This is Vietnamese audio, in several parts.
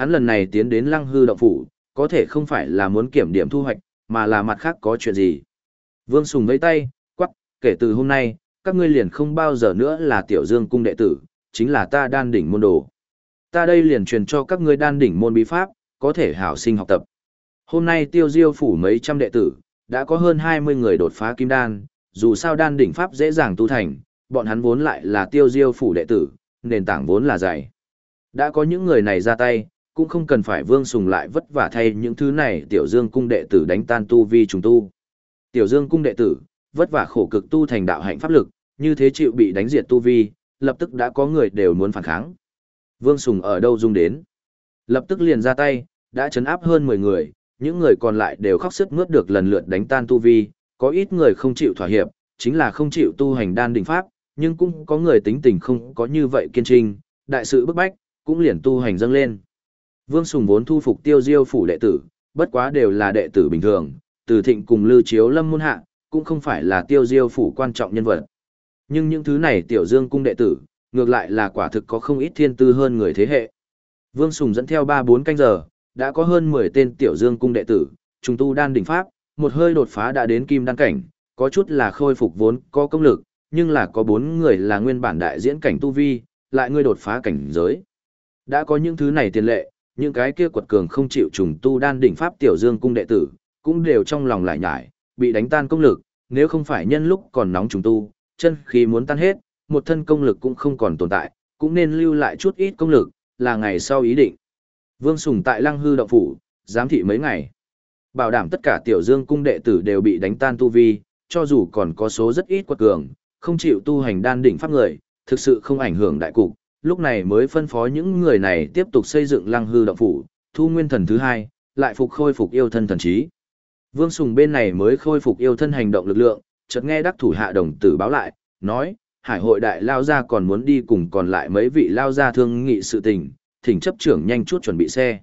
Hắn lần này tiến đến lăng hư động phủ, có thể không phải là muốn kiểm điểm thu hoạch, mà là mặt khác có chuyện gì. Vương Sùng vẫy tay, quắc, kể từ hôm nay, các ngươi liền không bao giờ nữa là tiểu dương cung đệ tử, chính là ta đan đỉnh môn đồ. Ta đây liền truyền cho các ngươi đan đỉnh môn bí pháp, có thể hảo sinh học tập. Hôm nay tiêu diêu phủ mấy trăm đệ tử, đã có hơn 20 người đột phá kim đan, dù sao đan đỉnh pháp dễ dàng tu thành, bọn hắn vốn lại là tiêu diêu phủ đệ tử, nền tảng vốn là dày. Đã có những người này ra tay, cũng không cần phải vương sùng lại vất vả thay những thứ này tiểu dương cung đệ tử đánh tan tu vi trùng tu. Tiểu dương cung đệ tử, vất vả khổ cực tu thành đạo hạnh pháp lực, như thế chịu bị đánh diệt tu vi, lập tức đã có người đều muốn phản kháng. Vương Sùng ở đâu dung đến? Lập tức liền ra tay, đã chấn áp hơn 10 người, những người còn lại đều khóc sức mướt được lần lượt đánh tan tu vi, có ít người không chịu thỏa hiệp, chính là không chịu tu hành đan đỉnh pháp, nhưng cũng có người tính tình không có như vậy kiên trinh, đại sự bức bách, cũng liền tu hành dâng lên. Vương Sùng vốn thu phục tiêu diêu phủ đệ tử, bất quá đều là đệ tử bình thường, từ thịnh cùng lưu chiếu lâm môn hạ, cũng không phải là tiêu diêu phủ quan trọng nhân vật. Nhưng những thứ này tiểu dương cung đệ tử, ngược lại là quả thực có không ít thiên tư hơn người thế hệ. Vương Sùng dẫn theo 3-4 canh giờ, đã có hơn 10 tên tiểu dương cung đệ tử, trùng tu đan đỉnh pháp, một hơi đột phá đã đến kim đan cảnh, có chút là khôi phục vốn có công lực, nhưng là có 4 người là nguyên bản đại diễn cảnh tu vi, lại người đột phá cảnh giới. Đã có những thứ này tiền lệ, những cái kia quật cường không chịu trùng tu đan đỉnh pháp tiểu dương cung đệ tử, cũng đều trong lòng lại nhải, bị đánh tan công lực, nếu không phải nhân lúc còn nóng trùng tu, chân khi muốn tan hết, một thân công lực cũng không còn tồn tại, cũng nên lưu lại chút ít công lực, là ngày sau ý định. Vương Sùng tại Lăng Hư động phủ, giám thị mấy ngày. Bảo đảm tất cả tiểu dương cung đệ tử đều bị đánh tan tu vi, cho dù còn có số rất ít quật cường, không chịu tu hành đan đỉnh pháp người, thực sự không ảnh hưởng đại cục, lúc này mới phân phó những người này tiếp tục xây dựng Lăng Hư động phủ, thu nguyên thần thứ hai, lại phục khôi phục yêu thân thần trí. Vương Sùng bên này mới khôi phục yêu thân hành động lực lượng, chợt nghe đắc thủ hạ đồng tử báo lại, nói, hải hội đại lao gia còn muốn đi cùng còn lại mấy vị lao gia thương nghị sự tình, thỉnh chấp trưởng nhanh chút chuẩn bị xe.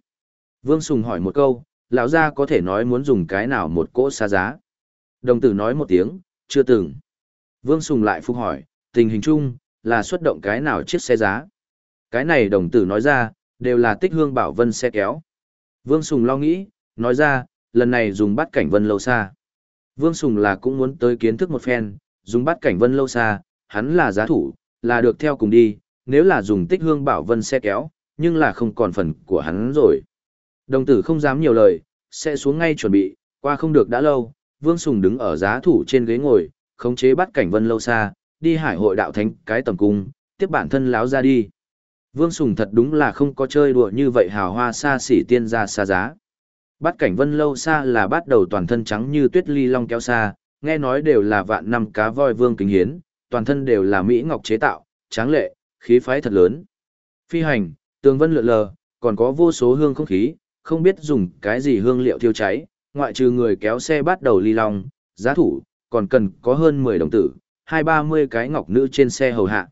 Vương Sùng hỏi một câu, lão gia có thể nói muốn dùng cái nào một cỗ xa giá. Đồng tử nói một tiếng, chưa từng. Vương Sùng lại phục hỏi, tình hình chung, là xuất động cái nào chiếc xe giá. Cái này đồng tử nói ra, đều là tích hương bảo vân xe kéo. Vương Sùng lo nghĩ, nói ra, lần này dùng bắt cảnh vân lâu xa. Vương Sùng là cũng muốn tới kiến thức một phen, dùng bắt cảnh vân lâu xa, hắn là giá thủ, là được theo cùng đi, nếu là dùng tích hương bảo vân xe kéo, nhưng là không còn phần của hắn rồi. Đồng tử không dám nhiều lời, sẽ xuống ngay chuẩn bị, qua không được đã lâu, Vương Sùng đứng ở giá thủ trên ghế ngồi, khống chế bắt cảnh vân lâu xa, đi hải hội đạo thánh cái tầm cung, tiếp bản thân láo ra đi. Vương Sùng thật đúng là không có chơi đùa như vậy hào hoa xa xỉ tiên ra xa giá. bát cảnh vân lâu xa là bắt đầu toàn thân trắng như tuyết ly long kéo xa, nghe nói đều là vạn năm cá voi vương kính hiến, toàn thân đều là mỹ ngọc chế tạo, tráng lệ, khí phái thật lớn. Phi hành, tường vân lượn lờ, còn có vô số hương không khí, không biết dùng cái gì hương liệu thiêu cháy, ngoại trừ người kéo xe bắt đầu ly long, giá thủ, còn cần có hơn 10 đồng tử, hai ba mươi cái ngọc nữ trên xe hầu hạ.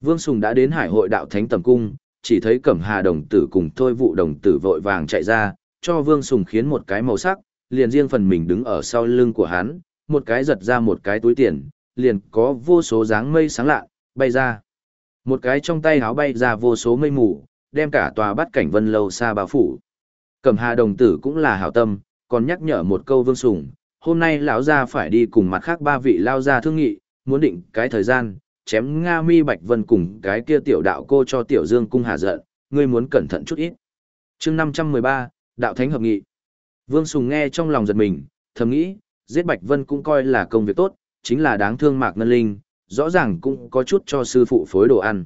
Vương Sùng đã đến hải hội đạo thánh tầm cung, chỉ thấy cẩm hà đồng tử cùng thôi vụ đồng tử vội vàng chạy ra, cho Vương Sùng khiến một cái màu sắc, liền riêng phần mình đứng ở sau lưng của hắn, một cái giật ra một cái túi tiền, liền có vô số dáng mây sáng lạ, bay ra. Một cái trong tay háo bay ra vô số mây mù, đem cả tòa bắt cảnh vân lâu xa bao phủ. Cẩm hà đồng tử cũng là hảo tâm, còn nhắc nhở một câu Vương Sùng, hôm nay lão gia phải đi cùng mặt khác ba vị lao gia thương nghị, muốn định cái thời gian, chém Nga Mi Bạch Vân cùng cái kia tiểu đạo cô cho tiểu Dương cung hạ giận, ngươi muốn cẩn thận chút ít. chương 513, đạo thánh hợp nghị. Vương Sùng nghe trong lòng giật mình, thầm nghĩ, giết Bạch Vân cũng coi là công việc tốt, chính là đáng thương Mạc Ngân Linh, rõ ràng cũng có chút cho sư phụ phối đồ ăn.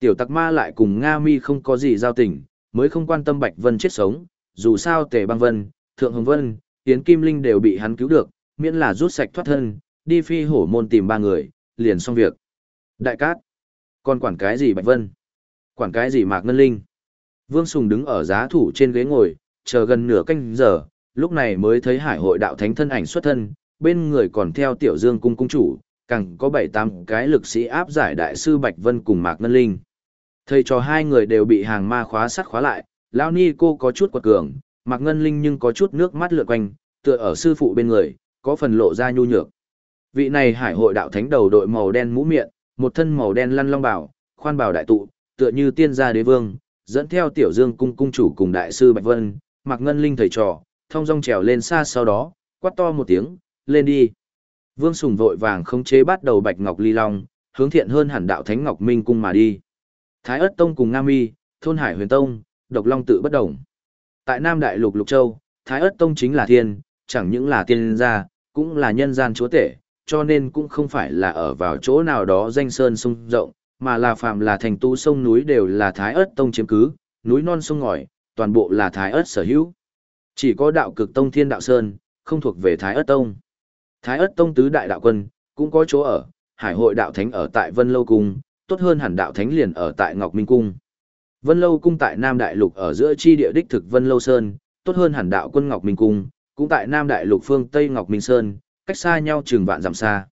Tiểu tặc ma lại cùng Nga Mi không có gì giao tình, mới không quan tâm Bạch Vân chết sống, dù sao Tề Băng Vân, Thượng Hồng Vân, Tiến Kim Linh đều bị hắn cứu được, miễn là rút sạch thoát thân, đi phi hổ môn tìm ba người, liền xong việc. Đại cát, còn quản cái gì Bạch Vân? Quản cái gì Mạc Ngân Linh? Vương Sùng đứng ở giá thủ trên ghế ngồi, chờ gần nửa canh giờ, lúc này mới thấy hải hội đạo thánh thân ảnh xuất thân, bên người còn theo tiểu dương cung cung chủ, càng có bảy tám cái lực sĩ áp giải đại sư Bạch Vân cùng Mạc Ngân Linh. Thầy cho hai người đều bị hàng ma khóa sắt khóa lại, Lao Ni cô có chút quật cường, Mạc Ngân Linh nhưng có chút nước mắt lượn quanh, tựa ở sư phụ bên người, có phần lộ ra nhu nhược. Vị này hải hội đạo thánh đầu đội màu đen mũ miệng, một thân màu đen lăn long bảo, khoan bảo đại tụ, tựa như tiên gia đế vương, dẫn theo tiểu dương cung cung chủ cùng đại sư Bạch Vân, mặc Ngân Linh thầy trò, thông dong trèo lên xa sau đó, quát to một tiếng, lên đi. Vương Sùng vội vàng không chế bắt đầu Bạch Ngọc Ly Long, hướng thiện hơn hẳn đạo Thánh Ngọc Minh cung mà đi. Thái ất tông cùng Nga Mi, thôn Hải Huyền Tông, độc long tự bất đồng. Tại Nam Đại Lục Lục Châu, Thái ất tông chính là thiên, chẳng những là tiên gia, cũng là nhân gian chúa tể, cho nên cũng không phải là ở vào chỗ nào đó danh sơn sông rộng, mà là phạm là thành tu sông núi đều là Thái ất tông chiếm cứ, núi non sông ngòi, toàn bộ là Thái ất sở hữu. Chỉ có đạo cực tông thiên đạo sơn, không thuộc về Thái ất tông. Thái ất tông tứ đại đạo quân, cũng có chỗ ở, hải hội đạo thánh ở tại Vân Lâu Cung, tốt hơn hẳn đạo thánh liền ở tại Ngọc Minh Cung. Vân Lâu Cung tại Nam Đại Lục ở giữa chi địa đích thực Vân Lâu Sơn, tốt hơn hẳn đạo quân Ngọc Minh Cung, cũng tại Nam Đại Lục phương Tây Ngọc Minh Sơn, cách xa nhau chừng vạn dặm xa.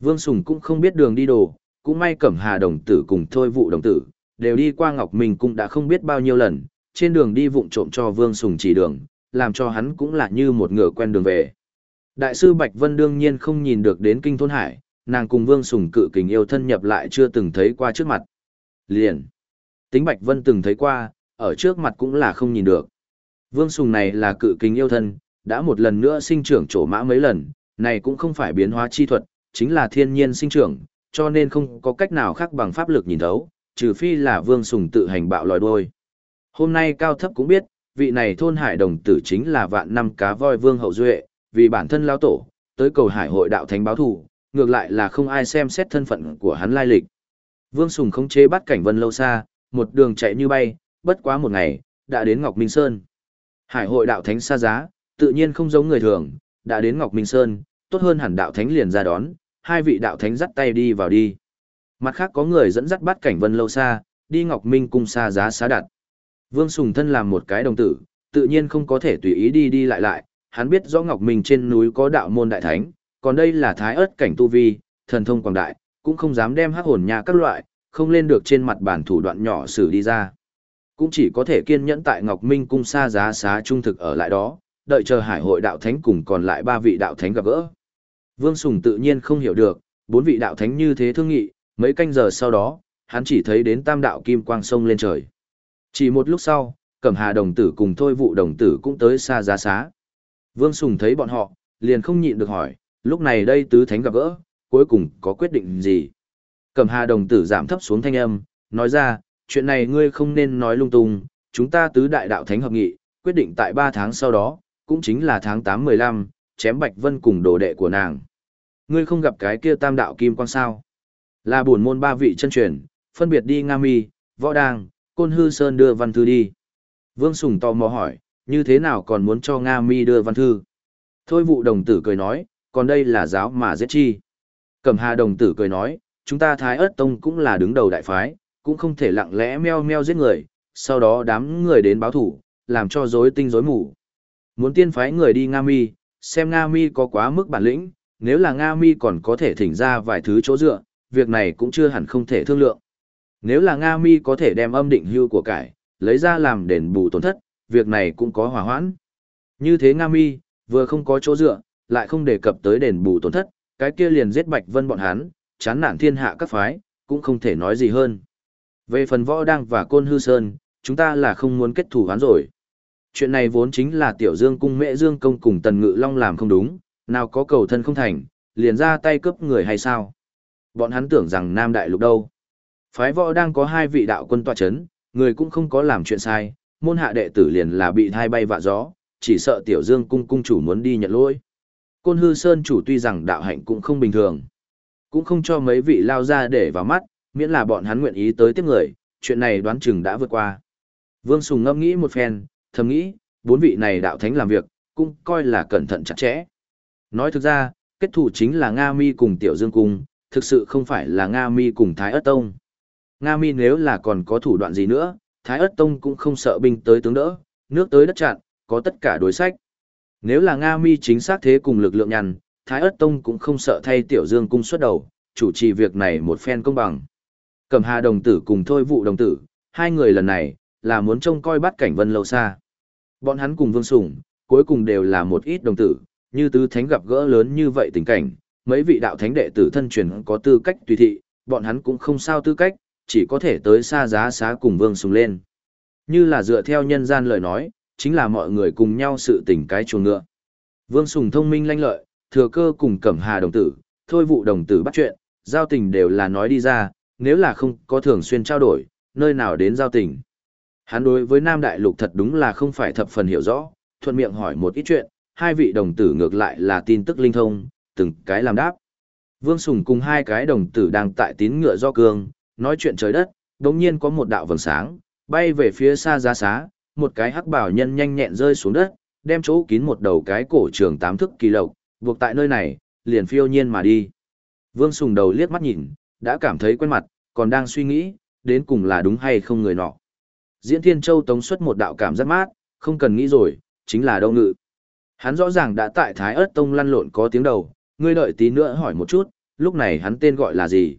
Vương Sùng cũng không biết đường đi đồ, cũng may Cẩm Hà đồng tử cùng Thôi Vụ đồng tử, đều đi qua Ngọc Minh cũng đã không biết bao nhiêu lần, trên đường đi vụng trộm cho Vương Sùng chỉ đường, làm cho hắn cũng là như một ngựa quen đường về. Đại sư Bạch Vân đương nhiên không nhìn được đến kinh thôn hải, nàng cùng Vương Sùng cự kình yêu thân nhập lại chưa từng thấy qua trước mặt. Liền. Tính Bạch Vân từng thấy qua, ở trước mặt cũng là không nhìn được. Vương Sùng này là cự kình yêu thân, đã một lần nữa sinh trưởng trổ mã mấy lần, này cũng không phải biến hóa chi thuật, chính là thiên nhiên sinh trưởng, cho nên không có cách nào khác bằng pháp lực nhìn thấu, trừ phi là Vương Sùng tự hành bạo lòi đuôi. Hôm nay cao thấp cũng biết, vị này thôn hải đồng tử chính là vạn năm cá voi Vương Hậu Duệ, vì bản thân lao tổ, tới cầu hải hội đạo thánh báo thủ, ngược lại là không ai xem xét thân phận của hắn lai lịch. Vương Sùng không chế bắt cảnh vân lâu xa, một đường chạy như bay, bất quá một ngày, đã đến Ngọc Minh Sơn. Hải hội đạo thánh xa giá, tự nhiên không giống người thường, đã đến Ngọc Minh Sơn, tốt hơn hẳn đạo thánh liền ra đón, hai vị đạo thánh dắt tay đi vào đi. Mặt khác có người dẫn dắt bắt cảnh vân lâu xa, đi Ngọc Minh cung xa giá xá đặt. Vương Sùng thân làm một cái đồng tử, tự nhiên không có thể tùy ý đi đi lại lại, hắn biết rõ Ngọc Minh trên núi có đạo môn đại thánh, còn đây là thái ớt cảnh tu vi, thần thông quảng đại, cũng không dám đem hắc hồn nhà các loại, không lên được trên mặt bản thủ đoạn nhỏ xử đi ra. Cũng chỉ có thể kiên nhẫn tại Ngọc Minh cung xa giá xá trung thực ở lại đó, đợi chờ hải hội đạo thánh cùng còn lại ba vị đạo thánh gặp gỡ. Vương Sùng tự nhiên không hiểu được, bốn vị đạo thánh như thế thương nghị, mấy canh giờ sau đó, hắn chỉ thấy đến tam đạo kim quang sông lên trời. Chỉ một lúc sau, Cẩm Hà đồng tử cùng Thôi Vụ đồng tử cũng tới xa giá xá. Vương Sùng thấy bọn họ, liền không nhịn được hỏi, lúc này đây tứ thánh gặp gỡ, cuối cùng có quyết định gì? Cẩm Hà đồng tử giảm thấp xuống thanh âm, nói ra, chuyện này ngươi không nên nói lung tung, chúng ta tứ đại đạo thánh hợp nghị, quyết định tại 3 tháng sau đó, cũng chính là tháng 8-15, chém Bạch Vân cùng đồ đệ của nàng. Ngươi không gặp cái kia tam đạo kim quang sao? Là buồn môn ba vị chân truyền, phân biệt đi Nga Mi, Võ Đàng, Côn Hư Sơn đưa văn thư đi. Vương Sùng tò mò hỏi, như thế nào còn muốn cho Nga Mi đưa văn thư? Thôi vụ đồng tử cười nói, còn đây là giáo mà giết chi. Cẩm hà đồng tử cười nói, chúng ta Thái ớt tông cũng là đứng đầu đại phái, cũng không thể lặng lẽ meo meo giết người, sau đó đám người đến báo thủ, làm cho rối tinh rối mù. Muốn tiên phái người đi Nga Mi, xem Nga Mi có quá mức bản lĩnh, nếu là Nga Mi còn có thể thỉnh ra vài thứ chỗ dựa, việc này cũng chưa hẳn không thể thương lượng. Nếu là Nga Mi có thể đem âm định hưu của cải, lấy ra làm đền bù tổn thất, việc này cũng có hòa hoãn. Như thế Nga Mi, vừa không có chỗ dựa, lại không đề cập tới đền bù tổn thất, cái kia liền giết Bạch Vân bọn hắn, chán nản thiên hạ các phái, cũng không thể nói gì hơn. Về phần võ đăng và côn hư sơn, chúng ta là không muốn kết thủ hắn rồi. Chuyện này vốn chính là tiểu dương cung mẹ dương công cùng tần ngự long làm không đúng, nào có cầu thân không thành, liền ra tay cướp người hay sao. Bọn hắn tưởng rằng Nam Đại Lục đâu. Phái võ đang có hai vị đạo quân tọa chấn, người cũng không có làm chuyện sai, môn hạ đệ tử liền là bị thai bay vạ gió, chỉ sợ tiểu dương cung cung chủ muốn đi nhận lỗi. Côn hư sơn chủ tuy rằng đạo hạnh cũng không bình thường, cũng không cho mấy vị lao ra để vào mắt, miễn là bọn hắn nguyện ý tới tiếp người, chuyện này đoán chừng đã vượt qua. Vương Sùng ngâm nghĩ một phen, thầm nghĩ, bốn vị này đạo thánh làm việc, cũng coi là cẩn thận chặt chẽ. Nói thực ra, kết thủ chính là Nga Mi cùng Tiểu Dương Cung, thực sự không phải là Nga Mi cùng Thái Ất Tông. Nga Mi nếu là còn có thủ đoạn gì nữa, Thái Ất Tông cũng không sợ binh tới tướng đỡ, nước tới đất chặn, có tất cả đối sách. Nếu là Nga Mi chính xác thế cùng lực lượng nhằn, Thái Ất Tông cũng không sợ thay Tiểu Dương Cung xuất đầu, chủ trì việc này một phen công bằng. Cầm Hà đồng tử cùng Thôi Vụ đồng tử, hai người lần này, là muốn trông coi bắt cảnh vân lâu xa. Bọn hắn cùng Vương Sủng, cuối cùng đều là một ít đồng tử, như tứ thánh gặp gỡ lớn như vậy tình cảnh, mấy vị đạo thánh đệ tử thân truyền có tư cách tùy thị, bọn hắn cũng không sao tư cách, chỉ có thể tới xa giá xá cùng Vương Sùng lên. Như là dựa theo nhân gian lời nói, chính là mọi người cùng nhau sự tình cái chuồng ngựa. Vương Sùng thông minh lanh lợi, thừa cơ cùng Cẩm Hà đồng tử, thôi vụ đồng tử bắt chuyện, giao tình đều là nói đi ra, nếu là không có thường xuyên trao đổi, nơi nào đến giao tình. Hắn đối với Nam Đại Lục thật đúng là không phải thập phần hiểu rõ, thuận miệng hỏi một ít chuyện, hai vị đồng tử ngược lại là tin tức linh thông, từng cái làm đáp. Vương Sùng cùng hai cái đồng tử đang tại tín ngựa do cương, nói chuyện trời đất, đồng nhiên có một đạo vầng sáng, bay về phía xa giá xá, một cái hắc bảo nhân nhanh nhẹn rơi xuống đất, đem chỗ kín một đầu cái cổ trường tám thức kỳ lộc, buộc tại nơi này, liền phiêu nhiên mà đi. Vương Sùng đầu liếc mắt nhìn, đã cảm thấy quen mặt, còn đang suy nghĩ, đến cùng là đúng hay không người nọ. Diễn Thiên Châu tống xuất một đạo cảm giác mát, không cần nghĩ rồi, chính là đâu ngự. Hắn rõ ràng đã tại Thái ớt tông lăn lộn có tiếng đầu, ngươi đợi tí nữa hỏi một chút, lúc này hắn tên gọi là gì?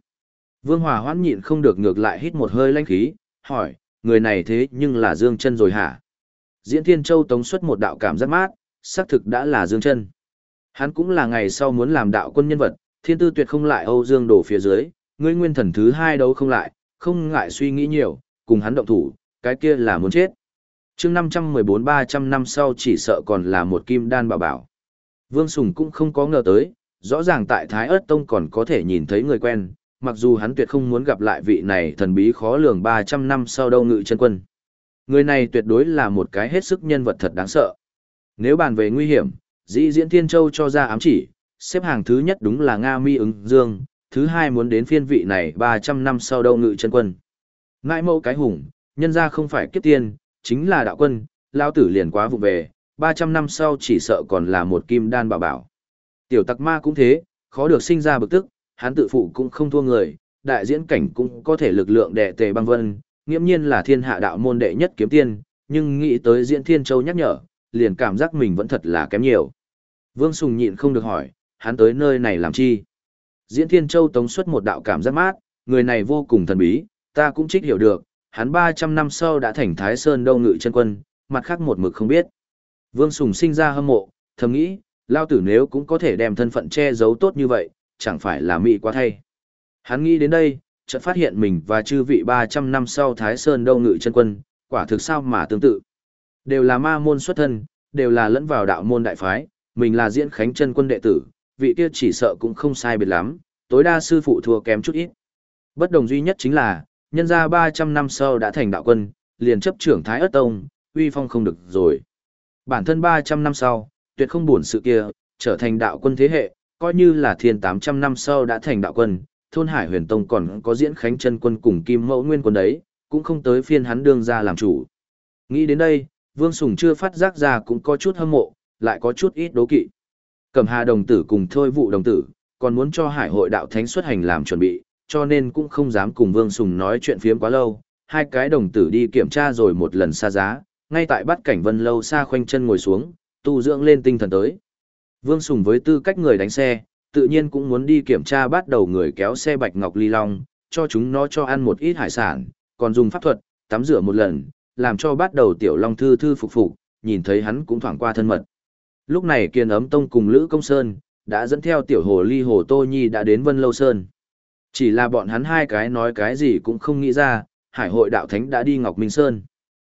Vương Hòa hoãn nhịn không được ngược lại hít một hơi lanh khí, hỏi, người này thế nhưng là Dương chân rồi hả? Diễn Thiên Châu tống xuất một đạo cảm giác mát, xác thực đã là Dương chân. Hắn cũng là ngày sau muốn làm đạo quân nhân vật, thiên tư tuyệt không lại Âu Dương đổ phía dưới, ngươi nguyên thần thứ hai đấu không lại, không ngại suy nghĩ nhiều, cùng hắn động thủ, cái kia là muốn chết chương 514-300 năm sau chỉ sợ còn là một kim đan bảo bảo. Vương Sùng cũng không có ngờ tới, rõ ràng tại Thái Ất Tông còn có thể nhìn thấy người quen, mặc dù hắn tuyệt không muốn gặp lại vị này thần bí khó lường 300 năm sau đâu ngự chân quân. Người này tuyệt đối là một cái hết sức nhân vật thật đáng sợ. Nếu bàn về nguy hiểm, dĩ diễn Thiên Châu cho ra ám chỉ, xếp hàng thứ nhất đúng là Nga Mi ứng dương, thứ hai muốn đến phiên vị này 300 năm sau đâu ngự chân quân. Ngại mẫu cái hùng, nhân ra không phải kiếp tiên, chính là đạo quân, lao tử liền quá vụ về, 300 năm sau chỉ sợ còn là một kim đan bảo bảo. Tiểu tặc ma cũng thế, khó được sinh ra bực tức, hắn tự phụ cũng không thua người, đại diễn cảnh cũng có thể lực lượng đệ tề băng vân, nghiễm nhiên là thiên hạ đạo môn đệ nhất kiếm tiên, nhưng nghĩ tới diễn thiên châu nhắc nhở, liền cảm giác mình vẫn thật là kém nhiều. Vương Sùng nhịn không được hỏi, hắn tới nơi này làm chi? Diễn Thiên Châu tống xuất một đạo cảm giác mát, người này vô cùng thần bí, ta cũng trích hiểu được, hắn 300 năm sau đã thành Thái Sơn đâu ngự chân quân, mặt khác một mực không biết. Vương Sùng sinh ra hâm mộ, thầm nghĩ, lao tử nếu cũng có thể đem thân phận che giấu tốt như vậy, chẳng phải là mị quá thay. Hắn nghĩ đến đây, chợt phát hiện mình và chư vị 300 năm sau Thái Sơn đâu ngự chân quân, quả thực sao mà tương tự. Đều là ma môn xuất thân, đều là lẫn vào đạo môn đại phái, mình là diễn khánh chân quân đệ tử, vị kia chỉ sợ cũng không sai biệt lắm, tối đa sư phụ thua kém chút ít. Bất đồng duy nhất chính là, nhân ra 300 năm sau đã thành đạo quân, liền chấp trưởng Thái ất tông, uy phong không được rồi. Bản thân 300 năm sau, tuyệt không buồn sự kia, trở thành đạo quân thế hệ, coi như là thiên 800 năm sau đã thành đạo quân, thôn Hải huyền tông còn có diễn khánh chân quân cùng kim mẫu nguyên quân đấy, cũng không tới phiên hắn đương ra làm chủ. Nghĩ đến đây, Vương Sùng chưa phát giác ra cũng có chút hâm mộ, lại có chút ít đố kỵ. Cẩm Hà đồng tử cùng Thôi Vụ đồng tử, còn muốn cho Hải hội đạo thánh xuất hành làm chuẩn bị, cho nên cũng không dám cùng Vương Sùng nói chuyện phiếm quá lâu. Hai cái đồng tử đi kiểm tra rồi một lần xa giá, ngay tại bắt cảnh vân lâu xa khoanh chân ngồi xuống, tu dưỡng lên tinh thần tới. Vương Sùng với tư cách người đánh xe, tự nhiên cũng muốn đi kiểm tra bắt đầu người kéo xe Bạch Ngọc Ly Long, cho chúng nó cho ăn một ít hải sản, còn dùng pháp thuật, tắm rửa một lần, làm cho bắt đầu tiểu Long thư thư phục phục, nhìn thấy hắn cũng thoảng qua thân mật. Lúc này Kiền Ấm Tông cùng Lữ Công Sơn, đã dẫn theo tiểu hồ ly hồ Tô Nhi đã đến Vân Lâu Sơn. Chỉ là bọn hắn hai cái nói cái gì cũng không nghĩ ra, Hải hội đạo thánh đã đi Ngọc Minh Sơn.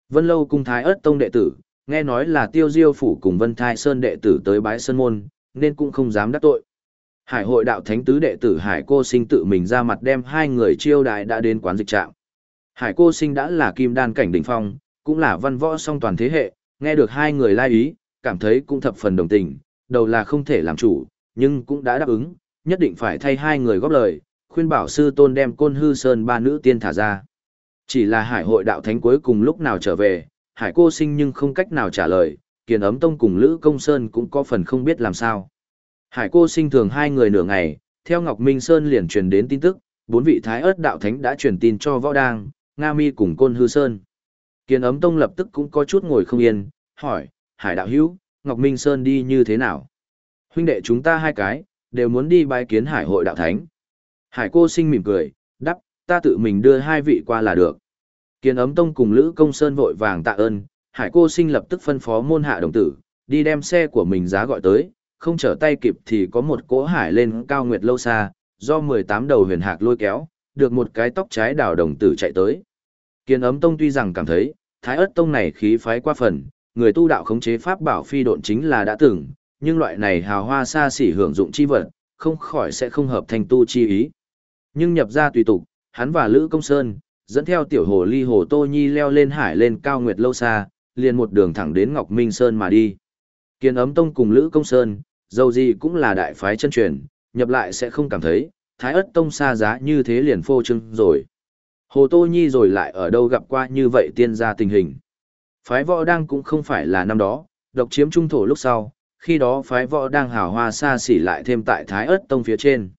Vân Lâu cung Thái ớt Tông đệ tử, nghe nói là Tiêu Diêu Phủ cùng Vân Thai Sơn đệ tử tới bái Sơn Môn, nên cũng không dám đắc tội. Hải hội đạo thánh tứ đệ tử Hải cô sinh tự mình ra mặt đem hai người chiêu đại đã đến quán dịch trạm. Hải cô sinh đã là kim đan cảnh đỉnh phong, cũng là văn võ song toàn thế hệ, nghe được hai người lai ý, cảm thấy cũng thập phần đồng tình, đầu là không thể làm chủ, nhưng cũng đã đáp ứng, nhất định phải thay hai người góp lời, khuyên bảo sư tôn đem côn hư sơn ba nữ tiên thả ra. Chỉ là hải hội đạo thánh cuối cùng lúc nào trở về, hải cô sinh nhưng không cách nào trả lời, kiền ấm tông cùng Lữ Công Sơn cũng có phần không biết làm sao. Hải cô sinh thường hai người nửa ngày, theo Ngọc Minh Sơn liền truyền đến tin tức, bốn vị thái ớt đạo thánh đã truyền tin cho võ đang, Nga Mi cùng Côn Hư Sơn. Kiền ấm tông lập tức cũng có chút ngồi không yên, hỏi, Hải đạo hữu, Ngọc Minh Sơn đi như thế nào? Huynh đệ chúng ta hai cái, đều muốn đi bái kiến hải hội đạo thánh. Hải cô sinh mỉm cười, đắp, ta tự mình đưa hai vị qua là được. Kiến ấm tông cùng Lữ Công Sơn vội vàng tạ ơn, hải cô sinh lập tức phân phó môn hạ đồng tử, đi đem xe của mình giá gọi tới, không trở tay kịp thì có một cỗ hải lên cao nguyệt lâu xa, do 18 đầu huyền hạc lôi kéo, được một cái tóc trái đảo đồng tử chạy tới. Kiến ấm tông tuy rằng cảm thấy, Thái ớt tông này khí phái qua phần, người tu đạo khống chế pháp bảo phi độn chính là đã từng, nhưng loại này hào hoa xa xỉ hưởng dụng chi vật, không khỏi sẽ không hợp thành tu chi ý. Nhưng nhập ra tùy tục, hắn và Lữ Công Sơn, dẫn theo tiểu hồ ly hồ Tô Nhi leo lên hải lên cao nguyệt lâu xa, liền một đường thẳng đến Ngọc Minh Sơn mà đi. Kiên ấm tông cùng Lữ Công Sơn, dầu gì cũng là đại phái chân truyền, nhập lại sẽ không cảm thấy, thái ất tông xa giá như thế liền phô trưng rồi. Hồ Tô Nhi rồi lại ở đâu gặp qua như vậy tiên gia tình hình. Phái võ đang cũng không phải là năm đó, độc chiếm trung thổ lúc sau, khi đó phái võ đang hào hoa xa xỉ lại thêm tại thái ất tông phía trên.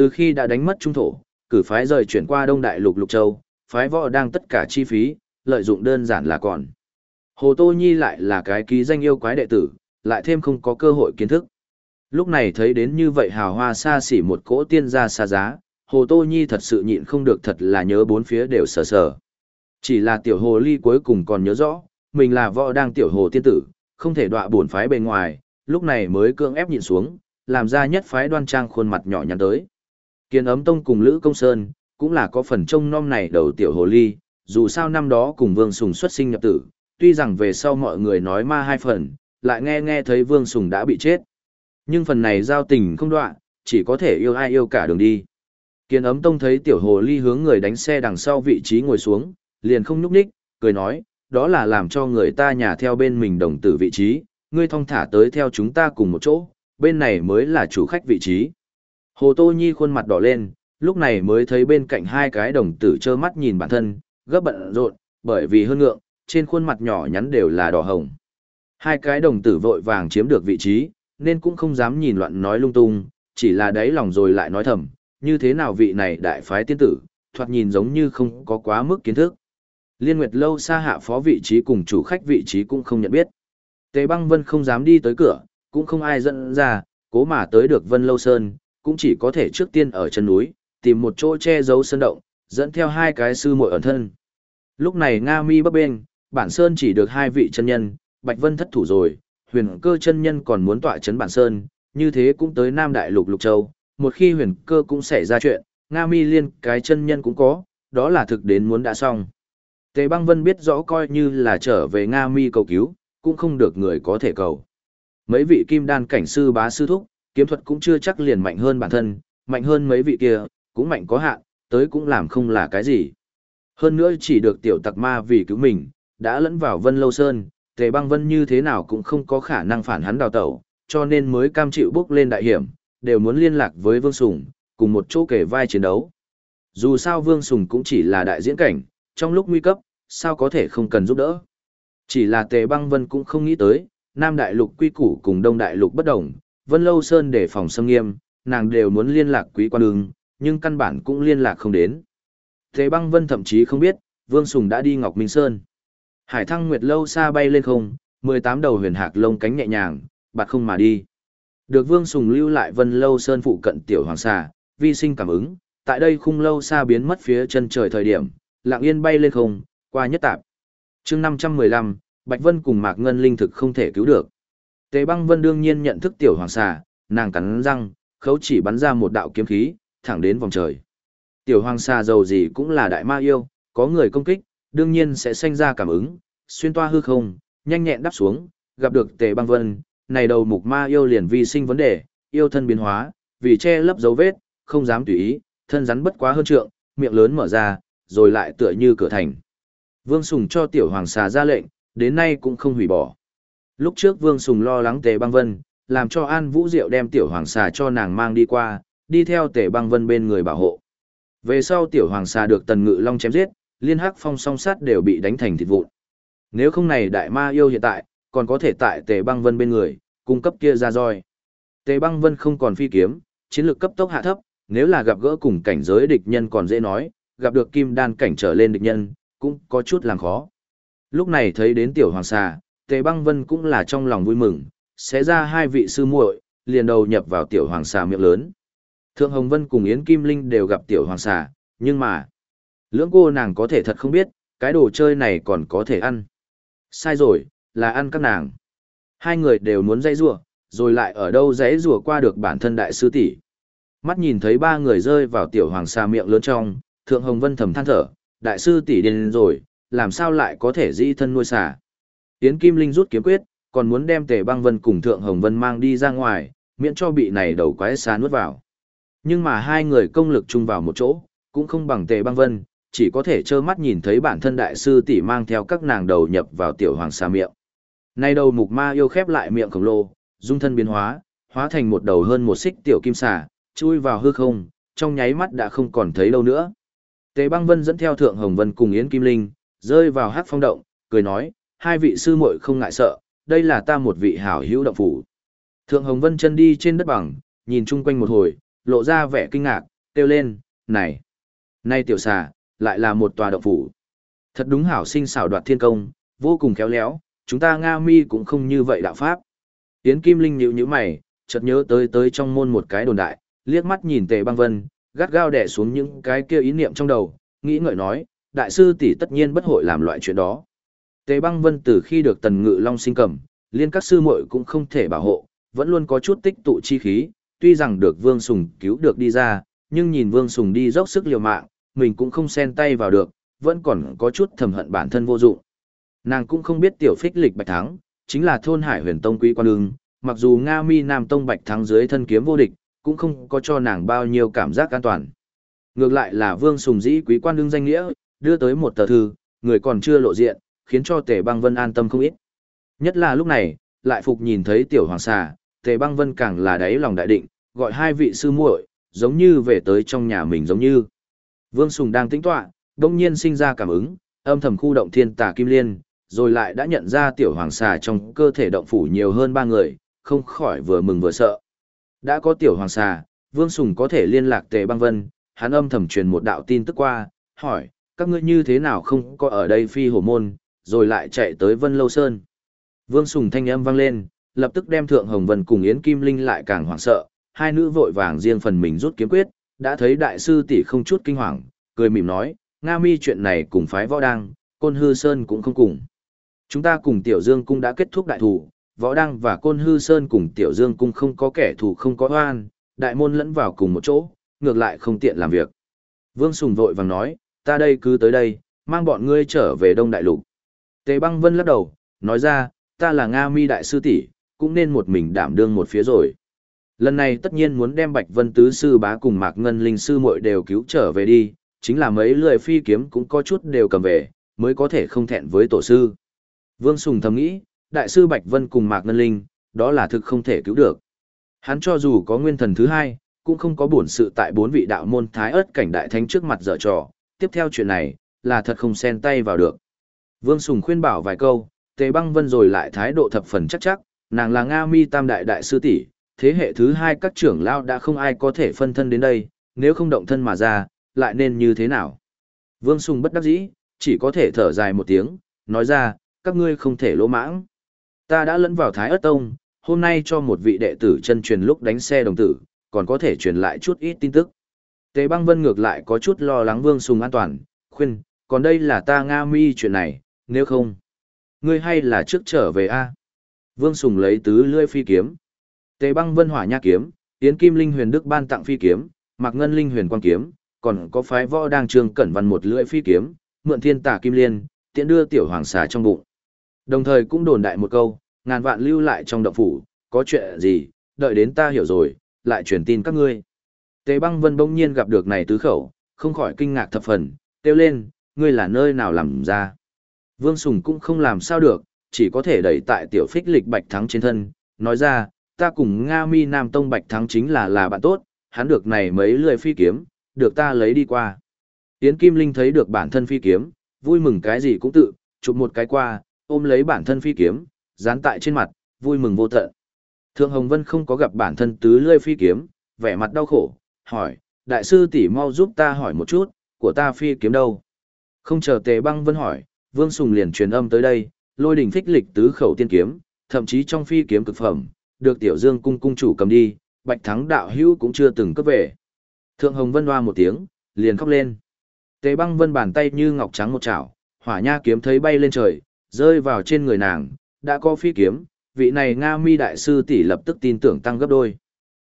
Từ khi đã đánh mất trung thổ, cử phái rời chuyển qua đông đại lục lục châu, phái võ đang tất cả chi phí, lợi dụng đơn giản là còn. Hồ Tô Nhi lại là cái ký danh yêu quái đệ tử, lại thêm không có cơ hội kiến thức. Lúc này thấy đến như vậy hào hoa xa xỉ một cỗ tiên gia xa giá, Hồ Tô Nhi thật sự nhịn không được thật là nhớ bốn phía đều sờ sờ. Chỉ là tiểu hồ ly cuối cùng còn nhớ rõ, mình là võ đang tiểu hồ tiên tử, không thể đọa buồn phái bên ngoài, lúc này mới cưỡng ép nhịn xuống, làm ra nhất phái đoan trang khuôn mặt nhỏ nhắn tới. Kiên ấm tông cùng Lữ Công Sơn, cũng là có phần trông nom này đầu tiểu hồ ly, dù sao năm đó cùng Vương Sùng xuất sinh nhập tử, tuy rằng về sau mọi người nói ma hai phần, lại nghe nghe thấy Vương Sùng đã bị chết. Nhưng phần này giao tình không đoạn, chỉ có thể yêu ai yêu cả đường đi. Kiên ấm tông thấy tiểu hồ ly hướng người đánh xe đằng sau vị trí ngồi xuống, liền không nhúc nhích, cười nói, đó là làm cho người ta nhà theo bên mình đồng tử vị trí, ngươi thong thả tới theo chúng ta cùng một chỗ, bên này mới là chủ khách vị trí. Hồ Tô Nhi khuôn mặt đỏ lên, lúc này mới thấy bên cạnh hai cái đồng tử trơ mắt nhìn bản thân, gấp bận rộn, bởi vì hơn ngượng, trên khuôn mặt nhỏ nhắn đều là đỏ hồng. Hai cái đồng tử vội vàng chiếm được vị trí, nên cũng không dám nhìn loạn nói lung tung, chỉ là đáy lòng rồi lại nói thầm, như thế nào vị này đại phái tiên tử, thoạt nhìn giống như không có quá mức kiến thức. Liên Nguyệt lâu xa hạ phó vị trí cùng chủ khách vị trí cũng không nhận biết. Tề băng vân không dám đi tới cửa, cũng không ai dẫn ra, cố mà tới được vân lâu sơn, cũng chỉ có thể trước tiên ở chân núi, tìm một chỗ che giấu sơn động, dẫn theo hai cái sư muội ẩn thân. Lúc này Nga mi bấp bên, bản sơn chỉ được hai vị chân nhân, Bạch Vân thất thủ rồi, huyền cơ chân nhân còn muốn tọa chấn bản sơn, như thế cũng tới Nam Đại Lục Lục Châu, một khi huyền cơ cũng xảy ra chuyện, Nga mi liên cái chân nhân cũng có, đó là thực đến muốn đã xong. Tề băng vân biết rõ coi như là trở về Nga mi cầu cứu, cũng không được người có thể cầu. Mấy vị kim đan cảnh sư bá sư thúc, kiếm thuật cũng chưa chắc liền mạnh hơn bản thân, mạnh hơn mấy vị kia, cũng mạnh có hạn, tới cũng làm không là cái gì. Hơn nữa chỉ được tiểu tặc ma vì cứu mình, đã lẫn vào Vân Lâu Sơn, Tề Băng Vân như thế nào cũng không có khả năng phản hắn đào tẩu, cho nên mới cam chịu bước lên đại hiểm, đều muốn liên lạc với Vương Sùng, cùng một chỗ kể vai chiến đấu. Dù sao Vương Sùng cũng chỉ là đại diễn cảnh, trong lúc nguy cấp, sao có thể không cần giúp đỡ. Chỉ là Tề Băng Vân cũng không nghĩ tới, Nam Đại Lục quy củ cùng Đông Đại Lục bất đồng, Vân Lâu Sơn để phòng xâm nghiêm, nàng đều muốn liên lạc quý quan đường, nhưng căn bản cũng liên lạc không đến. Thế Băng Vân thậm chí không biết, Vương Sùng đã đi Ngọc Minh Sơn. Hải Thăng Nguyệt lâu xa bay lên không, 18 đầu huyền hạc lông cánh nhẹ nhàng, bạt không mà đi. Được Vương Sùng lưu lại Vân Lâu Sơn phụ cận tiểu hoàng xà, vi sinh cảm ứng, tại đây khung lâu xa biến mất phía chân trời thời điểm, lạng yên bay lên không, qua nhất tạp. chương 515, Bạch Vân cùng Mạc Ngân linh thực không thể cứu được. Tề băng Vân đương nhiên nhận thức tiểu hoàng xà, nàng cắn răng, khấu chỉ bắn ra một đạo kiếm khí, thẳng đến vòng trời. Tiểu hoàng xà dầu gì cũng là đại ma yêu, có người công kích, đương nhiên sẽ sinh ra cảm ứng, xuyên toa hư không, nhanh nhẹn đáp xuống, gặp được Tề Băng Vân, này đầu mục ma yêu liền vi sinh vấn đề, yêu thân biến hóa, vì che lấp dấu vết, không dám tùy ý, thân rắn bất quá hơn trượng, miệng lớn mở ra, rồi lại tựa như cửa thành. Vương Sùng cho tiểu hoàng xà ra lệnh, đến nay cũng không hủy bỏ. Lúc trước Vương Sùng lo lắng Tề Băng Vân, làm cho An Vũ Diệu đem tiểu hoàng xà cho nàng mang đi qua, đi theo Tề Băng Vân bên người bảo hộ. Về sau tiểu hoàng xà được Tần Ngự Long chém giết, liên hắc phong song sát đều bị đánh thành thịt vụn. Nếu không này đại ma yêu hiện tại, còn có thể tại Tề Băng Vân bên người, cung cấp kia ra roi. Tề Băng Vân không còn phi kiếm, chiến lược cấp tốc hạ thấp, nếu là gặp gỡ cùng cảnh giới địch nhân còn dễ nói, gặp được kim đan cảnh trở lên địch nhân, cũng có chút làm khó. Lúc này thấy đến tiểu hoàng xà, Tề Băng Vân cũng là trong lòng vui mừng, sẽ ra hai vị sư muội, liền đầu nhập vào tiểu hoàng xà miệng lớn. Thượng Hồng Vân cùng Yến Kim Linh đều gặp tiểu hoàng xà, nhưng mà, lưỡng cô nàng có thể thật không biết, cái đồ chơi này còn có thể ăn. Sai rồi, là ăn các nàng. Hai người đều muốn dãy rủa, rồi lại ở đâu dãy rủa qua được bản thân đại sư tỷ. Mắt nhìn thấy ba người rơi vào tiểu hoàng xà miệng lớn trong, Thượng Hồng Vân thầm than thở, đại sư tỷ điên rồi, làm sao lại có thể dĩ thân nuôi xà. Yến Kim Linh rút kiếm quyết, còn muốn đem Tề Băng Vân cùng Thượng Hồng Vân mang đi ra ngoài, miễn cho bị này đầu quái xà nuốt vào. Nhưng mà hai người công lực chung vào một chỗ, cũng không bằng Tề Băng Vân, chỉ có thể trơ mắt nhìn thấy bản thân đại sư tỷ mang theo các nàng đầu nhập vào tiểu hoàng xà miệng. Nay đầu mục ma yêu khép lại miệng khổng lồ, dung thân biến hóa, hóa thành một đầu hơn một xích tiểu kim xà, chui vào hư không, trong nháy mắt đã không còn thấy đâu nữa. Tề Băng Vân dẫn theo Thượng Hồng Vân cùng Yến Kim Linh, rơi vào hắc phong động, cười nói, hai vị sư muội không ngại sợ, đây là ta một vị hảo hữu động phủ. Thượng Hồng Vân chân đi trên đất bằng, nhìn chung quanh một hồi, lộ ra vẻ kinh ngạc, kêu lên, này, này tiểu xà, lại là một tòa động phủ. Thật đúng hảo sinh xảo đoạt thiên công, vô cùng khéo léo, chúng ta Nga mi cũng không như vậy đạo pháp. Yến Kim Linh nhíu nhíu mày, chợt nhớ tới tới trong môn một cái đồn đại, liếc mắt nhìn Tề Băng Vân, gắt gao đè xuống những cái kia ý niệm trong đầu, nghĩ ngợi nói, đại sư tỷ tất nhiên bất hội làm loại chuyện đó. Tề Băng Vân từ khi được Tần Ngự Long sinh cầm, liên các sư muội cũng không thể bảo hộ, vẫn luôn có chút tích tụ chi khí, tuy rằng được Vương Sùng cứu được đi ra, nhưng nhìn Vương Sùng đi dốc sức liều mạng, mình cũng không xen tay vào được, vẫn còn có chút thầm hận bản thân vô dụng. Nàng cũng không biết tiểu phích lịch bạch thắng, chính là thôn hải huyền tông quý quan ương, mặc dù Nga mi Nam Tông bạch thắng dưới thân kiếm vô địch, cũng không có cho nàng bao nhiêu cảm giác an toàn. Ngược lại là Vương Sùng Dĩ quý quan đương danh nghĩa, đưa tới một tờ thư, người còn chưa lộ diện, khiến cho Tề Băng Vân an tâm không ít. Nhất là lúc này, lại phục nhìn thấy tiểu hoàng xà, Tề Băng Vân càng là đáy lòng đại định, gọi hai vị sư muội, giống như về tới trong nhà mình giống như. Vương Sùng đang tĩnh tọa, đông nhiên sinh ra cảm ứng, âm thầm khu động thiên tà kim liên, rồi lại đã nhận ra tiểu hoàng xà trong cơ thể động phủ nhiều hơn ba người, không khỏi vừa mừng vừa sợ. Đã có tiểu hoàng xà, Vương Sùng có thể liên lạc Tề Băng Vân, hắn âm thầm truyền một đạo tin tức qua, hỏi, các ngươi như thế nào không có ở đây phi hổ môn, rồi lại chạy tới Vân Lâu Sơn. Vương Sùng thanh âm vang lên, lập tức đem Thượng Hồng Vân cùng Yến Kim Linh lại càng hoảng sợ, hai nữ vội vàng riêng phần mình rút kiếm quyết, đã thấy đại sư tỷ không chút kinh hoàng, cười mỉm nói, Nga mi chuyện này cùng phái võ đăng, Côn Hư Sơn cũng không cùng. Chúng ta cùng Tiểu Dương Cung đã kết thúc đại thủ, võ đăng và Côn Hư Sơn cùng Tiểu Dương Cung không có kẻ thù không có oan, đại môn lẫn vào cùng một chỗ, ngược lại không tiện làm việc. Vương Sùng vội vàng nói, ta đây cứ tới đây, mang bọn ngươi trở về Đông Đại Lục. Tề băng vân lắc đầu, nói ra, ta là Nga mi đại sư tỷ, cũng nên một mình đảm đương một phía rồi. Lần này tất nhiên muốn đem Bạch Vân Tứ Sư bá cùng Mạc Ngân Linh Sư muội đều cứu trở về đi, chính là mấy lười phi kiếm cũng có chút đều cầm về, mới có thể không thẹn với tổ sư. Vương Sùng thầm nghĩ, Đại sư Bạch Vân cùng Mạc Ngân Linh, đó là thực không thể cứu được. Hắn cho dù có nguyên thần thứ hai, cũng không có bổn sự tại bốn vị đạo môn thái ớt cảnh đại thánh trước mặt dở trò, tiếp theo chuyện này, là thật không xen tay vào được. Vương Sùng khuyên bảo vài câu, Tề Băng Vân rồi lại thái độ thập phần chắc chắc, nàng là Nga Mi Tam đại đại sư tỷ, thế hệ thứ hai các trưởng lao đã không ai có thể phân thân đến đây, nếu không động thân mà ra, lại nên như thế nào? Vương Sùng bất đắc dĩ, chỉ có thể thở dài một tiếng, nói ra, các ngươi không thể lỗ mãng. Ta đã lẫn vào Thái Ất Tông, hôm nay cho một vị đệ tử chân truyền lúc đánh xe đồng tử, còn có thể truyền lại chút ít tin tức. Tề băng vân ngược lại có chút lo lắng Vương Sùng an toàn, khuyên, còn đây là ta Nga mi chuyện này, nếu không, ngươi hay là trước trở về a Vương Sùng lấy tứ lưỡi phi kiếm. Tề băng vân hỏa nha kiếm, Yến Kim Linh huyền đức ban tặng phi kiếm, Mạc Ngân Linh huyền quang kiếm, còn có phái võ đang trường cẩn văn một lưỡi phi kiếm, mượn thiên tả kim liên, tiện đưa tiểu hoàng xà trong bụng. Đồng thời cũng đồn đại một câu, ngàn vạn lưu lại trong động phủ, có chuyện gì, đợi đến ta hiểu rồi, lại truyền tin các ngươi. Tề băng vân bỗng nhiên gặp được này tứ khẩu, không khỏi kinh ngạc thập phần, kêu lên, ngươi là nơi nào làm ra. Vương Sùng cũng không làm sao được, chỉ có thể đẩy tại tiểu phích lịch bạch thắng trên thân, nói ra, ta cùng Nga mi Nam Tông bạch thắng chính là là bạn tốt, hắn được này mấy lười phi kiếm, được ta lấy đi qua. Yến Kim Linh thấy được bản thân phi kiếm, vui mừng cái gì cũng tự, chụp một cái qua, ôm lấy bản thân phi kiếm, dán tại trên mặt, vui mừng vô tận. Thượng Hồng Vân không có gặp bản thân tứ lươi phi kiếm, vẻ mặt đau khổ, hỏi, đại sư tỷ mau giúp ta hỏi một chút, của ta phi kiếm đâu? Không chờ tề băng vân hỏi, Vương Sùng liền truyền âm tới đây, lôi đỉnh phích lịch tứ khẩu tiên kiếm, thậm chí trong phi kiếm cực phẩm, được tiểu dương cung cung chủ cầm đi, bạch thắng đạo hữu cũng chưa từng cấp về. Thượng Hồng Vân hoa một tiếng, liền khóc lên. Tề băng vân bàn tay như ngọc trắng một chảo, hỏa nha kiếm thấy bay lên trời, rơi vào trên người nàng, đã có phi kiếm, vị này Nga mi đại sư tỷ lập tức tin tưởng tăng gấp đôi.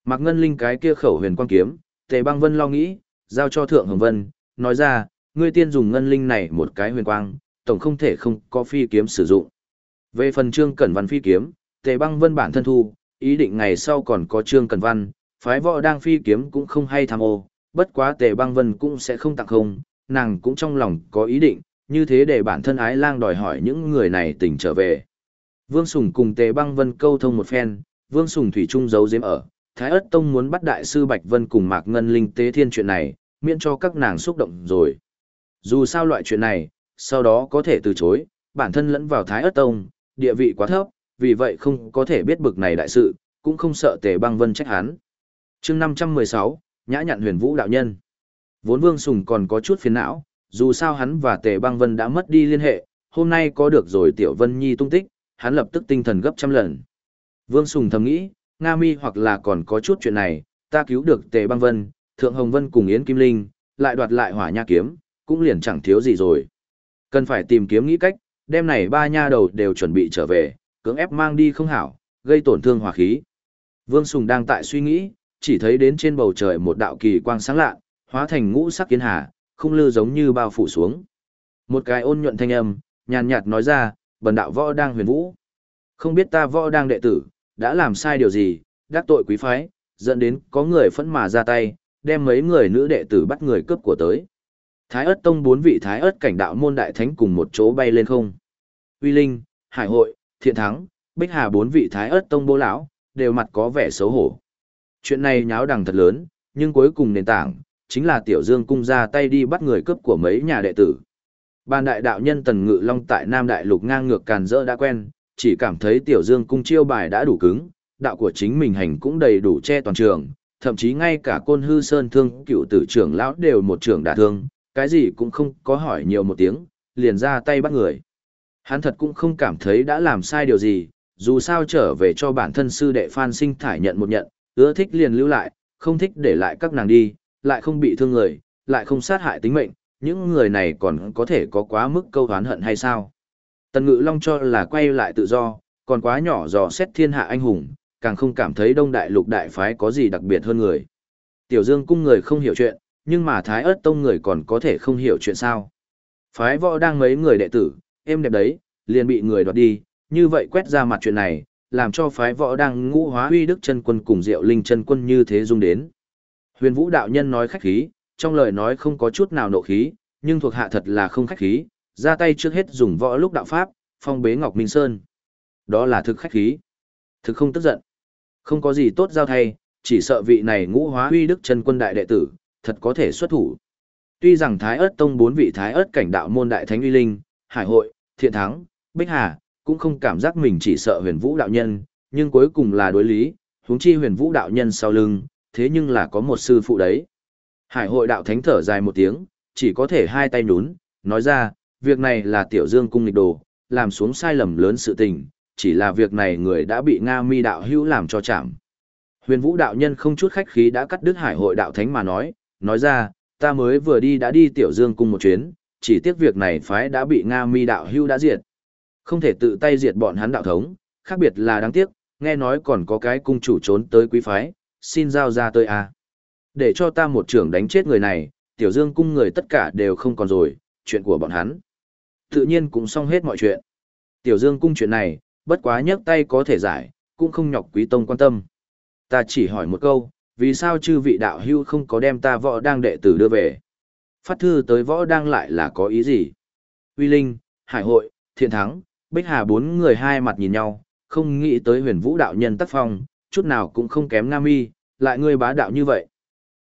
Mạc Ngân Linh cái kia khẩu huyền quang kiếm, Tề băng vân lo nghĩ, giao cho Thượng Hồng Vân, nói ra, ngươi tiên dùng Ngân Linh này một cái huyền quang, tổng không thể không có phi kiếm sử dụng. Về phần Trương Cẩn Văn phi kiếm, Tề Băng Vân bản thân thu, ý định ngày sau còn có Trương Cẩn Văn, phái võ đang phi kiếm cũng không hay tham ô, bất quá Tề Băng Vân cũng sẽ không tặng không, nàng cũng trong lòng có ý định, như thế để bản thân ái lang đòi hỏi những người này tỉnh trở về. Vương Sùng cùng Tề Băng Vân câu thông một phen, Vương Sùng thủy trung giấu giếm ở, Thái Ức Tông muốn bắt đại sư Bạch Vân cùng Mạc Ngân Linh tế thiên chuyện này, miễn cho các nàng xúc động rồi. Dù sao loại chuyện này, sau đó có thể từ chối, bản thân lẫn vào Thái Ất Tông, địa vị quá thấp, vì vậy không có thể biết bực này đại sự, cũng không sợ Tề Băng Vân trách hắn. Chương 516, Nhã nhặn Huyền Vũ đạo nhân. Vốn Vương Sùng còn có chút phiền não, dù sao hắn và Tề Băng Vân đã mất đi liên hệ, hôm nay có được rồi Tiểu Vân Nhi tung tích, hắn lập tức tinh thần gấp trăm lần. Vương Sùng thầm nghĩ, Nga Mi hoặc là còn có chút chuyện này, ta cứu được Tề Băng Vân, Thượng Hồng Vân cùng Yến Kim Linh, lại đoạt lại hỏa nha kiếm, cũng liền chẳng thiếu gì rồi. Cần phải tìm kiếm nghĩ cách, đêm này ba nha đầu đều chuẩn bị trở về, cưỡng ép mang đi không hảo, gây tổn thương hỏa khí. Vương Sùng đang tại suy nghĩ, chỉ thấy đến trên bầu trời một đạo kỳ quang sáng lạ, hóa thành ngũ sắc kiến hà, không lư giống như bao phủ xuống. Một cái ôn nhuận thanh âm, nhàn nhạt nói ra, bần đạo võ đang huyền vũ. Không biết ta võ đang đệ tử, đã làm sai điều gì, đắc tội quý phái, dẫn đến có người phẫn mà ra tay, đem mấy người nữ đệ tử bắt người cướp của tới. Thái ớt tông bốn vị thái ớt cảnh đạo môn đại thánh cùng một chỗ bay lên không. Uy Linh, Hải Hội, Thiện Thắng, Bích Hà bốn vị thái ớt tông bố lão, đều mặt có vẻ xấu hổ. Chuyện này nháo đằng thật lớn, nhưng cuối cùng nền tảng, chính là Tiểu Dương cung ra tay đi bắt người cướp của mấy nhà đệ tử. Ban đại đạo nhân Tần Ngự Long tại Nam Đại Lục ngang ngược càn rỡ đã quen, chỉ cảm thấy Tiểu Dương cung chiêu bài đã đủ cứng, đạo của chính mình hành cũng đầy đủ che toàn trường, thậm chí ngay cả côn hư sơn thương cựu tử trưởng lão đều một trưởng đả thương, cái gì cũng không có hỏi nhiều một tiếng, liền ra tay bắt người. Hắn thật cũng không cảm thấy đã làm sai điều gì, dù sao trở về cho bản thân sư đệ Phan Sinh thải nhận một nhận, ưa thích liền lưu lại, không thích để lại các nàng đi, lại không bị thương người, lại không sát hại tính mệnh, những người này còn có thể có quá mức câu hán hận hay sao? Tần Ngự Long cho là quay lại tự do, còn quá nhỏ dò xét thiên hạ anh hùng, càng không cảm thấy đông đại lục đại phái có gì đặc biệt hơn người. Tiểu Dương cung người không hiểu chuyện, nhưng mà Thái ớt tông người còn có thể không hiểu chuyện sao. Phái võ đang mấy người đệ tử, em đẹp đấy, liền bị người đoạt đi, như vậy quét ra mặt chuyện này, làm cho phái võ đang ngũ hóa huy đức chân quân cùng diệu linh chân quân như thế dung đến. Huyền vũ đạo nhân nói khách khí, trong lời nói không có chút nào nộ khí, nhưng thuộc hạ thật là không khách khí, ra tay trước hết dùng võ lúc đạo pháp, phong bế Ngọc Minh Sơn. Đó là thực khách khí. Thực không tức giận. Không có gì tốt giao thay, chỉ sợ vị này ngũ hóa huy đức chân quân đại đệ tử, thật có thể xuất thủ. Tuy rằng Thái Ức tông bốn vị Thái Ức cảnh đạo môn đại thánh uy linh, hải hội, thiện thắng, bích hà, cũng không cảm giác mình chỉ sợ huyền vũ đạo nhân, nhưng cuối cùng là đối lý, huống chi huyền vũ đạo nhân sau lưng, thế nhưng là có một sư phụ đấy. Hải hội đạo thánh thở dài một tiếng, chỉ có thể hai tay nhún, nói ra, việc này là tiểu dương cung nghịch đồ, làm xuống sai lầm lớn sự tình, chỉ là việc này người đã bị Nga mi đạo hữu làm cho chạm. Huyền vũ đạo nhân không chút khách khí đã cắt đứt hải hội đạo thánh mà nói, nói ra, ta mới vừa đi đã đi tiểu dương cung một chuyến, chỉ tiếc việc này phái đã bị Nga mi đạo hưu đã diệt. Không thể tự tay diệt bọn hắn đạo thống, khác biệt là đáng tiếc, nghe nói còn có cái cung chủ trốn tới quý phái, xin giao ra tôi à. Để cho ta một trưởng đánh chết người này, tiểu dương cung người tất cả đều không còn rồi, chuyện của bọn hắn. Tự nhiên cũng xong hết mọi chuyện. Tiểu dương cung chuyện này, bất quá nhấc tay có thể giải, cũng không nhọc quý tông quan tâm. Ta chỉ hỏi một câu, vì sao chư vị đạo hưu không có đem ta võ đang đệ tử đưa về? Phát thư tới võ đang lại là có ý gì? Uy Linh, Hải Hội, Thiện Thắng, Bích Hà bốn người hai mặt nhìn nhau, không nghĩ tới huyền vũ đạo nhân tác phong, chút nào cũng không kém Nam Y, lại ngươi bá đạo như vậy.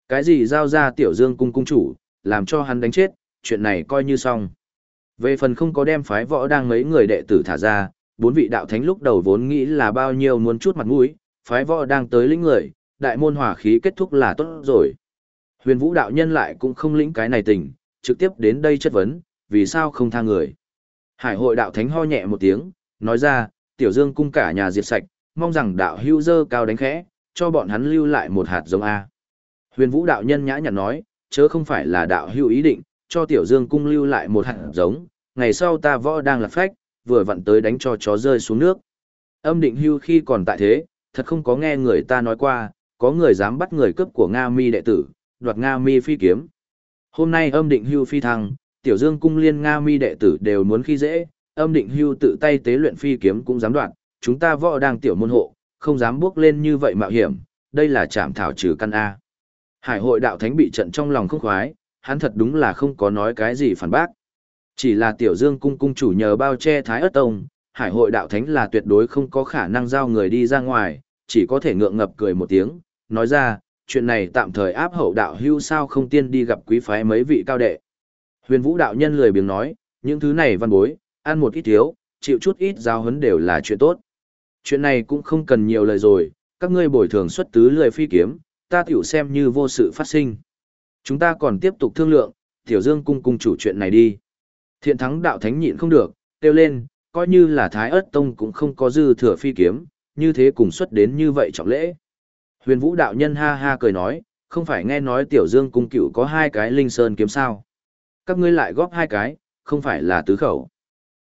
Cái gì giao ra tiểu dương cung cung chủ, làm cho hắn đánh chết, chuyện này coi như xong. Về phần không có đem phái võ đang mấy người đệ tử thả ra, bốn vị đạo thánh lúc đầu vốn nghĩ là bao nhiêu muốn chút mặt mũi, phái võ đang tới lĩnh người, đại môn hỏa khí kết thúc là tốt rồi. Huyền vũ đạo nhân lại cũng không lĩnh cái này tình, trực tiếp đến đây chất vấn, vì sao không tha người. Hải hội đạo thánh ho nhẹ một tiếng, nói ra, tiểu dương cung cả nhà diệt sạch, mong rằng đạo hưu dơ cao đánh khẽ, cho bọn hắn lưu lại một hạt giống A. Huyền vũ đạo nhân nhã nhặn nói, chớ không phải là đạo hưu ý định, cho tiểu dương cung lưu lại một hạt giống, ngày sau ta võ đang lạc phách, vừa vặn tới đánh cho chó rơi xuống nước. Âm định hưu khi còn tại thế, thật không có nghe người ta nói qua, có người dám bắt người cướp của Nga mi đệ tử, đoạt Nga mi phi kiếm. Hôm nay âm định hưu phi thăng, tiểu dương cung liên Nga mi đệ tử đều muốn khi dễ, âm định hưu tự tay tế luyện phi kiếm cũng dám đoạt chúng ta võ đang tiểu môn hộ, không dám bước lên như vậy mạo hiểm, đây là chạm thảo trừ căn A. Hải hội đạo thánh bị trận trong lòng không khoái, hắn thật đúng là không có nói cái gì phản bác. Chỉ là tiểu dương cung cung chủ nhờ bao che thái ớt tông, hải hội đạo thánh là tuyệt đối không có khả năng giao người đi ra ngoài, chỉ có thể ngượng ngập cười một tiếng, nói ra, chuyện này tạm thời áp hậu đạo hưu sao không tiên đi gặp quý phái mấy vị cao đệ. Huyền vũ đạo nhân lười biếng nói, những thứ này văn bối, ăn một ít thiếu, chịu chút ít giao hấn đều là chuyện tốt. Chuyện này cũng không cần nhiều lời rồi, các ngươi bồi thường xuất tứ lười phi kiếm, ta tiểu xem như vô sự phát sinh. Chúng ta còn tiếp tục thương lượng, tiểu dương cung cung chủ chuyện này đi. Thiện thắng đạo thánh nhịn không được, kêu lên, coi như là thái ớt tông cũng không có dư thừa phi kiếm, như thế cùng xuất đến như vậy trọng lễ. Huyền vũ đạo nhân ha ha cười nói, không phải nghe nói tiểu dương cung cựu có hai cái linh sơn kiếm sao. Các ngươi lại góp hai cái, không phải là tứ khẩu.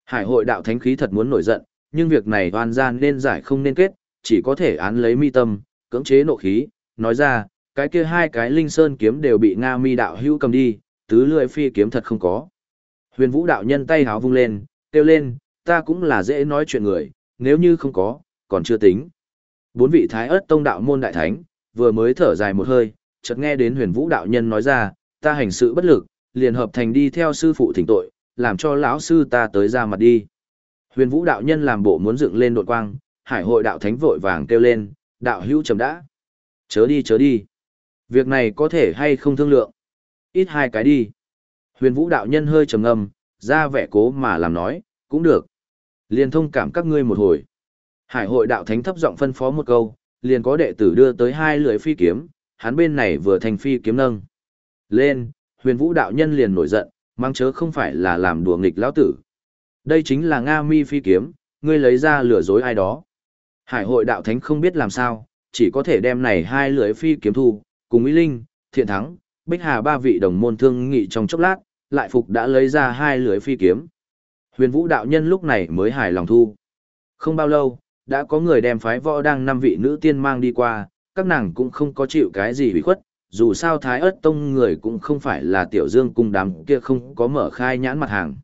Hải hội đạo thánh khí thật muốn nổi giận, nhưng việc này oan gian nên giải không nên kết, chỉ có thể án lấy mi tâm, cưỡng chế nộ khí, nói ra, cái kia hai cái linh sơn kiếm đều bị Nga mi đạo hữu cầm đi, tứ lưỡi phi kiếm thật không có. Huyền vũ đạo nhân tay háo vung lên, kêu lên, ta cũng là dễ nói chuyện người, nếu như không có, còn chưa tính. Bốn vị thái ớt tông đạo môn đại thánh, vừa mới thở dài một hơi, chợt nghe đến huyền vũ đạo nhân nói ra, ta hành sự bất lực, liền hợp thành đi theo sư phụ thỉnh tội, làm cho lão sư ta tới ra mặt đi. Huyền vũ đạo nhân làm bộ muốn dựng lên đột quang, hải hội đạo thánh vội vàng kêu lên, đạo hữu chấm đã. Chớ đi chớ đi. Việc này có thể hay không thương lượng. Ít hai cái đi. Huyền vũ đạo nhân hơi trầm ngâm, ra vẻ cố mà làm nói, cũng được. Liền thông cảm các ngươi một hồi. Hải hội đạo thánh thấp giọng phân phó một câu, liền có đệ tử đưa tới hai lưỡi phi kiếm, hắn bên này vừa thành phi kiếm nâng. Lên, huyền vũ đạo nhân liền nổi giận, mang chớ không phải là làm đùa nghịch lão tử. Đây chính là Nga mi phi kiếm, ngươi lấy ra lừa dối ai đó. Hải hội đạo thánh không biết làm sao, chỉ có thể đem này hai lưỡi phi kiếm thu, cùng Mỹ Linh, Thiện Thắng, Bích Hà ba vị đồng môn thương nghị trong chốc lát, lại phục đã lấy ra hai lưỡi phi kiếm. Huyền Vũ đạo nhân lúc này mới hài lòng thu. Không bao lâu, đã có người đem phái võ đang năm vị nữ tiên mang đi qua, các nàng cũng không có chịu cái gì bị khuất, dù sao Thái ớt tông người cũng không phải là tiểu dương cung đám kia không có mở khai nhãn mặt hàng.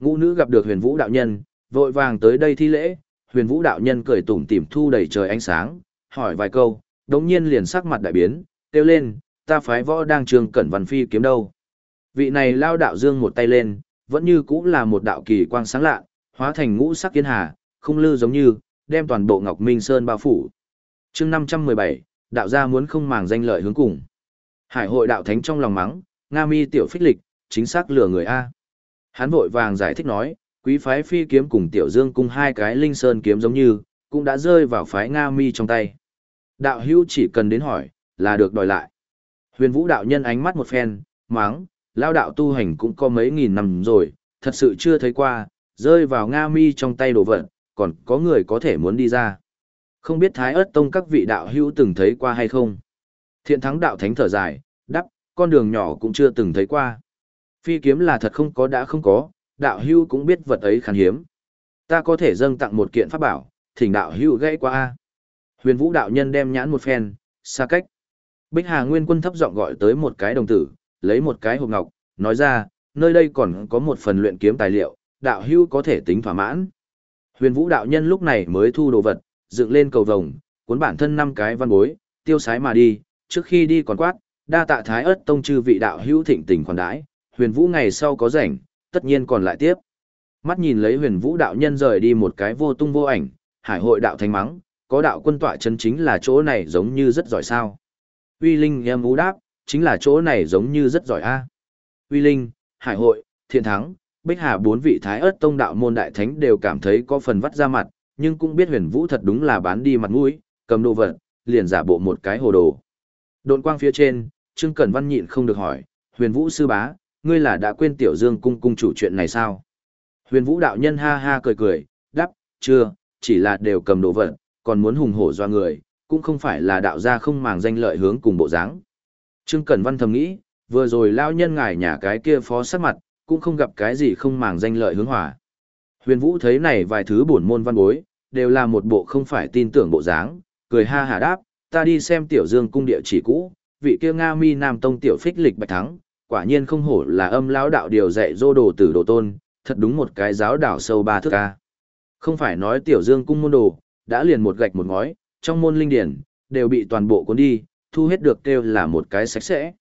Ngũ nữ gặp được huyền vũ đạo nhân, vội vàng tới đây thi lễ, huyền vũ đạo nhân cười tủm tỉm thu đầy trời ánh sáng, hỏi vài câu, đống nhiên liền sắc mặt đại biến, kêu lên, ta phái võ đang trường cẩn văn phi kiếm đâu. Vị này lao đạo dương một tay lên, vẫn như cũng là một đạo kỳ quang sáng lạ, hóa thành ngũ sắc kiến hà, không lư giống như, đem toàn bộ Ngọc Minh Sơn bao phủ. chương 517, đạo gia muốn không màng danh lợi hướng cùng. Hải hội đạo thánh trong lòng mắng, Nga mi tiểu phích lịch, chính xác lừa người A. Hắn vội vàng giải thích nói, quý phái phi kiếm cùng tiểu dương cung hai cái linh sơn kiếm giống như, cũng đã rơi vào phái Nga mi trong tay. Đạo hữu chỉ cần đến hỏi, là được đòi lại. Huyền vũ đạo nhân ánh mắt một phen, mắng, lao đạo tu hành cũng có mấy nghìn năm rồi, thật sự chưa thấy qua, rơi vào Nga mi trong tay đồ vật, còn có người có thể muốn đi ra. Không biết Thái ớt tông các vị đạo hữu từng thấy qua hay không? Thiện thắng đạo thánh thở dài, đắp, con đường nhỏ cũng chưa từng thấy qua. Phi kiếm là thật không có đã không có, đạo hữu cũng biết vật ấy khan hiếm. Ta có thể dâng tặng một kiện pháp bảo, thỉnh đạo hữu gãy qua a. Huyền Vũ đạo nhân đem nhãn một phen, xa cách. Bích Hà Nguyên Quân thấp giọng gọi tới một cái đồng tử, lấy một cái hộp ngọc, nói ra, nơi đây còn có một phần luyện kiếm tài liệu, đạo hữu có thể tính thỏa mãn. Huyền Vũ đạo nhân lúc này mới thu đồ vật, dựng lên cầu vồng, cuốn bản thân năm cái văn bối, tiêu sái mà đi, trước khi đi còn quát, đa tạ thái ớt tông chư vị đạo hữu thịnh tình khoản đãi, Huyền Vũ ngày sau có rảnh, tất nhiên còn lại tiếp. Mắt nhìn lấy Huyền Vũ đạo nhân rời đi một cái vô tung vô ảnh, Hải hội đạo thánh mắng, có đạo quân tọa chân chính là chỗ này giống như rất giỏi sao? Uy Linh em vũ đáp, chính là chỗ này giống như rất giỏi a. Uy Linh, Hải hội, Thiện Thắng, Bích Hà bốn vị thái ớt tông đạo môn đại thánh đều cảm thấy có phần vắt ra mặt, nhưng cũng biết huyền vũ thật đúng là bán đi mặt mũi, cầm đồ vật, liền giả bộ một cái hồ đồ. Độn quang phía trên, Trương Cẩn Văn nhịn không được hỏi, huyền vũ sư bá, ngươi là đã quên tiểu dương cung cung chủ chuyện này sao? Huyền vũ đạo nhân ha ha cười cười, đáp, chưa, chỉ là đều cầm đồ vật, còn muốn hùng hổ doa người, cũng không phải là đạo gia không màng danh lợi hướng cùng bộ dáng. Trương Cẩn Văn thầm nghĩ, vừa rồi lao nhân ngài nhà cái kia phó sát mặt, cũng không gặp cái gì không màng danh lợi hướng hỏa. Huyền Vũ thấy này vài thứ bổn môn văn bối, đều là một bộ không phải tin tưởng bộ dáng, cười ha hà đáp, ta đi xem tiểu dương cung địa chỉ cũ, vị kia Nga mi Nam Tông tiểu phích lịch bạch thắng, quả nhiên không hổ là âm lão đạo điều dạy dô đồ tử đồ tôn, thật đúng một cái giáo đảo sâu ba thước ca. Không phải nói tiểu dương cung môn đồ, đã liền một gạch một ngói, trong môn linh điển, đều bị toàn bộ cuốn đi, thu hết được kêu là một cái sạch sẽ.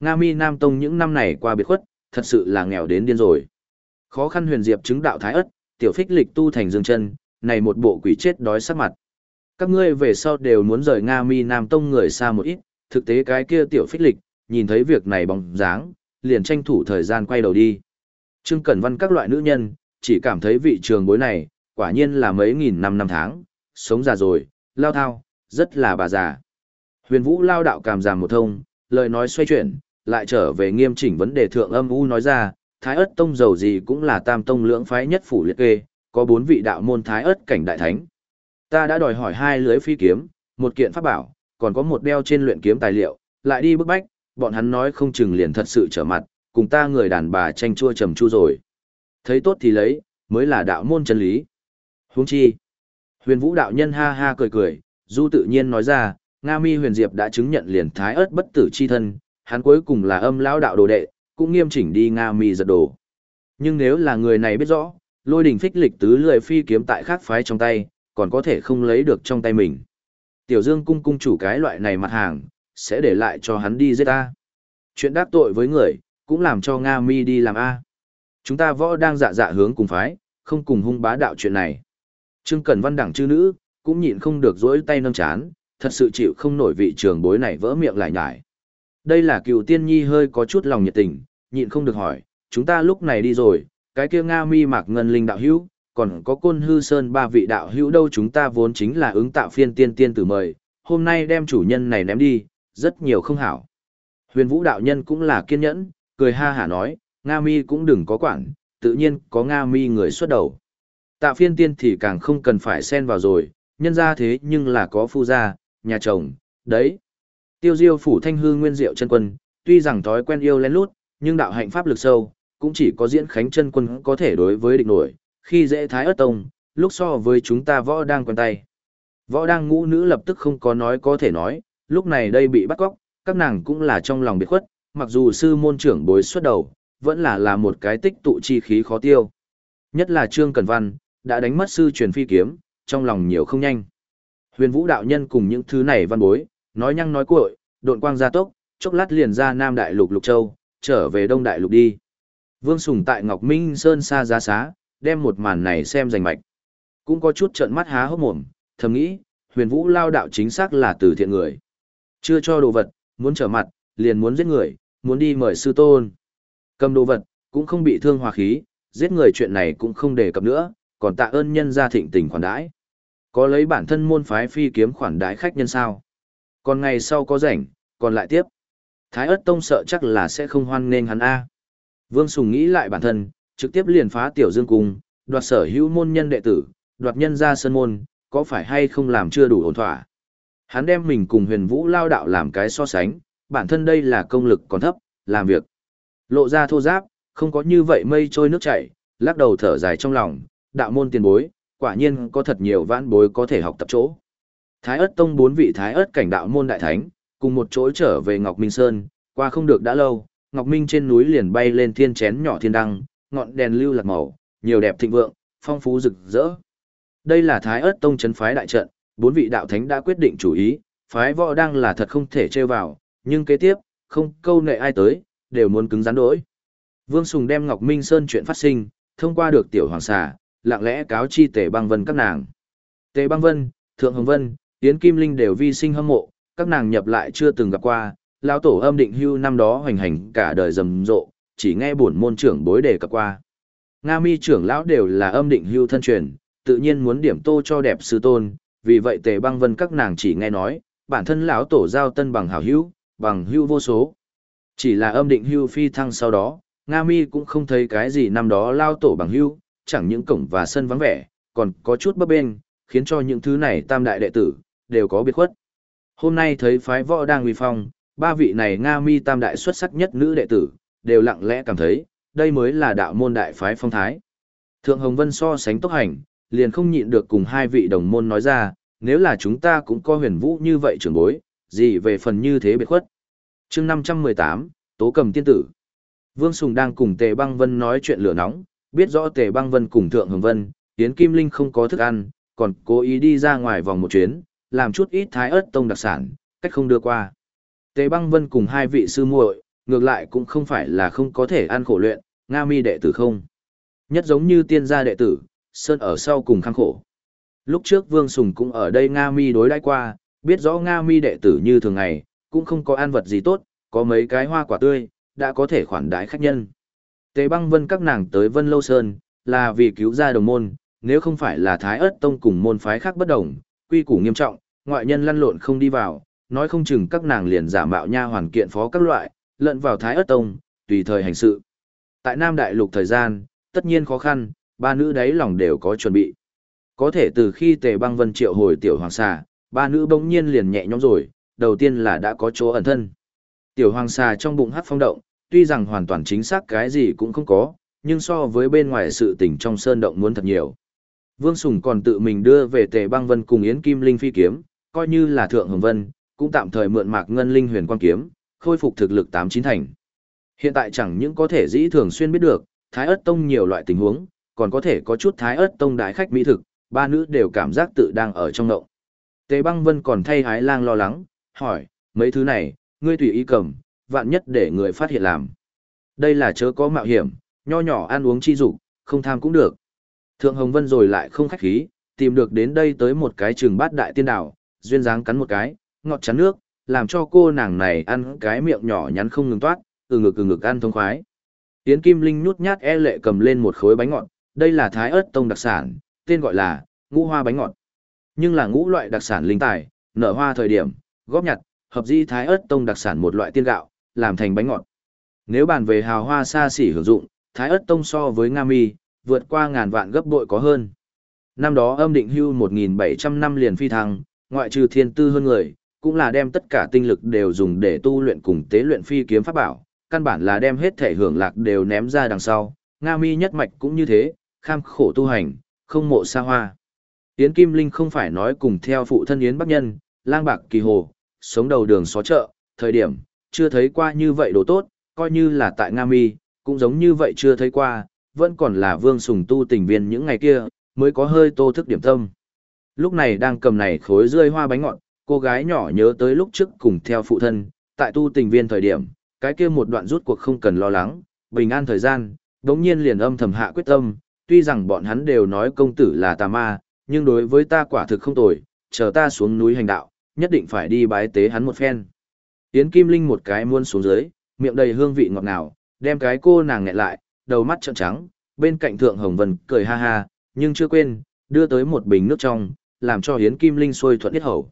Nga mi Nam Tông những năm này qua biệt khuất, thật sự là nghèo đến điên rồi. Khó khăn huyền diệp chứng đạo thái ất, tiểu phích lịch tu thành dương chân, này một bộ quỷ chết đói sắc mặt. Các ngươi về sau đều muốn rời Nga mi Nam Tông người xa một ít, thực tế cái kia tiểu phích lịch, nhìn thấy việc này bóng dáng, liền tranh thủ thời gian quay đầu đi. Trương Cẩn Văn các loại nữ nhân, chỉ cảm thấy vị trường bối này, quả nhiên là mấy nghìn năm năm tháng, sống già rồi, lao thao, rất là bà già. Huyền Vũ lao đạo cảm giảm một thông, lời nói xoay chuyển, lại trở về nghiêm chỉnh vấn đề thượng âm u nói ra, thái ất tông dầu gì cũng là tam tông lưỡng phái nhất phủ liệt kê, có bốn vị đạo môn thái ất cảnh đại thánh. Ta đã đòi hỏi hai lưới phi kiếm, một kiện pháp bảo, còn có một đeo trên luyện kiếm tài liệu, lại đi bức bách, bọn hắn nói không chừng liền thật sự trở mặt, cùng ta người đàn bà tranh chua trầm chu rồi. Thấy tốt thì lấy, mới là đạo môn chân lý. Huống chi. Huyền vũ đạo nhân ha ha cười cười, du tự nhiên nói ra, Nga mi huyền diệp đã chứng nhận liền thái ớt bất tử chi thân, hắn cuối cùng là âm lão đạo đồ đệ, cũng nghiêm chỉnh đi Nga mi giật đồ. Nhưng nếu là người này biết rõ, lôi đình phích lịch tứ lười phi kiếm tại khác phái trong tay, còn có thể không lấy được trong tay mình. Tiểu Dương cung cung chủ cái loại này mặt hàng, sẽ để lại cho hắn đi giết ta. Chuyện đắc tội với người, cũng làm cho Nga mi đi làm A. Chúng ta võ đang dạ dạ hướng cùng phái, không cùng hung bá đạo chuyện này. Trương Cẩn Văn đẳng chư nữ, cũng nhịn không được dỗi tay nâng chán, thật sự chịu không nổi vị trường bối này vỡ miệng lại nhải. Đây là cựu tiên nhi hơi có chút lòng nhiệt tình, nhịn không được hỏi, chúng ta lúc này đi rồi, cái kia Nga mi mạc ngân linh đạo hữu, còn có côn hư sơn ba vị đạo hữu đâu chúng ta vốn chính là ứng tạo phiên tiên tiên tử mời, hôm nay đem chủ nhân này ném đi, rất nhiều không hảo. Huyền vũ đạo nhân cũng là kiên nhẫn, cười ha hả nói, Nga mi cũng đừng có quản, tự nhiên có Nga mi người xuất đầu. Tạ phiên tiên thì càng không cần phải xen vào rồi, nhân ra thế nhưng là có phu gia, nhà chồng, đấy. Tiêu diêu phủ thanh hư nguyên diệu chân quân, tuy rằng thói quen yêu lén lút, nhưng đạo hạnh pháp lực sâu, cũng chỉ có diễn khánh chân quân có thể đối với địch nổi, khi dễ thái ớt tông, lúc so với chúng ta võ đang quen tay. Võ đang ngũ nữ lập tức không có nói có thể nói, lúc này đây bị bắt cóc, các nàng cũng là trong lòng biệt khuất, mặc dù sư môn trưởng bối xuất đầu, vẫn là là một cái tích tụ chi khí khó tiêu. Nhất là Trương Cần Văn, đã đánh mất sư truyền phi kiếm, trong lòng nhiều không nhanh. Huyền Vũ đạo nhân cùng những thứ này văn bối, nói nhăng nói cuội, độn quang gia tốc, chốc lát liền ra Nam Đại Lục Lục Châu, trở về Đông Đại Lục đi. Vương Sùng tại Ngọc Minh Sơn xa giá xá, đem một màn này xem rành mạch. Cũng có chút trợn mắt há hốc mồm, thầm nghĩ, huyền vũ lao đạo chính xác là từ thiện người. Chưa cho đồ vật, muốn trở mặt, liền muốn giết người, muốn đi mời sư tôn. Cầm đồ vật, cũng không bị thương hòa khí, giết người chuyện này cũng không đề cập nữa, còn tạ ơn nhân gia thịnh tình khoản đãi. Có lấy bản thân môn phái phi kiếm khoản đãi khách nhân sao. Còn ngày sau có rảnh, còn lại tiếp. Thái ất tông sợ chắc là sẽ không hoan nghênh hắn A. Vương Sùng nghĩ lại bản thân, trực tiếp liền phá tiểu dương cung, đoạt sở hữu môn nhân đệ tử, đoạt nhân ra sân môn, có phải hay không làm chưa đủ ổn thỏa. Hắn đem mình cùng huyền vũ lao đạo làm cái so sánh, bản thân đây là công lực còn thấp, làm việc. Lộ ra thô giáp, không có như vậy mây trôi nước chảy, lắc đầu thở dài trong lòng, đạo môn tiền bối, quả nhiên có thật nhiều vãn bối có thể học tập chỗ. Thái ớt tông bốn vị thái ớt cảnh đạo môn đại thánh, cùng một chỗ trở về Ngọc Minh Sơn, qua không được đã lâu, Ngọc Minh trên núi liền bay lên thiên chén nhỏ thiên đăng, ngọn đèn lưu lạc màu, nhiều đẹp thịnh vượng, phong phú rực rỡ. Đây là Thái Ức Tông trấn phái đại trận, bốn vị đạo thánh đã quyết định chủ ý, phái võ đang là thật không thể trêu vào, nhưng kế tiếp, không câu nệ ai tới, đều muốn cứng rắn đối. Vương Sùng đem Ngọc Minh Sơn chuyện phát sinh, thông qua được tiểu hoàng xà, lặng lẽ cáo chi Tề Băng Vân các nàng. Tề Băng Vân, Thượng Hồng Vân, Tiến Kim Linh đều vi sinh hâm mộ, các nàng nhập lại chưa từng gặp qua, lão tổ âm định hưu năm đó hoành hành cả đời rầm rộ, chỉ nghe bổn môn trưởng bối đề cập qua. Nga mi trưởng lão đều là âm định hưu thân truyền, tự nhiên muốn điểm tô cho đẹp sư tôn, vì vậy tề băng vân các nàng chỉ nghe nói, bản thân lão tổ giao tân bằng hảo hữu, bằng hưu vô số. Chỉ là âm định hưu phi thăng sau đó, Nga mi cũng không thấy cái gì năm đó lao tổ bằng hưu, chẳng những cổng và sân vắng vẻ, còn có chút bấp bênh, khiến cho những thứ này tam đại đệ tử, đều có biệt khuất. Hôm nay thấy phái võ đang uy phong, ba vị này Nga mi tam đại xuất sắc nhất nữ đệ tử, đều lặng lẽ cảm thấy, đây mới là đạo môn đại phái phong thái. Thượng Hồng Vân so sánh tốc hành, liền không nhịn được cùng hai vị đồng môn nói ra, nếu là chúng ta cũng có huyền vũ như vậy trưởng bối, gì về phần như thế biệt khuất. chương 518, Tố Cầm Tiên Tử, Vương Sùng đang cùng Tề Băng Vân nói chuyện lửa nóng, biết rõ Tề Băng Vân cùng Thượng Hồng Vân, Yến Kim Linh không có thức ăn, còn cố ý đi ra ngoài vòng một chuyến, làm chút ít thái ớt tông đặc sản, cách không đưa qua. Tề Băng Vân cùng hai vị sư muội, ngược lại cũng không phải là không có thể ăn khổ luyện, Nga Mi đệ tử không. Nhất giống như tiên gia đệ tử, Sơn ở sau cùng khăng khổ. Lúc trước Vương Sùng cũng ở đây Nga Mi đối đãi qua, biết rõ Nga Mi đệ tử như thường ngày, cũng không có ăn vật gì tốt, có mấy cái hoa quả tươi, đã có thể khoản đái khách nhân. Tề băng vân các nàng tới Vân Lâu Sơn, là vì cứu ra đồng môn, nếu không phải là Thái ớt Tông cùng môn phái khác bất đồng, quy củ nghiêm trọng, ngoại nhân lăn lộn không đi vào, nói không chừng các nàng liền giả mạo nha hoàn kiện phó các loại, lận vào Thái ớt Tông, tùy thời hành sự. Tại Nam Đại Lục thời gian, tất nhiên khó khăn, ba nữ đấy lòng đều có chuẩn bị. Có thể từ khi Tề băng vân triệu hồi tiểu hoàng xà, ba nữ bỗng nhiên liền nhẹ nhõm rồi, đầu tiên là đã có chỗ ẩn thân. Tiểu hoàng xà trong bụng hát phong động, tuy rằng hoàn toàn chính xác cái gì cũng không có, nhưng so với bên ngoài sự tình trong sơn động muốn thật nhiều. Vương Sùng còn tự mình đưa về Tề Băng Vân cùng Yến Kim Linh phi kiếm, coi như là Thượng Hồng Vân, cũng tạm thời mượn Mạc Ngân Linh huyền quang kiếm, khôi phục thực lực tám chín thành. Hiện tại chẳng những có thể dĩ thường xuyên biết được, Thái Ức Tông nhiều loại tình huống, còn có thể có chút Thái Ức Tông đại khách mỹ thực, ba nữ đều cảm giác tự đang ở trong động. Tề Băng Vân còn thay hái Lang lo lắng, hỏi, mấy thứ này, ngươi tùy ý cầm, vạn nhất để người phát hiện làm. Đây là chớ có mạo hiểm, nho nhỏ ăn uống chi dục, không tham cũng được. Thượng Hồng Vân rồi lại không khách khí, tìm được đến đây tới một cái trường bát đại tiên đảo, duyên dáng cắn một cái, ngọt chắn nước, làm cho cô nàng này ăn cái miệng nhỏ nhắn không ngừng toát, từ ngực từ ngực ăn thông khoái. Yến Kim Linh nhút nhát e lệ cầm lên một khối bánh ngọt, đây là thái ớt tông đặc sản, tên gọi là ngũ hoa bánh ngọt. Nhưng là ngũ loại đặc sản linh tài, nở hoa thời điểm, góp nhặt, hợp di thái ớt tông đặc sản một loại tiên gạo, làm thành bánh ngọt. Nếu bàn về hào hoa xa xỉ hưởng dụng, thái ớt tông so với Nga Mi, vượt qua ngàn vạn gấp bội có hơn. Năm đó âm định hưu 1.700 năm liền phi thăng, ngoại trừ thiên tư hơn người, cũng là đem tất cả tinh lực đều dùng để tu luyện cùng tế luyện phi kiếm pháp bảo, căn bản là đem hết thể hưởng lạc đều ném ra đằng sau. Nga Mi nhất mạch cũng như thế, kham khổ tu hành, không mộ xa hoa. Yến Kim Linh không phải nói cùng theo phụ thân Yến Bắc Nhân, lang bạc kỳ hồ, sống đầu đường xó chợ, thời điểm, chưa thấy qua như vậy đồ tốt, coi như là tại Nga Mi, cũng giống như vậy chưa thấy qua, vẫn còn là vương sùng tu tình viên những ngày kia, mới có hơi tô thức điểm tâm. Lúc này đang cầm này khối rơi hoa bánh ngọt, cô gái nhỏ nhớ tới lúc trước cùng theo phụ thân, tại tu tình viên thời điểm, cái kia một đoạn rút cuộc không cần lo lắng, bình an thời gian, đống nhiên liền âm thầm hạ quyết tâm, tuy rằng bọn hắn đều nói công tử là tà ma, nhưng đối với ta quả thực không tồi, chờ ta xuống núi hành đạo, nhất định phải đi bái tế hắn một phen. Yến Kim Linh một cái muôn xuống dưới, miệng đầy hương vị ngọt ngào, đem cái cô nàng nghẹn lại, đầu mắt trợn trắng, bên cạnh Thượng Hồng Vân cười ha ha, nhưng chưa quên, đưa tới một bình nước trong, làm cho Yến Kim Linh xuôi thuận nhất hầu.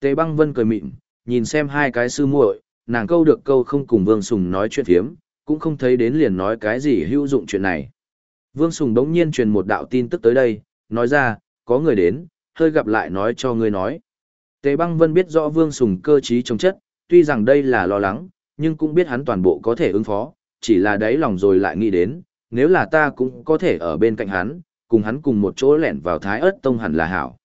Tề Băng Vân cười mịn, nhìn xem hai cái sư muội, nàng câu được câu không cùng Vương Sùng nói chuyện phiếm, cũng không thấy đến liền nói cái gì hữu dụng chuyện này. Vương Sùng đống nhiên truyền một đạo tin tức tới đây, nói ra, có người đến, hơi gặp lại nói cho người nói. Tề Băng Vân biết rõ Vương Sùng cơ trí trong chất, tuy rằng đây là lo lắng, nhưng cũng biết hắn toàn bộ có thể ứng phó, chỉ là đáy lòng rồi lại nghĩ đến, nếu là ta cũng có thể ở bên cạnh hắn, cùng hắn cùng một chỗ lẻn vào thái ớt tông hẳn là hảo.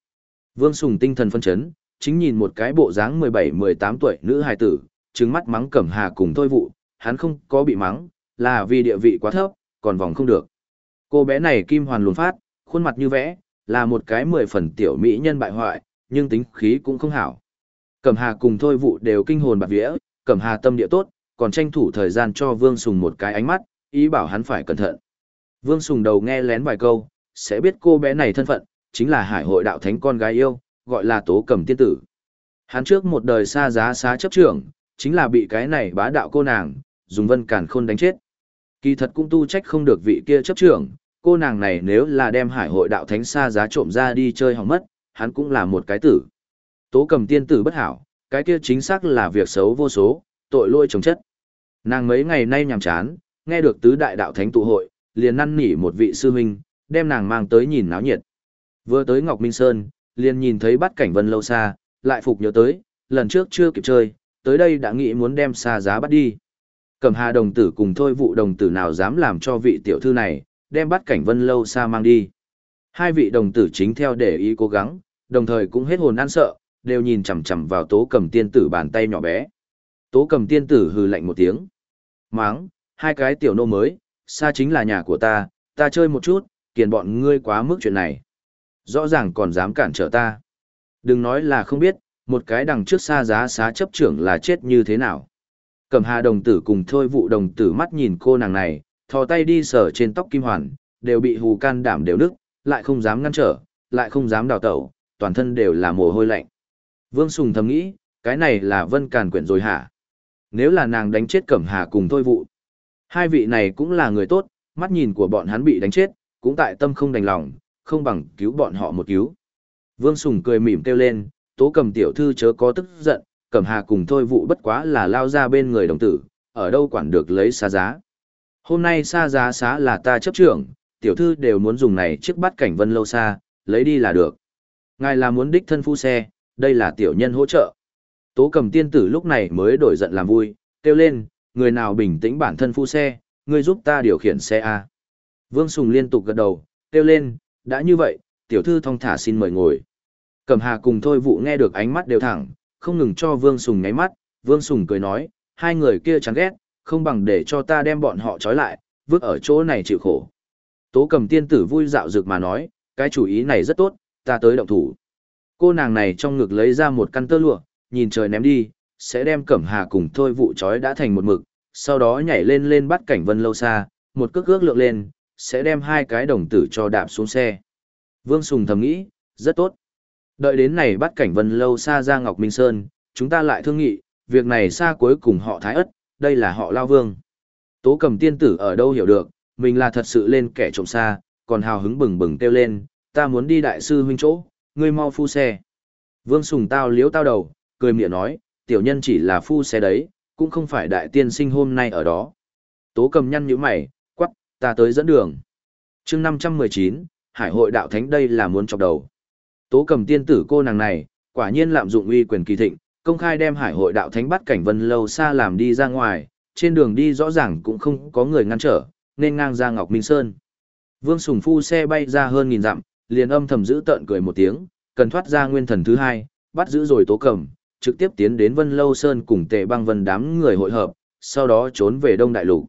Vương Sùng tinh thần phân chấn, chính nhìn một cái bộ dáng 17-18 tuổi nữ hài tử, trứng mắt mắng cẩm hà cùng thôi vụ, hắn không có bị mắng, là vì địa vị quá thấp, còn vòng không được. Cô bé này kim hoàn luồn phát, khuôn mặt như vẽ, là một cái mười phần tiểu mỹ nhân bại hoại, nhưng tính khí cũng không hảo. Cẩm hà cùng thôi vụ đều kinh hồn bạc vía, cẩm hà tâm địa tốt, còn tranh thủ thời gian cho Vương Sùng một cái ánh mắt, ý bảo hắn phải cẩn thận. Vương Sùng đầu nghe lén vài câu, sẽ biết cô bé này thân phận, chính là hải hội đạo thánh con gái yêu, gọi là tố cầm tiên tử. Hắn trước một đời xa giá xá chấp trưởng, chính là bị cái này bá đạo cô nàng, dùng vân cản khôn đánh chết. Kỳ thật cũng tu trách không được vị kia chấp trưởng, cô nàng này nếu là đem hải hội đạo thánh xa giá trộm ra đi chơi hỏng mất, hắn cũng là một cái tử. Tố cầm tiên tử bất hảo, cái kia chính xác là việc xấu vô số, tội lỗi chồng chất. Nàng mấy ngày nay nhàm chán, nghe được tứ đại đạo thánh tụ hội, liền năn nỉ một vị sư huynh, đem nàng mang tới nhìn náo nhiệt. Vừa tới Ngọc Minh Sơn, liền nhìn thấy bắt cảnh vân lâu xa, lại phục nhớ tới, lần trước chưa kịp chơi, tới đây đã nghĩ muốn đem xa giá bắt đi. Cẩm hà đồng tử cùng thôi vụ đồng tử nào dám làm cho vị tiểu thư này, đem bắt cảnh vân lâu xa mang đi. Hai vị đồng tử chính theo để ý cố gắng, đồng thời cũng hết hồn ăn sợ, đều nhìn chằm chằm vào tố cầm tiên tử bàn tay nhỏ bé. Tố cầm tiên tử hừ lạnh một tiếng. Máng, hai cái tiểu nô mới, xa chính là nhà của ta, ta chơi một chút, kiền bọn ngươi quá mức chuyện này. Rõ ràng còn dám cản trở ta. Đừng nói là không biết, một cái đằng trước xa giá xá chấp trưởng là chết như thế nào. Cầm hà đồng tử cùng thôi vụ đồng tử mắt nhìn cô nàng này, thò tay đi sờ trên tóc kim hoàn, đều bị hù can đảm đều nức, lại không dám ngăn trở, lại không dám đào tẩu, toàn thân đều là mồ hôi lạnh. Vương Sùng thầm nghĩ, cái này là vân càn quyển rồi hả? Nếu là nàng đánh chết cẩm hà cùng thôi vụ. Hai vị này cũng là người tốt, mắt nhìn của bọn hắn bị đánh chết, cũng tại tâm không đành lòng, không bằng cứu bọn họ một cứu. Vương Sùng cười mỉm kêu lên, tố cầm tiểu thư chớ có tức giận, cẩm hà cùng thôi vụ bất quá là lao ra bên người đồng tử, ở đâu quản được lấy xa giá. Hôm nay xa giá xá là ta chấp trưởng, tiểu thư đều muốn dùng này chiếc bắt cảnh vân lâu xa, lấy đi là được. Ngài là muốn đích thân phu xe, đây là tiểu nhân hỗ trợ. Tố cầm tiên tử lúc này mới đổi giận làm vui, kêu lên, người nào bình tĩnh bản thân phu xe, người giúp ta điều khiển xe A. Vương Sùng liên tục gật đầu, kêu lên, đã như vậy, tiểu thư thong thả xin mời ngồi. Cẩm hà cùng thôi vụ nghe được ánh mắt đều thẳng, không ngừng cho Vương Sùng nháy mắt, Vương Sùng cười nói, hai người kia chán ghét, không bằng để cho ta đem bọn họ trói lại, vứt ở chỗ này chịu khổ. Tố cầm tiên tử vui dạo dược mà nói, cái chủ ý này rất tốt, ta tới động thủ. Cô nàng này trong ngực lấy ra một căn tơ lụa, nhìn trời ném đi, sẽ đem cẩm hà cùng thôi vụ trói đã thành một mực, sau đó nhảy lên lên bắt cảnh vân lâu xa, một cước ước lượng lên, sẽ đem hai cái đồng tử cho đạp xuống xe. Vương Sùng thầm nghĩ, rất tốt. Đợi đến này bắt cảnh vân lâu xa ra Ngọc Minh Sơn, chúng ta lại thương nghị, việc này xa cuối cùng họ thái ất, đây là họ lao vương. Tố cầm tiên tử ở đâu hiểu được, mình là thật sự lên kẻ trộm xa, còn hào hứng bừng bừng kêu lên, ta muốn đi đại sư huynh chỗ, ngươi mau phu xe. Vương Sùng tao liếu tao đầu, cười miệng nói, tiểu nhân chỉ là phu xe đấy, cũng không phải đại tiên sinh hôm nay ở đó. Tố cầm nhăn như mày, quắc, ta tới dẫn đường. chương 519, Hải hội đạo thánh đây là muốn chọc đầu. Tố cầm tiên tử cô nàng này, quả nhiên lạm dụng uy quyền kỳ thịnh, công khai đem hải hội đạo thánh bắt cảnh vân lâu xa làm đi ra ngoài, trên đường đi rõ ràng cũng không có người ngăn trở, nên ngang ra Ngọc Minh Sơn. Vương Sùng Phu xe bay ra hơn nghìn dặm, liền âm thầm giữ tợn cười một tiếng, cần thoát ra nguyên thần thứ hai, bắt giữ rồi tố cầm, trực tiếp tiến đến Vân Lâu Sơn cùng tề băng vân đám người hội hợp, sau đó trốn về Đông Đại Lục.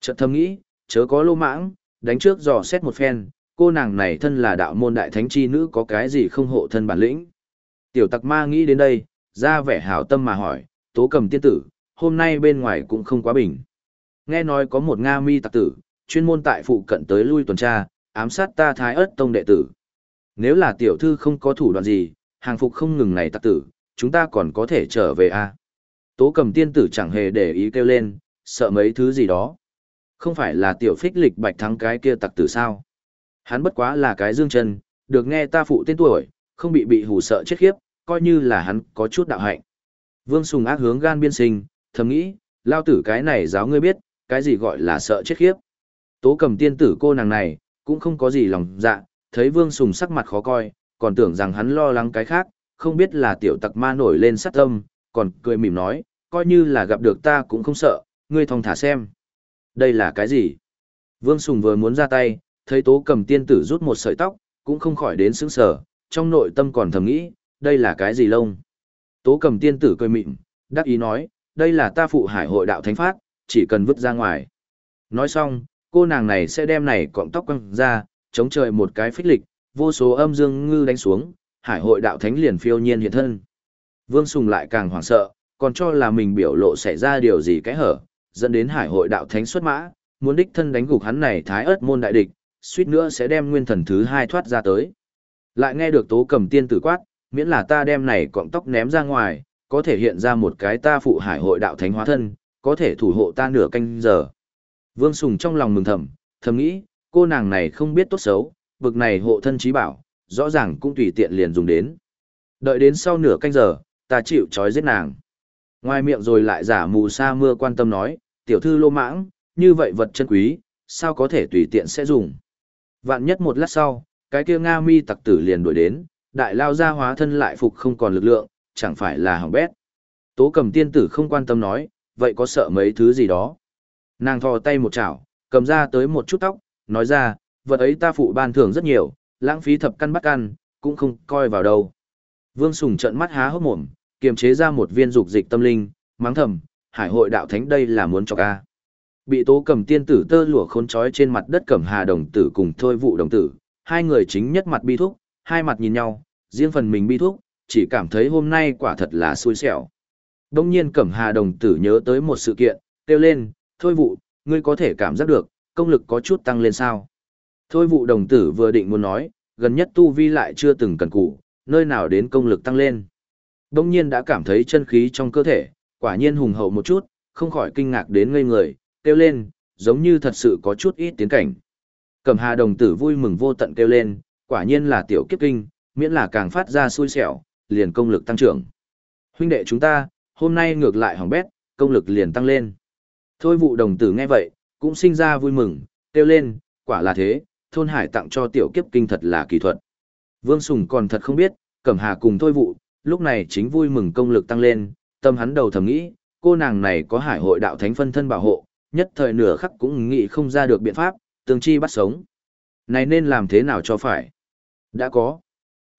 Chợt thầm nghĩ, chớ có lô mãng, đánh trước dò xét một phen, cô nàng này thân là đạo môn đại thánh chi nữ có cái gì không hộ thân bản lĩnh. Tiểu tặc ma nghĩ đến đây, ra vẻ hảo tâm mà hỏi, tố cầm tiên tử, hôm nay bên ngoài cũng không quá bình. Nghe nói có một Nga mi tặc tử, chuyên môn tại phụ cận tới lui tuần tra, ám sát ta thái Ức tông đệ tử. Nếu là tiểu thư không có thủ đoạn gì, hàng phục không ngừng này tặc tử, chúng ta còn có thể trở về à? Tố cầm tiên tử chẳng hề để ý kêu lên, sợ mấy thứ gì đó. Không phải là tiểu phích lịch bạch thắng cái kia tặc tử sao? Hắn bất quá là cái dương chân, được nghe ta phụ tên tuổi, không bị bị hù sợ chết khiếp, coi như là hắn có chút đạo hạnh. Vương Sùng ác hướng gan biên sinh, thầm nghĩ, lao tử cái này giáo ngươi biết, cái gì gọi là sợ chết khiếp. Tố cầm tiên tử cô nàng này, cũng không có gì lòng dạ, thấy Vương Sùng sắc mặt khó coi, còn tưởng rằng hắn lo lắng cái khác, không biết là tiểu tặc ma nổi lên sát tâm, còn cười mỉm nói, coi như là gặp được ta cũng không sợ, ngươi thong thả xem. Đây là cái gì? Vương Sùng vừa muốn ra tay, thấy tố cầm tiên tử rút một sợi tóc, cũng không khỏi đến sững sở, trong nội tâm còn thầm nghĩ, đây là cái gì lông? Tố cầm tiên tử cười mịn, đắc ý nói, đây là ta phụ hải hội đạo thánh phát, chỉ cần vứt ra ngoài. Nói xong, cô nàng này sẽ đem này cọng tóc quăng ra, chống trời một cái phích lịch, vô số âm dương ngư đánh xuống, hải hội đạo thánh liền phiêu nhiên hiện thân. Vương Sùng lại càng hoảng sợ, còn cho là mình biểu lộ xảy ra điều gì cái hở, dẫn đến hải hội đạo thánh xuất mã, muốn đích thân đánh gục hắn này thái ớt môn đại địch, suýt nữa sẽ đem nguyên thần thứ hai thoát ra tới. Lại nghe được tố cầm tiên tử quát, miễn là ta đem này cọng tóc ném ra ngoài, có thể hiện ra một cái ta phụ hải hội đạo thánh hóa thân, có thể thủ hộ ta nửa canh giờ. Vương Sùng trong lòng mừng thầm, thầm nghĩ, cô nàng này không biết tốt xấu, bực này hộ thân trí bảo, rõ ràng cũng tùy tiện liền dùng đến. Đợi đến sau nửa canh giờ, ta chịu trói giết nàng. Ngoài miệng rồi lại giả mù sa mưa quan tâm nói, tiểu thư lô mãng, như vậy vật chân quý, sao có thể tùy tiện sẽ dùng. Vạn nhất một lát sau, cái kia Nga mi tặc tử liền đuổi đến, đại lao ra hóa thân lại phục không còn lực lượng, chẳng phải là hỏng bét. Tố cầm tiên tử không quan tâm nói, vậy có sợ mấy thứ gì đó. Nàng thò tay một chảo, cầm ra tới một chút tóc, nói ra, vật ấy ta phụ ban thưởng rất nhiều, lãng phí thập căn bắt căn, cũng không coi vào đâu. Vương Sùng trận mắt há hốc mồm, kiềm chế ra một viên dục dịch tâm linh, mắng thầm, hải hội đạo thánh đây là muốn cho ca. Bị tố cầm tiên tử tơ lụa khốn trói trên mặt đất cẩm hà đồng tử cùng thôi vụ đồng tử, hai người chính nhất mặt bi thúc, hai mặt nhìn nhau, riêng phần mình bi thúc, chỉ cảm thấy hôm nay quả thật là xui xẻo. Đông nhiên cẩm hà đồng tử nhớ tới một sự kiện, kêu lên, thôi vụ, ngươi có thể cảm giác được, công lực có chút tăng lên sao. Thôi vụ đồng tử vừa định muốn nói, gần nhất tu vi lại chưa từng cần củ, nơi nào đến công lực tăng lên. Đông nhiên đã cảm thấy chân khí trong cơ thể, quả nhiên hùng hậu một chút, không khỏi kinh ngạc đến ngây người, kêu lên, giống như thật sự có chút ít tiến cảnh. Cẩm hà đồng tử vui mừng vô tận kêu lên, quả nhiên là tiểu kiếp kinh, miễn là càng phát ra xui xẻo, liền công lực tăng trưởng. Huynh đệ chúng ta, hôm nay ngược lại hỏng bét, công lực liền tăng lên. Thôi vụ đồng tử nghe vậy, cũng sinh ra vui mừng, kêu lên, quả là thế, thôn hải tặng cho tiểu kiếp kinh thật là kỳ thuật. Vương Sùng còn thật không biết, Cẩm Hà cùng thôi vụ, lúc này chính vui mừng công lực tăng lên, tâm hắn đầu thầm nghĩ, cô nàng này có hải hội đạo thánh phân thân bảo hộ, nhất thời nửa khắc cũng nghĩ không ra được biện pháp, tương chi bắt sống. Này nên làm thế nào cho phải? Đã có.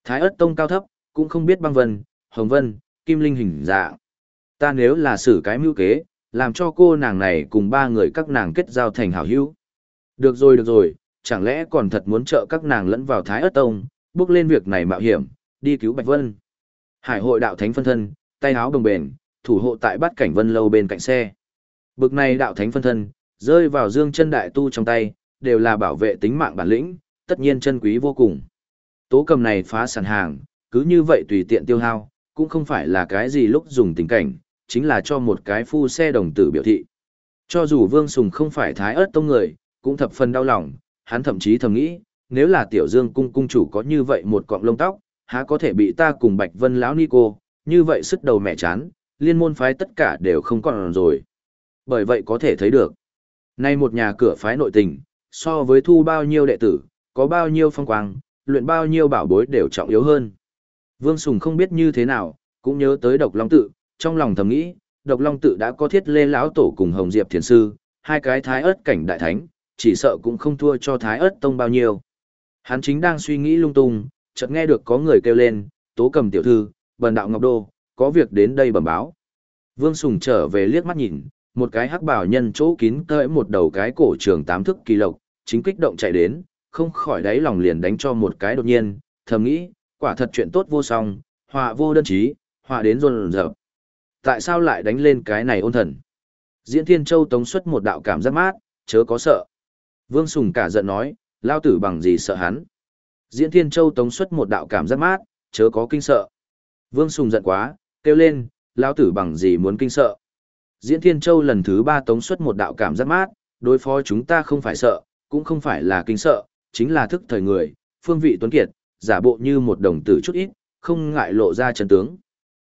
Thái ớt tông cao thấp, cũng không biết băng vân, hồng vân, kim linh hình dạng. Ta nếu là xử cái mưu kế, làm cho cô nàng này cùng ba người các nàng kết giao thành hảo hữu. Được rồi được rồi, chẳng lẽ còn thật muốn trợ các nàng lẫn vào Thái ớt tông, bước lên việc này mạo hiểm, đi cứu Bạch Vân. Hải hội đạo thánh phân thân, tay áo đồng bền, thủ hộ tại bát cảnh vân lâu bên cạnh xe. Bực này đạo thánh phân thân, rơi vào dương chân đại tu trong tay, đều là bảo vệ tính mạng bản lĩnh, tất nhiên chân quý vô cùng. Tố cầm này phá sản hàng, cứ như vậy tùy tiện tiêu hao, cũng không phải là cái gì lúc dùng tình cảnh, chính là cho một cái phu xe đồng tử biểu thị. Cho dù Vương Sùng không phải thái ớt tông người, cũng thập phần đau lòng, hắn thậm chí thầm nghĩ, nếu là tiểu dương cung cung chủ có như vậy một cọng lông tóc, há có thể bị ta cùng Bạch Vân lão ni cô, như vậy sức đầu mẹ chán, liên môn phái tất cả đều không còn rồi. Bởi vậy có thể thấy được, nay một nhà cửa phái nội tình, so với thu bao nhiêu đệ tử, có bao nhiêu phong quang, luyện bao nhiêu bảo bối đều trọng yếu hơn. Vương Sùng không biết như thế nào, cũng nhớ tới độc long tự, trong lòng thầm nghĩ, độc long tự đã có thiết lê lão tổ cùng hồng diệp thiền sư, hai cái thái ớt cảnh đại thánh, chỉ sợ cũng không thua cho thái ớt tông bao nhiêu. Hắn chính đang suy nghĩ lung tung, chợt nghe được có người kêu lên, tố cầm tiểu thư, bần đạo ngọc đô, có việc đến đây bẩm báo. Vương Sùng trở về liếc mắt nhìn, một cái hắc bảo nhân chỗ kín cỡ một đầu cái cổ trường tám thức kỳ lộc, chính kích động chạy đến, không khỏi đáy lòng liền đánh cho một cái đột nhiên, thầm nghĩ, quả thật chuyện tốt vô song, họa vô đơn chí, họa đến run rợp. Tại sao lại đánh lên cái này ôn thần? Diễn Thiên Châu tống xuất một đạo cảm giác mát, chớ có sợ. Vương Sùng cả giận nói, lao tử bằng gì sợ hắn? Diễn Thiên Châu tống xuất một đạo cảm giác mát, chớ có kinh sợ. Vương Sùng giận quá, kêu lên, lao tử bằng gì muốn kinh sợ? Diễn Thiên Châu lần thứ ba tống xuất một đạo cảm giác mát, đối phó chúng ta không phải sợ, cũng không phải là kinh sợ, chính là thức thời người, phương vị tuấn kiệt, giả bộ như một đồng tử chút ít, không ngại lộ ra chân tướng.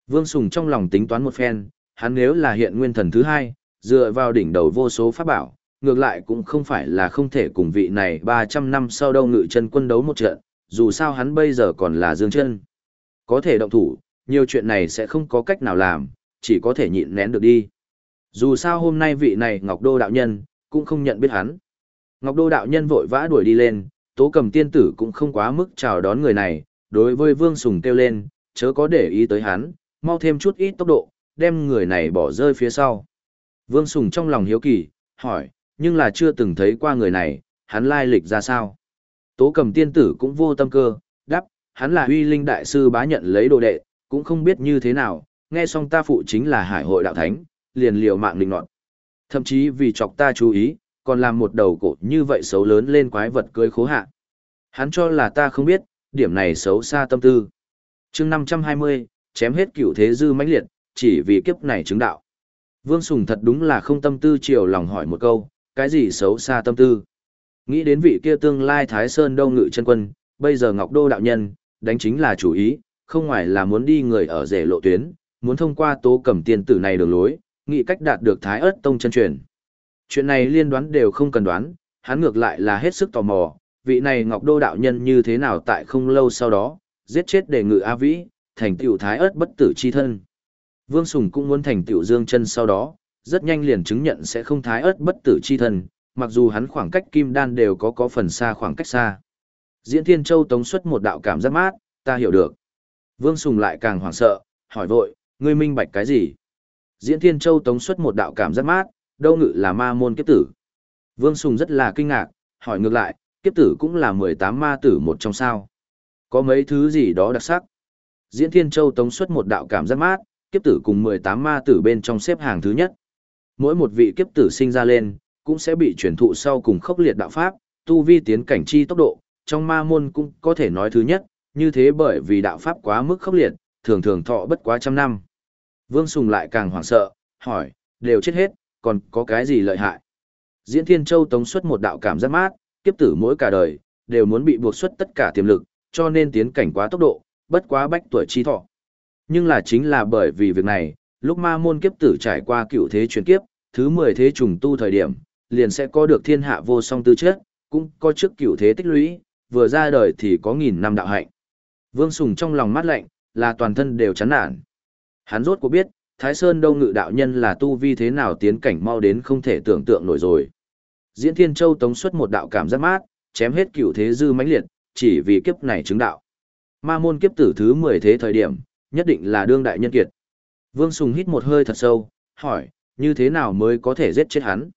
Vương Sùng trong lòng tính toán một phen, hắn nếu là hiện nguyên thần thứ hai, dựa vào đỉnh đầu vô số pháp bảo, ngược lại cũng không phải là không thể cùng vị này 300 năm sau đâu ngự chân quân đấu một trận, dù sao hắn bây giờ còn là dương chân. Có thể động thủ, nhiều chuyện này sẽ không có cách nào làm, chỉ có thể nhịn nén được đi. Dù sao hôm nay vị này Ngọc Đô đạo nhân, cũng không nhận biết hắn. Ngọc Đô đạo nhân vội vã đuổi đi lên, tố cầm tiên tử cũng không quá mức chào đón người này, đối với Vương Sùng kêu lên, chớ có để ý tới hắn, mau thêm chút ít tốc độ, đem người này bỏ rơi phía sau. Vương Sùng trong lòng hiếu kỳ, hỏi, nhưng là chưa từng thấy qua người này, hắn lai lịch ra sao. Tố cầm tiên tử cũng vô tâm cơ, đáp, hắn là huy linh đại sư bá nhận lấy đồ đệ, cũng không biết như thế nào, nghe xong ta phụ chính là hải hội đạo thánh, liền liều mạng linh nọt. Thậm chí vì chọc ta chú ý, còn làm một đầu cổ như vậy xấu lớn lên quái vật cưới khố hạ. Hắn cho là ta không biết, điểm này xấu xa tâm tư. chương 520, chém hết cửu thế dư mãnh liệt, chỉ vì kiếp này chứng đạo. Vương Sùng thật đúng là không tâm tư chiều lòng hỏi một câu, cái gì xấu xa tâm tư. Nghĩ đến vị kia tương lai Thái Sơn Đông Ngự chân quân, bây giờ Ngọc Đô đạo nhân, đánh chính là chủ ý, không ngoài là muốn đi người ở rể lộ tuyến, muốn thông qua tố cẩm tiền tử này đường lối, nghĩ cách đạt được Thái ớt tông chân truyền. Chuyện này liên đoán đều không cần đoán, hắn ngược lại là hết sức tò mò, vị này Ngọc Đô đạo nhân như thế nào tại không lâu sau đó, giết chết để ngự A Vĩ, thành tựu Thái ớt bất tử chi thân. Vương Sùng cũng muốn thành tiểu Dương chân sau đó, rất nhanh liền chứng nhận sẽ không Thái ớt bất tử chi thần, mặc dù hắn khoảng cách kim đan đều có có phần xa khoảng cách xa. Diễn Thiên Châu tống xuất một đạo cảm giác mát, ta hiểu được. Vương Sùng lại càng hoảng sợ, hỏi vội, ngươi minh bạch cái gì? Diễn Thiên Châu tống xuất một đạo cảm giác mát, đâu ngự là ma môn kiếp tử. Vương Sùng rất là kinh ngạc, hỏi ngược lại, kiếp tử cũng là 18 ma tử một trong sao. Có mấy thứ gì đó đặc sắc. Diễn Thiên Châu tống xuất một đạo cảm giác mát, kiếp tử cùng 18 ma tử bên trong xếp hàng thứ nhất. Mỗi một vị kiếp tử sinh ra lên, cũng sẽ bị truyền thụ sau cùng khốc liệt đạo pháp, tu vi tiến cảnh chi tốc độ, trong ma môn cũng có thể nói thứ nhất, như thế bởi vì đạo pháp quá mức khốc liệt, thường thường thọ bất quá trăm năm. Vương Sùng lại càng hoảng sợ, hỏi, đều chết hết, còn có cái gì lợi hại? Diễn Thiên Châu tống xuất một đạo cảm giác mát, kiếp tử mỗi cả đời, đều muốn bị buộc xuất tất cả tiềm lực, cho nên tiến cảnh quá tốc độ, bất quá bách tuổi chi thọ. Nhưng là chính là bởi vì việc này, lúc ma môn kiếp tử trải qua cựu thế chuyển kiếp, thứ 10 thế trùng tu thời điểm, liền sẽ có được thiên hạ vô song tư chất, cũng có trước cựu thế tích lũy, vừa ra đời thì có nghìn năm đạo hạnh. Vương Sùng trong lòng mát lạnh, là toàn thân đều chán nản. Hắn rốt cuộc biết, Thái Sơn Đông Ngự đạo nhân là tu vi thế nào tiến cảnh mau đến không thể tưởng tượng nổi rồi. Diễn Thiên Châu tống xuất một đạo cảm giác mát, chém hết cựu thế dư mãnh liệt, chỉ vì kiếp này chứng đạo. Ma môn kiếp tử thứ 10 thế thời điểm, nhất định là đương đại nhân kiệt. Vương Sùng hít một hơi thật sâu, hỏi, như thế nào mới có thể giết chết hắn?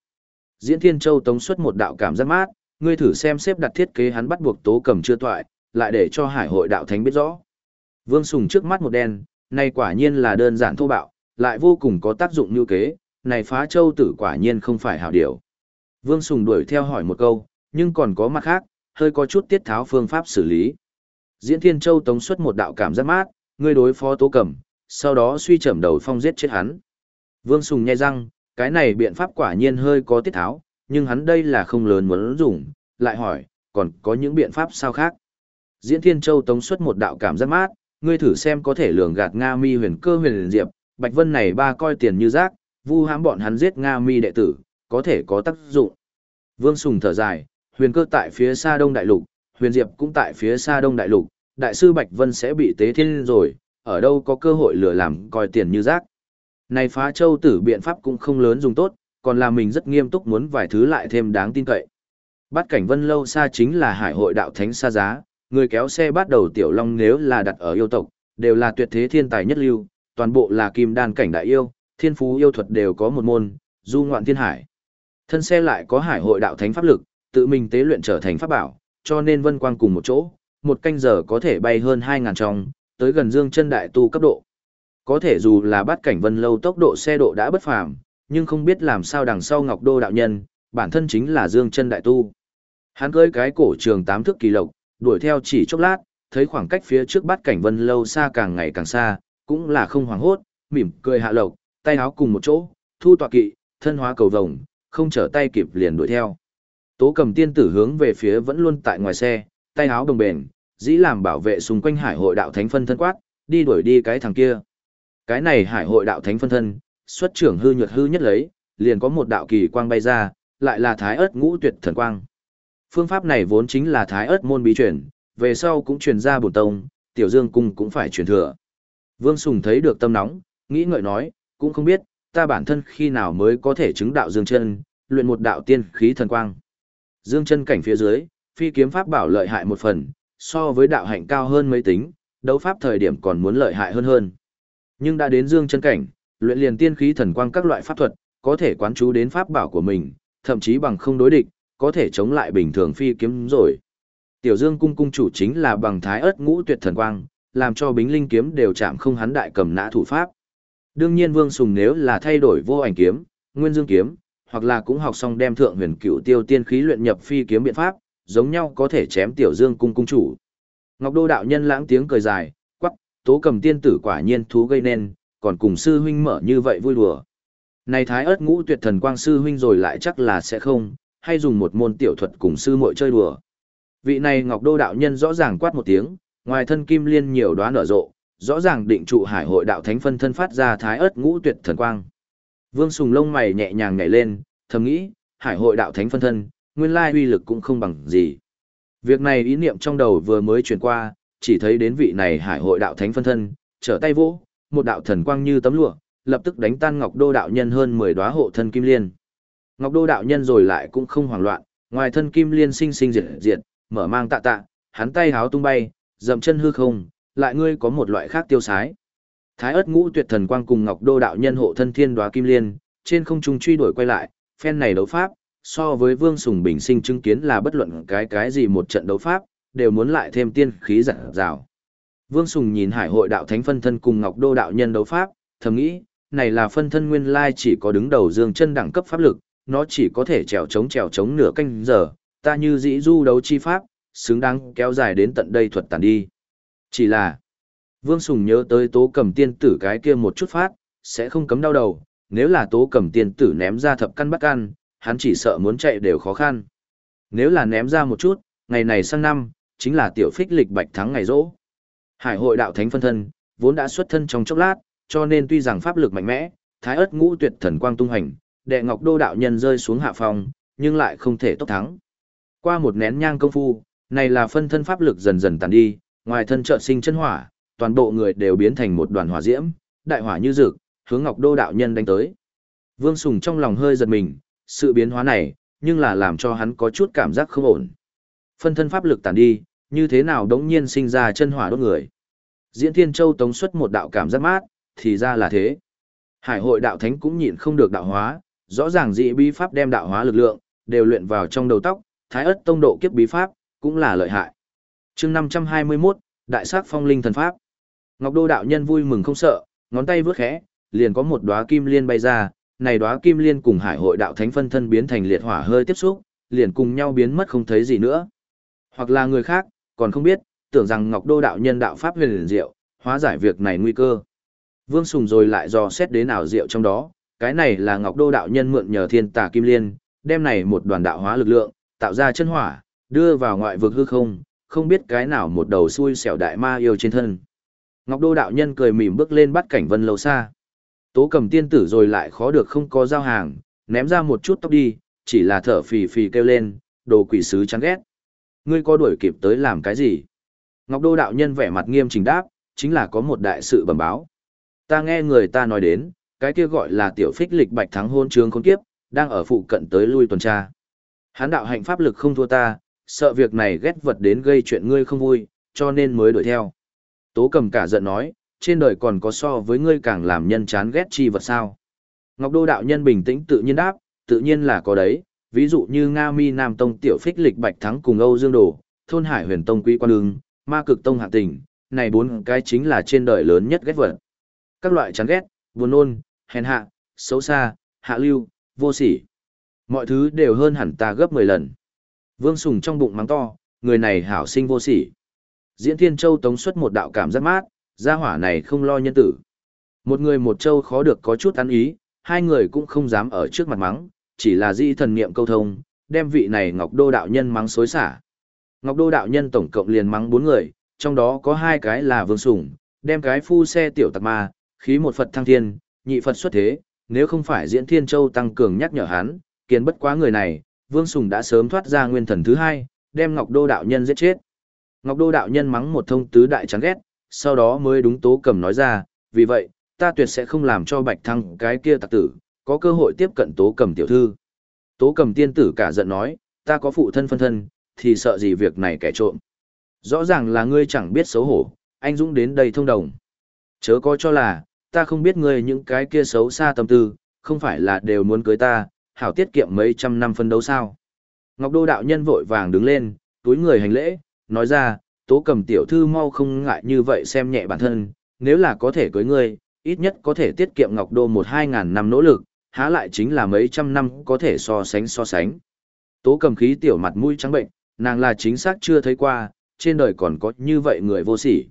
Diễn Thiên Châu tống xuất một đạo cảm giác mát, ngươi thử xem xếp đặt thiết kế hắn bắt buộc tố cầm chưa toại, lại để cho hải hội đạo thánh biết rõ. Vương Sùng trước mắt một đen, này quả nhiên là đơn giản thô bạo, lại vô cùng có tác dụng như kế, này phá châu tử quả nhiên không phải hảo điều. Vương Sùng đuổi theo hỏi một câu, nhưng còn có mặt khác, hơi có chút tiết tháo phương pháp xử lý. Diễn Thiên Châu tống xuất một đạo cảm giác mát, ngươi đối phó tố cầm, sau đó suy chậm đầu phong giết chết hắn. Vương Sùng nhai răng, cái này biện pháp quả nhiên hơi có tiết tháo, nhưng hắn đây là không lớn muốn dùng, lại hỏi, còn có những biện pháp sao khác. Diễn Thiên Châu tống xuất một đạo cảm giác mát, ngươi thử xem có thể lường gạt Nga Mi huyền cơ huyền diệp, Bạch Vân này ba coi tiền như rác, vu hãm bọn hắn giết Nga Mi đệ tử, có thể có tác dụng. Vương Sùng thở dài, huyền cơ tại phía xa đông đại lục, huyền diệp cũng tại phía xa đông đại lục, đại sư Bạch Vân sẽ bị tế thiên rồi, ở đâu có cơ hội lừa làm coi tiền như rác. Này phá châu tử biện pháp cũng không lớn dùng tốt, còn là mình rất nghiêm túc muốn vài thứ lại thêm đáng tin cậy. bát cảnh vân lâu xa chính là hải hội đạo thánh xa giá, người kéo xe bắt đầu tiểu long nếu là đặt ở yêu tộc, đều là tuyệt thế thiên tài nhất lưu, toàn bộ là kim đan cảnh đại yêu, thiên phú yêu thuật đều có một môn, du ngoạn thiên hải. Thân xe lại có hải hội đạo thánh pháp lực, tự mình tế luyện trở thành pháp bảo, cho nên vân quang cùng một chỗ, một canh giờ có thể bay hơn 2.000 trong, tới gần dương chân đại tu cấp độ. Có thể dù là bắt cảnh vân lâu tốc độ xe độ đã bất phàm, nhưng không biết làm sao đằng sau Ngọc Đô đạo nhân, bản thân chính là dương chân đại tu. Hắn cưới cái cổ trường tám thước kỳ lộc, đuổi theo chỉ chốc lát, thấy khoảng cách phía trước bắt cảnh vân lâu xa càng ngày càng xa, cũng là không hoảng hốt, mỉm cười hạ lộc, tay áo cùng một chỗ, thu tọa kỵ, thân hóa cầu vồng, không trở tay kịp liền đuổi theo. Tố cầm tiên tử hướng về phía vẫn luôn tại ngoài xe, tay áo đồng bền, dĩ làm bảo vệ xung quanh hải hội đạo thánh phân thân quát, đi đuổi đi cái thằng kia. Cái này hải hội đạo thánh phân thân, xuất trưởng hư nhược hư nhất lấy, liền có một đạo kỳ quang bay ra, lại là thái ớt ngũ tuyệt thần quang. Phương pháp này vốn chính là thái ớt môn bí truyền, về sau cũng truyền ra bổn tông, tiểu dương cung cũng phải truyền thừa. Vương Sùng thấy được tâm nóng, nghĩ ngợi nói, cũng không biết, ta bản thân khi nào mới có thể chứng đạo dương chân, luyện một đạo tiên khí thần quang. Dương chân cảnh phía dưới, phi kiếm pháp bảo lợi hại một phần, so với đạo hạnh cao hơn mấy tính, đấu pháp thời điểm còn muốn lợi hại hơn hơn. Nhưng đã đến dương chân cảnh, luyện liền tiên khí thần quang các loại pháp thuật, có thể quán chú đến pháp bảo của mình, thậm chí bằng không đối địch, có thể chống lại bình thường phi kiếm rồi. Tiểu Dương cung cung chủ chính là bằng thái ớt ngũ tuyệt thần quang, làm cho bính linh kiếm đều chạm không hắn đại cầm nã thủ pháp. Đương nhiên Vương Sùng nếu là thay đổi vô ảnh kiếm, nguyên dương kiếm, hoặc là cũng học xong đem thượng huyền cựu tiêu tiên khí luyện nhập phi kiếm biện pháp, giống nhau có thể chém Tiểu Dương cung cung chủ. Ngọc Đô đạo nhân lãng tiếng cười dài, quắc, tố cầm tiên tử quả nhiên thú gây nên, còn cùng sư huynh mở như vậy vui đùa. Này thái ớt ngũ tuyệt thần quang sư huynh rồi lại chắc là sẽ không, hay dùng một môn tiểu thuật cùng sư muội chơi đùa. Vị này Ngọc Đô đạo nhân rõ ràng quát một tiếng, ngoài thân kim liên nhiều đoán nở rộ, rõ ràng định trụ hải hội đạo thánh phân thân phát ra thái ớt ngũ tuyệt thần quang. Vương Sùng lông mày nhẹ nhàng nhảy lên, thầm nghĩ, hải hội đạo thánh phân thân, nguyên lai uy lực cũng không bằng gì. Việc này ý niệm trong đầu vừa mới chuyển qua, chỉ thấy đến vị này hải hội đạo thánh phân thân, trở tay vỗ, một đạo thần quang như tấm lụa, lập tức đánh tan Ngọc Đô đạo nhân hơn 10 đóa hộ thân kim liên. Ngọc Đô đạo nhân rồi lại cũng không hoảng loạn, ngoài thân kim liên sinh sinh diệt diệt, mở mang tạ tạ, hắn tay háo tung bay, dậm chân hư không, lại ngươi có một loại khác tiêu sái. Thái ớt ngũ tuyệt thần quang cùng Ngọc Đô đạo nhân hộ thân thiên đóa kim liên, trên không trung truy đuổi quay lại, phen này đấu pháp, so với Vương Sùng Bình sinh chứng kiến là bất luận cái cái gì một trận đấu pháp, đều muốn lại thêm tiên khí dặn dào. Vương Sùng nhìn hải hội đạo thánh phân thân cùng Ngọc Đô đạo nhân đấu pháp, thầm nghĩ, này là phân thân nguyên lai chỉ có đứng đầu dương chân đẳng cấp pháp lực, nó chỉ có thể trèo chống trèo chống nửa canh giờ, ta như dĩ du đấu chi pháp, xứng đáng kéo dài đến tận đây thuật tàn đi. Chỉ là, Vương Sùng nhớ tới tố cầm tiên tử cái kia một chút phát, sẽ không cấm đau đầu, nếu là tố cầm tiên tử ném ra thập căn bắt căn, hắn chỉ sợ muốn chạy đều khó khăn. Nếu là ném ra một chút, ngày này sang năm, chính là tiểu phích lịch bạch thắng ngày rỗ. Hải hội đạo thánh phân thân, vốn đã xuất thân trong chốc lát, cho nên tuy rằng pháp lực mạnh mẽ, thái ớt ngũ tuyệt thần quang tung hành, đệ ngọc đô đạo nhân rơi xuống hạ phòng, nhưng lại không thể tốc thắng. Qua một nén nhang công phu, này là phân thân pháp lực dần dần tàn đi, ngoài thân trợ sinh chân hỏa, toàn bộ người đều biến thành một đoàn hỏa diễm, đại hỏa như rực, hướng ngọc đô đạo nhân đánh tới. Vương Sùng trong lòng hơi giật mình, sự biến hóa này, nhưng là làm cho hắn có chút cảm giác không ổn. Phân thân pháp lực tàn đi, như thế nào đống nhiên sinh ra chân hỏa đốt người. Diễn Thiên Châu tống xuất một đạo cảm giác mát, thì ra là thế. Hải hội đạo thánh cũng nhịn không được đạo hóa, rõ ràng dị bí pháp đem đạo hóa lực lượng, đều luyện vào trong đầu tóc, thái ất tông độ kiếp bí pháp, cũng là lợi hại. chương 521, Đại sát phong linh thần pháp. Ngọc Đô đạo nhân vui mừng không sợ, ngón tay vướt khẽ, liền có một đóa kim liên bay ra, này đóa kim liên cùng hải hội đạo thánh phân thân biến thành liệt hỏa hơi tiếp xúc, liền cùng nhau biến mất không thấy gì nữa. Hoặc là người khác, còn không biết, tưởng rằng Ngọc Đô đạo nhân đạo pháp huyền diệu, hóa giải việc này nguy cơ. Vương Sùng rồi lại dò xét đến ảo diệu trong đó, cái này là Ngọc Đô đạo nhân mượn nhờ thiên tà kim liên, đem này một đoàn đạo hóa lực lượng, tạo ra chân hỏa, đưa vào ngoại vực hư không, không biết cái nào một đầu xui xẻo đại ma yêu trên thân. Ngọc Đô đạo nhân cười mỉm bước lên bắt cảnh vân lâu xa. Tố cầm tiên tử rồi lại khó được không có giao hàng, ném ra một chút tóc đi, chỉ là thở phì phì kêu lên, đồ quỷ sứ chán ghét. Ngươi có đuổi kịp tới làm cái gì? Ngọc Đô đạo nhân vẻ mặt nghiêm chỉnh đáp, chính là có một đại sự bẩm báo. Ta nghe người ta nói đến, cái kia gọi là tiểu phích lịch bạch thắng hôn trường khốn kiếp, đang ở phụ cận tới lui tuần tra. Hán đạo hạnh pháp lực không thua ta, sợ việc này ghét vật đến gây chuyện ngươi không vui, cho nên mới đuổi theo. Tố cầm cả giận nói, trên đời còn có so với ngươi càng làm nhân chán ghét chi vật sao. Ngọc Đô đạo nhân bình tĩnh tự nhiên đáp, tự nhiên là có đấy, ví dụ như Nga Mi Nam Tông tiểu phích lịch bạch thắng cùng Âu Dương Đồ, thôn Hải Huyền Tông Quý Quan Đường, Ma Cực Tông Hạ Tình, này bốn cái chính là trên đời lớn nhất ghét vật. Các loại chán ghét, buồn nôn, hèn hạ, xấu xa, hạ lưu, vô sỉ. Mọi thứ đều hơn hẳn ta gấp 10 lần. Vương Sùng trong bụng mắng to, người này hảo sinh vô sỉ. Diễn Thiên Châu tống xuất một đạo cảm giác mát, gia hỏa này không lo nhân tử. Một người một châu khó được có chút ăn ý, hai người cũng không dám ở trước mặt mắng, chỉ là di thần niệm câu thông, đem vị này Ngọc Đô đạo nhân mắng xối xả. Ngọc Đô đạo nhân tổng cộng liền mắng bốn người, trong đó có hai cái là Vương Sùng, đem cái phu xe tiểu tạc ma, khí một Phật thăng thiên, nhị Phật xuất thế, nếu không phải Diễn Thiên Châu tăng cường nhắc nhở hắn, kiến bất quá người này, Vương Sùng đã sớm thoát ra nguyên thần thứ hai, đem Ngọc Đô đạo nhân giết chết. Ngọc Đô đạo nhân mắng một thông tứ đại chán ghét, sau đó mới đúng tố cầm nói ra, vì vậy, ta tuyệt sẽ không làm cho Bạch Thăng cái kia tặc tử, có cơ hội tiếp cận tố cầm tiểu thư. Tố cầm tiên tử cả giận nói, ta có phụ thân phân thân, thì sợ gì việc này kẻ trộm. Rõ ràng là ngươi chẳng biết xấu hổ, anh Dũng đến đây thông đồng. Chớ có cho là, ta không biết ngươi những cái kia xấu xa tâm tư, không phải là đều muốn cưới ta, hảo tiết kiệm mấy trăm năm phân đấu sao. Ngọc Đô đạo nhân vội vàng đứng lên, túi người hành lễ, nói ra, tố cầm tiểu thư mau không ngại như vậy xem nhẹ bản thân, nếu là có thể cưới ngươi, ít nhất có thể tiết kiệm Ngọc Đô một hai ngàn năm nỗ lực, há lại chính là mấy trăm năm có thể so sánh so sánh. Tố cầm khí tiểu mặt mũi trắng bệnh, nàng là chính xác chưa thấy qua, trên đời còn có như vậy người vô sỉ.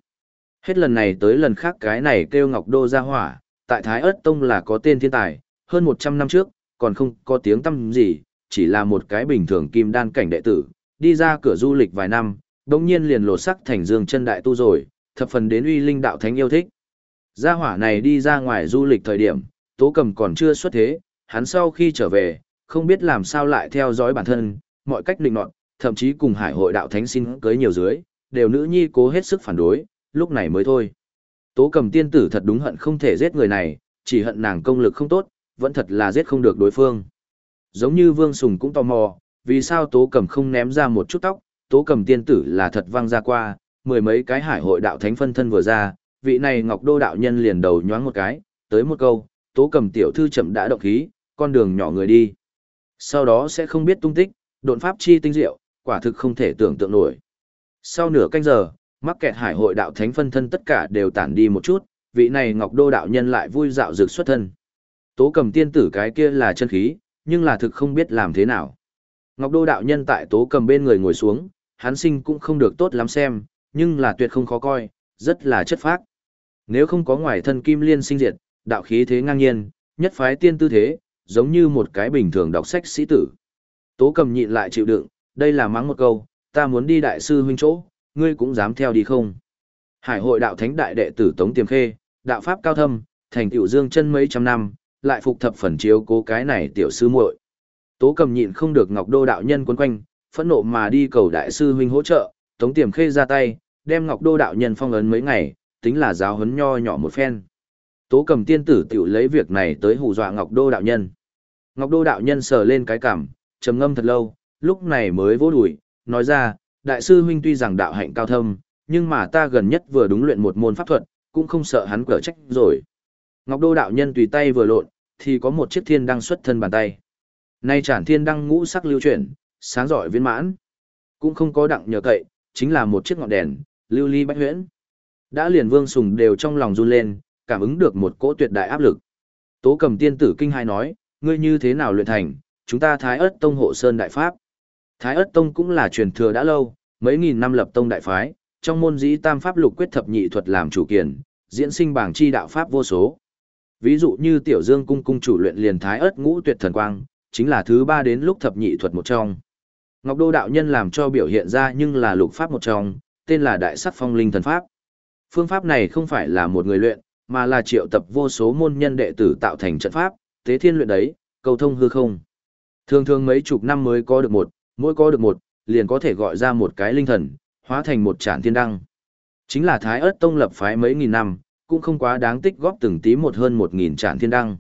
Hết lần này tới lần khác cái này kêu Ngọc Đô ra hỏa, tại Thái Ất Tông là có tên thiên tài, hơn 100 năm trước, còn không có tiếng tâm gì, chỉ là một cái bình thường kim đan cảnh đệ tử, đi ra cửa du lịch vài năm, đồng nhiên liền lột sắc thành dương chân đại tu rồi, thập phần đến uy linh đạo thánh yêu thích. Gia hỏa này đi ra ngoài du lịch thời điểm, tố cầm còn chưa xuất thế, hắn sau khi trở về, không biết làm sao lại theo dõi bản thân, mọi cách định nọt, thậm chí cùng hải hội đạo thánh xin cưới nhiều dưới, đều nữ nhi cố hết sức phản đối, lúc này mới thôi. Tố cầm tiên tử thật đúng hận không thể giết người này, chỉ hận nàng công lực không tốt, vẫn thật là giết không được đối phương. Giống như Vương Sùng cũng tò mò, vì sao tố cầm không ném ra một chút tóc, tố cầm tiên tử là thật văng ra qua, mười mấy cái hải hội đạo thánh phân thân vừa ra, vị này ngọc đô đạo nhân liền đầu nhoáng một cái, tới một câu, tố cầm tiểu thư chậm đã động khí, con đường nhỏ người đi. Sau đó sẽ không biết tung tích, độn pháp chi tinh diệu, quả thực không thể tưởng tượng nổi. Sau nửa canh giờ, mắc kẹt hải hội đạo thánh phân thân tất cả đều tản đi một chút, vị này Ngọc Đô đạo nhân lại vui dạo dược xuất thân. Tố cầm tiên tử cái kia là chân khí, nhưng là thực không biết làm thế nào. Ngọc Đô đạo nhân tại tố cầm bên người ngồi xuống, hắn sinh cũng không được tốt lắm xem, nhưng là tuyệt không khó coi, rất là chất phác. Nếu không có ngoài thân kim liên sinh diệt, đạo khí thế ngang nhiên, nhất phái tiên tư thế, giống như một cái bình thường đọc sách sĩ tử. Tố cầm nhịn lại chịu đựng, đây là mắng một câu, ta muốn đi đại sư huynh chỗ, ngươi cũng dám theo đi không? Hải hội đạo thánh đại đệ tử Tống Tiềm Khê, đạo pháp cao thâm, thành tựu dương chân mấy trăm năm, lại phục thập phần chiếu cố cái này tiểu sư muội. Tố cầm nhịn không được Ngọc Đô đạo nhân quấn quanh, phẫn nộ mà đi cầu đại sư huynh hỗ trợ, Tống Tiềm Khê ra tay, đem Ngọc Đô đạo nhân phong ấn mấy ngày, tính là giáo huấn nho nhỏ một phen. Tố cầm tiên tử tiểu lấy việc này tới hù dọa Ngọc Đô đạo nhân. Ngọc Đô đạo nhân sờ lên cái cằm, trầm ngâm thật lâu, lúc này mới vỗ đùi, nói ra, đại sư huynh tuy rằng đạo hạnh cao thâm, nhưng mà ta gần nhất vừa đúng luyện một môn pháp thuật, cũng không sợ hắn quở trách rồi. Ngọc Đô đạo nhân tùy tay vừa lộn, thì có một chiếc thiên đăng xuất thân bàn tay. Nay chản thiên đăng ngũ sắc lưu chuyển, sáng giỏi viên mãn. Cũng không có đặng nhờ cậy, chính là một chiếc ngọn đèn, lưu ly bách huyễn. Đã liền vương sùng đều trong lòng run lên, cảm ứng được một cỗ tuyệt đại áp lực. Tố cầm tiên tử kinh hai nói, ngươi như thế nào luyện thành, chúng ta thái ớt tông hộ sơn đại pháp. Thái ớt tông cũng là truyền thừa đã lâu, mấy nghìn năm lập tông đại phái, trong môn dĩ tam pháp lục quyết thập nhị thuật làm chủ kiền, diễn sinh bảng chi đạo pháp vô số. Ví dụ như tiểu dương cung cung chủ luyện liền thái ớt ngũ tuyệt thần quang, chính là thứ ba đến lúc thập nhị thuật một trong. Ngọc Đô đạo nhân làm cho biểu hiện ra nhưng là lục pháp một trong, tên là đại sắc phong linh thần pháp. Phương pháp này không phải là một người luyện, mà là triệu tập vô số môn nhân đệ tử tạo thành trận pháp, tế thiên luyện đấy, cầu thông hư không. Thường thường mấy chục năm mới có được một, mỗi có được một, liền có thể gọi ra một cái linh thần, hóa thành một trản thiên đăng. Chính là Thái ớt tông lập phái mấy nghìn năm, cũng không quá đáng tích góp từng tí một hơn một nghìn trản thiên đăng.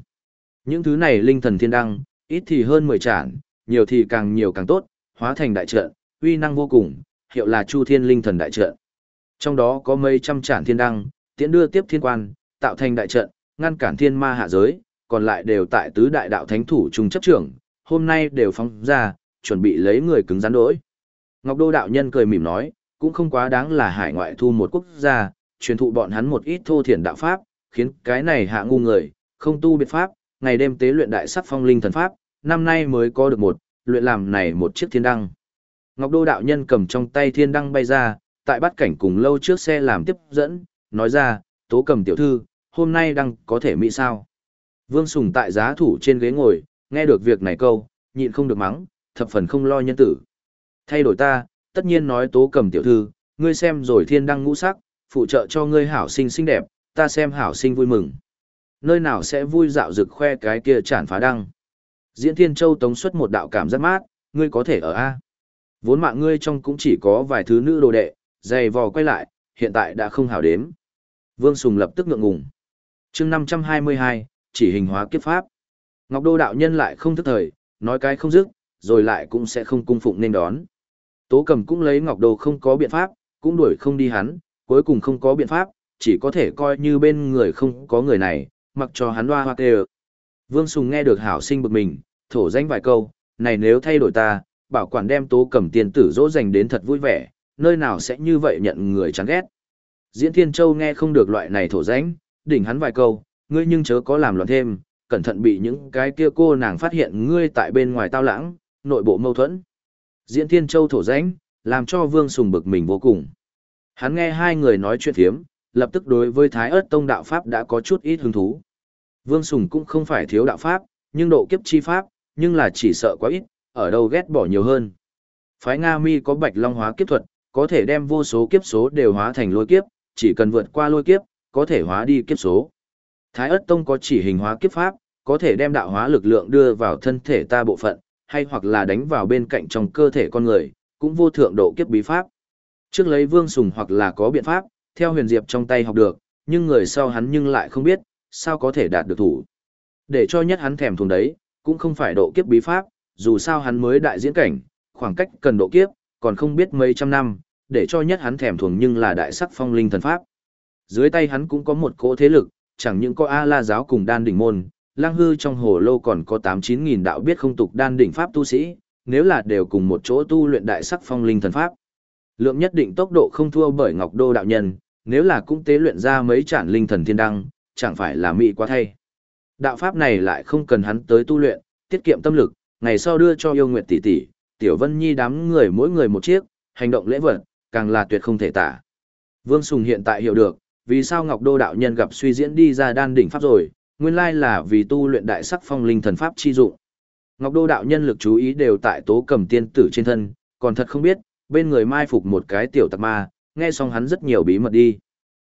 Những thứ này linh thần thiên đăng, ít thì hơn mười trản, nhiều thì càng nhiều càng tốt, hóa thành đại trận, uy năng vô cùng, hiệu là Chu Thiên Linh Thần đại trận. Trong đó có mấy trăm trản thiên đăng, tiễn đưa tiếp thiên quan, tạo thành đại trận, ngăn cản thiên ma hạ giới, còn lại đều tại tứ đại đạo thánh thủ trung chấp trưởng, hôm nay đều phóng ra, chuẩn bị lấy người cứng rắn đối. Ngọc Đô đạo nhân cười mỉm nói, cũng không quá đáng là hải ngoại thu một quốc gia, truyền thụ bọn hắn một ít thô thiển đạo pháp, khiến cái này hạ ngu người, không tu biệt pháp, ngày đêm tế luyện đại sắc phong linh thần pháp, năm nay mới có được một, luyện làm này một chiếc thiên đăng. Ngọc Đô đạo nhân cầm trong tay thiên đăng bay ra, tại bắt cảnh cùng lâu trước xe làm tiếp dẫn, nói ra, tố cầm tiểu thư, hôm nay đăng có thể mỹ sao. Vương Sùng tại giá thủ trên ghế ngồi, nghe được việc này câu, nhịn không được mắng, thập phần không lo nhân tử. Thay đổi ta, tất nhiên nói tố cầm tiểu thư, ngươi xem rồi thiên đăng ngũ sắc, phụ trợ cho ngươi hảo sinh xinh đẹp, ta xem hảo sinh vui mừng. Nơi nào sẽ vui dạo rực khoe cái kia chản phá đăng. Diễn Thiên Châu tống xuất một đạo cảm giác mát, ngươi có thể ở A. Vốn mạng ngươi trong cũng chỉ có vài thứ nữ đồ đệ, dày vò quay lại, hiện tại đã không hảo đếm. Vương Sùng lập tức ngượng ngùng. chương 522, chỉ hình hóa kiếp pháp. Ngọc Đô đạo nhân lại không thức thời, nói cái không dứt, rồi lại cũng sẽ không cung phụng nên đón. Tố cầm cũng lấy Ngọc Đô không có biện pháp, cũng đuổi không đi hắn, cuối cùng không có biện pháp, chỉ có thể coi như bên người không có người này, mặc cho hắn hoa hoa kêu. Vương Sùng nghe được hảo sinh bực mình, thổ danh vài câu, này nếu thay đổi ta, bảo quản đem tố cầm tiền tử dỗ dành đến thật vui vẻ, nơi nào sẽ như vậy nhận người chán ghét. Diễn Thiên Châu nghe không được loại này thổ danh, đỉnh hắn vài câu, ngươi nhưng chớ có làm loạn thêm, cẩn thận bị những cái kia cô nàng phát hiện ngươi tại bên ngoài tao lãng, nội bộ mâu thuẫn. Diễn Thiên Châu thổ danh, làm cho Vương Sùng bực mình vô cùng. Hắn nghe hai người nói chuyện thiếm, lập tức đối với Thái ớt tông đạo Pháp đã có chút ít hứng thú. Vương Sùng cũng không phải thiếu đạo Pháp, nhưng độ kiếp chi Pháp, nhưng là chỉ sợ quá ít, ở đâu ghét bỏ nhiều hơn. Phái Nga Mi có bạch long hóa kiếp thuật, có thể đem vô số kiếp số đều hóa thành lôi kiếp, chỉ cần vượt qua lôi kiếp, có thể hóa đi kiếp số. Thái ất tông có chỉ hình hóa kiếp pháp, có thể đem đạo hóa lực lượng đưa vào thân thể ta bộ phận, hay hoặc là đánh vào bên cạnh trong cơ thể con người, cũng vô thượng độ kiếp bí pháp. Trước lấy vương sùng hoặc là có biện pháp, theo huyền diệp trong tay học được, nhưng người sau hắn nhưng lại không biết, sao có thể đạt được thủ. Để cho nhất hắn thèm thuồng đấy, cũng không phải độ kiếp bí pháp, dù sao hắn mới đại diễn cảnh, khoảng cách cần độ kiếp, còn không biết mấy trăm năm, để cho nhất hắn thèm thuồng nhưng là đại sắc phong linh thần pháp. Dưới tay hắn cũng có một cỗ thế lực, chẳng những có A La giáo cùng đan đỉnh môn, lang hư trong hồ lô còn có tám chín nghìn đạo biết không tục đan đỉnh pháp tu sĩ, nếu là đều cùng một chỗ tu luyện đại sắc phong linh thần pháp. Lượng nhất định tốc độ không thua bởi Ngọc Đô đạo nhân, nếu là cũng tế luyện ra mấy trản linh thần thiên đăng, chẳng phải là mỹ quá thay. Đạo pháp này lại không cần hắn tới tu luyện, tiết kiệm tâm lực, ngày sau đưa cho yêu nguyệt tỷ tỷ, Tiểu Vân Nhi đám người mỗi người một chiếc, hành động lễ vật, càng là tuyệt không thể tả. Vương Sùng hiện tại hiểu được, vì sao Ngọc Đô đạo nhân gặp suy diễn đi ra đan đỉnh pháp rồi, nguyên lai là vì tu luyện đại sắc phong linh thần pháp chi dụng. Ngọc Đô đạo nhân lực chú ý đều tại tố cầm tiên tử trên thân, còn thật không biết, bên người mai phục một cái tiểu tặc ma, nghe xong hắn rất nhiều bí mật đi.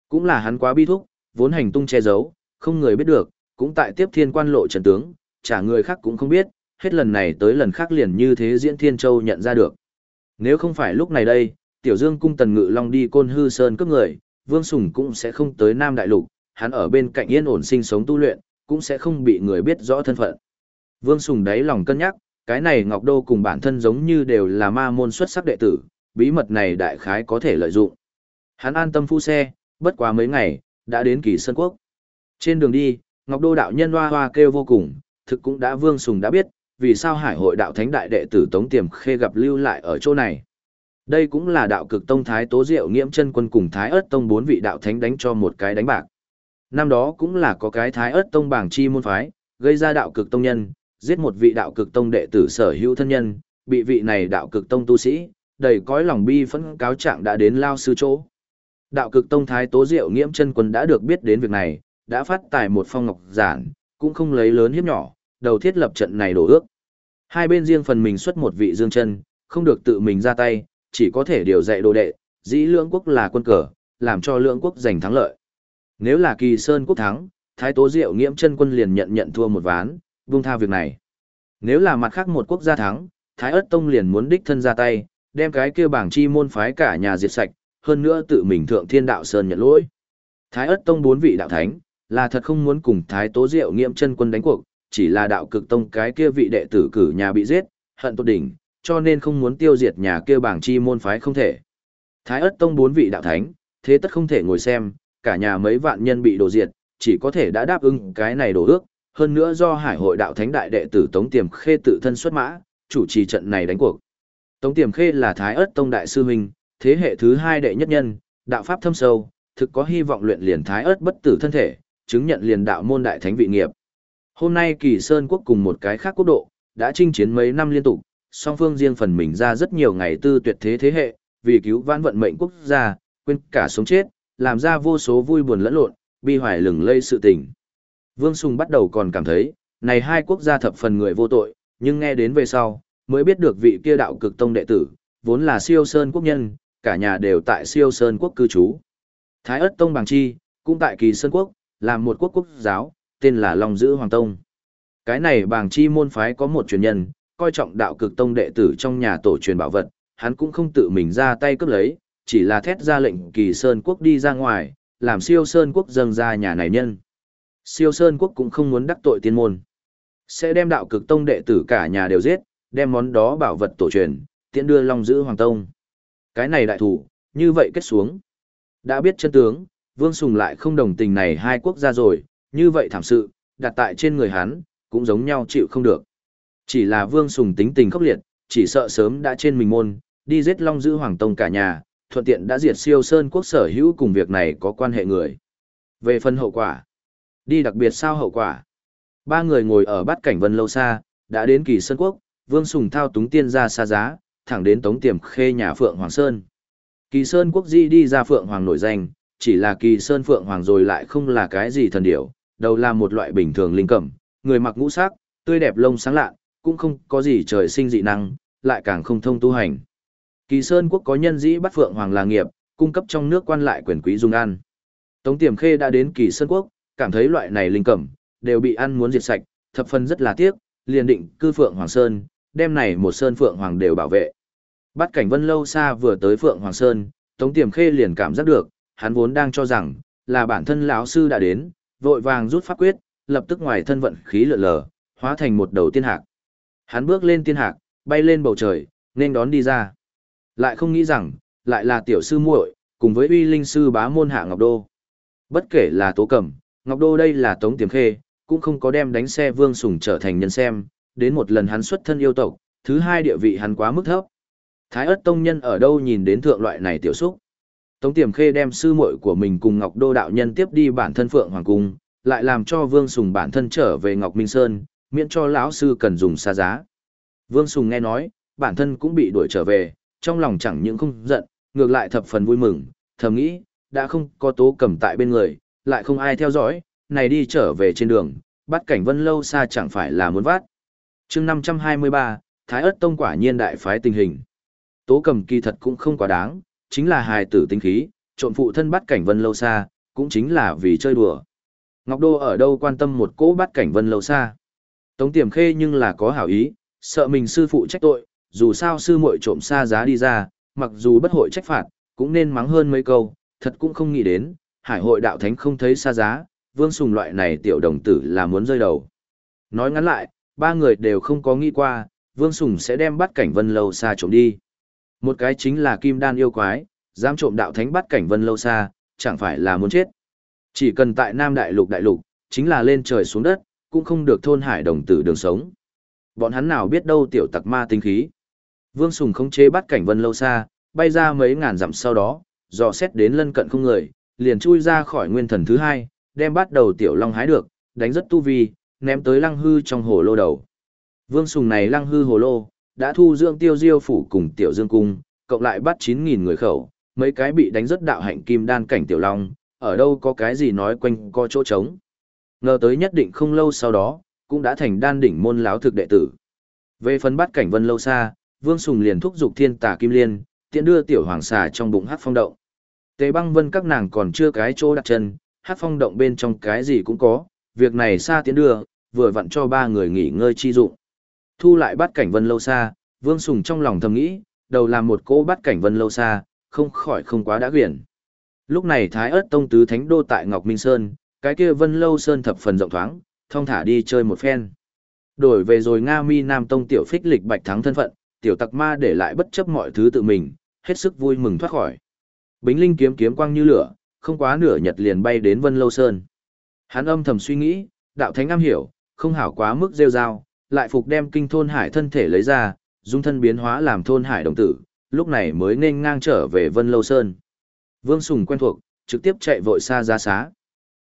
Cũng là hắn quá bi thúc, vốn hành tung che giấu, không người biết được, cũng tại tiếp thiên quan lộ trần tướng, chả người khác cũng không biết, hết lần này tới lần khác liền như thế diễn thiên châu nhận ra được. Nếu không phải lúc này đây, tiểu dương cung tần ngự long đi côn hư sơn cướp người, vương sùng cũng sẽ không tới Nam Đại Lục, hắn ở bên cạnh yên ổn sinh sống tu luyện, cũng sẽ không bị người biết rõ thân phận. Vương Sùng đáy lòng cân nhắc, cái này Ngọc Đô cùng bản thân giống như đều là ma môn xuất sắc đệ tử, bí mật này đại khái có thể lợi dụng. Hắn an tâm phu xe, bất quá mấy ngày, đã đến kỳ Sơn Quốc. Trên đường đi, Ngọc Đô đạo nhân hoa hoa kêu vô cùng, thực cũng đã Vương Sùng đã biết, vì sao hải hội đạo thánh đại đệ tử Tống Tiềm Khê gặp lưu lại ở chỗ này. Đây cũng là đạo cực tông Thái Tố Diệu Nghiễm chân quân cùng Thái ớt tông bốn vị đạo thánh đánh cho một cái đánh bạc. Năm đó cũng là có cái Thái ớt tông bảng chi môn phái, gây ra đạo cực tông nhân, giết một vị đạo cực tông đệ tử sở hữu thân nhân, bị vị này đạo cực tông tu sĩ, đầy cõi lòng bi phẫn cáo trạng đã đến lao sư chỗ. Đạo cực tông thái tố diệu nghiễm chân quân đã được biết đến việc này, đã phát tài một phong ngọc giản, cũng không lấy lớn hiếp nhỏ, đầu thiết lập trận này đổ ước. Hai bên riêng phần mình xuất một vị dương chân, không được tự mình ra tay, chỉ có thể điều dạy đồ đệ, dĩ lưỡng quốc là quân cờ, làm cho lưỡng quốc giành thắng lợi. Nếu là kỳ sơn quốc thắng, thái tố diệu nghiễm chân quân liền nhận nhận thua một ván, vung tha việc này. Nếu là mặt khác một quốc gia thắng, Thái ớt tông liền muốn đích thân ra tay, đem cái kia bảng chi môn phái cả nhà diệt sạch, hơn nữa tự mình thượng thiên đạo sơn nhận lỗi. Thái ớt tông bốn vị đạo thánh, là thật không muốn cùng Thái tố diệu nghiệm chân quân đánh cuộc, chỉ là đạo cực tông cái kia vị đệ tử cử nhà bị giết, hận tốt đỉnh, cho nên không muốn tiêu diệt nhà kia bảng chi môn phái không thể. Thái ất tông bốn vị đạo thánh, thế tất không thể ngồi xem, cả nhà mấy vạn nhân bị đổ diệt, chỉ có thể đã đáp ứng cái này đổ ước, hơn nữa do Hải hội đạo thánh đại đệ tử Tống Tiềm Khê tự thân xuất mã, chủ trì trận này đánh cuộc. Tống Tiềm Khê là Thái Ức Tông đại sư huynh, thế hệ thứ hai đệ nhất nhân, đạo pháp thâm sâu, thực có hy vọng luyện liền Thái Ức bất tử thân thể, chứng nhận liền đạo môn đại thánh vị nghiệp. Hôm nay Kỳ Sơn quốc cùng một cái khác quốc độ, đã chinh chiến mấy năm liên tục, song phương riêng phần mình ra rất nhiều ngày tư tuyệt thế thế hệ, vì cứu vãn vận mệnh quốc gia, quên cả sống chết, làm ra vô số vui buồn lẫn lộn, bi hoài lừng lây sự tình. Vương Sùng bắt đầu còn cảm thấy, này hai quốc gia thập phần người vô tội, nhưng nghe đến về sau, mới biết được vị kia đạo cực tông đệ tử, vốn là siêu sơn quốc nhân, cả nhà đều tại siêu sơn quốc cư trú. Thái ất tông bằng chi, cũng tại kỳ sơn quốc, là một quốc quốc giáo, tên là Long Dữ Hoàng Tông. Cái này bàng chi môn phái có một truyền nhân, coi trọng đạo cực tông đệ tử trong nhà tổ truyền bảo vật, hắn cũng không tự mình ra tay cướp lấy, chỉ là thét ra lệnh kỳ sơn quốc đi ra ngoài, làm siêu sơn quốc dâng ra nhà này nhân. Siêu Sơn Quốc cũng không muốn đắc tội tiên môn. Sẽ đem đạo cực tông đệ tử cả nhà đều giết, đem món đó bảo vật tổ truyền, tiện đưa Long Dữ Hoàng Tông. Cái này đại thủ, như vậy kết xuống. Đã biết chân tướng, Vương Sùng lại không đồng tình này hai quốc gia rồi, như vậy thảm sự, đặt tại trên người hắn, cũng giống nhau chịu không được. Chỉ là Vương Sùng tính tình khốc liệt, chỉ sợ sớm đã trên mình môn, đi giết Long giữ Hoàng Tông cả nhà, thuận tiện đã diệt siêu sơn quốc sở hữu cùng việc này có quan hệ người. Về phần hậu quả, Đi đặc biệt sao hậu quả? Ba người ngồi ở bát cảnh vân lâu xa, đã đến kỳ sơn quốc, Vương Sùng thao túng tiên ra xa giá, thẳng đến tống tiềm khê nhà Phượng Hoàng Sơn. Kỳ Sơn quốc di đi ra Phượng Hoàng nổi danh, chỉ là Kỳ Sơn Phượng Hoàng rồi lại không là cái gì thần điểu, đầu là một loại bình thường linh cẩm, người mặc ngũ sắc, tươi đẹp lông sáng lạ, cũng không có gì trời sinh dị năng, lại càng không thông tu hành. Kỳ Sơn quốc có nhân dĩ bắt Phượng Hoàng là nghiệp, cung cấp trong nước quan lại quyền quý dung ăn. Tống Tiềm Khê đã đến Kỳ Sơn quốc, cảm thấy loại này linh cẩm đều bị ăn muốn diệt sạch, thập phần rất là tiếc, liền định cư Phượng Hoàng Sơn, đem này một sơn Phượng Hoàng đều bảo vệ. Bắt cảnh vân lâu xa vừa tới Phượng Hoàng Sơn, Tống Tiềm Khê liền cảm giác được, hắn vốn đang cho rằng, là bản thân lão sư đã đến, vội vàng rút pháp quyết, lập tức ngoài thân vận khí lượn lờ, hóa thành một đầu tiên hạc. Hắn bước lên tiên hạc, bay lên bầu trời, nên đón đi ra. Lại không nghĩ rằng, lại là tiểu sư muội, cùng với uy linh sư bá môn hạ Ngọc Đô. Bất kể là tố cẩm, Ngọc Đô đây là Tống Tiềm Khê, cũng không có đem đánh xe Vương Sùng trở thành nhân xem, đến một lần hắn xuất thân yêu tộc, thứ hai địa vị hắn quá mức thấp. Thái ất tông nhân ở đâu nhìn đến thượng loại này tiểu xúc. Tống Tiềm Khê đem sư muội của mình cùng Ngọc Đô đạo nhân tiếp đi bản thân Phượng Hoàng cung, lại làm cho Vương Sùng bản thân trở về Ngọc Minh Sơn, miễn cho lão sư cần dùng xa giá. Vương Sùng nghe nói, bản thân cũng bị đuổi trở về, trong lòng chẳng những không giận, ngược lại thập phần vui mừng, thầm nghĩ, đã không có tố cầm tại bên người, lại không ai theo dõi, này đi trở về trên đường, bắt cảnh vân lâu xa chẳng phải là muốn vát. chương 523, Thái ớt tông quả nhiên đại phái tình hình. Tố cầm kỳ thật cũng không quá đáng, chính là hài tử tinh khí, trộn phụ thân bắt cảnh vân lâu xa, cũng chính là vì chơi đùa. Ngọc Đô ở đâu quan tâm một cỗ bắt cảnh vân lâu xa. Tống tiềm khê nhưng là có hảo ý, sợ mình sư phụ trách tội, dù sao sư muội trộm xa giá đi ra, mặc dù bất hội trách phạt, cũng nên mắng hơn mấy câu, thật cũng không nghĩ đến, hải hội đạo thánh không thấy xa giá, vương sùng loại này tiểu đồng tử là muốn rơi đầu. Nói ngắn lại, ba người đều không có nghĩ qua, vương sùng sẽ đem bắt cảnh vân lâu xa trộm đi. Một cái chính là kim đan yêu quái, dám trộm đạo thánh bắt cảnh vân lâu xa, chẳng phải là muốn chết. Chỉ cần tại Nam Đại Lục Đại Lục, chính là lên trời xuống đất, cũng không được thôn hải đồng tử đường sống. Bọn hắn nào biết đâu tiểu tặc ma tinh khí. Vương Sùng không chế bắt cảnh vân lâu xa, bay ra mấy ngàn dặm sau đó, dò xét đến lân cận không người, liền chui ra khỏi nguyên thần thứ hai, đem bắt đầu tiểu long hái được, đánh rất tu vi, ném tới lăng hư trong hồ lô đầu. Vương Sùng này lăng hư hồ lô, đã thu dưỡng tiêu diêu phủ cùng tiểu dương cung, cộng lại bắt 9.000 người khẩu, mấy cái bị đánh rất đạo hạnh kim đan cảnh tiểu long, ở đâu có cái gì nói quanh co chỗ trống. Ngờ tới nhất định không lâu sau đó, cũng đã thành đan đỉnh môn láo thực đệ tử. Về phần bắt cảnh vân lâu xa, Vương Sùng liền thúc dục thiên tà kim liên, tiện đưa tiểu hoàng xà trong bụng hát phong động. Tế băng vân các nàng còn chưa cái chỗ đặt chân, hát phong động bên trong cái gì cũng có, việc này xa tiến đưa, vừa vặn cho ba người nghỉ ngơi chi dụng. Thu lại bắt cảnh vân lâu xa, Vương Sùng trong lòng thầm nghĩ, đầu làm một cỗ bắt cảnh vân lâu xa, không khỏi không quá đã quyển. Lúc này Thái ớt tông tứ thánh đô tại Ngọc Minh Sơn, cái kia vân lâu sơn thập phần rộng thoáng, thông thả đi chơi một phen. Đổi về rồi Nga Mi Nam Tông tiểu phích lịch bạch thắng thân phận, tiểu tặc ma để lại bất chấp mọi thứ tự mình, hết sức vui mừng thoát khỏi. Bính Linh kiếm kiếm quang như lửa, không quá nửa nhật liền bay đến Vân Lâu Sơn. Hắn âm thầm suy nghĩ, đạo thánh am hiểu, không hảo quá mức rêu rao, lại phục đem kinh thôn hải thân thể lấy ra, dung thân biến hóa làm thôn hải đồng tử, lúc này mới nên ngang trở về Vân Lâu Sơn. Vương Sùng quen thuộc, trực tiếp chạy vội xa giá xá.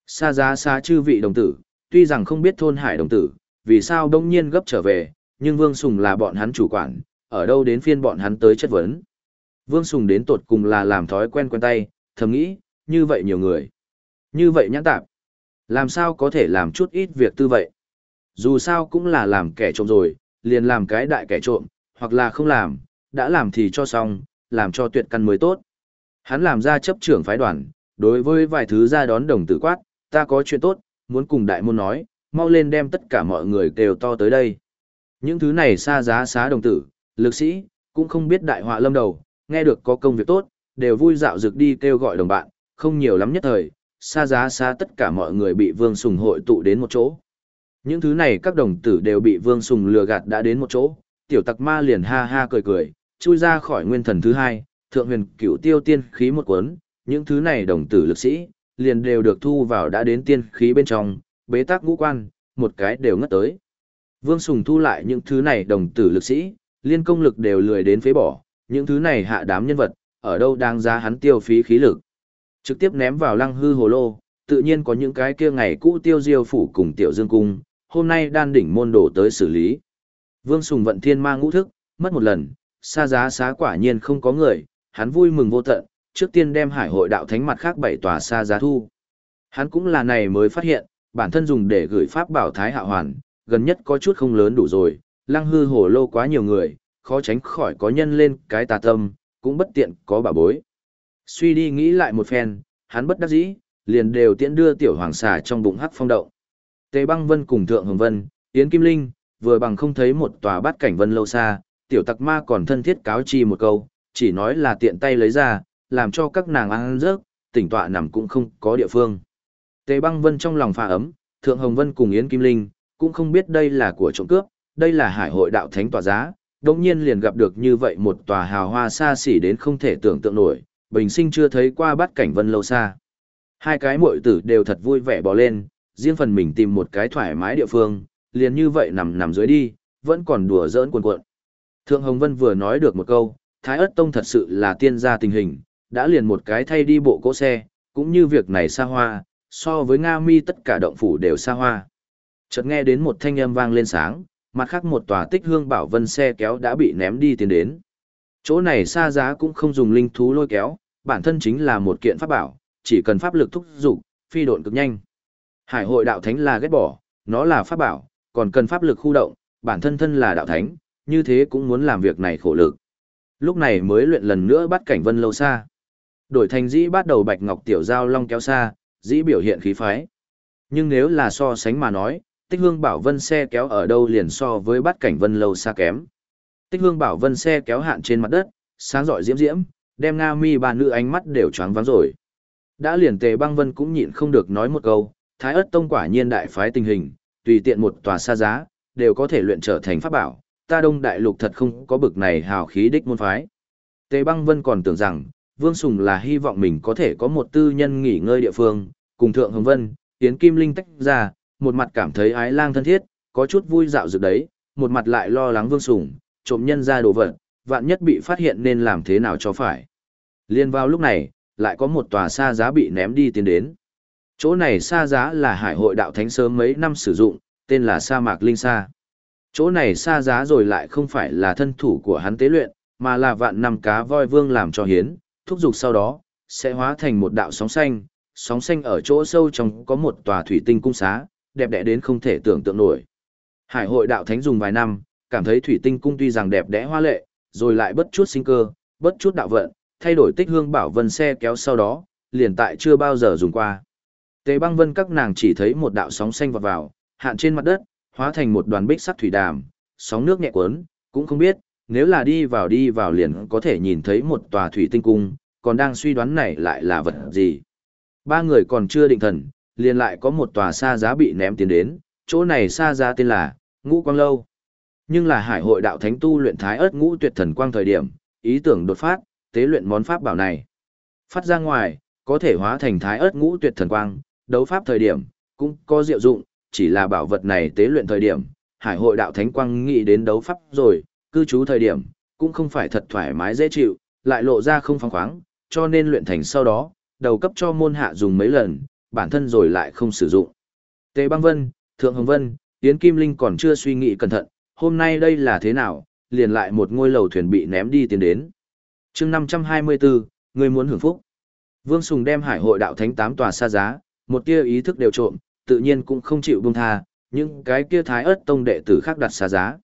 Xa giá xá chư vị đồng tử, tuy rằng không biết thôn hải đồng tử, vì sao đông nhiên gấp trở về, nhưng Vương Sùng là bọn hắn chủ quản, ở đâu đến phiên bọn hắn tới chất vấn. Vương Sùng đến tột cùng là làm thói quen quen tay, thầm nghĩ, như vậy nhiều người. Như vậy nhãn tạp. Làm sao có thể làm chút ít việc tư vậy? Dù sao cũng là làm kẻ trộm rồi, liền làm cái đại kẻ trộm, hoặc là không làm, đã làm thì cho xong, làm cho tuyệt căn mới tốt. Hắn làm ra chấp trưởng phái đoàn, đối với vài thứ ra đón đồng tử quát, ta có chuyện tốt, muốn cùng đại môn nói, mau lên đem tất cả mọi người đều to tới đây. Những thứ này xa giá xá đồng tử, lực sĩ, cũng không biết đại họa lâm đầu, nghe được có công việc tốt, đều vui dạo dực đi kêu gọi đồng bạn, không nhiều lắm nhất thời, xa giá xa tất cả mọi người bị Vương Sùng hội tụ đến một chỗ. Những thứ này các đồng tử đều bị Vương Sùng lừa gạt đã đến một chỗ, tiểu tặc ma liền ha ha cười cười, chui ra khỏi nguyên thần thứ hai, thượng huyền cửu tiêu tiên khí một cuốn, những thứ này đồng tử lực sĩ, liền đều được thu vào đã đến tiên khí bên trong, bế tắc ngũ quan, một cái đều ngất tới. Vương Sùng thu lại những thứ này đồng tử lực sĩ, liên công lực đều lười đến phế bỏ, những thứ này hạ đám nhân vật, ở đâu đang giá hắn tiêu phí khí lực. Trực tiếp ném vào lăng hư hồ lô, tự nhiên có những cái kia ngày cũ tiêu diêu phủ cùng tiểu dương cung, hôm nay đan đỉnh môn đổ tới xử lý. Vương Sùng vận thiên ma ngũ thức, mất một lần, xa giá xá quả nhiên không có người, hắn vui mừng vô tận, trước tiên đem hải hội đạo thánh mặt khác bảy tòa xa giá thu. Hắn cũng là này mới phát hiện, bản thân dùng để gửi pháp bảo thái hạ hoàn, gần nhất có chút không lớn đủ rồi, lăng hư hổ lô quá nhiều người, khó tránh khỏi có nhân lên cái tà tâm, cũng bất tiện có bà bối. Suy đi nghĩ lại một phen, hắn bất đắc dĩ, liền đều tiễn đưa tiểu hoàng xà trong bụng hắc phong động. Tề băng vân cùng thượng hồng vân, yến kim linh, vừa bằng không thấy một tòa bát cảnh vân lâu xa, tiểu tặc ma còn thân thiết cáo chi một câu, chỉ nói là tiện tay lấy ra, làm cho các nàng ăn rớt, tỉnh tọa nằm cũng không có địa phương. Tề băng vân trong lòng pha ấm, thượng hồng vân cùng yến kim linh, cũng không biết đây là của trộm cướp, đây là hải hội đạo thánh tòa giá, đồng nhiên liền gặp được như vậy một tòa hào hoa xa xỉ đến không thể tưởng tượng nổi, bình sinh chưa thấy qua bát cảnh vân lâu xa. Hai cái muội tử đều thật vui vẻ bỏ lên, riêng phần mình tìm một cái thoải mái địa phương, liền như vậy nằm nằm dưới đi, vẫn còn đùa giỡn cuộn cuộn. Thượng Hồng Vân vừa nói được một câu, Thái ớt tông thật sự là tiên gia tình hình, đã liền một cái thay đi bộ cỗ xe, cũng như việc này xa hoa, so với Nga mi tất cả động phủ đều xa hoa. Chợt nghe đến một thanh âm vang lên sáng, mặt khác một tòa tích hương bảo vân xe kéo đã bị ném đi tiến đến. Chỗ này xa giá cũng không dùng linh thú lôi kéo, bản thân chính là một kiện pháp bảo, chỉ cần pháp lực thúc dục, phi độn cực nhanh. Hải hội đạo thánh là ghét bỏ, nó là pháp bảo, còn cần pháp lực khu động, bản thân thân là đạo thánh, như thế cũng muốn làm việc này khổ lực. Lúc này mới luyện lần nữa bắt cảnh vân lâu xa. Đổi thành dĩ bắt đầu bạch ngọc tiểu giao long kéo xa, dĩ biểu hiện khí phái. Nhưng nếu là so sánh mà nói, tích hương bảo vân xe kéo ở đâu liền so với bắt cảnh vân lâu xa kém. Tích hương bảo vân xe kéo hạn trên mặt đất, sáng rọi diễm diễm, đem Nga mi bà nữ ánh mắt đều choáng váng rồi. Đã liền tề băng vân cũng nhịn không được nói một câu, thái ớt tông quả nhiên đại phái tình hình, tùy tiện một tòa xa giá, đều có thể luyện trở thành pháp bảo, ta đông đại lục thật không có bực này hào khí đích môn phái. Tề băng vân còn tưởng rằng, Vương Sùng là hy vọng mình có thể có một tư nhân nghỉ ngơi địa phương, cùng Thượng Hồng Vân, Tiến Kim Linh tách ra, một mặt cảm thấy ái lang thân thiết, có chút vui dạo dược đấy, một mặt lại lo lắng Vương Sùng, trộm nhân ra đồ vật, vạn nhất bị phát hiện nên làm thế nào cho phải. Liên vào lúc này, lại có một tòa xa giá bị ném đi tiến đến. Chỗ này xa giá là hải hội đạo thánh sớm mấy năm sử dụng, tên là sa mạc linh sa. Chỗ này xa giá rồi lại không phải là thân thủ của hắn tế luyện, mà là vạn năm cá voi vương làm cho hiến, thúc dục sau đó, sẽ hóa thành một đạo sóng xanh, sóng xanh ở chỗ sâu trong có một tòa thủy tinh cung xá, đẹp đẽ đến không thể tưởng tượng nổi. Hải hội đạo thánh dùng vài năm, cảm thấy thủy tinh cung tuy rằng đẹp đẽ hoa lệ, rồi lại bất chút sinh cơ, bất chút đạo vận, thay đổi tích hương bảo vân xe kéo sau đó, liền tại chưa bao giờ dùng qua. Tề băng vân các nàng chỉ thấy một đạo sóng xanh vọt vào, hạn trên mặt đất, hóa thành một đoàn bích sắc thủy đàm, sóng nước nhẹ cuốn, cũng không biết, nếu là đi vào đi vào liền có thể nhìn thấy một tòa thủy tinh cung, còn đang suy đoán này lại là vật gì. Ba người còn chưa định thần, liền lại có một tòa xa giá bị ném tiến đến, chỗ này xa giá tên là Ngũ Quang Lâu. Nhưng là hải hội đạo thánh tu luyện thái ớt ngũ tuyệt thần quang thời điểm, ý tưởng đột phát, tế luyện món pháp bảo này. Phát ra ngoài, có thể hóa thành thái ớt ngũ tuyệt thần quang, đấu pháp thời điểm, cũng có diệu dụng, chỉ là bảo vật này tế luyện thời điểm, hải hội đạo thánh quang nghĩ đến đấu pháp rồi, cư trú thời điểm, cũng không phải thật thoải mái dễ chịu, lại lộ ra không phóng khoáng, cho nên luyện thành sau đó, đầu cấp cho môn hạ dùng mấy lần, bản thân rồi lại không sử dụng. Tề băng vân, thượng hồng vân, tiến kim linh còn chưa suy nghĩ cẩn thận, hôm nay đây là thế nào, liền lại một ngôi lầu thuyền bị ném đi tiến đến. chương 524, người muốn hưởng phúc. Vương Sùng đem hải hội đạo thánh tám tòa xa giá, một tia ý thức đều trộm, tự nhiên cũng không chịu buông tha, những cái kia thái ớt tông đệ tử khác đặt xa giá.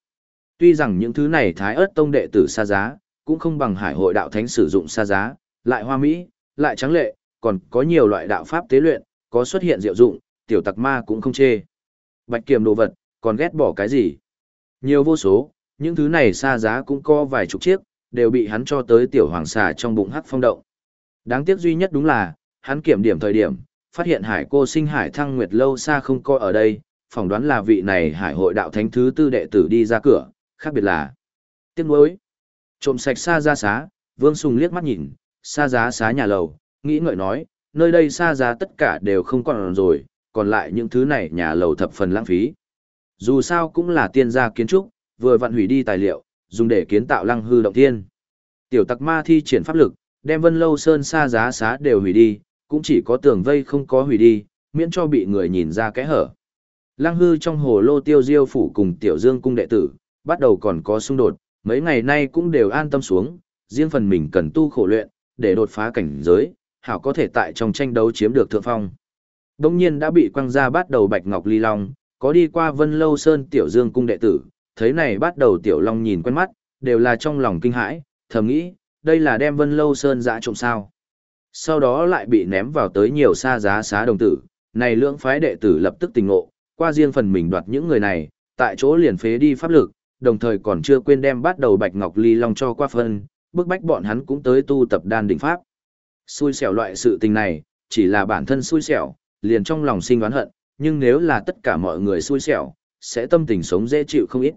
Tuy rằng những thứ này thái ớt tông đệ tử xa giá, cũng không bằng hải hội đạo thánh sử dụng xa giá, lại hoa mỹ, lại trắng lệ, còn có nhiều loại đạo pháp tế luyện, có xuất hiện diệu dụng, tiểu tặc ma cũng không chê. Bạch kiềm đồ vật, còn ghét bỏ cái gì? Nhiều vô số, những thứ này xa giá cũng có vài chục chiếc, đều bị hắn cho tới tiểu hoàng xà trong bụng hắc phong động. Đáng tiếc duy nhất đúng là, hắn kiểm điểm thời điểm, phát hiện hải cô sinh hải thăng nguyệt lâu xa không coi ở đây, phỏng đoán là vị này hải hội đạo thánh thứ tư đệ tử đi ra cửa, khác biệt là tiếc nuối. Trộm sạch xa ra xá, vương sùng liếc mắt nhìn, xa giá xá nhà lầu, nghĩ ngợi nói, nơi đây xa giá tất cả đều không còn rồi, còn lại những thứ này nhà lầu thập phần lãng phí. Dù sao cũng là tiên gia kiến trúc, vừa vặn hủy đi tài liệu, dùng để kiến tạo lăng hư động tiên. Tiểu tặc ma thi triển pháp lực, đem vân lâu sơn xa giá xá đều hủy đi, cũng chỉ có tường vây không có hủy đi, miễn cho bị người nhìn ra kẽ hở. Lăng hư trong hồ lô tiêu diêu phủ cùng tiểu dương cung đệ tử, bắt đầu còn có xung đột, mấy ngày nay cũng đều an tâm xuống, riêng phần mình cần tu khổ luyện, để đột phá cảnh giới, hảo có thể tại trong tranh đấu chiếm được thượng phong. Đông nhiên đã bị quăng ra bắt đầu bạch ngọc ly long, có đi qua vân lâu sơn tiểu dương cung đệ tử, thấy này bắt đầu tiểu long nhìn quen mắt, đều là trong lòng kinh hãi, thầm nghĩ, đây là đem vân lâu sơn dã trộm sao. Sau đó lại bị ném vào tới nhiều xa giá xá đồng tử, này lưỡng phái đệ tử lập tức tình ngộ, qua riêng phần mình đoạt những người này, tại chỗ liền phế đi pháp lực, đồng thời còn chưa quên đem bắt đầu bạch ngọc ly long cho qua phân, bức bách bọn hắn cũng tới tu tập đan đỉnh pháp. Xui xẻo loại sự tình này, chỉ là bản thân xui xẻo, liền trong lòng sinh oán hận, nhưng nếu là tất cả mọi người xui xẻo, sẽ tâm tình sống dễ chịu không ít.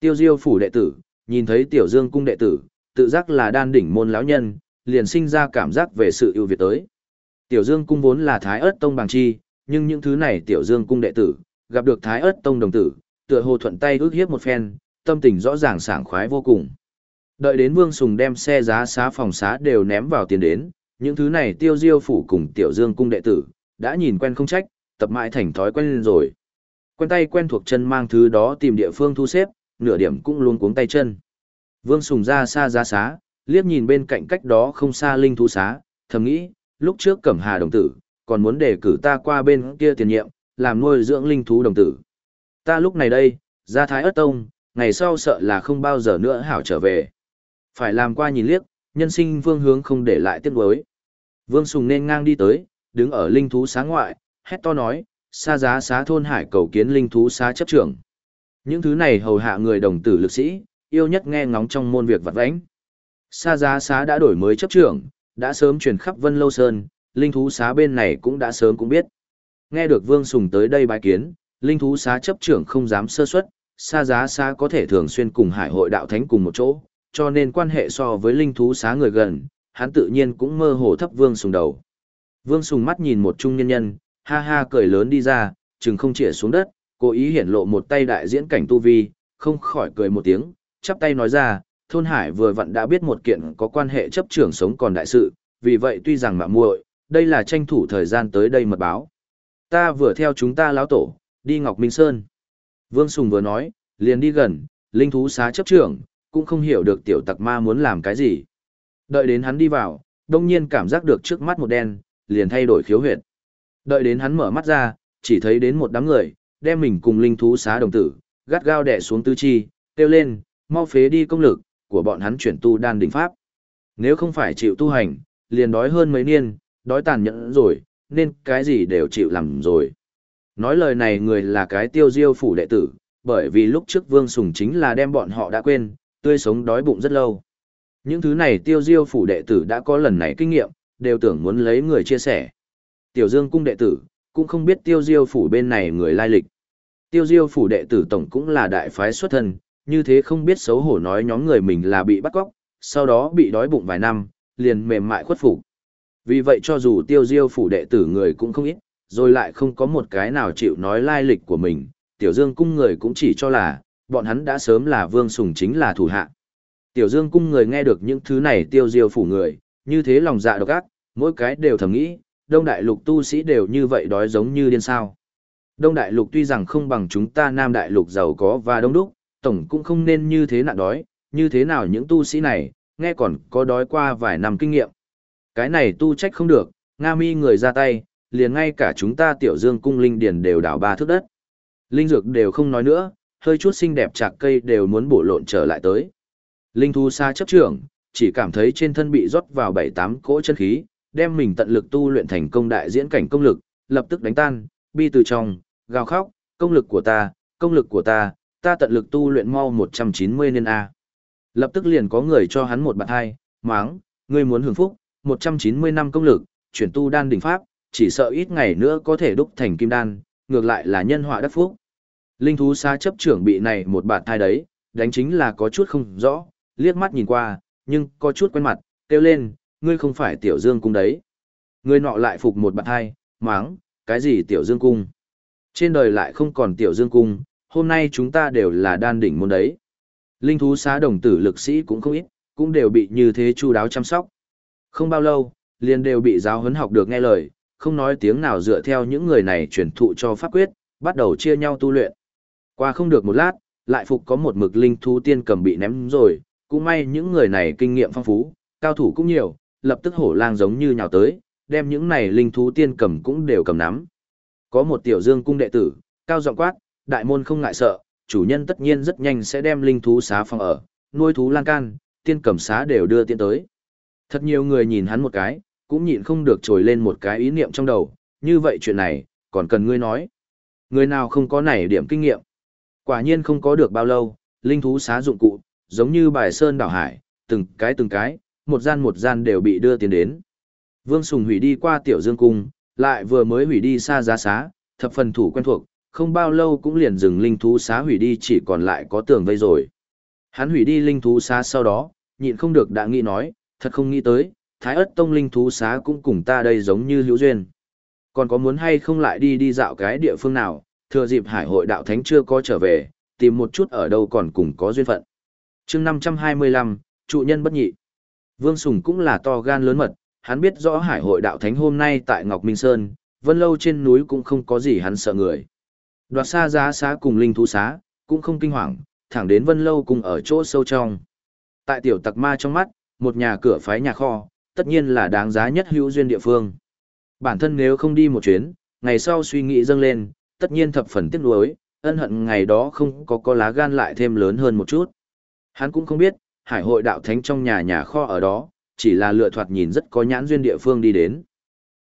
Tiêu Diêu phủ đệ tử, nhìn thấy Tiểu Dương cung đệ tử, tự giác là đan đỉnh môn lão nhân, liền sinh ra cảm giác về sự ưu việt tới. Tiểu Dương cung vốn là thái Ức tông bằng chi, nhưng những thứ này tiểu dương cung đệ tử, gặp được Thái Ức tông đồng tử, tựa hồ thuận tay ước hiếp một phen, tâm tình rõ ràng sảng khoái vô cùng. Đợi đến Vương Sùng đem xe giá xá phòng xá đều ném vào tiền đến, những thứ này tiêu diêu phủ cùng tiểu dương cung đệ tử, đã nhìn quen không trách, tập mãi thành thói quen lên rồi. Quen tay quen thuộc chân mang thứ đó tìm địa phương thu xếp, nửa điểm cũng luôn cuống tay chân. Vương Sùng ra xa giá xá, liếc nhìn bên cạnh cách đó không xa linh thú xá, thầm nghĩ, lúc trước cẩm hà đồng tử, còn muốn đề cử ta qua bên kia tiền nhiệm, làm nuôi dưỡng linh thú đồng tử. Ta lúc này đây, ra thái ớt tông, ngày sau sợ là không bao giờ nữa hảo trở về. Phải làm qua nhìn liếc, nhân sinh vương hướng không để lại tiếc nuối. Vương Sùng nên ngang đi tới, đứng ở linh thú xá ngoại, hét to nói, xa giá xá thôn hải cầu kiến linh thú xá chấp trưởng. Những thứ này hầu hạ người đồng tử lực sĩ, yêu nhất nghe ngóng trong môn việc vặt vãnh. Sa giá xá đã đổi mới chấp trưởng, đã sớm truyền khắp Vân Lâu Sơn, linh thú xá bên này cũng đã sớm cũng biết. Nghe được Vương Sùng tới đây bái kiến, linh thú xá chấp trưởng không dám sơ suất, Sa giá xá có thể thường xuyên cùng hải hội đạo thánh cùng một chỗ, cho nên quan hệ so với linh thú xá người gần, hắn tự nhiên cũng mơ hồ thấp Vương Sùng đầu. Vương Sùng mắt nhìn một trung nhân nhân, ha ha cười lớn đi ra, chừng không chĩa xuống đất, cố ý hiển lộ một tay đại diễn cảnh tu vi, không khỏi cười một tiếng, chắp tay nói ra, thôn hải vừa vặn đã biết một kiện có quan hệ chấp trưởng sống còn đại sự, vì vậy tuy rằng mà muội, đây là tranh thủ thời gian tới đây mật báo. Ta vừa theo chúng ta lão tổ, đi Ngọc Minh Sơn. Vương Sùng vừa nói, liền đi gần, linh thú xá chấp trưởng, cũng không hiểu được tiểu tặc ma muốn làm cái gì. Đợi đến hắn đi vào, đông nhiên cảm giác được trước mắt một đen, liền thay đổi khiếu huyệt. Đợi đến hắn mở mắt ra, chỉ thấy đến một đám người, đem mình cùng linh thú xá đồng tử, gắt gao đè xuống tư chi, kêu lên, mau phế đi công lực, của bọn hắn chuyển tu đan đỉnh pháp. Nếu không phải chịu tu hành, liền đói hơn mấy niên, đói tàn nhẫn rồi, nên cái gì đều chịu làm rồi. Nói lời này người là cái tiêu diêu phủ đệ tử, bởi vì lúc trước Vương Sùng chính là đem bọn họ đã quên, tươi sống đói bụng rất lâu. Những thứ này tiêu diêu phủ đệ tử đã có lần này kinh nghiệm, đều tưởng muốn lấy người chia sẻ. Tiểu Dương cung đệ tử, cũng không biết tiêu diêu phủ bên này người lai lịch. Tiêu diêu phủ đệ tử tổng cũng là đại phái xuất thân, như thế không biết xấu hổ nói nhóm người mình là bị bắt cóc, sau đó bị đói bụng vài năm, liền mềm mại khuất phục. Vì vậy cho dù tiêu diêu phủ đệ tử người cũng không ít, rồi lại không có một cái nào chịu nói lai lịch của mình, tiểu dương cung người cũng chỉ cho là, bọn hắn đã sớm là vương sùng chính là thủ hạ. Tiểu dương cung người nghe được những thứ này tiêu diêu phủ người, như thế lòng dạ độc ác, mỗi cái đều thầm nghĩ, đông đại lục tu sĩ đều như vậy đói giống như điên sao. Đông đại lục tuy rằng không bằng chúng ta nam đại lục giàu có và đông đúc, tổng cũng không nên như thế nạn đói, như thế nào những tu sĩ này, nghe còn có đói qua vài năm kinh nghiệm. Cái này tu trách không được, Nga mi người ra tay, liền ngay cả chúng ta tiểu dương cung linh điền đều đảo ba thước đất. Linh dược đều không nói nữa, hơi chút xinh đẹp chạc cây đều muốn bổ lộn trở lại tới. Linh thu xa chấp trưởng, chỉ cảm thấy trên thân bị rót vào bảy tám cỗ chân khí, đem mình tận lực tu luyện thành công đại diễn cảnh công lực, lập tức đánh tan, bi từ trong, gào khóc, công lực của ta, công lực của ta, ta tận lực tu luyện mau 190 niên A. Lập tức liền có người cho hắn một bạn hai, máng, ngươi muốn hưởng phúc, 190 năm công lực, chuyển tu đan đỉnh pháp, chỉ sợ ít ngày nữa có thể đúc thành kim đan, ngược lại là nhân họa đắc phúc. Linh thú xa chấp trưởng bị này một bạn thai đấy, đánh chính là có chút không rõ, liếc mắt nhìn qua, nhưng có chút quen mặt, kêu lên, ngươi không phải tiểu dương cung đấy. Ngươi nọ lại phục một bạn thai, máng, cái gì tiểu dương cung? Trên đời lại không còn tiểu dương cung, hôm nay chúng ta đều là đan đỉnh môn đấy. Linh thú xá đồng tử lực sĩ cũng không ít, cũng đều bị như thế chu đáo chăm sóc. Không bao lâu, liền đều bị giáo huấn học được nghe lời, không nói tiếng nào dựa theo những người này truyền thụ cho pháp quyết, bắt đầu chia nhau tu luyện. Qua không được một lát, lại phục có một mực linh thú tiên cầm bị ném rồi, cũng may những người này kinh nghiệm phong phú, cao thủ cũng nhiều, lập tức hổ lang giống như nhào tới, đem những này linh thú tiên cầm cũng đều cầm nắm. Có một tiểu dương cung đệ tử, cao giọng quát, đại môn không ngại sợ, chủ nhân tất nhiên rất nhanh sẽ đem linh thú xá phòng ở, nuôi thú lan can, tiên cầm xá đều đưa tiên tới. Thật nhiều người nhìn hắn một cái, cũng nhịn không được trồi lên một cái ý niệm trong đầu, như vậy chuyện này, còn cần ngươi nói. Người nào không có nảy điểm kinh nghiệm. Quả nhiên không có được bao lâu, linh thú xá dụng cụ, giống như bài sơn đảo hải, từng cái từng cái, một gian một gian đều bị đưa tiền đến. Vương Sùng hủy đi qua tiểu dương cung, lại vừa mới hủy đi xa giá xá, thập phần thủ quen thuộc, không bao lâu cũng liền dừng linh thú xá hủy đi chỉ còn lại có tường vây rồi. Hắn hủy đi linh thú xá sau đó, nhịn không được đã nghĩ nói, thật không nghĩ tới, thái ớt tông linh thú xá cũng cùng ta đây giống như hữu duyên. Còn có muốn hay không lại đi đi dạo cái địa phương nào, thừa dịp hải hội đạo thánh chưa có trở về, tìm một chút ở đâu còn cùng có duyên phận. chương 525, trụ nhân bất nhị. Vương Sùng cũng là to gan lớn mật, hắn biết rõ hải hội đạo thánh hôm nay tại Ngọc Minh Sơn, vân lâu trên núi cũng không có gì hắn sợ người. Đoạt xa giá xá cùng linh thú xá, cũng không kinh hoàng, thẳng đến vân lâu cùng ở chỗ sâu trong. Tại tiểu tặc ma trong mắt, một nhà cửa phái nhà kho, tất nhiên là đáng giá nhất hữu duyên địa phương. Bản thân nếu không đi một chuyến, ngày sau suy nghĩ dâng lên, tất nhiên thập phần tiếc nuối, ân hận ngày đó không có có lá gan lại thêm lớn hơn một chút. Hắn cũng không biết, hải hội đạo thánh trong nhà nhà kho ở đó, chỉ là lựa thoạt nhìn rất có nhãn duyên địa phương đi đến.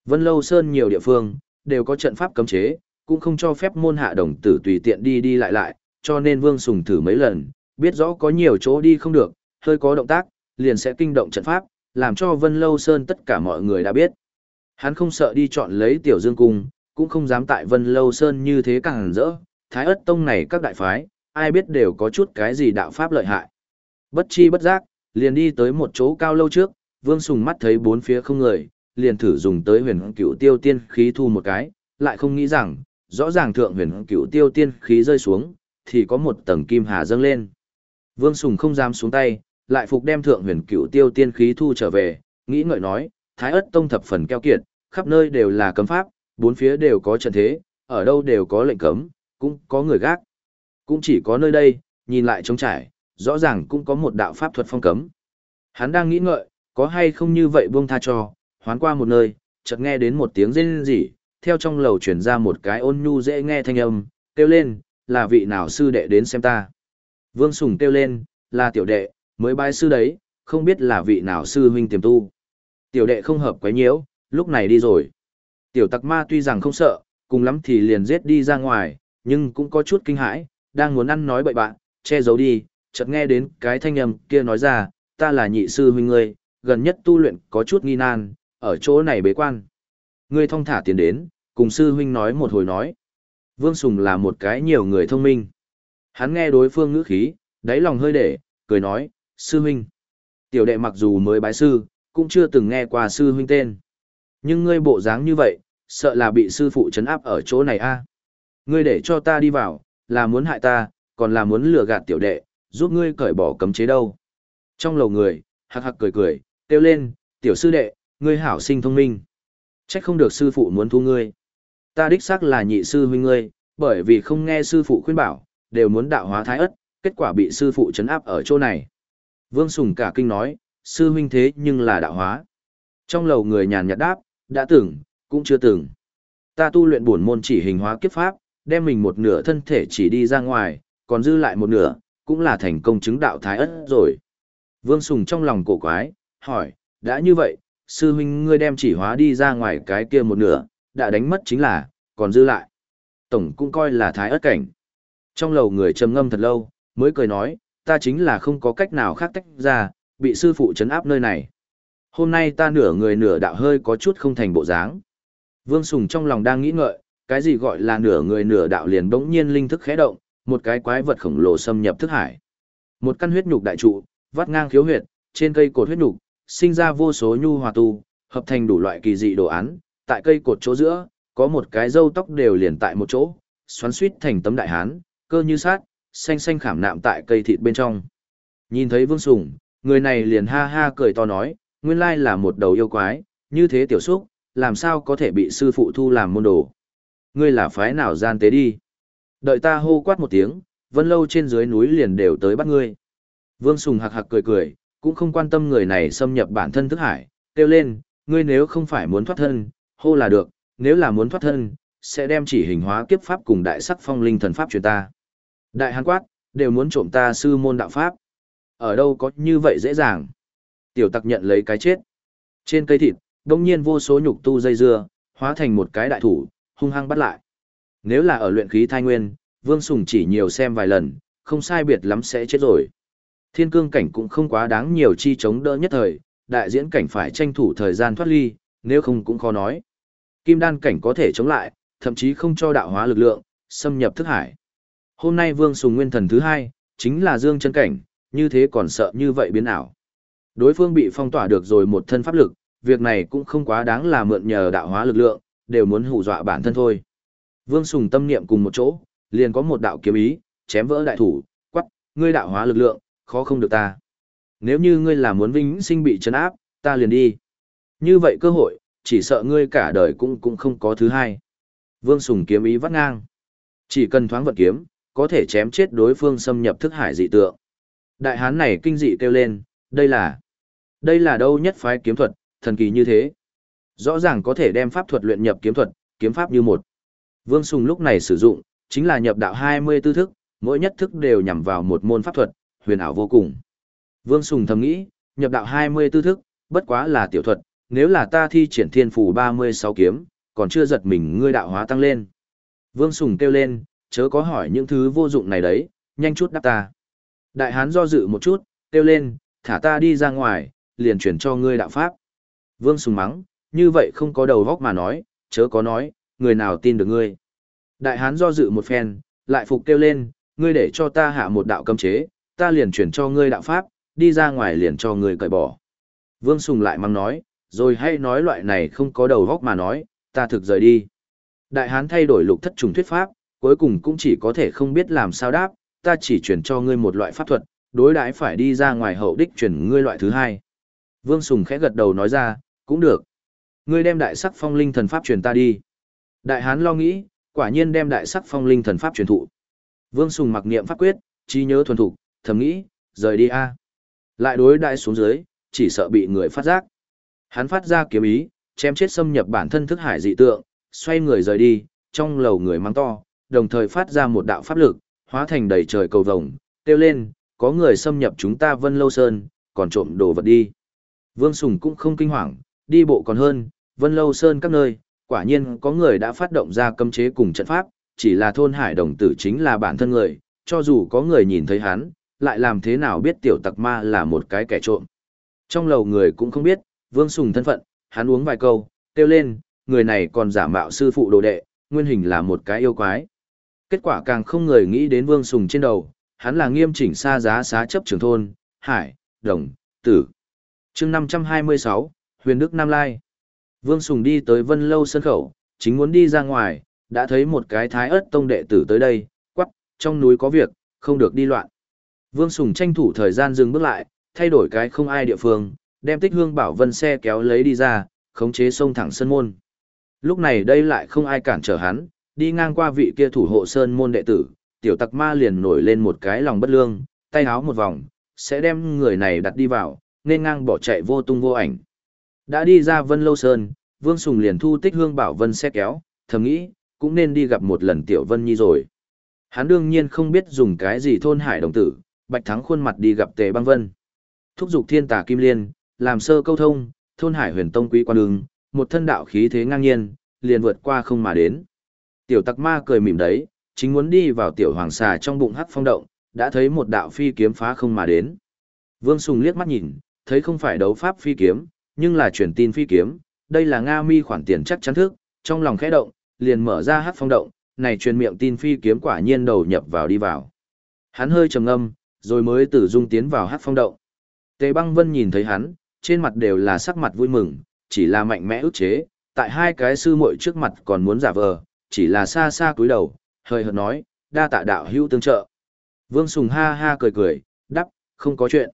Vân Lâu Sơn nhiều địa phương, đều có trận pháp cấm chế, cũng không cho phép môn hạ đồng tử tùy tiện đi đi lại lại, cho nên Vương Sùng thử mấy lần, biết rõ có nhiều chỗ đi không được, hơi có động tác, liền sẽ kinh động trận pháp, làm cho Vân Lâu Sơn tất cả mọi người đã biết. Hắn không sợ đi chọn lấy Tiểu Dương Cung, cũng không dám tại Vân Lâu Sơn như thế càng rỡ, Thái ất tông này các đại phái, ai biết đều có chút cái gì đạo pháp lợi hại. Bất chi bất giác, liền đi tới một chỗ cao lâu trước, Vương Sùng mắt thấy bốn phía không người, liền thử dùng tới huyền cựu tiêu tiên khí thu một cái, lại không nghĩ rằng, rõ ràng thượng huyền cựu tiêu tiên khí rơi xuống, thì có một tầng kim hà dâng lên. Vương Sùng không dám xuống tay, lại phục đem thượng huyền cựu tiêu tiên khí thu trở về, nghĩ ngợi nói, Thái ất tông thập phần keo kiệt, khắp nơi đều là cấm pháp, bốn phía đều có trận thế, ở đâu đều có lệnh cấm, cũng có người gác. Cũng chỉ có nơi đây, nhìn lại trống trải, rõ ràng cũng có một đạo pháp thuật phong cấm. Hắn đang nghĩ ngợi, có hay không như vậy buông tha cho, hoán qua một nơi, chợt nghe đến một tiếng rên rỉ, theo trong lầu truyền ra một cái ôn nhu dễ nghe thanh âm, kêu lên, là vị nào sư đệ đến xem ta. Vương Sùng kêu lên, là tiểu đệ, mới bái sư đấy, không biết là vị nào sư huynh tiềm tu. Tiểu đệ không hợp quấy nhiễu, lúc này đi rồi. Tiểu tặc ma tuy rằng không sợ, cùng lắm thì liền giết đi ra ngoài, nhưng cũng có chút kinh hãi, đang muốn ăn nói bậy bạn, che giấu đi, chợt nghe đến cái thanh âm kia nói ra, ta là nhị sư huynh ngươi, gần nhất tu luyện có chút nghi nan, ở chỗ này bế quan. Ngươi thong thả tiến đến, cùng sư huynh nói một hồi nói. Vương Sùng là một cái nhiều người thông minh. Hắn nghe đối phương ngữ khí, đáy lòng hơi để, cười nói, sư huynh. Tiểu đệ mặc dù mới bái sư, cũng chưa từng nghe qua sư huynh tên. Nhưng ngươi bộ dáng như vậy, sợ là bị sư phụ trấn áp ở chỗ này a. Ngươi để cho ta đi vào, là muốn hại ta, còn là muốn lừa gạt tiểu đệ, giúp ngươi cởi bỏ cấm chế đâu. Trong lầu người, hạc hạc cười cười, kêu lên, tiểu sư đệ, ngươi hảo sinh thông minh. Trách không được sư phụ muốn thu ngươi. Ta đích xác là nhị sư huynh ngươi, bởi vì không nghe sư phụ khuyên bảo, đều muốn đạo hóa thái ất, kết quả bị sư phụ trấn áp ở chỗ này. Vương Sùng cả kinh nói, sư huynh thế nhưng là đạo hóa. Trong lầu người nhàn nhạt đáp, đã từng, cũng chưa từng. Ta tu luyện bổn môn chỉ hình hóa kiếp pháp, đem mình một nửa thân thể chỉ đi ra ngoài, còn dư lại một nửa, cũng là thành công chứng đạo thái ất rồi. Vương Sùng trong lòng cổ quái, hỏi, đã như vậy, sư huynh ngươi đem chỉ hóa đi ra ngoài cái kia một nửa, đã đánh mất chính là, còn dư lại. Tổng cũng coi là thái ất cảnh. Trong lầu người trầm ngâm thật lâu, mới cười nói, ta chính là không có cách nào khác tách ra, bị sư phụ trấn áp nơi này. Hôm nay ta nửa người nửa đạo hơi có chút không thành bộ dáng. Vương Sùng trong lòng đang nghĩ ngợi, cái gì gọi là nửa người nửa đạo liền bỗng nhiên linh thức khẽ động, một cái quái vật khổng lồ xâm nhập thức hải. Một căn huyết nhục đại trụ, vắt ngang khiếu huyệt, trên cây cột huyết nhục, sinh ra vô số nhu hòa tu, hợp thành đủ loại kỳ dị đồ án, tại cây cột chỗ giữa, có một cái râu tóc đều liền tại một chỗ, xoắn suýt thành tấm đại hán, cơ như sát, xanh xanh khảm nạm tại cây thịt bên trong. Nhìn thấy Vương Sùng, người này liền ha ha cười to nói, nguyên lai là một đầu yêu quái, như thế tiểu xúc, làm sao có thể bị sư phụ thu làm môn đồ. Ngươi là phái nào gian tế đi. Đợi ta hô quát một tiếng, vân lâu trên dưới núi liền đều tới bắt ngươi. Vương Sùng hạc hạc cười cười, cũng không quan tâm người này xâm nhập bản thân thức hải, kêu lên, ngươi nếu không phải muốn thoát thân, hô là được, nếu là muốn thoát thân, sẽ đem chỉ hình hóa kiếp pháp cùng đại sắc phong linh thần pháp truyền ta. Đại hàn quát, đều muốn trộm ta sư môn đạo pháp. Ở đâu có như vậy dễ dàng. Tiểu tặc nhận lấy cái chết. Trên cây thịt, đông nhiên vô số nhục tu dây dưa, hóa thành một cái đại thủ, hung hăng bắt lại. Nếu là ở luyện khí thai nguyên, Vương Sùng chỉ nhiều xem vài lần, không sai biệt lắm sẽ chết rồi. Thiên cương cảnh cũng không quá đáng nhiều chi chống đỡ nhất thời, đại diễn cảnh phải tranh thủ thời gian thoát ly, nếu không cũng khó nói. Kim đan cảnh có thể chống lại, thậm chí không cho đạo hóa lực lượng, xâm nhập thức hải. Hôm nay Vương Sùng Nguyên thần thứ hai, chính là Dương chân cảnh, như thế còn sợ như vậy biến ảo. Đối phương bị phong tỏa được rồi một thân pháp lực, việc này cũng không quá đáng là mượn nhờ đạo hóa lực lượng, đều muốn hù dọa bản thân thôi. Vương Sùng tâm niệm cùng một chỗ, liền có một đạo kiếm ý, chém vỡ đại thủ, quắc, ngươi đạo hóa lực lượng, khó không được ta. Nếu như ngươi là muốn vĩnh sinh bị chấn áp, ta liền đi. Như vậy cơ hội, chỉ sợ ngươi cả đời cũng cũng không có thứ hai. Vương Sùng kiếm ý vắt ngang. Chỉ cần thoáng vận kiếm, có thể chém chết đối phương xâm nhập thức hải dị tượng. Đại hán này kinh dị kêu lên, đây là... Đây là đâu nhất phái kiếm thuật, thần kỳ như thế. Rõ ràng có thể đem pháp thuật luyện nhập kiếm thuật, kiếm pháp như một. Vương Sùng lúc này sử dụng, chính là nhập đạo 20 tư thức, mỗi nhất thức đều nhằm vào một môn pháp thuật, huyền ảo vô cùng. Vương Sùng thầm nghĩ, nhập đạo 20 tư thức, bất quá là tiểu thuật, nếu là ta thi triển thiên phù 36 kiếm, còn chưa giật mình ngươi đạo hóa tăng lên. Vương Sùng kêu lên, chớ có hỏi những thứ vô dụng này đấy, nhanh chút đáp ta. Đại hán do dự một chút, kêu lên, thả ta đi ra ngoài, liền chuyển cho ngươi đạo pháp. Vương Sùng mắng, như vậy không có đầu góc mà nói, chớ có nói, người nào tin được ngươi. Đại hán do dự một phen, lại phục kêu lên, ngươi để cho ta hạ một đạo cấm chế, ta liền chuyển cho ngươi đạo pháp, đi ra ngoài liền cho ngươi cởi bỏ. Vương Sùng lại mắng nói, rồi hay nói loại này không có đầu góc mà nói, ta thực rời đi. Đại hán thay đổi lục thất trùng thuyết pháp, cuối cùng cũng chỉ có thể không biết làm sao đáp, ta chỉ chuyển cho ngươi một loại pháp thuật, đối đãi phải đi ra ngoài hậu đích chuyển ngươi loại thứ hai. Vương Sùng khẽ gật đầu nói ra, cũng được. Ngươi đem đại sắc phong linh thần pháp truyền ta đi. Đại hán lo nghĩ, quả nhiên đem đại sắc phong linh thần pháp truyền thụ. Vương Sùng mặc niệm pháp quyết, trí nhớ thuần thục, thầm nghĩ, rời đi a. Lại đối đại xuống dưới, chỉ sợ bị người phát giác. Hắn phát ra kiếm ý, chém chết xâm nhập bản thân thức hải dị tượng, xoay người rời đi, trong lầu người mang to, đồng thời phát ra một đạo pháp lực, hóa thành đầy trời cầu vồng, kêu lên, có người xâm nhập chúng ta Vân Lâu Sơn, còn trộm đồ vật đi. Vương Sùng cũng không kinh hoàng, đi bộ còn hơn, Vân Lâu Sơn các nơi, quả nhiên có người đã phát động ra cấm chế cùng trận pháp, chỉ là thôn hải đồng tử chính là bản thân người, cho dù có người nhìn thấy hắn, lại làm thế nào biết tiểu tặc ma là một cái kẻ trộm. Trong lầu người cũng không biết, Vương Sùng thân phận, hắn uống vài câu, kêu lên, người này còn giả mạo sư phụ đồ đệ, nguyên hình là một cái yêu quái. Kết quả càng không người nghĩ đến Vương Sùng trên đầu, hắn là nghiêm chỉnh xa giá xá chấp trưởng thôn, hải, đồng, tử. chương 526, Huyền Đức Nam Lai. Vương Sùng đi tới Vân Lâu sân khẩu, chính muốn đi ra ngoài, đã thấy một cái thái ớt tông đệ tử tới đây, quắc, trong núi có việc, không được đi loạn. Vương Sùng tranh thủ thời gian dừng bước lại, thay đổi cái không ai địa phương, đem tích hương bảo vân xe kéo lấy đi ra, khống chế sông thẳng sân môn. Lúc này đây lại không ai cản trở hắn, đi ngang qua vị kia thủ hộ sơn môn đệ tử, tiểu tặc ma liền nổi lên một cái lòng bất lương, tay háo một vòng, sẽ đem người này đặt đi vào, nên ngang bỏ chạy vô tung vô ảnh. Đã đi ra Vân Lâu Sơn, Vương Sùng liền thu tích hương bảo Vân xe kéo, thầm nghĩ, cũng nên đi gặp một lần Tiểu Vân Nhi rồi. Hắn đương nhiên không biết dùng cái gì thôn hải đồng tử, Bạch Thắng khuôn mặt đi gặp Tề Băng Vân. Thúc giục thiên tà kim liên, làm sơ câu thông, thôn hải huyền tông quý quan đường, một thân đạo khí thế ngang nhiên, liền vượt qua không mà đến. Tiểu tặc ma cười mỉm đấy, chính muốn đi vào tiểu hoàng xà trong bụng hắc phong động, đã thấy một đạo phi kiếm phá không mà đến. Vương Sùng liếc mắt nhìn, thấy không phải đấu pháp phi kiếm, nhưng là truyền tin phi kiếm, đây là Nga Mi khoản tiền chắc chắn thức, trong lòng khẽ động, liền mở ra hắc phong động, này truyền miệng tin phi kiếm quả nhiên đầu nhập vào đi vào. Hắn hơi trầm ngâm, rồi mới tử dung tiến vào hát phong động. Tề Băng Vân nhìn thấy hắn, trên mặt đều là sắc mặt vui mừng, chỉ là mạnh mẽ ức chế, tại hai cái sư muội trước mặt còn muốn giả vờ, chỉ là xa xa cúi đầu, hơi hợt nói, đa tạ đạo hữu tương trợ. Vương Sùng ha ha cười cười, đắp, không có chuyện.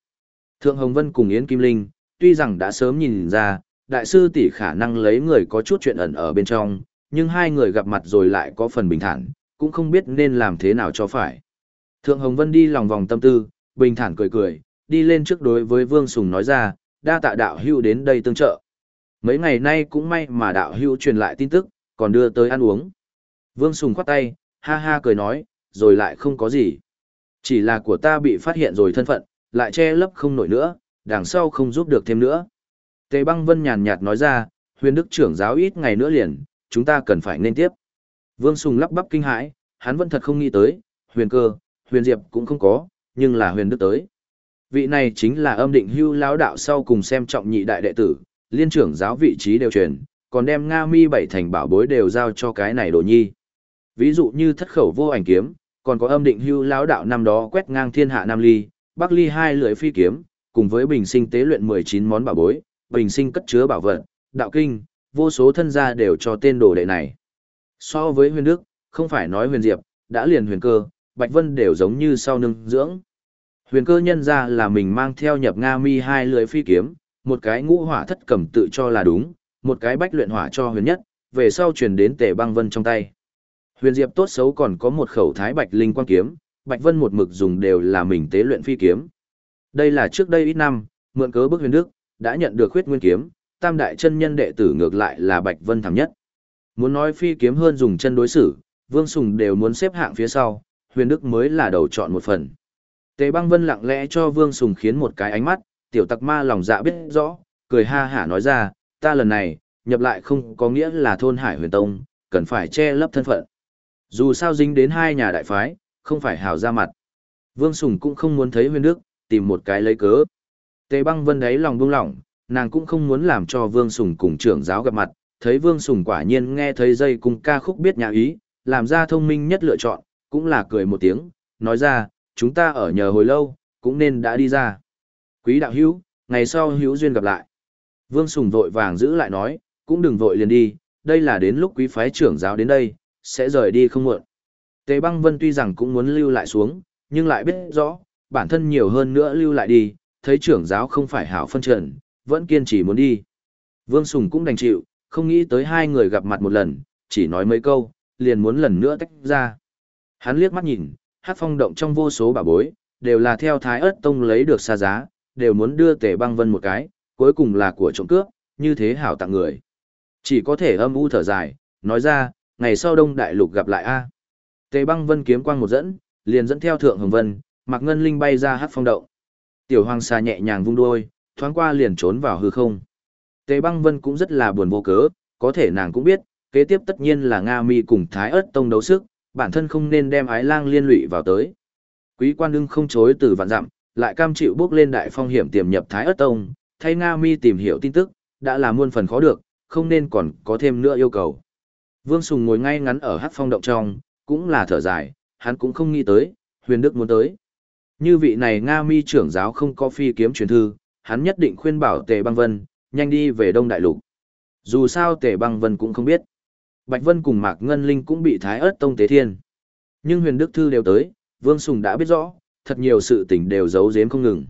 Thượng Hồng Vân cùng Yến Kim Linh, tuy rằng đã sớm nhìn ra, đại sư tỷ khả năng lấy người có chút chuyện ẩn ở bên trong, nhưng hai người gặp mặt rồi lại có phần bình thản, cũng không biết nên làm thế nào cho phải. Thượng Hồng Vân đi lòng vòng tâm tư, bình thản cười cười, đi lên trước đối với Vương Sùng nói ra, đa tạ đạo hưu đến đây tương trợ. Mấy ngày nay cũng may mà đạo hưu truyền lại tin tức, còn đưa tới ăn uống. Vương Sùng khoát tay, ha ha cười nói, rồi lại không có gì. Chỉ là của ta bị phát hiện rồi thân phận, lại che lấp không nổi nữa, đằng sau không giúp được thêm nữa. Tề băng vân nhàn nhạt nói ra, huyền đức trưởng giáo ít ngày nữa liền, chúng ta cần phải nên tiếp. Vương Sùng lắp bắp kinh hãi, hắn vẫn thật không nghĩ tới, huyền cơ, huyền diệp cũng không có, nhưng là huyền đức tới. Vị này chính là âm định hưu lão đạo sau cùng xem trọng nhị đại đệ tử, liên trưởng giáo vị trí đều truyền, còn đem Nga mi bảy thành bảo bối đều giao cho cái này đồ nhi. Ví dụ như thất khẩu vô ảnh kiếm, còn có âm định hưu lão đạo năm đó quét ngang thiên hạ Nam Ly, Bắc Ly hai lưỡi phi kiếm, cùng với bình sinh tế luyện 19 món bảo bối, bình sinh cất chứa bảo vật, đạo kinh, vô số thân gia đều cho tên đồ đệ này. So với huyền đức, không phải nói huyền diệp, đã liền huyền cơ, Bạch Vân đều giống như sau nương dưỡng. Huyền cơ nhân ra là mình mang theo nhập Nga mi hai lưỡi phi kiếm, một cái ngũ hỏa thất cầm tự cho là đúng, một cái bách luyện hỏa cho huyền nhất, về sau truyền đến tề băng vân trong tay. Huyền Diệp tốt xấu còn có một khẩu thái bạch linh quang kiếm, Bạch Vân một mực dùng đều là mình tế luyện phi kiếm. Đây là trước đây ít năm, mượn cớ bức huyền đức, đã nhận được huyết nguyên kiếm, tam đại chân nhân đệ tử ngược lại là Bạch Vân thẳng nhất. Muốn nói phi kiếm hơn dùng chân đối xử, Vương Sùng đều muốn xếp hạng phía sau, huyền đức mới là đầu chọn một phần. Tề băng vân lặng lẽ cho Vương Sùng khiến một cái ánh mắt, tiểu tặc ma lòng dạ biết rõ, cười ha hả nói ra, ta lần này, nhập lại không có nghĩa là thôn hải huyền tông, cần phải che lấp thân phận. Dù sao dính đến hai nhà đại phái, không phải hào ra mặt. Vương Sùng cũng không muốn thấy huyền đức, tìm một cái lấy cớ. Tề băng vân đấy lòng buông lỏng, nàng cũng không muốn làm cho Vương Sùng cùng trưởng giáo gặp mặt, thấy Vương Sùng quả nhiên nghe thấy dây cùng ca khúc biết nhà ý, làm ra thông minh nhất lựa chọn, cũng là cười một tiếng, nói ra, chúng ta ở nhờ hồi lâu, cũng nên đã đi ra. Quý đạo hữu, ngày sau hữu duyên gặp lại. Vương Sùng vội vàng giữ lại nói, cũng đừng vội liền đi, đây là đến lúc quý phái trưởng giáo đến đây, sẽ rời đi không muộn. Tề băng vân tuy rằng cũng muốn lưu lại xuống, nhưng lại biết rõ, bản thân nhiều hơn nữa lưu lại đi, thấy trưởng giáo không phải hảo phân trần, vẫn kiên trì muốn đi. Vương Sùng cũng đành chịu, không nghĩ tới hai người gặp mặt một lần, chỉ nói mấy câu, liền muốn lần nữa tách ra. Hắn liếc mắt nhìn, hát phong động trong vô số bà bối, đều là theo thái ớt tông lấy được xa giá, đều muốn đưa tề băng vân một cái, cuối cùng là của trộm cướp, như thế hảo tặng người. Chỉ có thể âm u thở dài, nói ra, ngày sau đông đại lục gặp lại a Tề băng vân kiếm quang một dẫn, liền dẫn theo thượng hồng vân, mặc ngân linh bay ra hát phong động. Tiểu hoàng xà nhẹ nhàng vung đuôi, thoáng qua liền trốn vào hư không. Tề băng vân cũng rất là buồn vô cớ, có thể nàng cũng biết, kế tiếp tất nhiên là Nga mi cùng Thái ớt tông đấu sức, bản thân không nên đem ái lang liên lụy vào tới. Quý quan đương không chối từ vạn dặm, lại cam chịu bước lên đại phong hiểm tiềm nhập Thái ất tông, thay Nga mi tìm hiểu tin tức, đã là muôn phần khó được, không nên còn có thêm nữa yêu cầu. Vương Sùng ngồi ngay ngắn ở hát phong động trong, cũng là thở dài, hắn cũng không nghĩ tới, huyền đức muốn tới. Như vị này Nga mi trưởng giáo không có phi kiếm truyền thư, hắn nhất định khuyên bảo Tề Băng Vân, nhanh đi về Đông Đại Lục. Dù sao Tề Băng Vân cũng không biết. Bạch Vân cùng Mạc Ngân Linh cũng bị Thái Ức Tông Tế Thiên. Nhưng huyền đức thư đều tới, Vương Sùng đã biết rõ, thật nhiều sự tình đều giấu giếm không ngừng.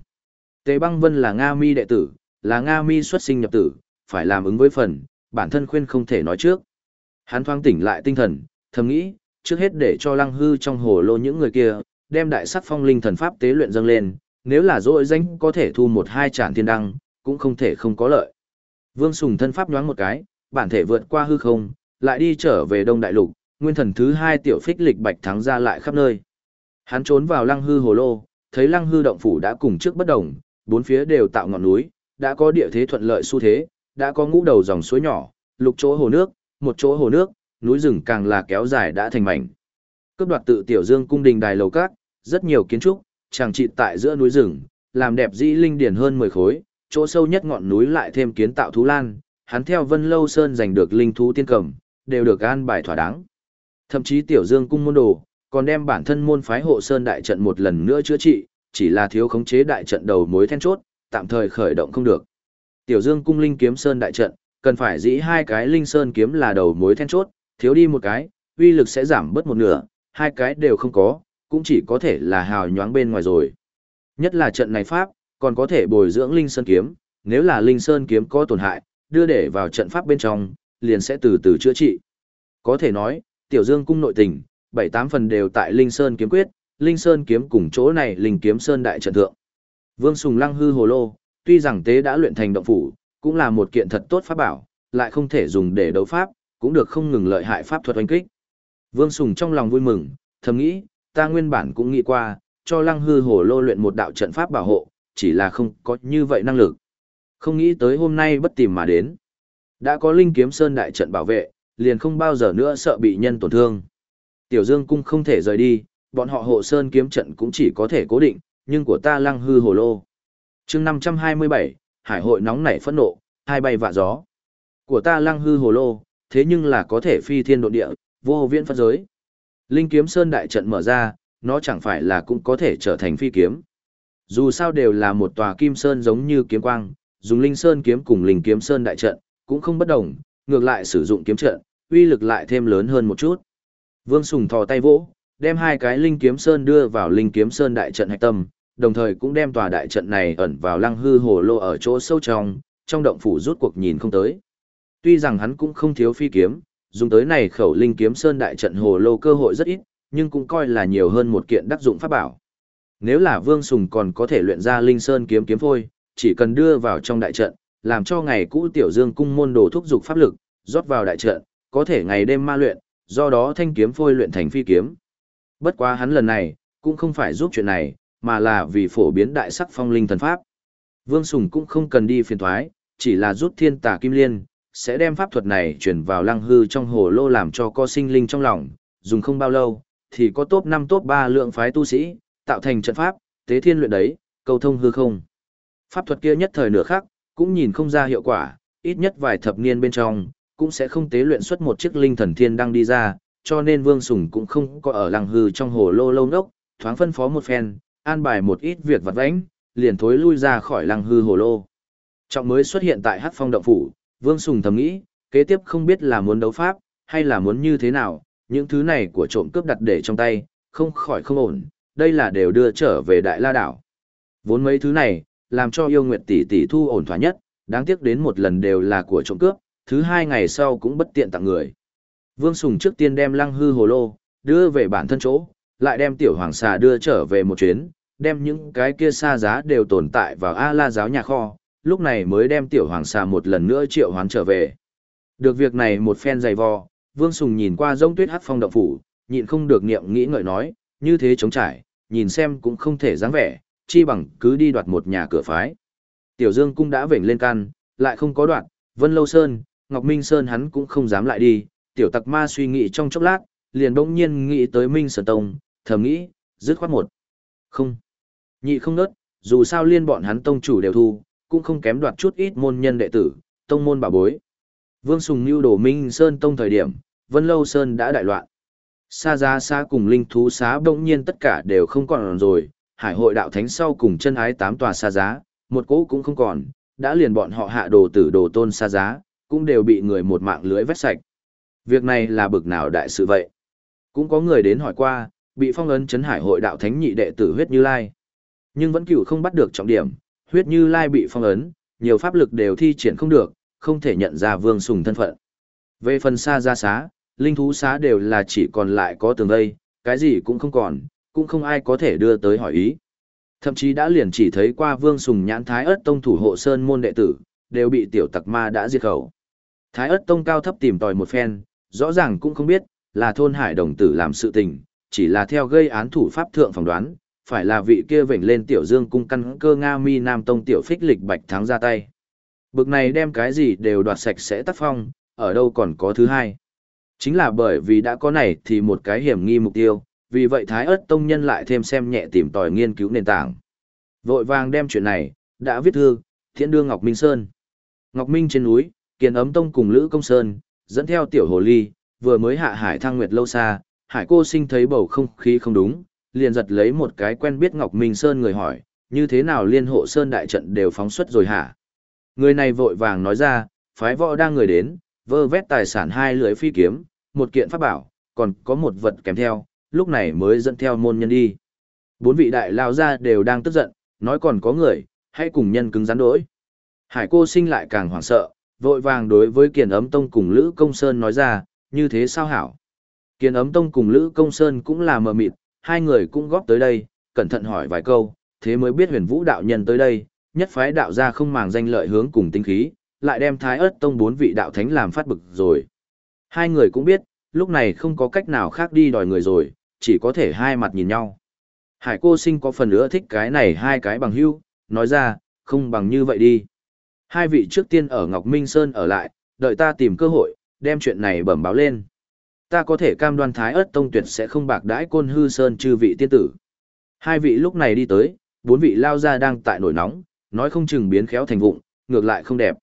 Tề Băng Vân là Nga mi đệ tử, là Nga mi xuất sinh nhập tử, phải làm ứng với phần, bản thân khuyên không thể nói trước. Hắn thoáng tỉnh lại tinh thần, thầm nghĩ, trước hết để cho lăng hư trong hồ lô những người kia, đem đại sắc phong linh thần pháp tế luyện dâng lên, nếu là dội danh có thể thu một hai tràn thiên đăng, cũng không thể không có lợi. Vương Sùng thân pháp nhoáng một cái, bản thể vượt qua hư không, lại đi trở về Đông Đại Lục, nguyên thần thứ hai tiểu phích lịch bạch thắng ra lại khắp nơi. Hắn trốn vào lăng hư hồ lô, thấy lăng hư động phủ đã cùng trước bất đồng, bốn phía đều tạo ngọn núi, đã có địa thế thuận lợi xu thế, đã có ngũ đầu dòng suối nhỏ, lục chỗ hồ nước, một chỗ hồ nước, núi rừng càng là kéo dài đã thành mảnh. Cướp đoạt tự tiểu dương cung đình đài lầu cát, rất nhiều kiến trúc, chàng trị tại giữa núi rừng, làm đẹp dĩ linh điển hơn 10 khối, chỗ sâu nhất ngọn núi lại thêm kiến tạo thú lan, hắn theo Vân Lâu Sơn giành được linh thú tiên cầm, đều được an bài thỏa đáng. Thậm chí tiểu dương cung môn đồ, còn đem bản thân môn phái hộ sơn đại trận một lần nữa chữa trị, chỉ là thiếu khống chế đại trận đầu mối then chốt, tạm thời khởi động không được. Tiểu Dương cung linh kiếm sơn đại trận, cần phải dĩ hai cái linh sơn kiếm là đầu mối then chốt, thiếu đi một cái, uy lực sẽ giảm bớt một nửa, hai cái đều không có, cũng chỉ có thể là hào nhoáng bên ngoài rồi. Nhất là trận này pháp, còn có thể bồi dưỡng linh sơn kiếm, nếu là linh sơn kiếm có tổn hại, đưa để vào trận pháp bên trong, liền sẽ từ từ chữa trị. Có thể nói, Tiểu Dương cung nội tình, bảy tám phần đều tại linh sơn kiếm quyết, linh sơn kiếm cùng chỗ này linh kiếm sơn đại trận thượng. Vương Sùng Lăng hư hồ lô, tuy rằng tế đã luyện thành động phủ, cũng là một kiện thật tốt pháp bảo, lại không thể dùng để đấu pháp, cũng được không ngừng lợi hại pháp thuật oanh kích. Vương Sùng trong lòng vui mừng, thầm nghĩ, ta nguyên bản cũng nghĩ qua, cho lăng hư hồ lô luyện một đạo trận pháp bảo hộ, chỉ là không có như vậy năng lực. Không nghĩ tới hôm nay bất tìm mà đến. Đã có linh kiếm sơn đại trận bảo vệ, liền không bao giờ nữa sợ bị nhân tổn thương. Tiểu Dương cung không thể rời đi, bọn họ hộ sơn kiếm trận cũng chỉ có thể cố định, nhưng của ta lăng hư hồ lô. chương 527, hải hội nóng nảy phẫn nộ, hai bay vạ gió. Của ta lăng hư hồ lô, thế nhưng là có thể phi thiên độ địa, vô viễn phân giới. Linh kiếm sơn đại trận mở ra, nó chẳng phải là cũng có thể trở thành phi kiếm. Dù sao đều là một tòa kim sơn giống như kiếm quang, dùng linh sơn kiếm cùng linh kiếm sơn đại trận, cũng không bất đồng, ngược lại sử dụng kiếm trận, uy lực lại thêm lớn hơn một chút. Vương Sùng thò tay vỗ, đem hai cái linh kiếm sơn đưa vào linh kiếm sơn đại trận hạch tâm, đồng thời cũng đem tòa đại trận này ẩn vào lăng hư hồ lô ở chỗ sâu trong, trong động phủ rút cuộc nhìn không tới. Tuy rằng hắn cũng không thiếu phi kiếm, dùng tới này khẩu linh kiếm sơn đại trận hồ lô cơ hội rất ít, nhưng cũng coi là nhiều hơn một kiện đắc dụng pháp bảo. Nếu là Vương Sùng còn có thể luyện ra linh sơn kiếm kiếm phôi, chỉ cần đưa vào trong đại trận, làm cho ngày cũ tiểu dương cung môn đồ thúc dục pháp lực, rót vào đại trận, có thể ngày đêm ma luyện, do đó thanh kiếm phôi luyện thành phi kiếm. Bất quá hắn lần này, cũng không phải giúp chuyện này, mà là vì phổ biến đại sắc phong linh thần pháp. Vương Sùng cũng không cần đi phiền thoái, chỉ là rút thiên tà kim liên, sẽ đem pháp thuật này chuyển vào lăng hư trong hồ lô làm cho co sinh linh trong lòng, dùng không bao lâu, thì có top 5 top 3 lượng phái tu sĩ, tạo thành trận pháp, tế thiên luyện đấy, cầu thông hư không. Pháp thuật kia nhất thời nửa khắc cũng nhìn không ra hiệu quả, ít nhất vài thập niên bên trong, cũng sẽ không tế luyện xuất một chiếc linh thần thiên đang đi ra, cho nên Vương Sùng cũng không có ở lăng hư trong hồ lô lâu nốc, thoáng phân phó một phen, an bài một ít việc vặt vãnh, liền thối lui ra khỏi lăng hư hồ lô. Trọng mới xuất hiện tại Hắc Phong động phủ, Vương Sùng thầm nghĩ, kế tiếp không biết là muốn đấu pháp, hay là muốn như thế nào, những thứ này của trộm cướp đặt để trong tay, không khỏi không ổn, đây là đều đưa trở về Đại La Đảo. Vốn mấy thứ này, làm cho yêu nguyệt tỷ tỷ thu ổn thỏa nhất, đáng tiếc đến một lần đều là của trộm cướp, thứ hai ngày sau cũng bất tiện tặng người. Vương Sùng trước tiên đem lăng hư hồ lô, đưa về bản thân chỗ, lại đem tiểu hoàng xà đưa trở về một chuyến, đem những cái kia xa giá đều tồn tại vào A-la giáo nhà kho, lúc này mới đem tiểu hoàng xà một lần nữa triệu hoán trở về. Được việc này một phen dày vò, Vương Sùng nhìn qua giống tuyết hát phong động phủ, nhịn không được niệm nghĩ ngợi nói, như thế chống trải, nhìn xem cũng không thể dáng vẻ, chi bằng cứ đi đoạt một nhà cửa phái. Tiểu Dương cung đã vểnh lên can, lại không có đoạt Vân Lâu Sơn, Ngọc Minh Sơn hắn cũng không dám lại đi, tiểu tặc ma suy nghĩ trong chốc lát, liền bỗng nhiên nghĩ tới Minh Sơn Tông, thầm nghĩ, dứt khoát một. Không. Nhị không nớt, dù sao liên bọn hắn tông chủ đều thu, cũng không kém đoạt chút ít môn nhân đệ tử, tông môn bảo bối. Vương Sùng Nưu đổ Minh Sơn Tông thời điểm, Vân Lâu Sơn đã đại loạn. Sa giá xa cùng linh thú xá bỗng nhiên tất cả đều không còn rồi, hải hội đạo thánh sau cùng chân ái tám tòa xa giá, một cỗ cũng không còn, đã liền bọn họ hạ đồ tử đồ tôn xa giá, cũng đều bị người một mạng lưới vét sạch. Việc này là bực nào đại sự vậy? Cũng có người đến hỏi qua, bị phong ấn chấn hải hội đạo thánh nhị đệ tử huyết như lai. Nhưng vẫn cửu không bắt được trọng điểm, huyết như lai bị phong ấn, nhiều pháp lực đều thi triển không được, không thể nhận ra vương sùng thân phận. Về phần xa ra xá, linh thú xá đều là chỉ còn lại có tường vây, cái gì cũng không còn, cũng không ai có thể đưa tới hỏi ý. Thậm chí đã liền chỉ thấy qua vương sùng nhãn thái Ức tông thủ hộ sơn môn đệ tử, đều bị tiểu tặc ma đã diệt khẩu. Thái Ức tông cao thấp tìm tòi một phen, rõ ràng cũng không biết, là thôn hải đồng tử làm sự tình, chỉ là theo gây án thủ pháp thượng phỏng đoán, phải là vị kia vểnh lên tiểu dương cung căn cơ Nga mi Nam Tông tiểu phích lịch bạch thắng ra tay. Bực này đem cái gì đều đoạt sạch sẽ tác phong, ở đâu còn có thứ hai. Chính là bởi vì đã có này thì một cái hiểm nghi mục tiêu, vì vậy Thái ớt Tông nhân lại thêm xem nhẹ tìm tòi nghiên cứu nền tảng. Vội vàng đem chuyện này, đã viết thư, thiện đưa Ngọc Minh Sơn. Ngọc Minh trên núi, Kiền ấm Tông cùng Lữ Công Sơn, dẫn theo tiểu hồ ly, vừa mới hạ hải thăng nguyệt lâu xa, hải cô sinh thấy bầu không khí không đúng, liền giật lấy một cái quen biết Ngọc Minh Sơn người hỏi, như thế nào liên hộ Sơn đại trận đều phóng xuất rồi hả? Người này vội vàng nói ra, phái võ đang người đến, vơ vét tài sản hai lưỡi phi kiếm, một kiện pháp bảo, còn có một vật kèm theo, lúc này mới dẫn theo môn nhân đi. Bốn vị đại lao ra đều đang tức giận, nói còn có người, hãy cùng nhân cứng rắn đối. Hải cô sinh lại càng hoảng sợ, vội vàng đối với kiền ấm tông cùng Lữ Công Sơn nói ra, như thế sao hảo. Kiền ấm tông cùng Lữ Công Sơn cũng là mờ mịt, hai người cũng góp tới đây, cẩn thận hỏi vài câu, thế mới biết huyền vũ đạo nhân tới đây, nhất phái đạo gia không màng danh lợi hướng cùng tinh khí, lại đem thái ớt tông bốn vị đạo thánh làm phát bực rồi. Hai người cũng biết, lúc này không có cách nào khác đi đòi người rồi, chỉ có thể hai mặt nhìn nhau. Hải cô sinh có phần nữa thích cái này hai cái bằng hưu, nói ra, không bằng như vậy đi. Hai vị trước tiên ở Ngọc Minh Sơn ở lại, đợi ta tìm cơ hội, đem chuyện này bẩm báo lên. Ta có thể cam đoan Thái ớt tông tuyệt sẽ không bạc đãi côn hư Sơn chư vị tiên tử. Hai vị lúc này đi tới, bốn vị lao ra đang tại nổi nóng, nói không chừng biến khéo thành vụng, ngược lại không đẹp.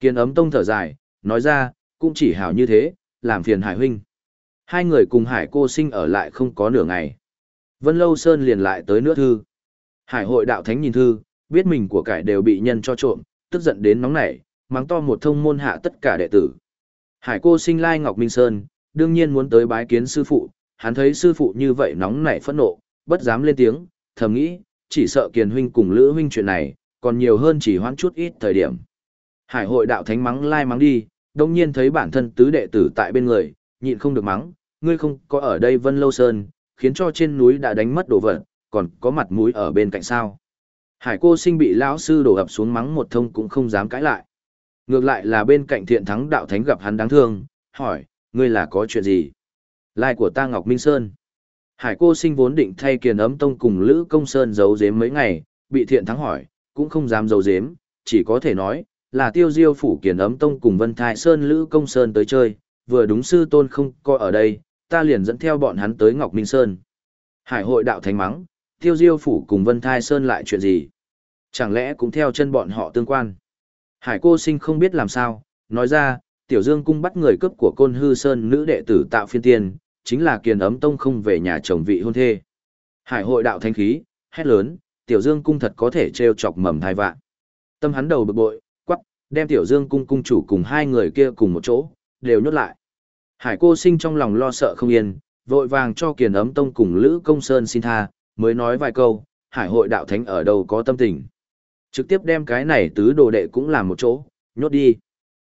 Kiên ấm tông thở dài, nói ra, cũng chỉ hảo như thế, làm phiền hải huynh. Hai người cùng hải cô sinh ở lại không có nửa ngày. Vân Lâu Sơn liền lại tới nữa thư. Hải hội đạo thánh nhìn thư, biết mình của cải đều bị nhân cho trộm, tức giận đến nóng nảy, mắng to một thông môn hạ tất cả đệ tử. Hải cô sinh lai Ngọc Minh Sơn, đương nhiên muốn tới bái kiến sư phụ, hắn thấy sư phụ như vậy nóng nảy phẫn nộ, bất dám lên tiếng, thầm nghĩ, chỉ sợ kiền huynh cùng lữ huynh chuyện này, còn nhiều hơn chỉ hoãn chút ít thời điểm. Hải hội đạo thánh mắng lai mắng đi, đông nhiên thấy bản thân tứ đệ tử tại bên người, nhịn không được mắng, ngươi không có ở đây Vân Lâu Sơn, khiến cho trên núi đã đánh mất đồ vật, còn có mặt mũi ở bên cạnh sao. Hải cô sinh bị lão sư đổ ập xuống mắng một thông cũng không dám cãi lại. Ngược lại là bên cạnh thiện thắng đạo thánh gặp hắn đáng thương, hỏi, ngươi là có chuyện gì? Lai của ta Ngọc Minh Sơn. Hải cô sinh vốn định thay kiền ấm tông cùng Lữ Công Sơn giấu giếm mấy ngày, bị thiện thắng hỏi, cũng không dám giấu giếm, chỉ có thể nói, là tiêu diêu phủ kiền ấm tông cùng Vân Thái Sơn Lữ Công Sơn tới chơi, vừa đúng sư tôn không coi ở đây, ta liền dẫn theo bọn hắn tới Ngọc Minh Sơn. Hải hội đạo thánh mắng, tiêu diêu phủ cùng Vân Thái Sơn lại chuyện gì? Chẳng lẽ cũng theo chân bọn họ tương quan? Hải cô sinh không biết làm sao, nói ra, tiểu dương cung bắt người cướp của côn hư sơn nữ đệ tử tạo phiên tiên, chính là kiền ấm tông không về nhà chồng vị hôn thê. Hải hội đạo thanh khí, hét lớn, tiểu dương cung thật có thể treo chọc mầm thai vạn. Tâm hắn đầu bực bội, đem tiểu dương cung cung chủ cùng hai người kia cùng một chỗ, đều nhốt lại. Hải cô sinh trong lòng lo sợ không yên, vội vàng cho kiền ấm tông cùng Lữ Công Sơn xin tha, mới nói vài câu, hải hội đạo thánh ở đâu có tâm tình. Trực tiếp đem cái này tứ đồ đệ cũng làm một chỗ, nhốt đi.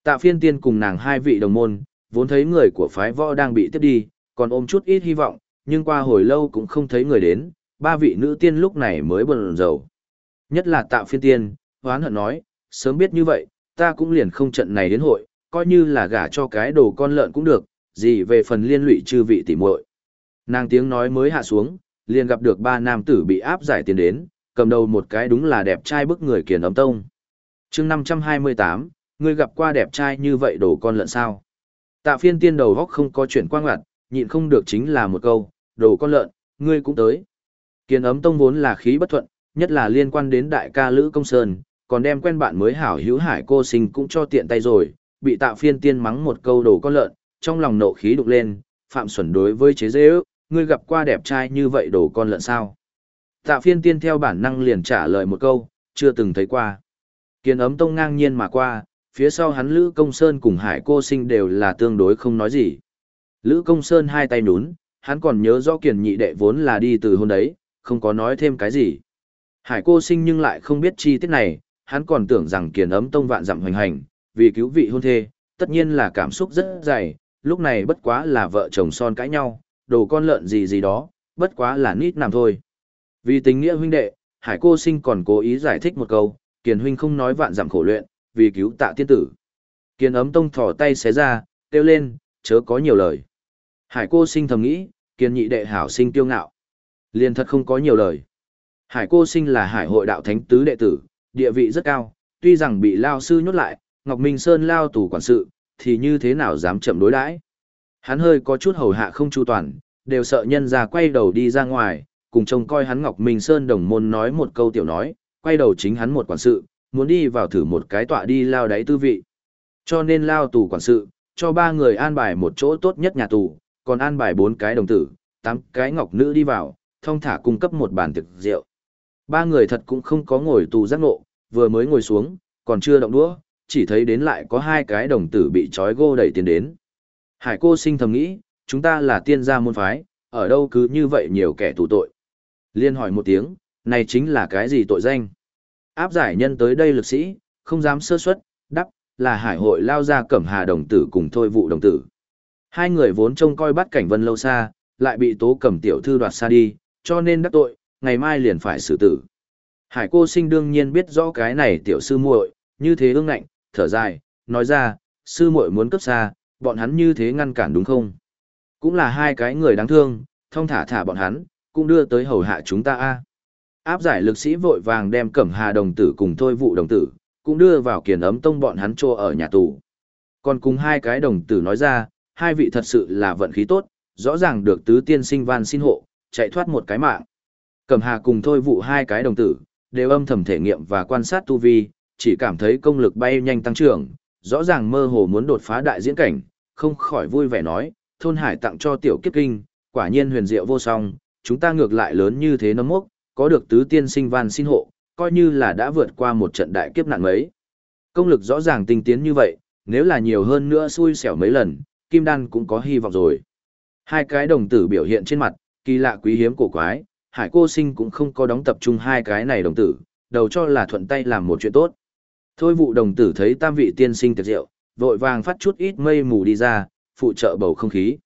Tạ phiên tiên cùng nàng hai vị đồng môn, vốn thấy người của phái võ đang bị tiếp đi, còn ôm chút ít hy vọng, nhưng qua hồi lâu cũng không thấy người đến, ba vị nữ tiên lúc này mới bần dầu. Nhất là tạ phiên tiên, hoán hận nói, sớm biết như vậy, ta cũng liền không trận này đến hội, coi như là gả cho cái đồ con lợn cũng được, gì về phần liên lụy chư vị tỉ muội. Nàng tiếng nói mới hạ xuống, liền gặp được ba nam tử bị áp giải tiền đến, cầm đầu một cái đúng là đẹp trai bức người kiền ấm tông. chương 528, ngươi gặp qua đẹp trai như vậy đồ con lợn sao? Tạ phiên tiên đầu góc không có chuyện quang ngặt, nhịn không được chính là một câu, đồ con lợn, ngươi cũng tới. Kiền ấm tông vốn là khí bất thuận, nhất là liên quan đến đại ca Lữ Công Sơn, còn đem quen bạn mới hảo hữu hải cô sinh cũng cho tiện tay rồi, bị tạ phiên tiên mắng một câu đồ con lợn, trong lòng nộ khí đục lên, phạm xuẩn đối với chế dễ ước, ngươi gặp qua đẹp trai như vậy đồ con lợn sao. Tạ phiên tiên theo bản năng liền trả lời một câu, chưa từng thấy qua. Kiền ấm tông ngang nhiên mà qua, phía sau hắn Lữ Công Sơn cùng hải cô sinh đều là tương đối không nói gì. Lữ Công Sơn hai tay nhún, hắn còn nhớ rõ kiền nhị đệ vốn là đi từ hôm đấy, không có nói thêm cái gì. Hải cô sinh nhưng lại không biết chi tiết này, hắn còn tưởng rằng kiền ấm tông vạn dặm hoành hành, vì cứu vị hôn thê, tất nhiên là cảm xúc rất dày, lúc này bất quá là vợ chồng son cãi nhau, đồ con lợn gì gì đó, bất quá là nít nằm thôi. Vì tình nghĩa huynh đệ, Hải cô sinh còn cố ý giải thích một câu, kiền huynh không nói vạn dặm khổ luyện, vì cứu tạ tiên tử. Kiền ấm tông thỏ tay xé ra, kêu lên, chớ có nhiều lời. Hải cô sinh thầm nghĩ, kiền nhị đệ hảo sinh tiêu ngạo. Liền thật không có nhiều lời. Hải cô sinh là hải hội đạo thánh tứ đệ tử, địa vị rất cao, tuy rằng bị lao sư nhốt lại, Ngọc Minh Sơn lao tù quản sự, thì như thế nào dám chậm đối đãi. Hắn hơi có chút hầu hạ không chu toàn, đều sợ nhân ra quay đầu đi ra ngoài, cùng trông coi hắn Ngọc Minh Sơn đồng môn nói một câu tiểu nói, quay đầu chính hắn một quản sự, muốn đi vào thử một cái tọa đi lao đáy tư vị. Cho nên lao tù quản sự, cho ba người an bài một chỗ tốt nhất nhà tù, còn an bài bốn cái đồng tử, tám cái ngọc nữ đi vào, thông thả cung cấp một bàn thực rượu. Ba người thật cũng không có ngồi tù giác ngộ, vừa mới ngồi xuống, còn chưa động đũa, chỉ thấy đến lại có hai cái đồng tử bị trói gô đẩy tiền đến. Hải cô sinh thầm nghĩ, chúng ta là tiên gia môn phái, ở đâu cứ như vậy nhiều kẻ tù tội. Liên hỏi một tiếng, này chính là cái gì tội danh? Áp giải nhân tới đây lực sĩ, không dám sơ suất, đắp, là hải hội lao ra cẩm hà đồng tử cùng thôi vụ đồng tử. Hai người vốn trông coi bắt cảnh vân lâu xa, lại bị tố cẩm tiểu thư đoạt xa đi, cho nên đắc tội, ngày mai liền phải xử tử. Hải cô sinh đương nhiên biết rõ cái này tiểu sư muội, như thế ương ngạnh, thở dài, nói ra, sư muội muốn cấp xa, bọn hắn như thế ngăn cản đúng không? Cũng là hai cái người đáng thương, thông thả thả bọn hắn, cũng đưa tới hầu hạ chúng ta a. Áp giải lực sĩ vội vàng đem Cẩm Hà đồng tử cùng Thôi Vụ đồng tử, cũng đưa vào kiền ấm tông bọn hắn trô ở nhà tù. Còn cùng hai cái đồng tử nói ra, hai vị thật sự là vận khí tốt, rõ ràng được tứ tiên sinh van xin hộ, chạy thoát một cái mạng. Cẩm Hà cùng Thôi Vụ hai cái đồng tử, đều âm thầm thể nghiệm và quan sát tu vi, chỉ cảm thấy công lực bay nhanh tăng trưởng, rõ ràng mơ hồ muốn đột phá đại diễn cảnh, không khỏi vui vẻ nói, thôn hải tặng cho tiểu kiếp kinh, quả nhiên huyền diệu vô song, chúng ta ngược lại lớn như thế nấm mốc, có được tứ tiên sinh van xin hộ, coi như là đã vượt qua một trận đại kiếp nạn mấy. Công lực rõ ràng tinh tiến như vậy, nếu là nhiều hơn nữa xui xẻo mấy lần, kim đan cũng có hy vọng rồi. Hai cái đồng tử biểu hiện trên mặt, kỳ lạ quý hiếm cổ quái, hải cô sinh cũng không có đóng tập trung hai cái này đồng tử, đầu cho là thuận tay làm một chuyện tốt. Thôi vụ đồng tử thấy tam vị tiên sinh tiệc rượu, vội vàng phát chút ít mây mù đi ra, phụ trợ bầu không khí.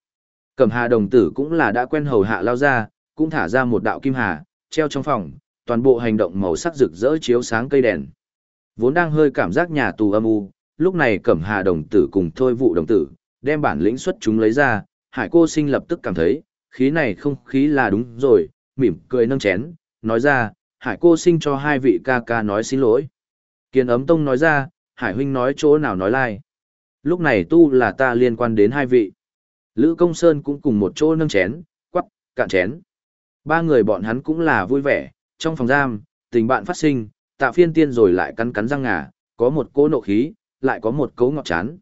Cẩm hà đồng tử cũng là đã quen hầu hạ lao ra, cũng thả ra một đạo kim hà, treo trong phòng, toàn bộ hành động màu sắc rực rỡ chiếu sáng cây đèn. Vốn đang hơi cảm giác nhà tù âm u, lúc này cẩm hà đồng tử cùng thôi vụ đồng tử, đem bản lĩnh xuất chúng lấy ra, hải cô sinh lập tức cảm thấy, khí này không khí là đúng rồi, mỉm cười nâng chén, nói ra, hải cô sinh cho hai vị ca ca nói xin lỗi. Kiên ấm tông nói ra, hải huynh nói chỗ nào nói lai. Lúc này tu là ta liên quan đến hai vị. Lữ công sơn cũng cùng một chỗ nâng chén, quắc, cạn chén. Ba người bọn hắn cũng là vui vẻ, trong phòng giam, tình bạn phát sinh, tạ phiên tiên rồi lại cắn cắn răng ngà, có một cỗ nộ khí, lại có một cấu ngọc chán.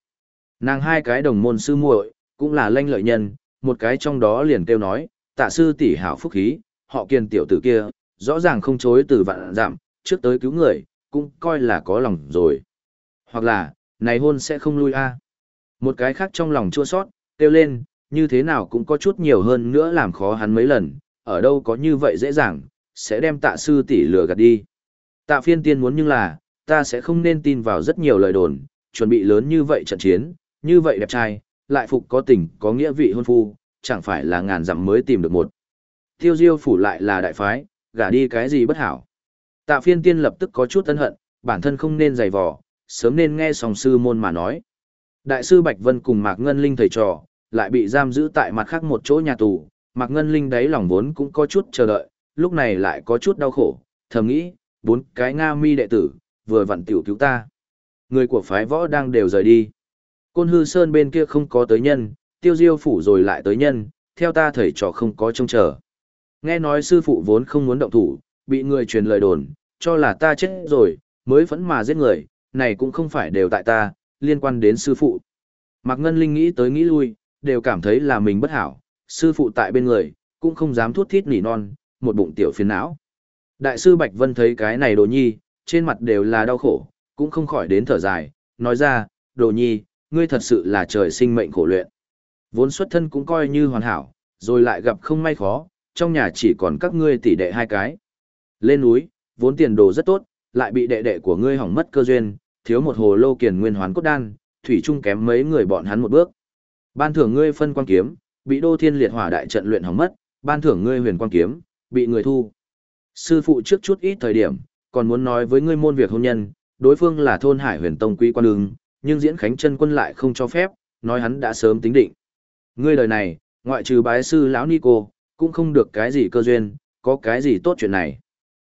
Nàng hai cái đồng môn sư muội, cũng là lanh lợi nhân, một cái trong đó liền kêu nói, tạ sư tỷ hảo phúc khí, họ kiên tiểu tử kia, rõ ràng không chối từ vạn giảm, trước tới cứu người, cũng coi là có lòng rồi. Hoặc là, này hôn sẽ không lui a. Một cái khác trong lòng chua sót, kêu lên, như thế nào cũng có chút nhiều hơn nữa làm khó hắn mấy lần, ở đâu có như vậy dễ dàng, sẽ đem tạ sư tỷ lừa gạt đi. Tạ phiên tiên muốn nhưng là, ta sẽ không nên tin vào rất nhiều lời đồn, chuẩn bị lớn như vậy trận chiến, như vậy đẹp trai, lại phục có tình, có nghĩa vị hôn phu, chẳng phải là ngàn dặm mới tìm được một. Tiêu diêu phủ lại là đại phái, gả đi cái gì bất hảo. Tạ phiên tiên lập tức có chút ân hận, bản thân không nên giày vò, sớm nên nghe sòng sư môn mà nói. Đại sư Bạch Vân cùng Mạc Ngân Linh thầy trò, lại bị giam giữ tại mặt khác một chỗ nhà tù, Mạc Ngân Linh đấy lòng vốn cũng có chút chờ đợi, lúc này lại có chút đau khổ, thầm nghĩ, bốn cái Nga mi đệ tử, vừa vặn tiểu cứu ta. Người của phái võ đang đều rời đi. Côn hư sơn bên kia không có tới nhân, tiêu diêu phủ rồi lại tới nhân, theo ta thầy trò không có trông chờ. Nghe nói sư phụ vốn không muốn động thủ, bị người truyền lời đồn, cho là ta chết rồi, mới phẫn mà giết người, này cũng không phải đều tại ta, liên quan đến sư phụ. Mạc Ngân Linh nghĩ tới nghĩ lui, đều cảm thấy là mình bất hảo, sư phụ tại bên người, cũng không dám thuốc thít nỉ non, một bụng tiểu phiền não. Đại sư Bạch Vân thấy cái này đồ nhi, trên mặt đều là đau khổ, cũng không khỏi đến thở dài, nói ra, đồ nhi, ngươi thật sự là trời sinh mệnh khổ luyện. Vốn xuất thân cũng coi như hoàn hảo, rồi lại gặp không may khó, trong nhà chỉ còn các ngươi tỷ đệ hai cái. Lên núi, vốn tiền đồ rất tốt, lại bị đệ đệ của ngươi hỏng mất cơ duyên, thiếu một hồ lô kiền nguyên hoán cốt đan, thủy chung kém mấy người bọn hắn một bước. Ban thưởng ngươi phân quan kiếm, bị đô thiên liệt hỏa đại trận luyện hỏng mất, ban thưởng ngươi huyền quan kiếm, bị người thu. Sư phụ trước chút ít thời điểm, còn muốn nói với ngươi môn việc hôn nhân, đối phương là thôn hải huyền tông quý quan đường, nhưng diễn khánh chân quân lại không cho phép, nói hắn đã sớm tính định. Ngươi đời này, ngoại trừ bái sư lão Nico cũng không được cái gì cơ duyên, có cái gì tốt chuyện này.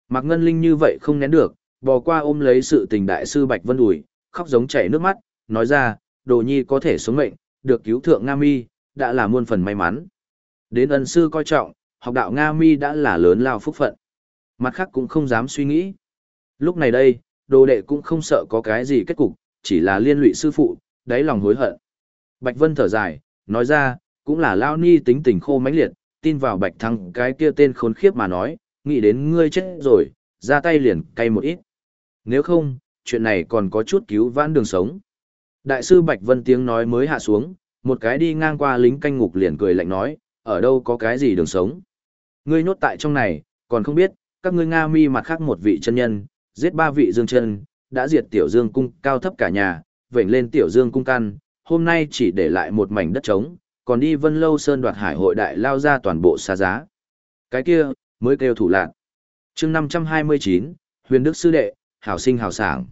Mạc Ngân Linh như vậy không nén được, bò qua ôm lấy sự tình đại sư Bạch Vân ủi, khóc giống chảy nước mắt, nói ra, đồ nhi có thể sống mệnh, được cứu thượng Nga Mi, đã là muôn phần may mắn. Đến ân sư coi trọng, học đạo Nga Mi đã là lớn lao phúc phận. Mặt khác cũng không dám suy nghĩ. Lúc này đây, đồ đệ cũng không sợ có cái gì kết cục, chỉ là liên lụy sư phụ, đáy lòng hối hận. Bạch Vân thở dài, nói ra, cũng là lao ni tính tình khô mãnh liệt, tin vào Bạch Thăng cái kia tên khốn khiếp mà nói, nghĩ đến ngươi chết rồi, ra tay liền cay một ít. Nếu không, chuyện này còn có chút cứu vãn đường sống. Đại sư Bạch Vân tiếng nói mới hạ xuống, một cái đi ngang qua lính canh ngục liền cười lạnh nói, ở đâu có cái gì đường sống. Ngươi nhốt tại trong này, còn không biết, các ngươi Nga mi mặt khác một vị chân nhân, giết ba vị dương chân, đã diệt tiểu dương cung cao thấp cả nhà, vệnh lên tiểu dương cung căn, hôm nay chỉ để lại một mảnh đất trống, còn đi vân lâu sơn đoạt hải hội đại lao ra toàn bộ xa giá. Cái kia, mới kêu thủ lạc. chương 529, huyền đức sư đệ, hảo sinh hảo sảng.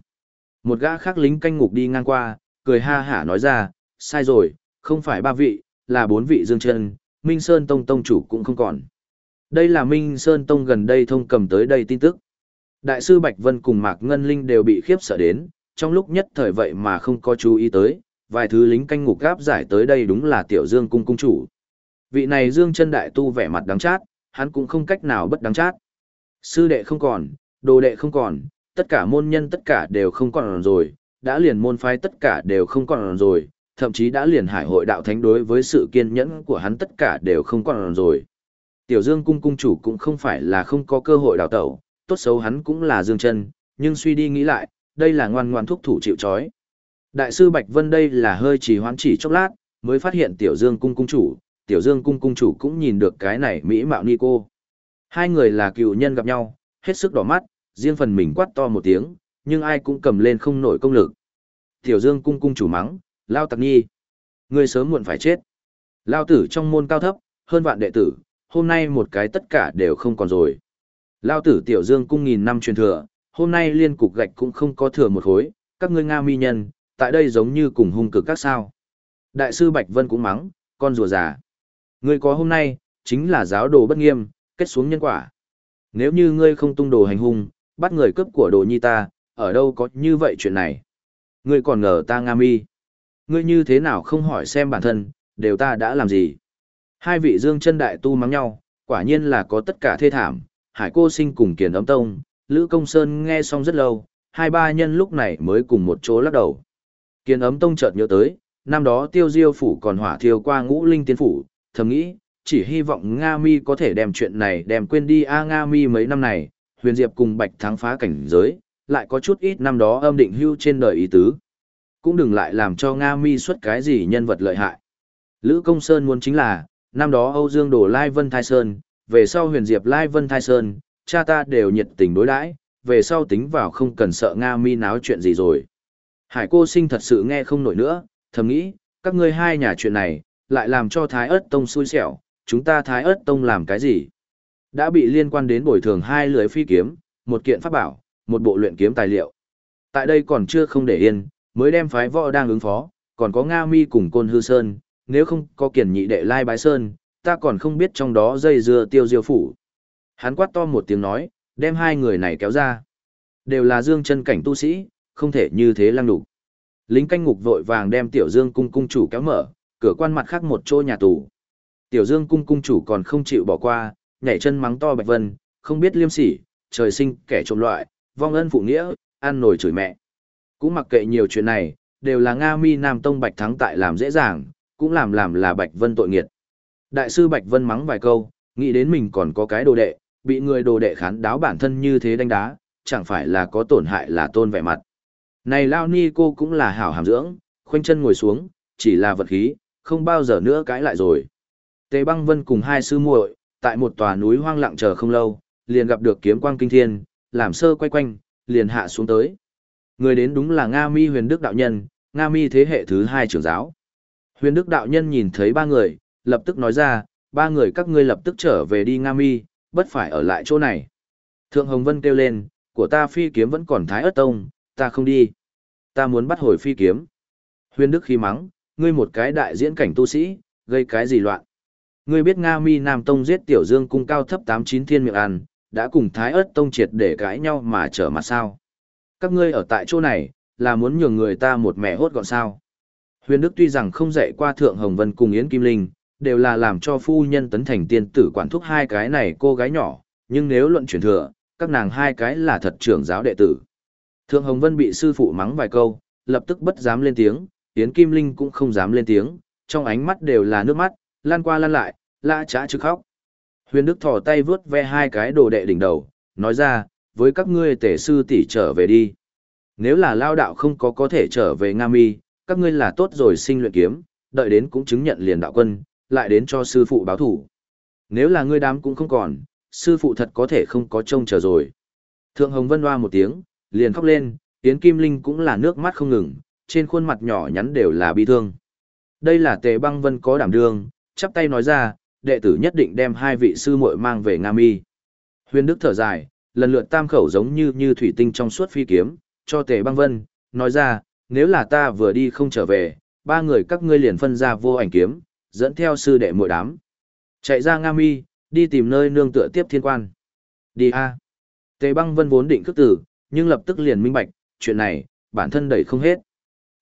Một gã khác lính canh ngục đi ngang qua, cười ha hả nói ra, sai rồi, không phải ba vị, là bốn vị dương chân, Minh Sơn Tông Tông chủ cũng không còn. Đây là Minh Sơn Tông gần đây thông cầm tới đây tin tức. Đại sư Bạch Vân cùng Mạc Ngân Linh đều bị khiếp sợ đến, trong lúc nhất thời vậy mà không có chú ý tới, vài thứ lính canh ngục gáp giải tới đây đúng là Tiểu Dương cung cung chủ. Vị này Dương chân đại tu vẻ mặt đắng chát, hắn cũng không cách nào bất đắng chát. Sư đệ không còn, đồ đệ không còn, tất cả môn nhân tất cả đều không còn rồi, đã liền môn phái tất cả đều không còn rồi, thậm chí đã liền hải hội đạo thánh đối với sự kiên nhẫn của hắn tất cả đều không còn rồi. Tiểu Dương cung cung chủ cũng không phải là không có cơ hội đào tẩu, tốt xấu hắn cũng là Dương chân, nhưng suy đi nghĩ lại, đây là ngoan ngoan thúc thủ chịu chói. Đại sư Bạch Vân đây là hơi trì hoãn chỉ chốc lát, mới phát hiện Tiểu Dương cung cung chủ, Tiểu Dương cung cung chủ cũng nhìn được cái này mỹ mạo ni cô. Hai người là cựu nhân gặp nhau, hết sức đỏ mắt, riêng phần mình quát to một tiếng, nhưng ai cũng cầm lên không nổi công lực. Tiểu Dương cung cung chủ mắng, lao tặc nhi. Người sớm muộn phải chết. Lao tử trong môn cao thấp, hơn vạn đệ tử, hôm nay một cái tất cả đều không còn rồi. Lao tử Tiểu Dương cung nghìn năm truyền thừa, hôm nay liên cục gạch cũng không có thừa một khối, các ngươi Nga mi nhân, tại đây giống như cùng hung cực các sao. Đại sư Bạch Vân cũng mắng, con rùa già. Ngươi có hôm nay, chính là giáo đồ bất nghiêm, kết xuống nhân quả. Nếu như ngươi không tung đồ hành hung, bắt người cướp của đồ nhi ta, ở đâu có như vậy chuyện này. Ngươi còn ngờ ta Nga mi. Ngươi như thế nào không hỏi xem bản thân, đều ta đã làm gì. Hai vị dương chân đại tu mắng nhau, quả nhiên là có tất cả thê thảm. Hải cô sinh cùng kiền ấm tông, Lữ Công Sơn nghe xong rất lâu, hai ba nhân lúc này mới cùng một chỗ lắc đầu. Kiên ấm tông chợt nhớ tới, năm đó tiêu diêu phủ còn hỏa thiêu qua ngũ linh tiên phủ, thầm nghĩ, chỉ hy vọng Nga Mi có thể đem chuyện này đem quên đi A Nga Mi mấy năm này, huyền diệp cùng bạch thắng phá cảnh giới, lại có chút ít năm đó âm định hưu trên đời ý tứ. Cũng đừng lại làm cho Nga Mi xuất cái gì nhân vật lợi hại. Lữ Công Sơn muốn chính là, năm đó Âu Dương đổ Lai Vân Thai Sơn, về sau huyền diệp Lai Vân Thai Sơn, cha ta đều nhiệt tình đối đãi, về sau tính vào không cần sợ Nga Mi náo chuyện gì rồi. Hải cô sinh thật sự nghe không nổi nữa, thầm nghĩ, các ngươi hai nhà chuyện này, lại làm cho Thái ớt tông xui xẻo, chúng ta Thái ớt tông làm cái gì? Đã bị liên quan đến bồi thường hai lưới phi kiếm, một kiện pháp bảo, một bộ luyện kiếm tài liệu. Tại đây còn chưa không để yên, mới đem phái võ đang ứng phó, còn có Nga Mi cùng Côn Hư Sơn, nếu không có kiển nhị đệ Lai Bái Sơn, ta còn không biết trong đó dây dưa tiêu diêu phủ. Hắn quát to một tiếng nói, đem hai người này kéo ra. Đều là dương chân cảnh tu sĩ, không thể như thế lăng đủ. Lính canh ngục vội vàng đem Tiểu Dương cung cung chủ kéo mở, cửa quan mặt khác một chỗ nhà tù. Tiểu Dương cung cung chủ còn không chịu bỏ qua, nhảy chân mắng to Bạch Vân, không biết liêm sỉ, trời sinh kẻ trộm loại, vong ân phụ nghĩa, ăn nổi chửi mẹ. Cũng mặc kệ nhiều chuyện này, đều là Nga Mi Nam Tông Bạch Thắng tại làm dễ dàng, cũng làm làm là Bạch Vân tội nghiệt. Đại sư Bạch Vân mắng vài câu, nghĩ đến mình còn có cái đồ đệ, bị người đồ đệ khán đáo bản thân như thế đánh đá, chẳng phải là có tổn hại là tôn vẻ mặt. Này Lao Ni cô cũng là hảo hàm dưỡng, khoanh chân ngồi xuống, chỉ là vật khí, không bao giờ nữa cãi lại rồi. Tề băng vân cùng hai sư muội, tại một tòa núi hoang lặng chờ không lâu, liền gặp được kiếm quang kinh thiên, làm sơ quay quanh, liền hạ xuống tới. Người đến đúng là Nga Mi huyền đức đạo nhân, Nga Mi thế hệ thứ hai trưởng giáo. Huyền đức đạo nhân nhìn thấy ba người, lập tức nói ra, ba người các ngươi lập tức trở về đi Nga Mi, bất phải ở lại chỗ này. Thượng Hồng Vân kêu lên, của ta phi kiếm vẫn còn thái ớt tông, ta không đi. Ta muốn bắt hồi phi kiếm. Huyền Đức khi mắng, ngươi một cái đại diễn cảnh tu sĩ, gây cái gì loạn. Ngươi biết Nga Mi Nam Tông giết Tiểu Dương cung cao thấp tám chín thiên miệng ăn, đã cùng Thái ớt Tông triệt để cãi nhau mà trở mặt sao. Các ngươi ở tại chỗ này, là muốn nhường người ta một mẹ hốt gọn sao. Huyền Đức tuy rằng không dạy qua Thượng Hồng Vân cùng Yến Kim Linh, đều là làm cho phu nhân tấn thành tiên tử quản thúc hai cái này cô gái nhỏ, nhưng nếu luận truyền thừa, các nàng hai cái là thật trưởng giáo đệ tử. Thượng Hồng Vân bị sư phụ mắng vài câu, lập tức bất dám lên tiếng, Yến Kim Linh cũng không dám lên tiếng, trong ánh mắt đều là nước mắt, lan qua lan lại, lã trả chứ khóc. Huyền Đức thò tay vướt ve hai cái đồ đệ đỉnh đầu, nói ra, với các ngươi tể sư tỷ trở về đi. Nếu là lao đạo không có có thể trở về Nga Mi, các ngươi là tốt rồi sinh luyện kiếm, đợi đến cũng chứng nhận liền đạo quân, lại đến cho sư phụ báo thủ. Nếu là ngươi đám cũng không còn, sư phụ thật có thể không có trông chờ rồi. Thượng Hồng Vân hoa một tiếng, liền khóc lên, Yến Kim Linh cũng là nước mắt không ngừng, trên khuôn mặt nhỏ nhắn đều là bi thương. Đây là Tề Băng Vân có đảm đương, chắp tay nói ra, đệ tử nhất định đem hai vị sư muội mang về Nga Mi. Huyền Đức thở dài, lần lượt tam khẩu giống như như thủy tinh trong suốt phi kiếm, cho Tề Băng Vân, nói ra, nếu là ta vừa đi không trở về, ba người các ngươi liền phân ra vô ảnh kiếm, dẫn theo sư đệ muội đám. Chạy ra Nga Mi, đi tìm nơi nương tựa tiếp thiên quan. Đi a. Tề Băng Vân vốn định cước tử, nhưng lập tức liền minh bạch, chuyện này, bản thân đẩy không hết.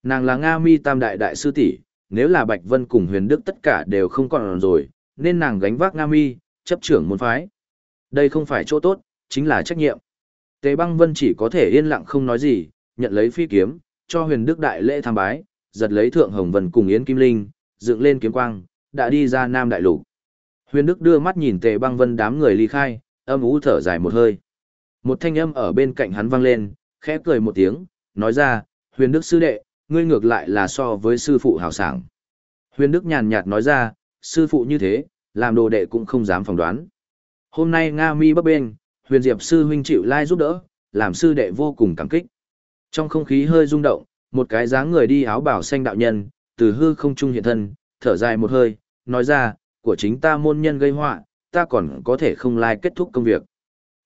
Nàng là Nga Mi Tam Đại Đại Sư tỷ, nếu là Bạch Vân cùng Huyền Đức tất cả đều không còn rồi, nên nàng gánh vác Nga Mi, chấp trưởng môn phái. Đây không phải chỗ tốt, chính là trách nhiệm. Tề Băng Vân chỉ có thể yên lặng không nói gì, nhận lấy phi kiếm, cho Huyền Đức đại lễ tham bái, giật lấy Thượng Hồng Vân cùng Yến Kim Linh, dựng lên kiếm quang, đã đi ra Nam Đại Lục. Huyền Đức đưa mắt nhìn Tề Băng Vân đám người ly khai, âm u thở dài một hơi. Một thanh âm ở bên cạnh hắn vang lên, khẽ cười một tiếng, nói ra, huyền đức sư đệ, ngươi ngược lại là so với sư phụ hào sảng. Huyền Đức nhàn nhạt nói ra, sư phụ như thế, làm đồ đệ cũng không dám phỏng đoán. Hôm nay Nga mi bấp bên, huyền diệp sư huynh chịu lai giúp đỡ, làm sư đệ vô cùng cảm kích. Trong không khí hơi rung động, một cái dáng người đi áo bảo xanh đạo nhân, từ hư không trung hiện thân, thở dài một hơi, nói ra, của chính ta môn nhân gây họa, ta còn có thể không lai kết thúc công việc.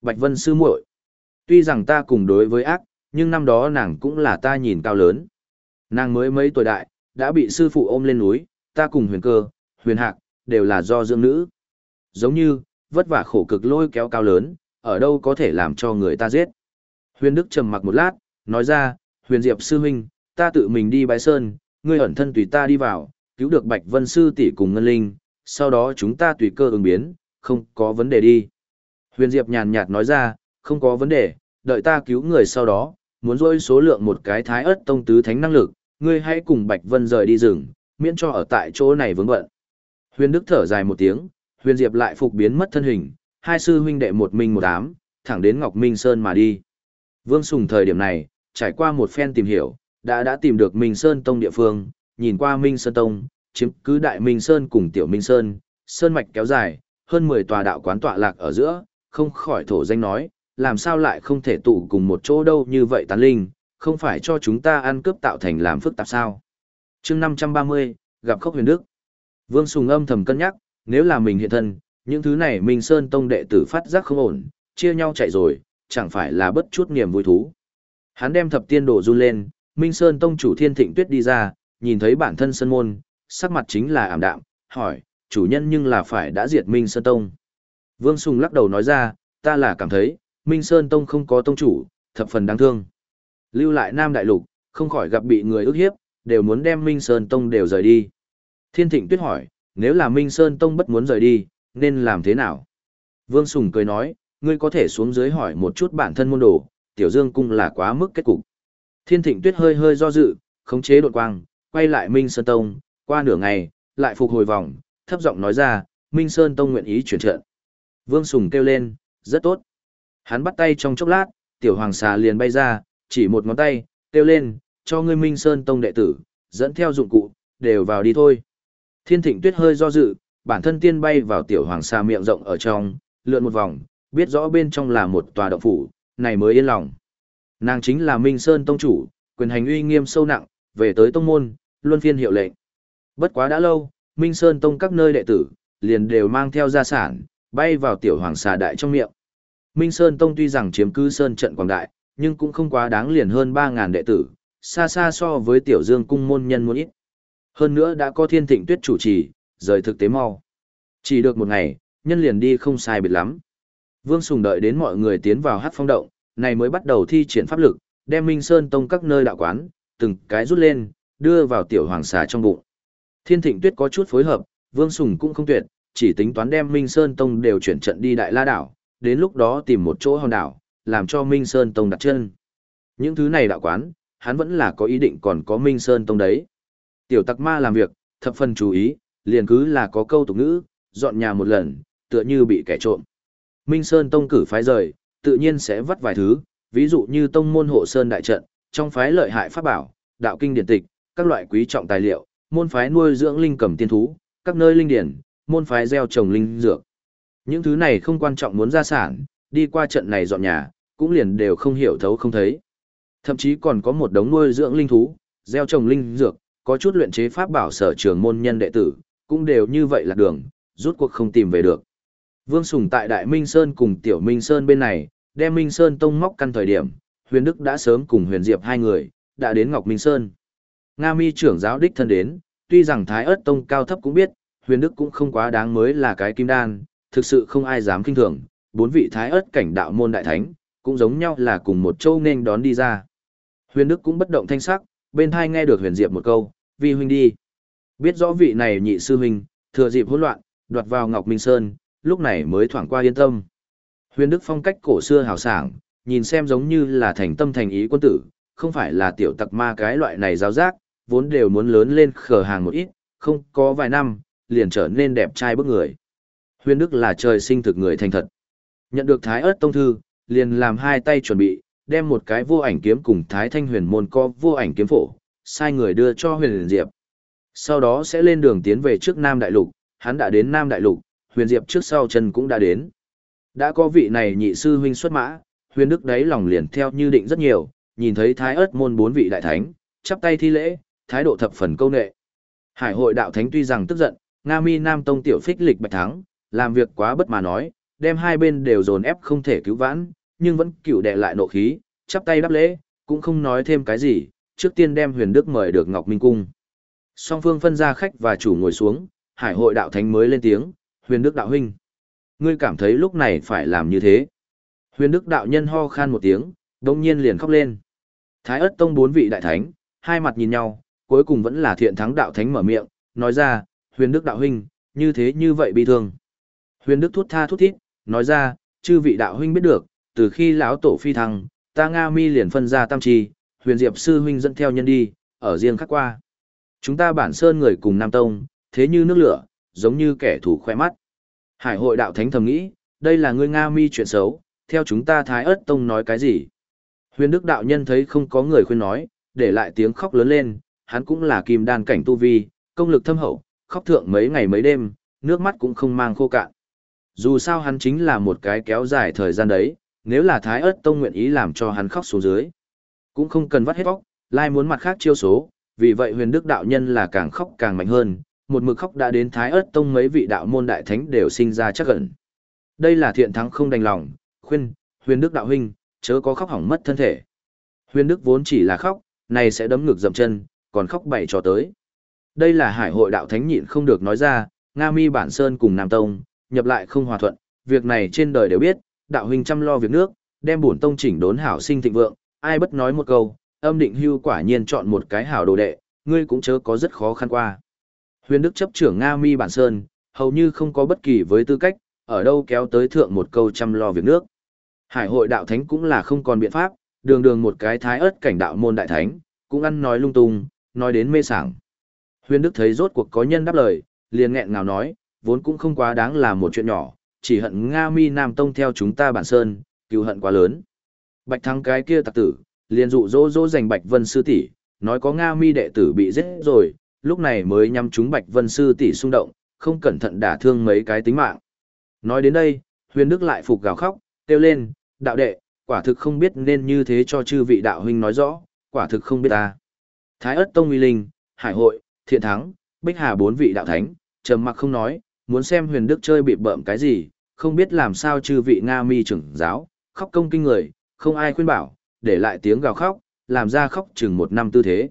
Bạch Vân sư muội, tuy rằng ta cùng đối với ác, nhưng năm đó nàng cũng là ta nhìn cao lớn. Nàng mới mấy tuổi đại, đã bị sư phụ ôm lên núi, ta cùng huyền cơ, huyền hạc, đều là do dưỡng nữ. Giống như, vất vả khổ cực lôi kéo cao lớn, ở đâu có thể làm cho người ta giết. Huyền Đức trầm mặc một lát, nói ra, huyền diệp sư huynh, ta tự mình đi bái sơn, ngươi ẩn thân tùy ta đi vào, cứu được Bạch Vân sư tỷ cùng Ngân Linh, sau đó chúng ta tùy cơ ứng biến, không có vấn đề đi. Huyền Diệp nhàn nhạt nói ra, không có vấn đề, đợi ta cứu người sau đó, muốn dôi số lượng một cái thái ớt tông tứ thánh năng lực, ngươi hãy cùng Bạch Vân rời đi rừng, miễn cho ở tại chỗ này vướng bận. Huyền Đức thở dài một tiếng, Huyền Diệp lại phục biến mất thân hình, hai sư huynh đệ một mình một đám, thẳng đến Ngọc Minh Sơn mà đi. Vương Sùng thời điểm này, trải qua một phen tìm hiểu, đã đã tìm được Minh Sơn Tông địa phương, nhìn qua Minh Sơn Tông, chiếm cứ Đại Minh Sơn cùng Tiểu Minh Sơn, Sơn mạch kéo dài, hơn 10 tòa đạo quán tọa lạc ở giữa, không khỏi thổ danh nói, làm sao lại không thể tụ cùng một chỗ đâu như vậy tán linh, không phải cho chúng ta ăn cướp tạo thành làm phức tạp sao. chương 530, gặp khốc huyền đức. Vương Sùng âm thầm cân nhắc, nếu là mình hiện thân, những thứ này Minh Sơn Tông đệ tử phát giác không ổn, chia nhau chạy rồi, chẳng phải là bất chút niềm vui thú. Hắn đem thập tiên đổ run lên, Minh Sơn Tông chủ Thiên Thịnh Tuyết đi ra, nhìn thấy bản thân sân môn, sắc mặt chính là ảm đạm, hỏi, chủ nhân nhưng là phải đã diệt Minh Sơn Tông. Vương Sùng lắc đầu nói ra, ta là cảm thấy, Minh Sơn Tông không có tông chủ, thập phần đáng thương. Lưu lại Nam Đại Lục, không khỏi gặp bị người ức hiếp, đều muốn đem Minh Sơn Tông đều rời đi. Thiên Thịnh Tuyết hỏi, nếu là Minh Sơn Tông bất muốn rời đi, nên làm thế nào? Vương Sùng cười nói, ngươi có thể xuống dưới hỏi một chút bản thân môn đồ, Tiểu Dương Cung là quá mức kết cục. Thiên Thịnh Tuyết hơi hơi do dự, khống chế đột quang, quay lại Minh Sơn Tông, qua nửa ngày, lại phục hồi vòng, thấp giọng nói ra, Minh Sơn Tông nguyện ý chuyển trận. Vương Sùng kêu lên, rất tốt. Hắn bắt tay trong chốc lát, tiểu hoàng xà liền bay ra, chỉ một ngón tay, kêu lên, cho ngươi Minh Sơn Tông đệ tử, dẫn theo dụng cụ, đều vào đi thôi. Thiên thịnh tuyết hơi do dự, bản thân tiên bay vào tiểu hoàng xà miệng rộng ở trong, lượn một vòng, biết rõ bên trong là một tòa động phủ, này mới yên lòng. Nàng chính là Minh Sơn Tông chủ, quyền hành uy nghiêm sâu nặng, về tới tông môn, luân phiên hiệu lệnh. Bất quá đã lâu, Minh Sơn Tông các nơi đệ tử, liền đều mang theo gia sản, bay vào tiểu hoàng xà đại trong miệng. Minh Sơn Tông tuy rằng chiếm cứ Sơn trận quảng đại, nhưng cũng không quá đáng liền hơn 3.000 đệ tử, xa xa so với tiểu dương cung môn nhân muốn ít. Hơn nữa đã có thiên thịnh tuyết chủ trì, rời thực tế mau. Chỉ được một ngày, nhân liền đi không sai biệt lắm. Vương Sùng đợi đến mọi người tiến vào hát phong động, này mới bắt đầu thi triển pháp lực, đem Minh Sơn Tông các nơi đạo quán, từng cái rút lên, đưa vào tiểu hoàng xà trong bụng. Thiên Thịnh Tuyết có chút phối hợp, Vương Sùng cũng không tuyệt, chỉ tính toán đem Minh Sơn Tông đều chuyển trận đi Đại La Đảo, đến lúc đó tìm một chỗ hòn đảo, làm cho Minh Sơn Tông đặt chân. Những thứ này đạo quán, hắn vẫn là có ý định còn có Minh Sơn Tông đấy. Tiểu tặc ma làm việc, thập phần chú ý, liền cứ là có câu tục ngữ, dọn nhà một lần, tựa như bị kẻ trộm. Minh Sơn Tông cử phái rời, tự nhiên sẽ vắt vài thứ, ví dụ như tông môn hộ sơn đại trận, trong phái lợi hại pháp bảo, đạo kinh điển tịch, các loại quý trọng tài liệu, môn phái nuôi dưỡng linh cầm tiên thú, các nơi linh điển, môn phái gieo trồng linh dược. Những thứ này không quan trọng muốn gia sản, đi qua trận này dọn nhà, cũng liền đều không hiểu thấu không thấy. Thậm chí còn có một đống nuôi dưỡng linh thú, gieo trồng linh dược, có chút luyện chế pháp bảo sở trường môn nhân đệ tử, cũng đều như vậy là đường, rút cuộc không tìm về được. Vương Sùng tại Đại Minh Sơn cùng Tiểu Minh Sơn bên này, đem Minh Sơn tông móc căn thời điểm, Huyền Đức đã sớm cùng Huyền Diệp hai người, đã đến Ngọc Minh Sơn. Nga mi trưởng giáo đích thân đến, tuy rằng Thái Ức tông cao thấp cũng biết, Huyền Đức cũng không quá đáng mới là cái kim đan, thực sự không ai dám kinh thường, bốn vị Thái ớt cảnh đạo môn đại thánh, cũng giống nhau là cùng một châu nên đón đi ra. Huyền Đức cũng bất động thanh sắc, bên thai nghe được Huyền Diệp một câu, vi huynh đi. Biết rõ vị này nhị sư huynh, thừa dịp hỗn loạn, đoạt vào Ngọc Minh Sơn, lúc này mới thoảng qua yên tâm. Huyền Đức phong cách cổ xưa hào sảng, nhìn xem giống như là thành tâm thành ý quân tử, không phải là tiểu tặc ma cái loại này giáo giác, vốn đều muốn lớn lên khờ hàng một ít, không có vài năm, liền trở nên đẹp trai bức người. Huyền Đức là trời sinh thực người thành thật. Nhận được Thái ớt tông thư, liền làm hai tay chuẩn bị, đem một cái vô ảnh kiếm cùng Thái thanh huyền môn co vô ảnh kiếm phổ, sai người đưa cho huyền diệp. Sau đó sẽ lên đường tiến về trước Nam Đại Lục, hắn đã đến Nam Đại Lục, huyền diệp trước sau chân cũng đã đến. Đã có vị này nhị sư huynh xuất mã, huyền đức đấy lòng liền theo như định rất nhiều, nhìn thấy thái ớt môn bốn vị đại thánh, chắp tay thi lễ, thái độ thập phần câu nệ. Hải hội đạo thánh tuy rằng tức giận, Nga Mi Nam Tông tiểu phích lịch bạch thắng, làm việc quá bất mà nói, đem hai bên đều dồn ép không thể cứu vãn, nhưng vẫn cựu đè lại nộ khí, chắp tay đáp lễ, cũng không nói thêm cái gì, trước tiên đem huyền đức mời được Ngọc Minh Cung. Song phương phân ra khách và chủ ngồi xuống, hải hội đạo thánh mới lên tiếng, huyền đức đạo huynh. Ngươi cảm thấy lúc này phải làm như thế. Huyền đức đạo nhân ho khan một tiếng, đồng nhiên liền khóc lên. Thái ất tông bốn vị đại thánh, hai mặt nhìn nhau, cuối cùng vẫn là thiện thắng đạo thánh mở miệng, nói ra, huyền đức đạo huynh, như thế như vậy bị thương. Huyền đức thút tha thút thít, nói ra, chư vị đạo huynh biết được, từ khi lão tổ phi thăng, ta Nga mi liền phân ra tam trì, huyền diệp sư huynh dẫn theo nhân đi, ở riêng khắc qua. Chúng ta bản sơn người cùng Nam Tông, thế như nước lửa, giống như kẻ thù khoe mắt. Hải hội đạo thánh thầm nghĩ, đây là ngươi Nga mi chuyện xấu, theo chúng ta Thái ớt Tông nói cái gì. Huyền đức đạo nhân thấy không có người khuyên nói, để lại tiếng khóc lớn lên, hắn cũng là kim đan cảnh tu vi, công lực thâm hậu, khóc thượng mấy ngày mấy đêm, nước mắt cũng không mang khô cạn. Dù sao hắn chính là một cái kéo dài thời gian đấy, nếu là Thái ớt Tông nguyện ý làm cho hắn khóc xuống dưới. Cũng không cần vắt hết bóc, lai muốn mặt khác chiêu số, vì vậy huyền đức đạo nhân là càng khóc càng mạnh hơn, một mực khóc đã đến Thái ớt Tông mấy vị đạo môn đại thánh đều sinh ra chắc gần. Đây là thiện thắng không đành lòng, khuyên, huyền đức đạo huynh, chớ có khóc hỏng mất thân thể. Huyền đức vốn chỉ là khóc, này sẽ đấm ngực dậm chân, còn khóc bảy cho tới. Đây là hải hội đạo thánh nhịn không được nói ra, Nga mi bản sơn cùng Nam Tông, nhập lại không hòa thuận, việc này trên đời đều biết, đạo huynh chăm lo việc nước, đem bổn tông chỉnh đốn hảo sinh thịnh vượng, ai bất nói một câu, âm định hưu quả nhiên chọn một cái hảo đồ đệ, ngươi cũng chớ có rất khó khăn qua. Huyền Đức chấp trưởng Nga Mi bản sơn, hầu như không có bất kỳ với tư cách, ở đâu kéo tới thượng một câu chăm lo việc nước. Hải hội đạo thánh cũng là không còn biện pháp, đường đường một cái thái ớt cảnh đạo môn đại thánh, cũng ăn nói lung tung, nói đến mê sảng. Huyền Đức thấy rốt cuộc có nhân đáp lời, liền nghẹn ngào nói, vốn cũng không quá đáng là một chuyện nhỏ, chỉ hận Nga Mi Nam Tông theo chúng ta bản sơn, cứu hận quá lớn. Bạch Thắng cái kia tặc tử, liền dụ dỗ dỗ giành Bạch Vân sư tỷ, nói có Nga Mi đệ tử bị giết rồi, lúc này mới nhắm chúng Bạch Vân sư tỷ xung động, không cẩn thận đả thương mấy cái tính mạng. Nói đến đây, Huyền Đức lại phục gào khóc, kêu lên, đạo đệ, quả thực không biết nên như thế cho chư vị đạo huynh nói rõ, quả thực không biết ta. Thái ất tông uy linh, hải hội, thiện thắng, bích hà bốn vị đạo thánh, trầm mặc không nói, muốn xem huyền đức chơi bị bợm cái gì, không biết làm sao chư vị Nga mi trưởng giáo, khóc công kinh người, không ai khuyên bảo, để lại tiếng gào khóc, làm ra khóc chừng một năm tư thế.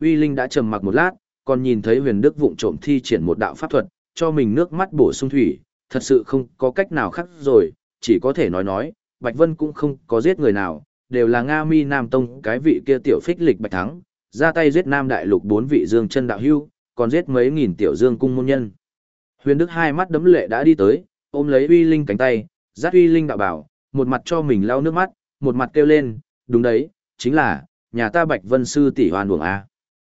Uy Linh đã trầm mặc một lát, còn nhìn thấy huyền đức vụng trộm thi triển một đạo pháp thuật, cho mình nước mắt bổ sung thủy, thật sự không có cách nào khác rồi, chỉ có thể nói nói, Bạch Vân cũng không có giết người nào, đều là Nga Mi Nam Tông cái vị kia tiểu phích lịch Bạch Thắng, ra tay giết Nam Đại Lục bốn vị dương chân đạo hưu, còn giết mấy nghìn tiểu dương cung môn nhân. Huyền Đức hai mắt đấm lệ đã đi tới, ôm lấy Uy Linh cánh tay, dắt Uy Linh đạo bảo, một mặt cho mình lau nước mắt, một mặt kêu lên, đúng đấy, chính là, nhà ta Bạch Vân Sư tỷ hoàn buồng A.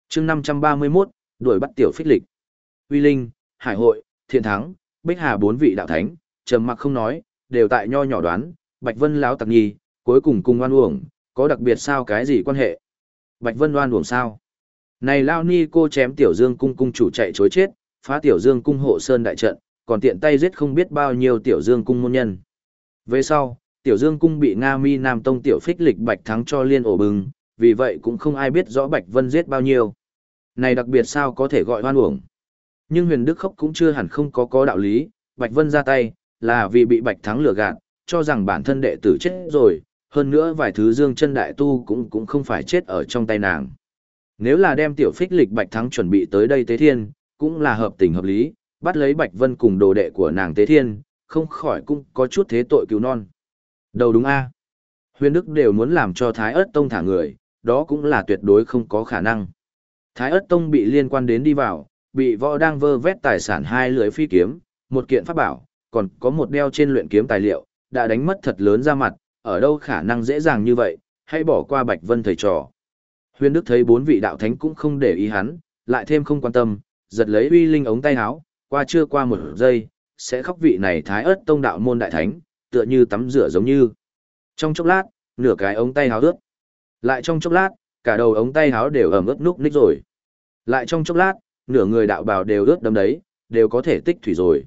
chương 531, đuổi bắt tiểu phích lịch. Uy Linh, Hải Hội, Thiện Thắng, Bích Hà bốn vị đạo thánh, trầm mặc không nói, đều tại nho nhỏ đoán, Bạch Vân láo tặc nhi, cuối cùng cùng oan uổng, có đặc biệt sao cái gì quan hệ? Bạch Vân oan uổng sao? Này Lao Ni cô chém Tiểu Dương cung cung chủ chạy chối chết, phá Tiểu Dương cung hộ sơn đại trận, còn tiện tay giết không biết bao nhiêu Tiểu Dương cung môn nhân. Về sau, Tiểu Dương cung bị Nga Mi Nam Tông Tiểu Phích Lịch Bạch thắng cho liên ổ bừng, vì vậy cũng không ai biết rõ Bạch Vân giết bao nhiêu. Này đặc biệt sao có thể gọi hoan uổng? Nhưng Huyền Đức Khốc cũng chưa hẳn không có có đạo lý, Bạch Vân ra tay, là vì bị Bạch Thắng lừa gạt, cho rằng bản thân đệ tử chết rồi, hơn nữa vài thứ dương chân đại tu cũng cũng không phải chết ở trong tay nàng. Nếu là đem tiểu phích lịch Bạch Thắng chuẩn bị tới đây Tế Thiên, cũng là hợp tình hợp lý, bắt lấy Bạch Vân cùng đồ đệ của nàng Tế Thiên, không khỏi cũng có chút thế tội cứu non. Đầu đúng a Huyền Đức đều muốn làm cho Thái ớt Tông thả người, đó cũng là tuyệt đối không có khả năng. Thái ớt Tông bị liên quan đến đi vào, bị võ đang vơ vét tài sản hai lưỡi phi kiếm, một kiện pháp bảo, còn có một đeo trên luyện kiếm tài liệu, đã đánh mất thật lớn ra mặt, ở đâu khả năng dễ dàng như vậy, hãy bỏ qua Bạch Vân thầy trò. Huyền Đức thấy bốn vị đạo thánh cũng không để ý hắn, lại thêm không quan tâm, giật lấy uy linh ống tay áo, qua chưa qua một giây, sẽ khóc vị này thái ớt tông đạo môn đại thánh, tựa như tắm rửa giống như. Trong chốc lát, nửa cái ống tay áo ướt. Lại trong chốc lát, cả đầu ống tay áo đều ẩm ướt núc ních rồi. Lại trong chốc lát, nửa người đạo bào đều ướt đấm đấy, đều có thể tích thủy rồi.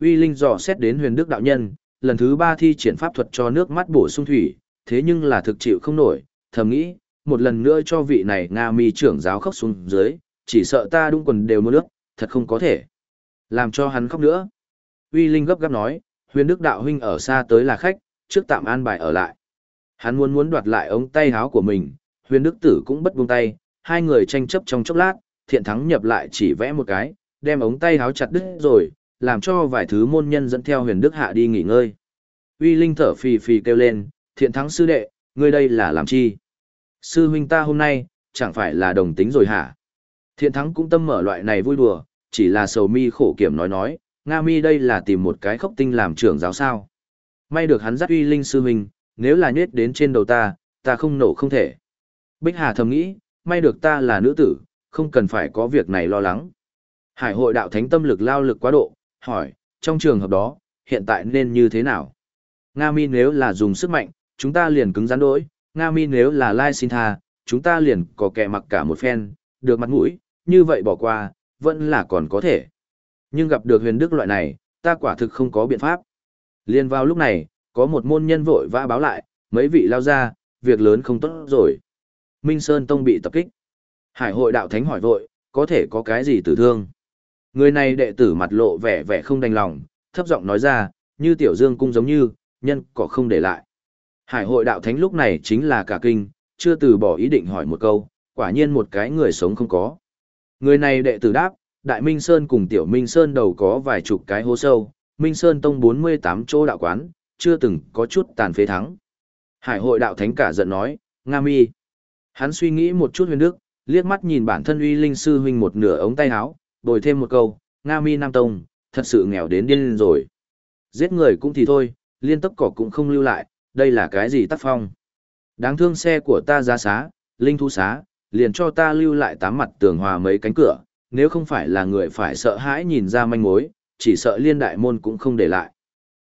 Uy Linh dò xét đến huyền đức đạo nhân, lần thứ ba thi triển pháp thuật cho nước mắt bổ sung thủy, thế nhưng là thực chịu không nổi, thầm nghĩ, một lần nữa cho vị này Nga mi trưởng giáo khóc xuống dưới, chỉ sợ ta đúng quần đều muốn nước, thật không có thể. Làm cho hắn khóc nữa. Uy Linh gấp gáp nói, huyền đức đạo huynh ở xa tới là khách, trước tạm an bài ở lại. Hắn muốn muốn đoạt lại ống tay áo của mình, huyền đức tử cũng bất buông tay, hai người tranh chấp trong chốc lát, thiện thắng nhập lại chỉ vẽ một cái, đem ống tay áo chặt đứt rồi, làm cho vài thứ môn nhân dẫn theo huyền đức hạ đi nghỉ ngơi. Uy Linh thở phì phì kêu lên, thiện thắng sư đệ, ngươi đây là làm chi? Sư huynh ta hôm nay, chẳng phải là đồng tính rồi hả? Thiện thắng cũng tâm mở loại này vui đùa, chỉ là sầu mi khổ kiểm nói nói, Nga mi đây là tìm một cái khốc tinh làm trưởng giáo sao. May được hắn dắt uy linh sư huynh, nếu là nhết đến trên đầu ta, ta không nổ không thể. Bích Hà thầm nghĩ, may được ta là nữ tử, không cần phải có việc này lo lắng. Hải hội đạo thánh tâm lực lao lực quá độ, hỏi, trong trường hợp đó, hiện tại nên như thế nào? Nga mi nếu là dùng sức mạnh, chúng ta liền cứng rắn đối, Nga mi nếu là lai xin tha, chúng ta liền có kẻ mặc cả một phen, được mặt mũi, như vậy bỏ qua, vẫn là còn có thể. Nhưng gặp được huyền đức loại này, ta quả thực không có biện pháp. Liên vào lúc này, có một môn nhân vội vã báo lại, mấy vị lao ra, việc lớn không tốt rồi. Minh Sơn Tông bị tập kích. Hải hội đạo thánh hỏi vội, có thể có cái gì tử thương? Người này đệ tử mặt lộ vẻ vẻ không đành lòng, thấp giọng nói ra, như tiểu dương cung giống như, nhân có không để lại. Hải hội đạo thánh lúc này chính là cả kinh, chưa từ bỏ ý định hỏi một câu, quả nhiên một cái người sống không có. Người này đệ tử đáp, Đại Minh Sơn cùng Tiểu Minh Sơn đầu có vài chục cái hố sâu, Minh Sơn tông 48 chỗ đạo quán, chưa từng có chút tàn phế thắng. Hải hội đạo thánh cả giận nói, Nga mi. Hắn suy nghĩ một chút huyền đức, liếc mắt nhìn bản thân uy linh sư huynh một nửa ống tay áo, bồi thêm một câu, Nga mi Nam Tông, thật sự nghèo đến điên rồi. Giết người cũng thì thôi, liên tốc cỏ cũng không lưu lại, đây là cái gì tác phong. Đáng thương xe của ta giá xá, linh thu xá, liền cho ta lưu lại tám mặt tường hòa mấy cánh cửa, nếu không phải là người phải sợ hãi nhìn ra manh mối, chỉ sợ liên đại môn cũng không để lại.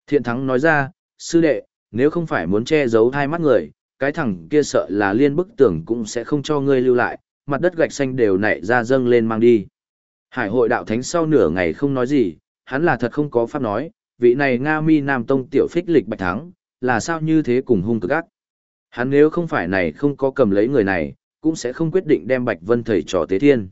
Thiện thắng nói ra, sư đệ, nếu không phải muốn che giấu hai mắt người, cái thằng kia sợ là liên bức tường cũng sẽ không cho ngươi lưu lại, mặt đất gạch xanh đều nảy ra dâng lên mang đi. Hải hội đạo thánh sau nửa ngày không nói gì, hắn là thật không có pháp nói, vị này Nga mi Nam Tông tiểu phích lịch bạch thắng, là sao như thế cùng hung cực ác. Hắn nếu không phải này không có cầm lấy người này, cũng sẽ không quyết định đem Bạch Vân thầy trò tế thiên.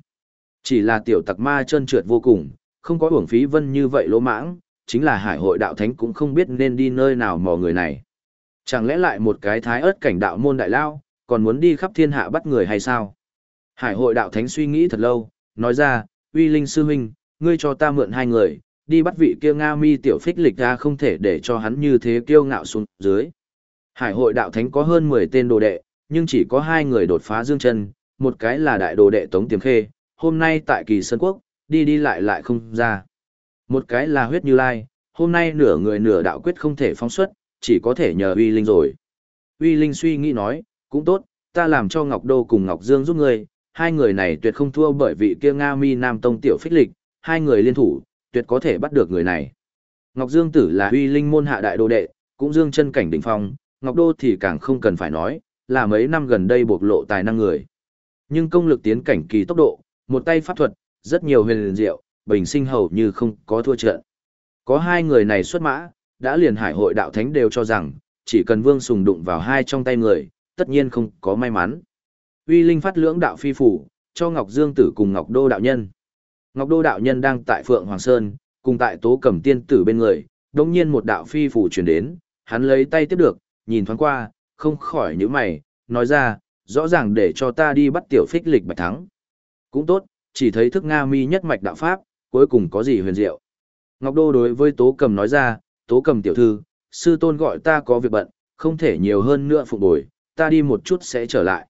Chỉ là tiểu tặc ma trơn trượt vô cùng, không có uổng phí Vân như vậy lỗ mãng, chính là hải hội đạo thánh cũng không biết nên đi nơi nào mò người này. Chẳng lẽ lại một cái thái ớt cảnh đạo môn đại lao, còn muốn đi khắp thiên hạ bắt người hay sao? Hải hội đạo thánh suy nghĩ thật lâu, nói ra, uy linh sư huynh, ngươi cho ta mượn hai người, đi bắt vị kia Nga mi tiểu phích lịch ra không thể để cho hắn như thế kiêu ngạo xuống dưới. Hải hội đạo thánh có hơn 10 tên đồ đệ, nhưng chỉ có hai người đột phá dương chân, một cái là đại đồ đệ Tống Tiềm Khê, hôm nay tại kỳ Sơn Quốc, đi đi lại lại không ra. Một cái là huyết như lai, hôm nay nửa người nửa đạo quyết không thể phóng xuất, chỉ có thể nhờ uy linh rồi. Uy linh suy nghĩ nói, cũng tốt, ta làm cho Ngọc Đô cùng Ngọc Dương giúp ngươi, hai người này tuyệt không thua bởi vị kia Nga Mi Nam Tông tiểu phích lịch, hai người liên thủ, tuyệt có thể bắt được người này. Ngọc Dương Tử là uy linh môn hạ đại đồ đệ, cũng dương chân cảnh đỉnh phong, Ngọc Đô thì càng không cần phải nói, là mấy năm gần đây bộc lộ tài năng người. Nhưng công lực tiến cảnh kỳ tốc độ, một tay pháp thuật, rất nhiều huyền liền diệu, bình sinh hầu như không có thua trận. Có hai người này xuất mã, đã liền hải hội đạo thánh đều cho rằng, chỉ cần vương sùng đụng vào hai trong tay người, tất nhiên không có may mắn. Uy linh phát lưỡng đạo phi phủ, cho Ngọc Dương Tử cùng Ngọc Đô đạo nhân. Ngọc Đô đạo nhân đang tại Phượng Hoàng Sơn, cùng tại Tố Cẩm Tiên Tử bên người, đồng nhiên một đạo phi phủ chuyển đến, hắn lấy tay tiếp được, nhìn thoáng qua, không khỏi những mày, nói ra, rõ ràng để cho ta đi bắt tiểu phích lịch bạch thắng. Cũng tốt, chỉ thấy thức Nga mi nhất mạch đạo pháp, cuối cùng có gì huyền diệu. Ngọc Đô đối với Tố Cầm nói ra, Tố Cầm tiểu thư, sư tôn gọi ta có việc bận, không thể nhiều hơn nữa phục bồi, ta đi một chút sẽ trở lại.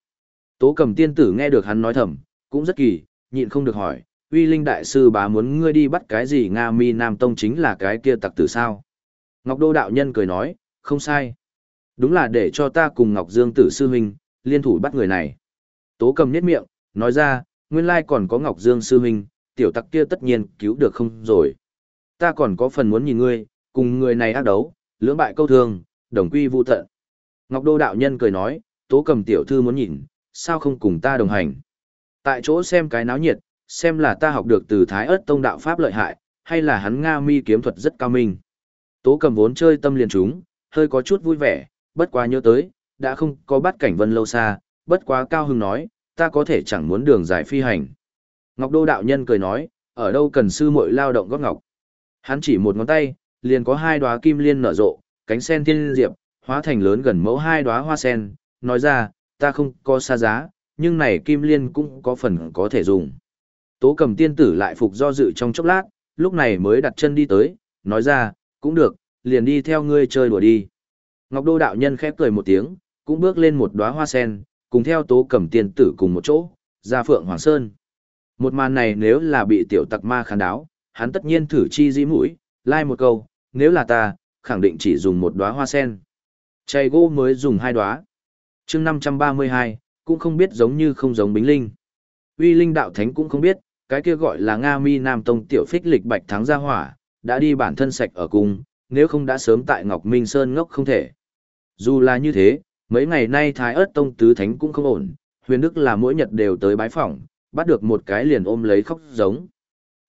Tố Cầm tiên tử nghe được hắn nói thầm, cũng rất kỳ, nhịn không được hỏi, uy linh đại sư bá muốn ngươi đi bắt cái gì Nga mi Nam Tông chính là cái kia tặc tử sao. Ngọc Đô đạo nhân cười nói, không sai. Đúng là để cho ta cùng Ngọc Dương tử sư huynh, liên thủ bắt người này. Tố cầm nhất miệng, nói ra, nguyên lai còn có Ngọc Dương sư huynh, tiểu tặc kia tất nhiên cứu được không rồi. Ta còn có phần muốn nhìn ngươi, cùng người này ác đấu, lưỡng bại câu thương, đồng quy vu tận. Ngọc Đô đạo nhân cười nói, tố cầm tiểu thư muốn nhìn, sao không cùng ta đồng hành? Tại chỗ xem cái náo nhiệt, xem là ta học được từ Thái ớt tông đạo pháp lợi hại, hay là hắn Nga mi kiếm thuật rất cao minh. Tố cầm vốn chơi tâm liền chúng, hơi có chút vui vẻ, bất quá nhớ tới, đã không có bắt cảnh vân lâu xa, bất quá cao hưng nói, ta có thể chẳng muốn đường dài phi hành. Ngọc Đô đạo nhân cười nói, ở đâu cần sư muội lao động gót ngọc. Hắn chỉ một ngón tay, liền có hai đóa kim liên nở rộ, cánh sen thiên diệp, hóa thành lớn gần mẫu hai đóa hoa sen, nói ra, ta không có xa giá, nhưng này kim liên cũng có phần có thể dùng. Tố cầm tiên tử lại phục do dự trong chốc lát, lúc này mới đặt chân đi tới, nói ra, cũng được, liền đi theo ngươi chơi đùa đi. Ngọc Đô đạo nhân khép cười một tiếng, cũng bước lên một đóa hoa sen, cùng theo tố cầm tiên tử cùng một chỗ, ra phượng hoàng sơn. Một màn này nếu là bị tiểu tặc ma khán đáo, hắn tất nhiên thử chi dĩ mũi, lai like một câu, nếu là ta, khẳng định chỉ dùng một đóa hoa sen. Chay gỗ mới dùng hai đóa. chương 532, cũng không biết giống như không giống bính linh. Uy linh đạo thánh cũng không biết, cái kia gọi là Nga mi Nam Tông tiểu phích lịch bạch thắng gia hỏa, đã đi bản thân sạch ở cung, nếu không đã sớm tại Ngọc Minh Sơn ngốc không thể. Dù là như thế, mấy ngày nay Thái ớt Tông tứ thánh cũng không ổn, huyền đức là mỗi nhật đều tới bái phỏng, bắt được một cái liền ôm lấy khóc giống.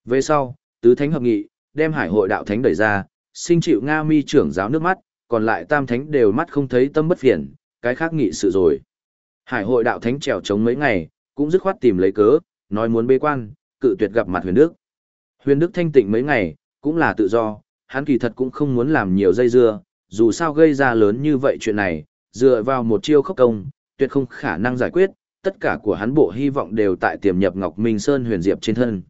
Về sau, tứ thánh hợp nghị, đem hải hội đạo thánh đẩy ra, sinh chịu Nga mi trưởng giáo nước mắt, còn lại tam thánh đều mắt không thấy tâm bất phiền, cái khác nghị sự rồi. Hải hội đạo thánh trèo trống mấy ngày, cũng dứt khoát tìm lấy cớ, nói muốn bế quan, cự tuyệt gặp mặt huyền đức. Huyền đức thanh tịnh mấy ngày, cũng là tự do, hắn kỳ thật cũng không muốn làm nhiều dây dưa, dù sao gây ra lớn như vậy chuyện này, dựa vào một chiêu khốc công, tuyệt không khả năng giải quyết, tất cả của hắn bộ hy vọng đều tại tiềm nhập Ngọc Minh Sơn huyền diệp trên thân.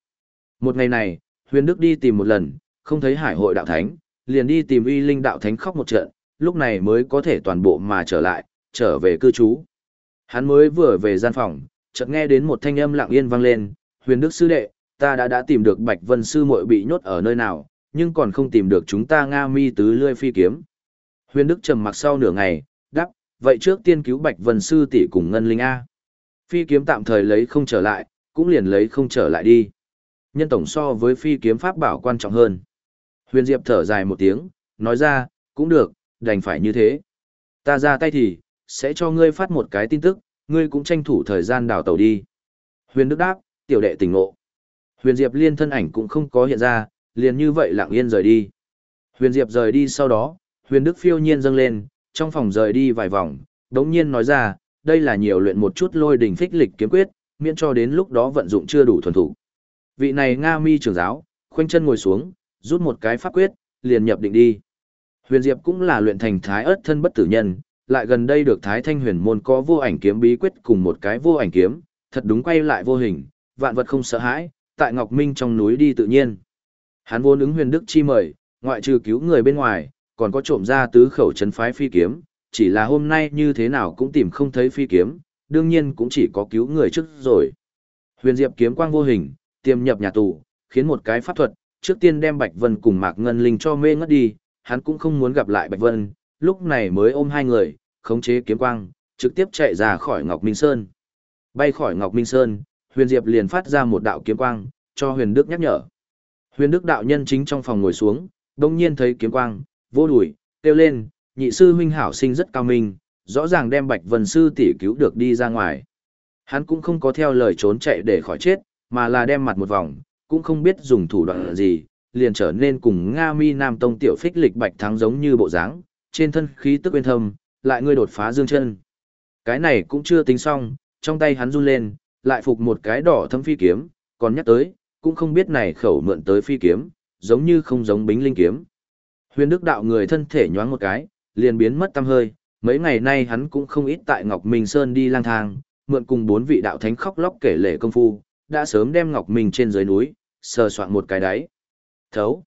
Một ngày này, huyền đức đi tìm một lần, không thấy hải hội đạo thánh, liền đi tìm uy linh đạo thánh khóc một trận, lúc này mới có thể toàn bộ mà trở lại, trở về cư trú. Hắn mới vừa về gian phòng, chợt nghe đến một thanh âm lặng yên vang lên, huyền đức sư đệ, ta đã đã tìm được Bạch Vân sư muội bị nhốt ở nơi nào, nhưng còn không tìm được chúng ta Nga mi tứ lươi phi kiếm. Huyền đức trầm mặc sau nửa ngày, đáp, vậy trước tiên cứu Bạch Vân sư tỷ cùng Ngân Linh A. Phi kiếm tạm thời lấy không trở lại, cũng liền lấy không trở lại đi. Nhân tổng so với phi kiếm pháp bảo quan trọng hơn. Huyền Diệp thở dài một tiếng, nói ra, cũng được, đành phải như thế. Ta ra tay thì, sẽ cho ngươi phát một cái tin tức, ngươi cũng tranh thủ thời gian đào tàu đi. Huyền Đức đáp, tiểu đệ tỉnh ngộ. Huyền Diệp liên thân ảnh cũng không có hiện ra, liền như vậy lặng yên rời đi. Huyền Diệp rời đi sau đó, Huyền Đức phiêu nhiên dâng lên, trong phòng rời đi vài vòng, đống nhiên nói ra, đây là nhiều luyện một chút lôi đỉnh phích lịch kiếm quyết, miễn cho đến lúc đó vận dụng chưa đủ thuần thủ. Vị này Nga mi trưởng giáo, khoanh chân ngồi xuống, rút một cái pháp quyết, liền nhập định đi. Huyền Diệp cũng là luyện thành thái ớt thân bất tử nhân, lại gần đây được thái thanh huyền môn có vô ảnh kiếm bí quyết cùng một cái vô ảnh kiếm, thật đúng quay lại vô hình, vạn vật không sợ hãi, tại Ngọc Minh trong núi đi tự nhiên. Hắn vô ứng huyền đức chi mời, ngoại trừ cứu người bên ngoài, còn có trộm ra tứ khẩu chấn phái phi kiếm, chỉ là hôm nay như thế nào cũng tìm không thấy phi kiếm, đương nhiên cũng chỉ có cứu người trước rồi. Huyền Diệp kiếm quang vô hình, tiềm nhập nhà tù, khiến một cái pháp thuật, trước tiên đem Bạch Vân cùng Mạc Ngân Linh cho mê ngất đi, hắn cũng không muốn gặp lại Bạch Vân, lúc này mới ôm hai người, khống chế kiếm quang, trực tiếp chạy ra khỏi Ngọc Minh Sơn. Bay khỏi Ngọc Minh Sơn, Huyền Diệp liền phát ra một đạo kiếm quang, cho Huyền Đức nhắc nhở. Huyền Đức đạo nhân chính trong phòng ngồi xuống, đông nhiên thấy kiếm quang, vô đùi, kêu lên, nhị sư huynh hảo sinh rất cao minh, rõ ràng đem Bạch Vân sư tỷ cứu được đi ra ngoài. Hắn cũng không có theo lời trốn chạy để khỏi chết, mà là đem mặt một vòng, cũng không biết dùng thủ đoạn gì, liền trở nên cùng Nga Mi Nam Tông tiểu phích lịch bạch thắng giống như bộ dáng, trên thân khí tức bên thâm, lại ngươi đột phá dương chân. Cái này cũng chưa tính xong, trong tay hắn run lên, lại phục một cái đỏ thâm phi kiếm, còn nhắc tới, cũng không biết này khẩu mượn tới phi kiếm, giống như không giống bính linh kiếm. Huyền Đức đạo người thân thể nhoáng một cái, liền biến mất tâm hơi, mấy ngày nay hắn cũng không ít tại Ngọc Minh Sơn đi lang thang, mượn cùng bốn vị đạo thánh khóc lóc kể lể công phu, đã sớm đem Ngọc Minh trên dưới núi, sờ soạn một cái đáy. Thấu.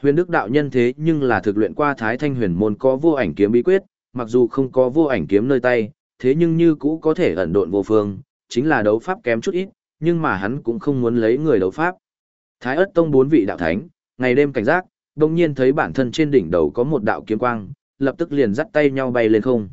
Huyền Đức đạo nhân thế nhưng là thực luyện qua Thái Thanh Huyền môn có vô ảnh kiếm bí quyết, mặc dù không có vô ảnh kiếm nơi tay, thế nhưng như cũ có thể ẩn độn vô phương, chính là đấu pháp kém chút ít, nhưng mà hắn cũng không muốn lấy người đấu pháp. Thái ất tông bốn vị đạo thánh, ngày đêm cảnh giác, đồng nhiên thấy bản thân trên đỉnh đầu có một đạo kiếm quang, lập tức liền dắt tay nhau bay lên không.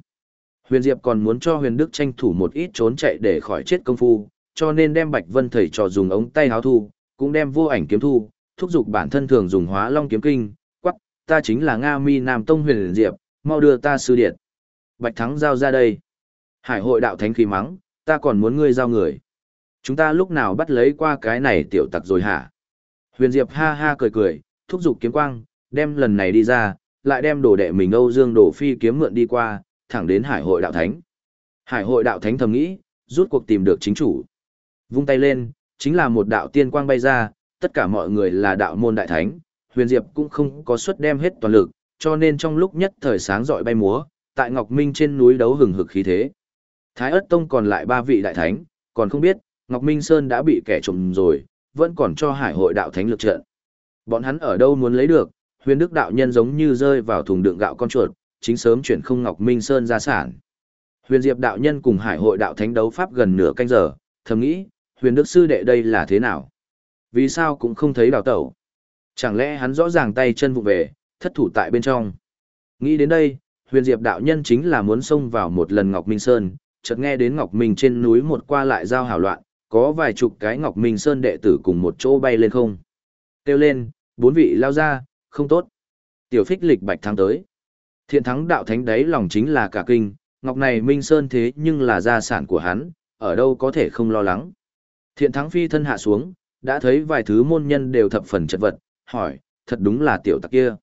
Huyền Diệp còn muốn cho Huyền Đức tranh thủ một ít trốn chạy để khỏi chết công phu, cho nên đem Bạch Vân thầy trò dùng ống tay háo thu, cũng đem vô ảnh kiếm thu, thúc giục bản thân thường dùng hóa long kiếm kinh, quắc, ta chính là Nga Mi Nam Tông Huyền Diệp, mau đưa ta sư điện. Bạch Thắng giao ra đây. Hải hội đạo thánh khí mắng, ta còn muốn ngươi giao người. Chúng ta lúc nào bắt lấy qua cái này tiểu tặc rồi hả? Huyền Diệp ha ha cười cười, thúc giục kiếm quang, đem lần này đi ra, lại đem đồ đệ mình Âu Dương Đồ Phi kiếm mượn đi qua, thẳng đến Hải hội đạo thánh. Hải hội đạo thánh thầm nghĩ, rút cuộc tìm được chính chủ. Vung tay lên, chính là một đạo tiên quang bay ra, tất cả mọi người là đạo môn đại thánh, Huyền Diệp cũng không có suất đem hết toàn lực, cho nên trong lúc nhất thời sáng rọi bay múa, tại Ngọc Minh trên núi đấu hừng hực khí thế. Thái Ức tông còn lại ba vị đại thánh, còn không biết, Ngọc Minh Sơn đã bị kẻ trộm rồi, vẫn còn cho hải hội đạo thánh lực trận. Bọn hắn ở đâu muốn lấy được, huyền đức đạo nhân giống như rơi vào thùng đựng gạo con chuột, chính sớm chuyển không Ngọc Minh Sơn ra sản. Huyền Diệp đạo nhân cùng hải hội đạo thánh đấu pháp gần nửa canh giờ, thầm nghĩ, huyền đức sư đệ đây là thế nào? Vì sao cũng không thấy đào tẩu? Chẳng lẽ hắn rõ ràng tay chân vụ về, thất thủ tại bên trong? Nghĩ đến đây, huyền diệp đạo nhân chính là muốn xông vào một lần Ngọc Minh Sơn, chợt nghe đến Ngọc Minh trên núi một qua lại giao hảo loạn, có vài chục cái Ngọc Minh Sơn đệ tử cùng một chỗ bay lên không. Kêu lên, bốn vị lao ra, không tốt. Tiểu phích lịch bạch thắng tới. Thiện thắng đạo thánh đấy lòng chính là cả kinh, Ngọc này Minh Sơn thế nhưng là gia sản của hắn, ở đâu có thể không lo lắng. Thiện thắng phi thân hạ xuống, đã thấy vài thứ môn nhân đều thập phần chật vật, hỏi, thật đúng là tiểu tặc kia.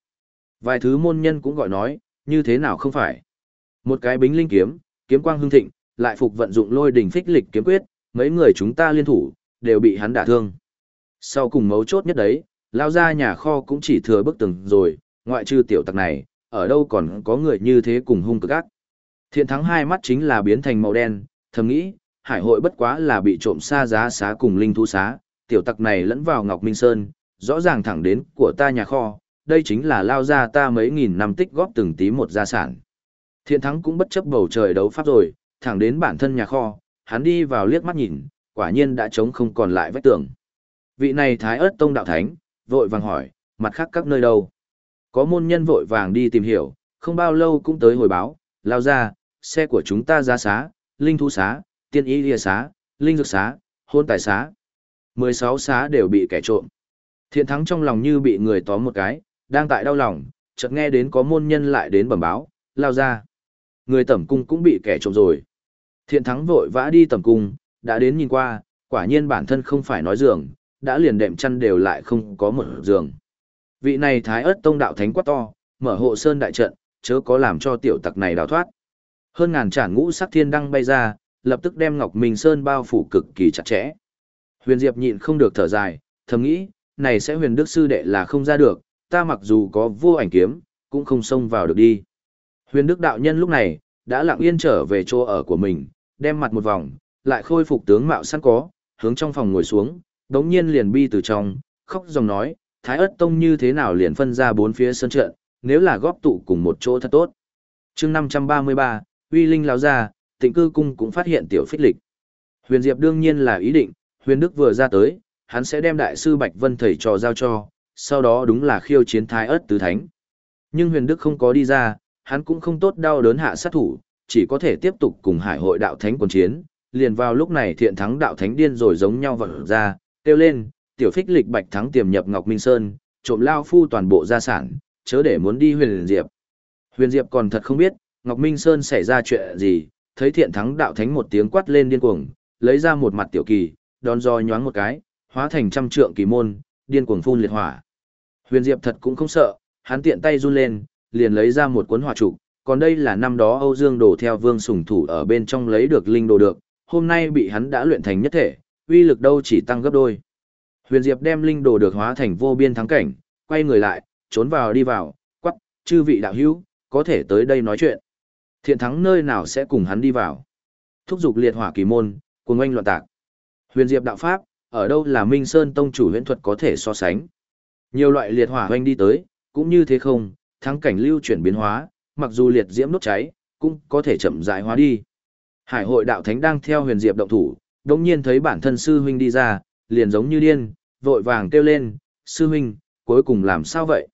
Vài thứ môn nhân cũng gọi nói, như thế nào không phải. Một cái bính linh kiếm, kiếm quang hưng thịnh, lại phục vận dụng lôi đỉnh phích lịch kiếm quyết, mấy người chúng ta liên thủ, đều bị hắn đả thương. Sau cùng mấu chốt nhất đấy, lao ra nhà kho cũng chỉ thừa bức tường rồi, ngoại trừ tiểu tặc này, ở đâu còn có người như thế cùng hung cực ác. Thiện thắng hai mắt chính là biến thành màu đen, thầm nghĩ, hải hội bất quá là bị trộm xa giá xá cùng linh thú xá, tiểu tặc này lẫn vào Ngọc Minh Sơn, rõ ràng thẳng đến của ta nhà kho, đây chính là lao ra ta mấy nghìn năm tích góp từng tí một gia sản. Thiện thắng cũng bất chấp bầu trời đấu pháp rồi, thẳng đến bản thân nhà kho, hắn đi vào liếc mắt nhìn, quả nhiên đã trống không còn lại vách tường. Vị này thái ớt tông đạo thánh, vội vàng hỏi, mặt khác các nơi đâu? Có môn nhân vội vàng đi tìm hiểu, không bao lâu cũng tới hồi báo, lao ra, xe của chúng ta ra xá, linh thú xá, tiên y lìa xá, linh dược xá, hôn tài xá. 16 xá đều bị kẻ trộm. Thiện thắng trong lòng như bị người tóm một cái, đang tại đau lòng, chợt nghe đến có môn nhân lại đến bẩm báo, lao ra. Người tẩm cung cũng bị kẻ trộm rồi. Thiện thắng vội vã đi tẩm cung, đã đến nhìn qua, quả nhiên bản thân không phải nói dường đã liền đệm chăn đều lại không có một giường. Vị này thái ớt tông đạo thánh quá to, mở hộ sơn đại trận, chớ có làm cho tiểu tặc này đào thoát. Hơn ngàn trản ngũ sắc thiên đăng bay ra, lập tức đem Ngọc Minh Sơn bao phủ cực kỳ chặt chẽ. Huyền Diệp nhịn không được thở dài, thầm nghĩ, này sẽ huyền đức sư đệ là không ra được, ta mặc dù có vô ảnh kiếm, cũng không xông vào được đi. Huyền đức đạo nhân lúc này, đã lặng yên trở về chỗ ở của mình, đem mặt một vòng, lại khôi phục tướng mạo sẵn có, hướng trong phòng ngồi xuống, đống nhiên liền bi từ trong, khóc dòng nói, thái ất tông như thế nào liền phân ra bốn phía sân trận, nếu là góp tụ cùng một chỗ thật tốt. chương 533, uy linh lão ra, tịnh cư cung cũng phát hiện tiểu phích lịch. Huyền Diệp đương nhiên là ý định, huyền đức vừa ra tới, hắn sẽ đem đại sư Bạch Vân thầy trò giao cho, sau đó đúng là khiêu chiến thái ất tứ thánh. Nhưng huyền đức không có đi ra, hắn cũng không tốt đau đớn hạ sát thủ, chỉ có thể tiếp tục cùng hải hội đạo thánh quân chiến. Liền vào lúc này thiện thắng đạo thánh điên rồi giống nhau vật ra, kêu lên, tiểu phích lịch bạch thắng tiềm nhập Ngọc Minh Sơn, trộm lao phu toàn bộ gia sản, chớ để muốn đi huyền diệp. Huyền diệp còn thật không biết, Ngọc Minh Sơn xảy ra chuyện gì, thấy thiện thắng đạo thánh một tiếng quát lên điên cuồng, lấy ra một mặt tiểu kỳ, đón do nhoáng một cái, hóa thành trăm trượng kỳ môn, điên cuồng phun liệt hỏa. Huyền Diệp thật cũng không sợ, hắn tiện tay run lên, liền lấy ra một cuốn hỏa trụ, còn đây là năm đó Âu Dương Đồ theo Vương Sùng Thủ ở bên trong lấy được linh đồ được, hôm nay bị hắn đã luyện thành nhất thể, uy lực đâu chỉ tăng gấp đôi. Huyền Diệp đem linh đồ được hóa thành vô biên thắng cảnh, quay người lại, trốn vào đi vào, quắc, chư vị đạo hữu, có thể tới đây nói chuyện. Thiện thắng nơi nào sẽ cùng hắn đi vào. Thúc dục liệt hỏa kỳ môn, cùng oanh loạn tạc. Huyền Diệp đạo pháp, ở đâu là Minh Sơn tông chủ Huyền thuật có thể so sánh. Nhiều loại liệt hỏa hoanh đi tới, cũng như thế không, thắng cảnh lưu chuyển biến hóa, mặc dù liệt diễm đốt cháy, cũng có thể chậm rãi hóa đi. Hải hội đạo thánh đang theo huyền diệp động thủ, đông nhiên thấy bản thân sư huynh đi ra, liền giống như điên, vội vàng kêu lên, sư huynh, cuối cùng làm sao vậy?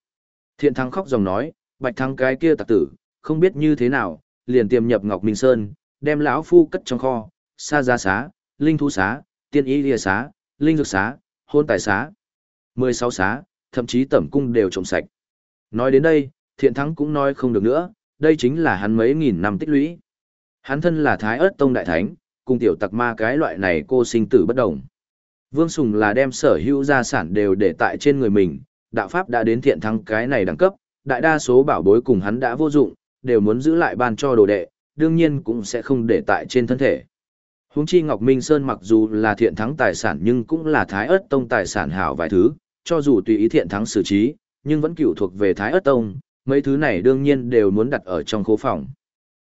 Thiện thắng khóc dòng nói, bạch thắng cái kia tặc tử, không biết như thế nào, liền tiềm nhập Ngọc Minh Sơn, đem lão phu cất trong kho, xa giá xá, linh thú xá, tiên y lìa xá, linh dược xá, hôn tài xá. 16 xá, thậm chí tẩm cung đều trộm sạch. Nói đến đây, thiện thắng cũng nói không được nữa, đây chính là hắn mấy nghìn năm tích lũy. Hắn thân là Thái ớt Tông Đại Thánh, cùng tiểu tặc ma cái loại này cô sinh tử bất đồng. Vương Sùng là đem sở hữu gia sản đều để tại trên người mình, đạo pháp đã đến thiện thắng cái này đẳng cấp, đại đa số bảo bối cùng hắn đã vô dụng, đều muốn giữ lại ban cho đồ đệ, đương nhiên cũng sẽ không để tại trên thân thể. Huống chi Ngọc Minh Sơn mặc dù là thiện thắng tài sản nhưng cũng là Thái Ức Tông tài sản hảo vài thứ, cho dù tùy ý thiện thắng xử trí, nhưng vẫn cựu thuộc về Thái Ức Tông, mấy thứ này đương nhiên đều muốn đặt ở trong khố phòng.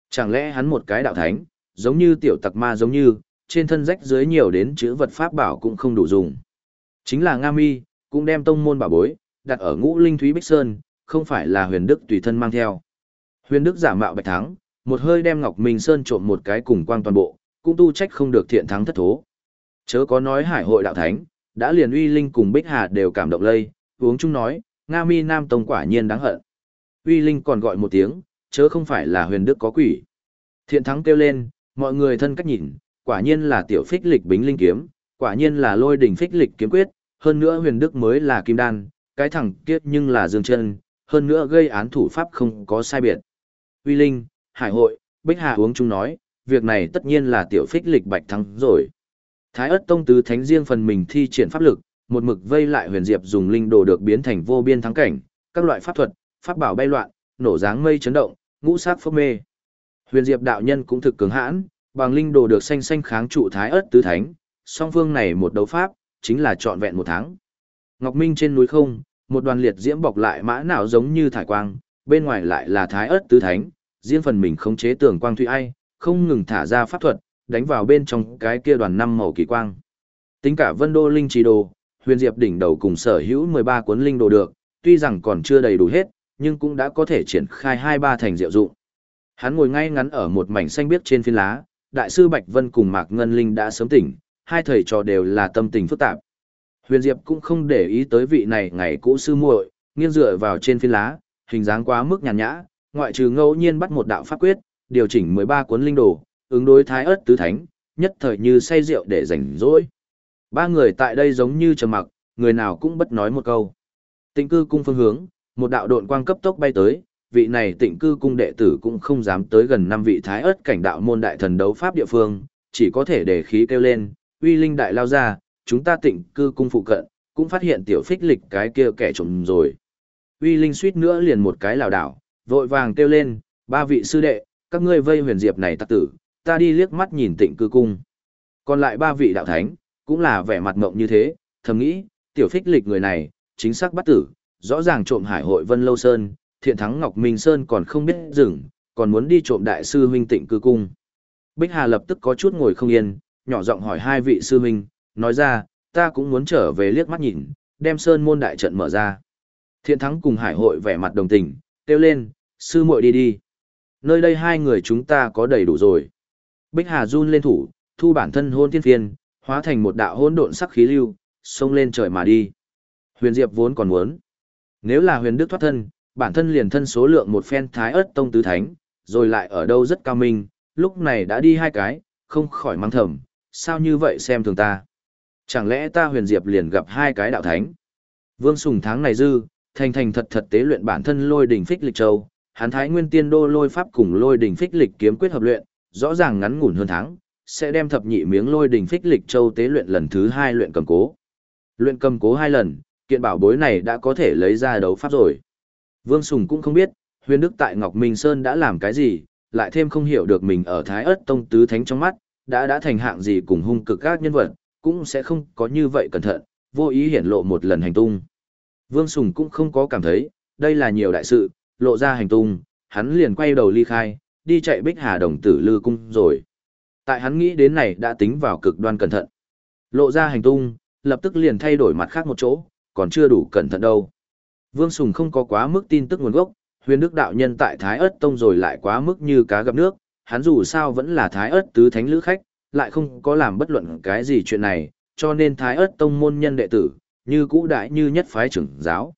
Chẳng lẽ hắn một cái đạo thánh, giống như tiểu tặc ma giống như, trên thân rách dưới nhiều đến chữ vật pháp bảo cũng không đủ dùng. Chính là Nga Mi, cũng đem tông môn bảo bối, đặt ở ngũ linh thúy Bích Sơn, không phải là huyền đức tùy thân mang theo. Huyền đức giả mạo bạch thắng, một hơi đem Ngọc Minh Sơn trộm một cái cùng quang toàn bộ, cũng tu trách không được thiện thắng thất thố. Chớ có nói hải hội đạo thánh, đã liền uy linh cùng Bích Hà đều cảm động lây, uống chung nói, Nga Mi Nam Tông quả nhiên đáng hận. Uy linh còn gọi một tiếng, chớ không phải là huyền đức có quỷ. Thiện thắng kêu lên, mọi người thân cách nhìn, quả nhiên là tiểu phích lịch bính linh kiếm, quả nhiên là lôi đỉnh phích lịch kiếm quyết, hơn nữa huyền đức mới là kim đan, cái thẳng kiết nhưng là dương chân, hơn nữa gây án thủ pháp không có sai biệt. Uy linh, hải hội, bích hạ uống chung nói, việc này tất nhiên là tiểu phích lịch bạch thắng rồi. Thái ất tông tứ thánh riêng phần mình thi triển pháp lực, một mực vây lại huyền diệp dùng linh đồ được biến thành vô biên thắng cảnh, các loại pháp thuật, pháp bảo bay loạn, nổ dáng mây chấn động, ngũ sắc phơ mê. Huyền diệp đạo nhân cũng thực cứng hãn, bằng linh đồ được xanh xanh kháng trụ thái ất tứ thánh, song phương này một đấu pháp, chính là trọn vẹn một tháng. Ngọc Minh trên núi không, một đoàn liệt diễm bọc lại mã nào giống như thải quang, bên ngoài lại là thái ất tứ thánh, riêng phần mình khống chế tường quang thủy ai, không ngừng thả ra pháp thuật, đánh vào bên trong cái kia đoàn năm màu kỳ quang. Tính cả Vân Đô linh trì đồ, Huyền Diệp đỉnh đầu cùng sở hữu 13 cuốn linh đồ được, tuy rằng còn chưa đầy đủ hết, nhưng cũng đã có thể triển khai hai ba thành diệu dụng. Hắn ngồi ngay ngắn ở một mảnh xanh biếc trên phiến lá, đại sư Bạch Vân cùng Mạc Ngân Linh đã sớm tỉnh, hai thầy trò đều là tâm tình phức tạp. Huyền Diệp cũng không để ý tới vị này ngày cũ sư muội, nghiêng dựa vào trên phiến lá, hình dáng quá mức nhàn nhã, ngoại trừ ngẫu nhiên bắt một đạo pháp quyết, điều chỉnh 13 cuốn linh đồ, ứng đối thái ớt tứ thánh, nhất thời như say rượu để rảnh rỗi. Ba người tại đây giống như trầm mặc, người nào cũng bất nói một câu. Tĩnh cư cung phương hướng, một đạo độn quang cấp tốc bay tới, vị này tịnh cư cung đệ tử cũng không dám tới gần năm vị thái ớt cảnh đạo môn đại thần đấu pháp địa phương, chỉ có thể để khí kêu lên, uy linh đại lao ra, chúng ta tịnh cư cung phụ cận, cũng phát hiện tiểu phích lịch cái kia kẻ trộm rồi. Uy linh suýt nữa liền một cái lảo đảo, vội vàng kêu lên, ba vị sư đệ, các ngươi vây huyền diệp này tặc tử, ta đi liếc mắt nhìn tịnh cư cung. Còn lại ba vị đạo thánh, cũng là vẻ mặt mộng như thế, thầm nghĩ, tiểu phích lịch người này, chính xác bắt tử, rõ ràng trộm hải hội Vân Lâu Sơn, thiện thắng Ngọc Minh Sơn còn không biết dừng, còn muốn đi trộm đại sư huynh tịnh cư cung. Bích Hà lập tức có chút ngồi không yên, nhỏ giọng hỏi hai vị sư huynh, nói ra, ta cũng muốn trở về liếc mắt nhìn, đem Sơn môn đại trận mở ra. Thiện thắng cùng hải hội vẻ mặt đồng tình, kêu lên, sư muội đi đi. Nơi đây hai người chúng ta có đầy đủ rồi. Bích Hà run lên thủ, thu bản thân hôn thiên phiên, hóa thành một đạo hôn độn sắc khí lưu, xông lên trời mà đi. Huyền Diệp vốn còn muốn. Nếu là huyền đức thoát thân, bản thân liền thân số lượng một phen thái ớt tông tứ thánh, rồi lại ở đâu rất cao minh, lúc này đã đi hai cái, không khỏi mang thầm, sao như vậy xem thường ta. Chẳng lẽ ta huyền diệp liền gặp hai cái đạo thánh? Vương Sùng tháng này dư, thành thành thật thật tế luyện bản thân lôi đỉnh phích lịch châu, hán thái nguyên tiên đô lôi pháp cùng lôi đỉnh phích lịch kiếm quyết hợp luyện, rõ ràng ngắn ngủn hơn tháng, sẽ đem thập nhị miếng lôi đỉnh phích lịch châu tế luyện lần thứ hai luyện cầm cố. Luyện cầm cố hai lần, kiện bảo bối này đã có thể lấy ra đấu pháp rồi. Vương Sùng cũng không biết, huyền đức tại Ngọc Minh Sơn đã làm cái gì, lại thêm không hiểu được mình ở Thái ớt Tông Tứ Thánh trong mắt, đã đã thành hạng gì cùng hung cực các nhân vật, cũng sẽ không có như vậy cẩn thận, vô ý hiển lộ một lần hành tung. Vương Sùng cũng không có cảm thấy, đây là nhiều đại sự, lộ ra hành tung, hắn liền quay đầu ly khai, đi chạy bích hà đồng tử lư cung rồi. Tại hắn nghĩ đến này đã tính vào cực đoan cẩn thận. Lộ ra hành tung, lập tức liền thay đổi mặt khác một chỗ, còn chưa đủ cẩn thận đâu. Vương Sùng không có quá mức tin tức nguồn gốc, huyền đức đạo nhân tại Thái Ất Tông rồi lại quá mức như cá gặp nước, hắn dù sao vẫn là Thái Ất tứ thánh lữ khách, lại không có làm bất luận cái gì chuyện này, cho nên Thái Ất Tông môn nhân đệ tử, như cũ đại như nhất phái trưởng giáo.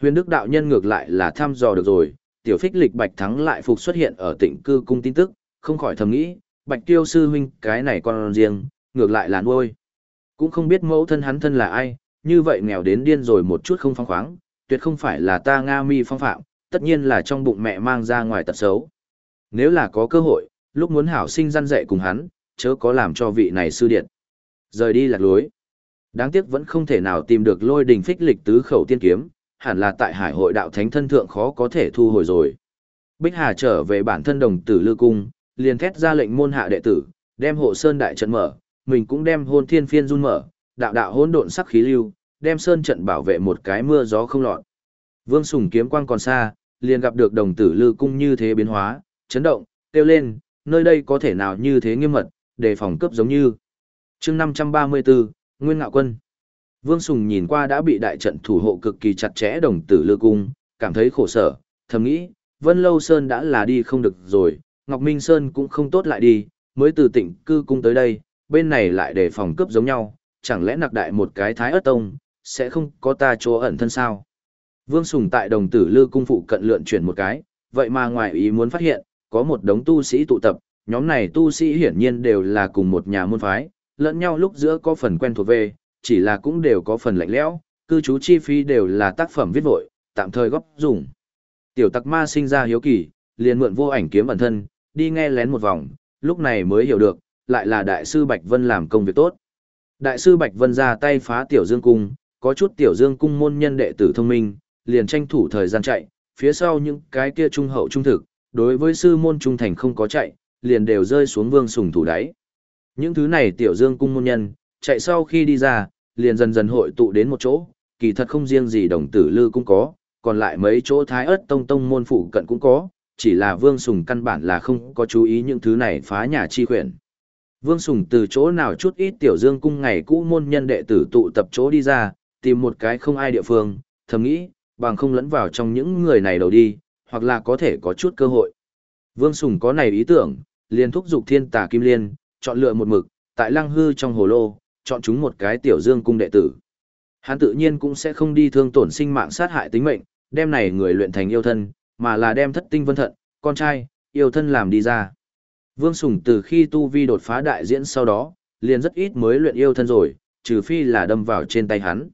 Huyền đức đạo nhân ngược lại là thăm dò được rồi, tiểu phích lịch bạch thắng lại phục xuất hiện ở tỉnh cư cung tin tức, không khỏi thầm nghĩ, bạch tiêu sư huynh cái này con riêng, ngược lại là nuôi. Cũng không biết mẫu thân hắn thân là ai, như vậy nghèo đến điên rồi một chút không phong khoáng, tuyệt không phải là ta Nga mi phong phạm, tất nhiên là trong bụng mẹ mang ra ngoài tật xấu. Nếu là có cơ hội, lúc muốn hảo sinh răn dạy cùng hắn, chớ có làm cho vị này sư điện. Rời đi lạc lối. Đáng tiếc vẫn không thể nào tìm được lôi đình phích lịch tứ khẩu tiên kiếm, hẳn là tại hải hội đạo thánh thân thượng khó có thể thu hồi rồi. Bích Hà trở về bản thân đồng tử lư cung, liền thét ra lệnh môn hạ đệ tử, đem hộ sơn đại trận mở, mình cũng đem hôn thiên phiên run mở, đạo đạo hỗn độn sắc khí lưu, đem sơn trận bảo vệ một cái mưa gió không lọt. Vương Sùng kiếm quang còn xa, liền gặp được đồng tử lư cung như thế biến hóa, chấn động, kêu lên, nơi đây có thể nào như thế nghiêm mật, đề phòng cướp giống như. chương 534, Nguyên Ngạo Quân. Vương Sùng nhìn qua đã bị đại trận thủ hộ cực kỳ chặt chẽ đồng tử lư cung, cảm thấy khổ sở, thầm nghĩ, Vân Lâu Sơn đã là đi không được rồi, Ngọc Minh Sơn cũng không tốt lại đi, mới từ tỉnh cư cung tới đây, bên này lại đề phòng cướp giống nhau, chẳng lẽ nặc đại một cái thái ớt tông, sẽ không có ta chỗ ẩn thân sao? Vương Sùng tại đồng tử lư cung phụ cận lượn chuyển một cái, vậy mà ngoài ý muốn phát hiện, có một đống tu sĩ tụ tập, nhóm này tu sĩ hiển nhiên đều là cùng một nhà môn phái, lẫn nhau lúc giữa có phần quen thuộc về, chỉ là cũng đều có phần lạnh lẽo, cư trú chi phí đều là tác phẩm viết vội, tạm thời góp dùng. Tiểu tặc ma sinh ra hiếu kỳ, liền mượn vô ảnh kiếm ẩn thân, đi nghe lén một vòng, lúc này mới hiểu được, lại là đại sư Bạch Vân làm công việc tốt. Đại sư Bạch Vân ra tay phá tiểu dương cung, có chút tiểu dương cung môn nhân đệ tử thông minh, liền tranh thủ thời gian chạy, phía sau những cái kia trung hậu trung thực, đối với sư môn trung thành không có chạy, liền đều rơi xuống vương sùng thủ đáy. Những thứ này tiểu dương cung môn nhân, chạy sau khi đi ra, liền dần dần hội tụ đến một chỗ, kỳ thật không riêng gì đồng tử lư cũng có, còn lại mấy chỗ thái ớt tông tông môn phụ cận cũng có, chỉ là vương sùng căn bản là không có chú ý những thứ này phá nhà chi khuyển. Vương Sùng từ chỗ nào chút ít tiểu dương cung ngày cũ môn nhân đệ tử tụ tập chỗ đi ra, tìm một cái không ai địa phương, thầm nghĩ, bằng không lẫn vào trong những người này đầu đi, hoặc là có thể có chút cơ hội. Vương Sùng có này ý tưởng, liền thúc giục thiên tà kim liên, chọn lựa một mực, tại lăng hư trong hồ lô, chọn chúng một cái tiểu dương cung đệ tử. Hắn tự nhiên cũng sẽ không đi thương tổn sinh mạng sát hại tính mệnh, đem này người luyện thành yêu thân, mà là đem thất tinh vân thận, con trai, yêu thân làm đi ra. Vương Sùng từ khi tu vi đột phá đại diễn sau đó, liền rất ít mới luyện yêu thân rồi, trừ phi là đâm vào trên tay hắn.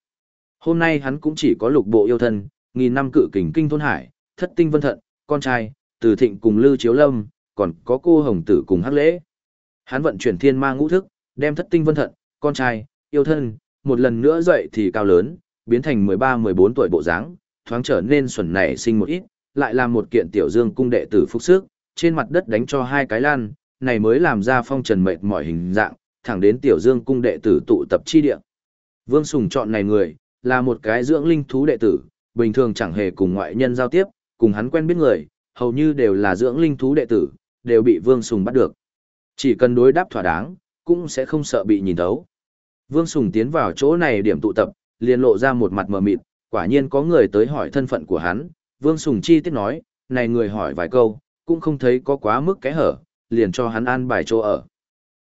Hôm nay hắn cũng chỉ có lục bộ yêu thân, nghìn năm cự kình kinh thôn hải, thất tinh vân thận, con trai, từ thịnh cùng Lư Chiếu Lâm, còn có cô hồng tử cùng hắc lễ. Hắn vận chuyển thiên ma ngũ thức, đem thất tinh vân thận, con trai, yêu thân, một lần nữa dậy thì cao lớn, biến thành 13-14 tuổi bộ dáng, thoáng trở nên xuẩn nảy sinh một ít, lại làm một kiện tiểu dương cung đệ tử phúc sức, trên mặt đất đánh cho hai cái lan, này mới làm ra phong trần mệt mỏi hình dạng, thẳng đến tiểu dương cung đệ tử tụ tập chi địa. Vương Sùng chọn này người, là một cái dưỡng linh thú đệ tử, bình thường chẳng hề cùng ngoại nhân giao tiếp, cùng hắn quen biết người, hầu như đều là dưỡng linh thú đệ tử, đều bị Vương Sùng bắt được. Chỉ cần đối đáp thỏa đáng, cũng sẽ không sợ bị nhìn thấu. Vương Sùng tiến vào chỗ này điểm tụ tập, liền lộ ra một mặt mờ mịt, quả nhiên có người tới hỏi thân phận của hắn, Vương Sùng chi tiết nói, này người hỏi vài câu, cũng không thấy có quá mức cái hở, liền cho hắn an bài chỗ ở.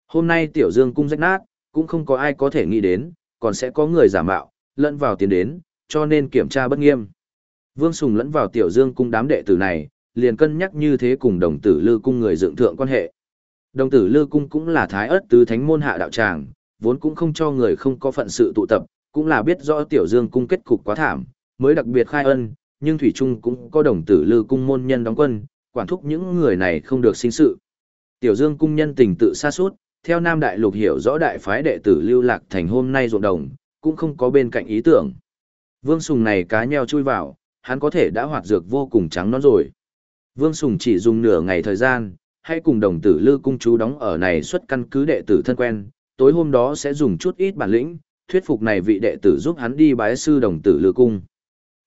Hôm nay tiểu dương cung rách nát, cũng không có ai có thể nghĩ đến, còn sẽ có người giả mạo, lẫn vào tiến đến, cho nên kiểm tra bất nghiêm. Vương Sùng lẫn vào tiểu dương cung đám đệ tử này, liền cân nhắc như thế cùng đồng tử lư cung người dựng thượng quan hệ. Đồng tử lư cung cũng là thái ớt tứ thánh môn hạ đạo tràng, vốn cũng không cho người không có phận sự tụ tập, cũng là biết rõ tiểu dương cung kết cục quá thảm, mới đặc biệt khai ân, nhưng Thủy Trung cũng có đồng tử lư cung môn nhân đóng quân, quản thúc những người này không được sinh sự. Tiểu Dương cung nhân tình tự xa suốt, theo Nam Đại Lục hiểu rõ đại phái đệ tử lưu lạc thành hôm nay ruộng đồng, cũng không có bên cạnh ý tưởng. Vương Sùng này cá nheo chui vào, hắn có thể đã hoạt dược vô cùng trắng non rồi. Vương Sùng chỉ dùng nửa ngày thời gian, hay cùng đồng tử lư cung chú đóng ở này xuất căn cứ đệ tử thân quen, tối hôm đó sẽ dùng chút ít bản lĩnh, thuyết phục này vị đệ tử giúp hắn đi bái sư đồng tử lư cung.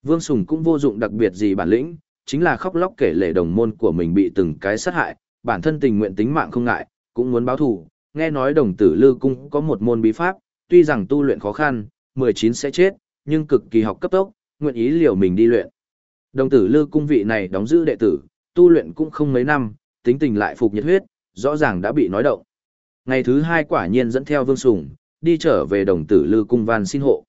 Vương Sùng cũng vô dụng đặc biệt gì bản lĩnh, chính là khóc lóc kể lệ đồng môn của mình bị từng cái sát hại, bản thân tình nguyện tính mạng không ngại, cũng muốn báo thù. Nghe nói đồng tử lư cung có một môn bí pháp, tuy rằng tu luyện khó khăn, 19 sẽ chết, nhưng cực kỳ học cấp tốc, nguyện ý liều mình đi luyện. Đồng tử lư cung vị này đóng giữ đệ tử, tu luyện cũng không mấy năm, tính tình lại phục nhiệt huyết, rõ ràng đã bị nói động. Ngày thứ hai quả nhiên dẫn theo Vương Sùng, đi trở về đồng tử lư cung van xin hộ.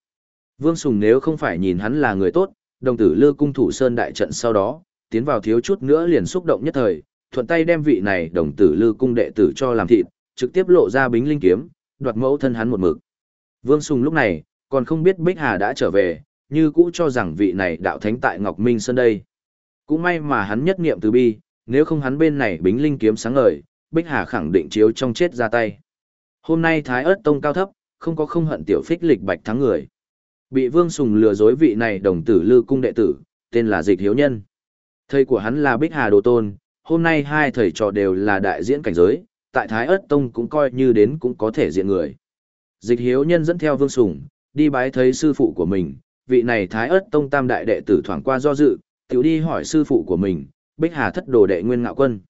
Vương Sùng nếu không phải nhìn hắn là người tốt, đồng tử lư cung thủ sơn đại trận sau đó, tiến vào thiếu chút nữa liền xúc động nhất thời, thuận tay đem vị này đồng tử lư cung đệ tử cho làm thịt, trực tiếp lộ ra bính linh kiếm, đoạt mẫu thân hắn một mực. Vương Sùng lúc này, còn không biết Bích Hà đã trở về, như cũ cho rằng vị này đạo thánh tại Ngọc Minh Sơn đây. Cũng may mà hắn nhất niệm từ bi, nếu không hắn bên này bính linh kiếm sáng ngời, Bích Hà khẳng định chiếu trong chết ra tay. Hôm nay Thái ớt tông cao thấp, không có không hận tiểu phích lịch bạch thắng người. Bị Vương Sùng lừa dối vị này đồng tử lư cung đệ tử, tên là Dịch Hiếu Nhân. Thầy của hắn là Bích Hà Đồ Tôn, hôm nay hai thầy trò đều là đại diễn cảnh giới, tại Thái ớt tông cũng coi như đến cũng có thể diện người. Dịch Hiếu Nhân dẫn theo Vương Sùng, đi bái thấy sư phụ của mình, vị này Thái ớt tông tam đại đệ tử thoảng qua do dự, tiểu đi hỏi sư phụ của mình, Bích Hà thất đồ đệ Nguyên Ngạo Quân.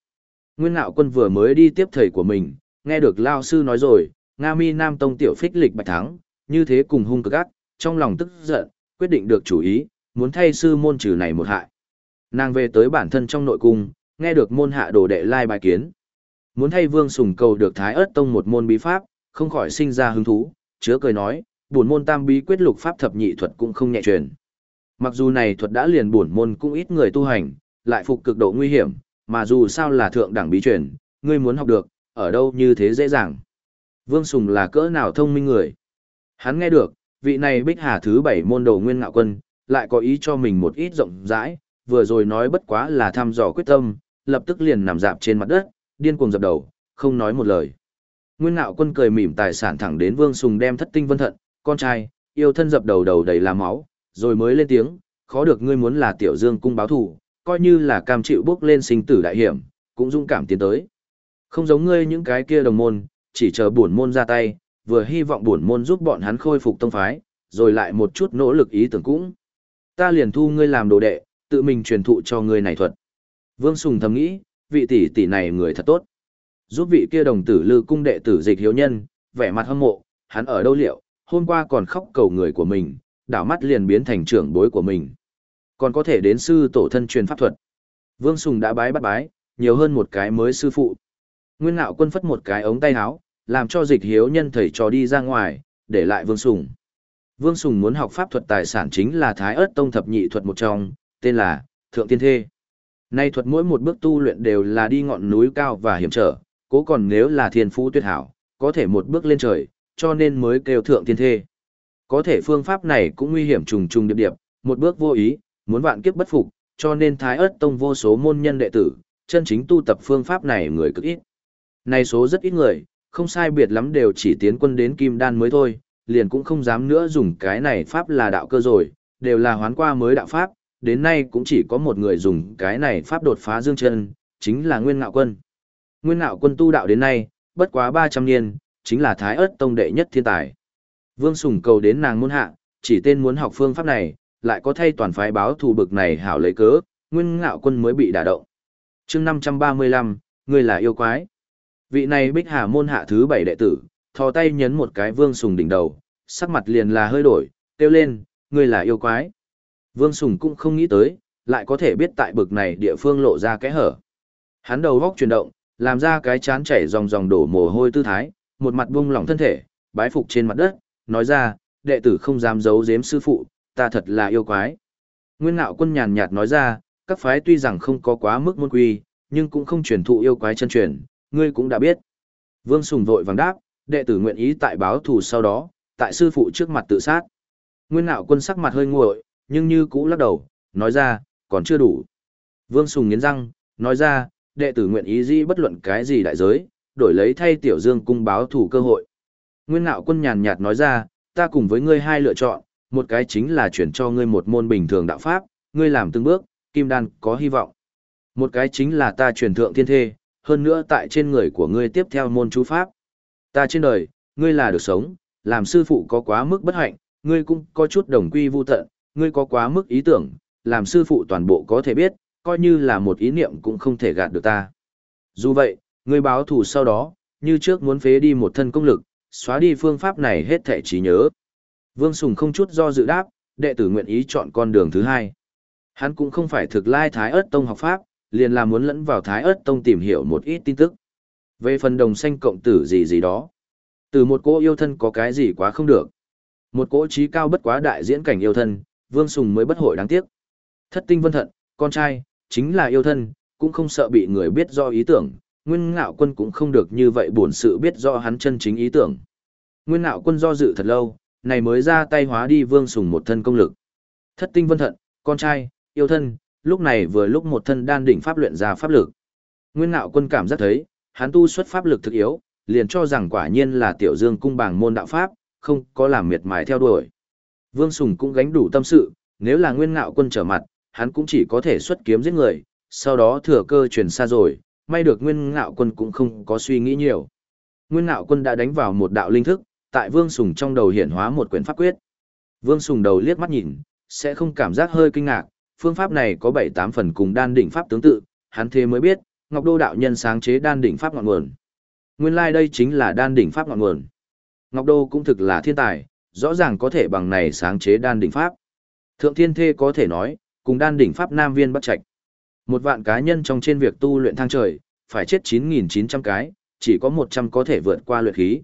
Nguyên Ngạo Quân vừa mới đi tiếp thầy của mình, nghe được Lao sư nói rồi, Nga Mi Nam Tông tiểu phích lịch bạch thắng, như thế cùng hung cực ác, trong lòng tức giận, quyết định được chủ ý, muốn thay sư môn trừ này một hại. Nàng về tới bản thân trong nội cung, nghe được môn hạ đồ đệ lai bài kiến. Muốn thay Vương Sùng cầu được Thái Ức Tông một môn bí pháp, không khỏi sinh ra hứng thú, chứa cười nói, buồn môn tam bí quyết lục pháp thập nhị thuật cũng không nhẹ truyền. Mặc dù này thuật đã liền buồn môn cũng ít người tu hành, lại phục cực độ nguy hiểm, mà dù sao là thượng đẳng bí truyền, ngươi muốn học được, ở đâu như thế dễ dàng. Vương Sùng là cỡ nào thông minh người. Hắn nghe được, vị này bích hà thứ bảy môn đầu nguyên ngạo quân, lại có ý cho mình một ít rộng rãi, vừa rồi nói bất quá là thăm dò quyết tâm, lập tức liền nằm dạp trên mặt đất, điên cuồng dập đầu, không nói một lời. Nguyên ngạo quân cười mỉm tài sản thẳng đến Vương Sùng đem thất tinh vân thận, con trai, yêu thân dập đầu đầu đầy là máu, rồi mới lên tiếng, khó được ngươi muốn là tiểu dương cung báo thủ, coi như là cam chịu bước lên sinh tử đại hiểm, cũng dũng cảm tiến tới. Không giống ngươi những cái kia đồng môn, chỉ chờ bổn môn ra tay, vừa hy vọng bổn môn giúp bọn hắn khôi phục tông phái, rồi lại một chút nỗ lực ý tưởng cũng. Ta liền thu ngươi làm đồ đệ, tự mình truyền thụ cho ngươi này thuật. Vương Sùng thầm nghĩ, vị tỷ tỷ này người thật tốt. Giúp vị kia đồng tử lư cung đệ tử dịch hiếu nhân, vẻ mặt hâm mộ, hắn ở đâu liệu, hôm qua còn khóc cầu người của mình, đảo mắt liền biến thành trưởng bối của mình. Còn có thể đến sư tổ thân truyền pháp thuật. Vương Sùng đã bái bắt bái, nhiều hơn một cái mới sư phụ. Nguyên Ngạo Quân phất một cái ống tay áo, làm cho dịch hiếu nhân thầy trò đi ra ngoài, để lại Vương Sùng. Vương Sùng muốn học pháp thuật tài sản chính là Thái ớt tông thập nhị thuật một trong, tên là Thượng Tiên Thê. Nay thuật mỗi một bước tu luyện đều là đi ngọn núi cao và hiểm trở, cố còn nếu là thiên phú tuyệt hảo, có thể một bước lên trời, cho nên mới kêu Thượng Tiên Thê. Có thể phương pháp này cũng nguy hiểm trùng trùng điệp điệp, một bước vô ý, muốn vạn kiếp bất phục, cho nên Thái ớt tông vô số môn nhân đệ tử, chân chính tu tập phương pháp này người cực ít. Này số rất ít người, không sai biệt lắm đều chỉ tiến quân đến kim đan mới thôi, liền cũng không dám nữa dùng cái này pháp là đạo cơ rồi, đều là hoán qua mới đạo pháp, đến nay cũng chỉ có một người dùng cái này pháp đột phá dương chân, chính là Nguyên Ngạo Quân. Nguyên Ngạo Quân tu đạo đến nay, bất quá 300 niên, chính là Thái ớt tông đệ nhất thiên tài. Vương Sùng cầu đến nàng môn hạ, chỉ tên muốn học phương pháp này, lại có thay toàn phái báo thù bực này hảo lấy cớ, Nguyên Ngạo Quân mới bị đả động. chương 535, người là yêu quái. Vị này bích hà môn hạ thứ bảy đệ tử, thò tay nhấn một cái vương sùng đỉnh đầu, sắc mặt liền là hơi đổi, kêu lên, ngươi là yêu quái. Vương sùng cũng không nghĩ tới, lại có thể biết tại bực này địa phương lộ ra cái hở. Hắn đầu góc chuyển động, làm ra cái chán chảy dòng dòng đổ mồ hôi tư thái, một mặt buông lỏng thân thể, bái phục trên mặt đất, nói ra, đệ tử không dám giấu giếm sư phụ, ta thật là yêu quái. Nguyên ngạo quân nhàn nhạt nói ra, các phái tuy rằng không có quá mức môn quy, nhưng cũng không truyền thụ yêu quái chân truyền, ngươi cũng đã biết. Vương Sùng vội vàng đáp, đệ tử nguyện ý tại báo thù sau đó, tại sư phụ trước mặt tự sát. Nguyên Nạo Quân sắc mặt hơi nguội, nhưng như cũ lắc đầu, nói ra, còn chưa đủ. Vương Sùng nghiến răng, nói ra, đệ tử nguyện ý di bất luận cái gì đại giới, đổi lấy thay Tiểu Dương cung báo thủ cơ hội. Nguyên Nạo Quân nhàn nhạt nói ra, ta cùng với ngươi hai lựa chọn, một cái chính là chuyển cho ngươi một môn bình thường đạo pháp, ngươi làm từng bước, kim đan có hy vọng. Một cái chính là ta truyền thượng thiên thê, hơn nữa tại trên người của ngươi tiếp theo môn chú pháp. Ta trên đời, ngươi là được sống, làm sư phụ có quá mức bất hạnh, ngươi cũng có chút đồng quy vu tận, ngươi có quá mức ý tưởng, làm sư phụ toàn bộ có thể biết, coi như là một ý niệm cũng không thể gạt được ta. Dù vậy, ngươi báo thù sau đó, như trước muốn phế đi một thân công lực, xóa đi phương pháp này hết thể trí nhớ. Vương Sùng không chút do dự đáp, đệ tử nguyện ý chọn con đường thứ hai. Hắn cũng không phải thực lai thái ớt tông học pháp, liền là muốn lẫn vào thái ớt tông tìm hiểu một ít tin tức. Về phần đồng xanh cộng tử gì gì đó. Từ một cỗ yêu thân có cái gì quá không được. Một cỗ trí cao bất quá đại diễn cảnh yêu thân, Vương Sùng mới bất hội đáng tiếc. Thất tinh vân thận, con trai, chính là yêu thân, cũng không sợ bị người biết do ý tưởng. Nguyên ngạo quân cũng không được như vậy buồn sự biết do hắn chân chính ý tưởng. Nguyên ngạo quân do dự thật lâu, này mới ra tay hóa đi Vương Sùng một thân công lực. Thất tinh vân thận, con trai, yêu thân, lúc này vừa lúc một thân đan đỉnh pháp luyện ra pháp lực. Nguyên ngạo Quân cảm giác thấy, hắn tu xuất pháp lực thực yếu, liền cho rằng quả nhiên là tiểu dương cung bảng môn đạo pháp, không có làm miệt mài theo đuổi. Vương Sùng cũng gánh đủ tâm sự, nếu là nguyên ngạo quân trở mặt, hắn cũng chỉ có thể xuất kiếm giết người, sau đó thừa cơ chuyển xa rồi, may được nguyên ngạo quân cũng không có suy nghĩ nhiều. Nguyên ngạo quân đã đánh vào một đạo linh thức, tại Vương Sùng trong đầu hiển hóa một quyển pháp quyết. Vương Sùng đầu liếc mắt nhìn, sẽ không cảm giác hơi kinh ngạc, phương pháp này có 7-8 phần cùng đan đỉnh pháp tương tự, hắn thế mới biết, Ngọc Đô đạo nhân sáng chế đan đỉnh pháp ngọn nguồn. Nguyên lai like đây chính là đan đỉnh pháp ngọn nguồn. Ngọc Đô cũng thực là thiên tài, rõ ràng có thể bằng này sáng chế đan đỉnh pháp. Thượng Thiên Thê có thể nói, cùng đan đỉnh pháp nam viên bắt trạch. Một vạn cá nhân trong trên việc tu luyện thang trời, phải chết 9.900 cái, chỉ có 100 có thể vượt qua luyện khí.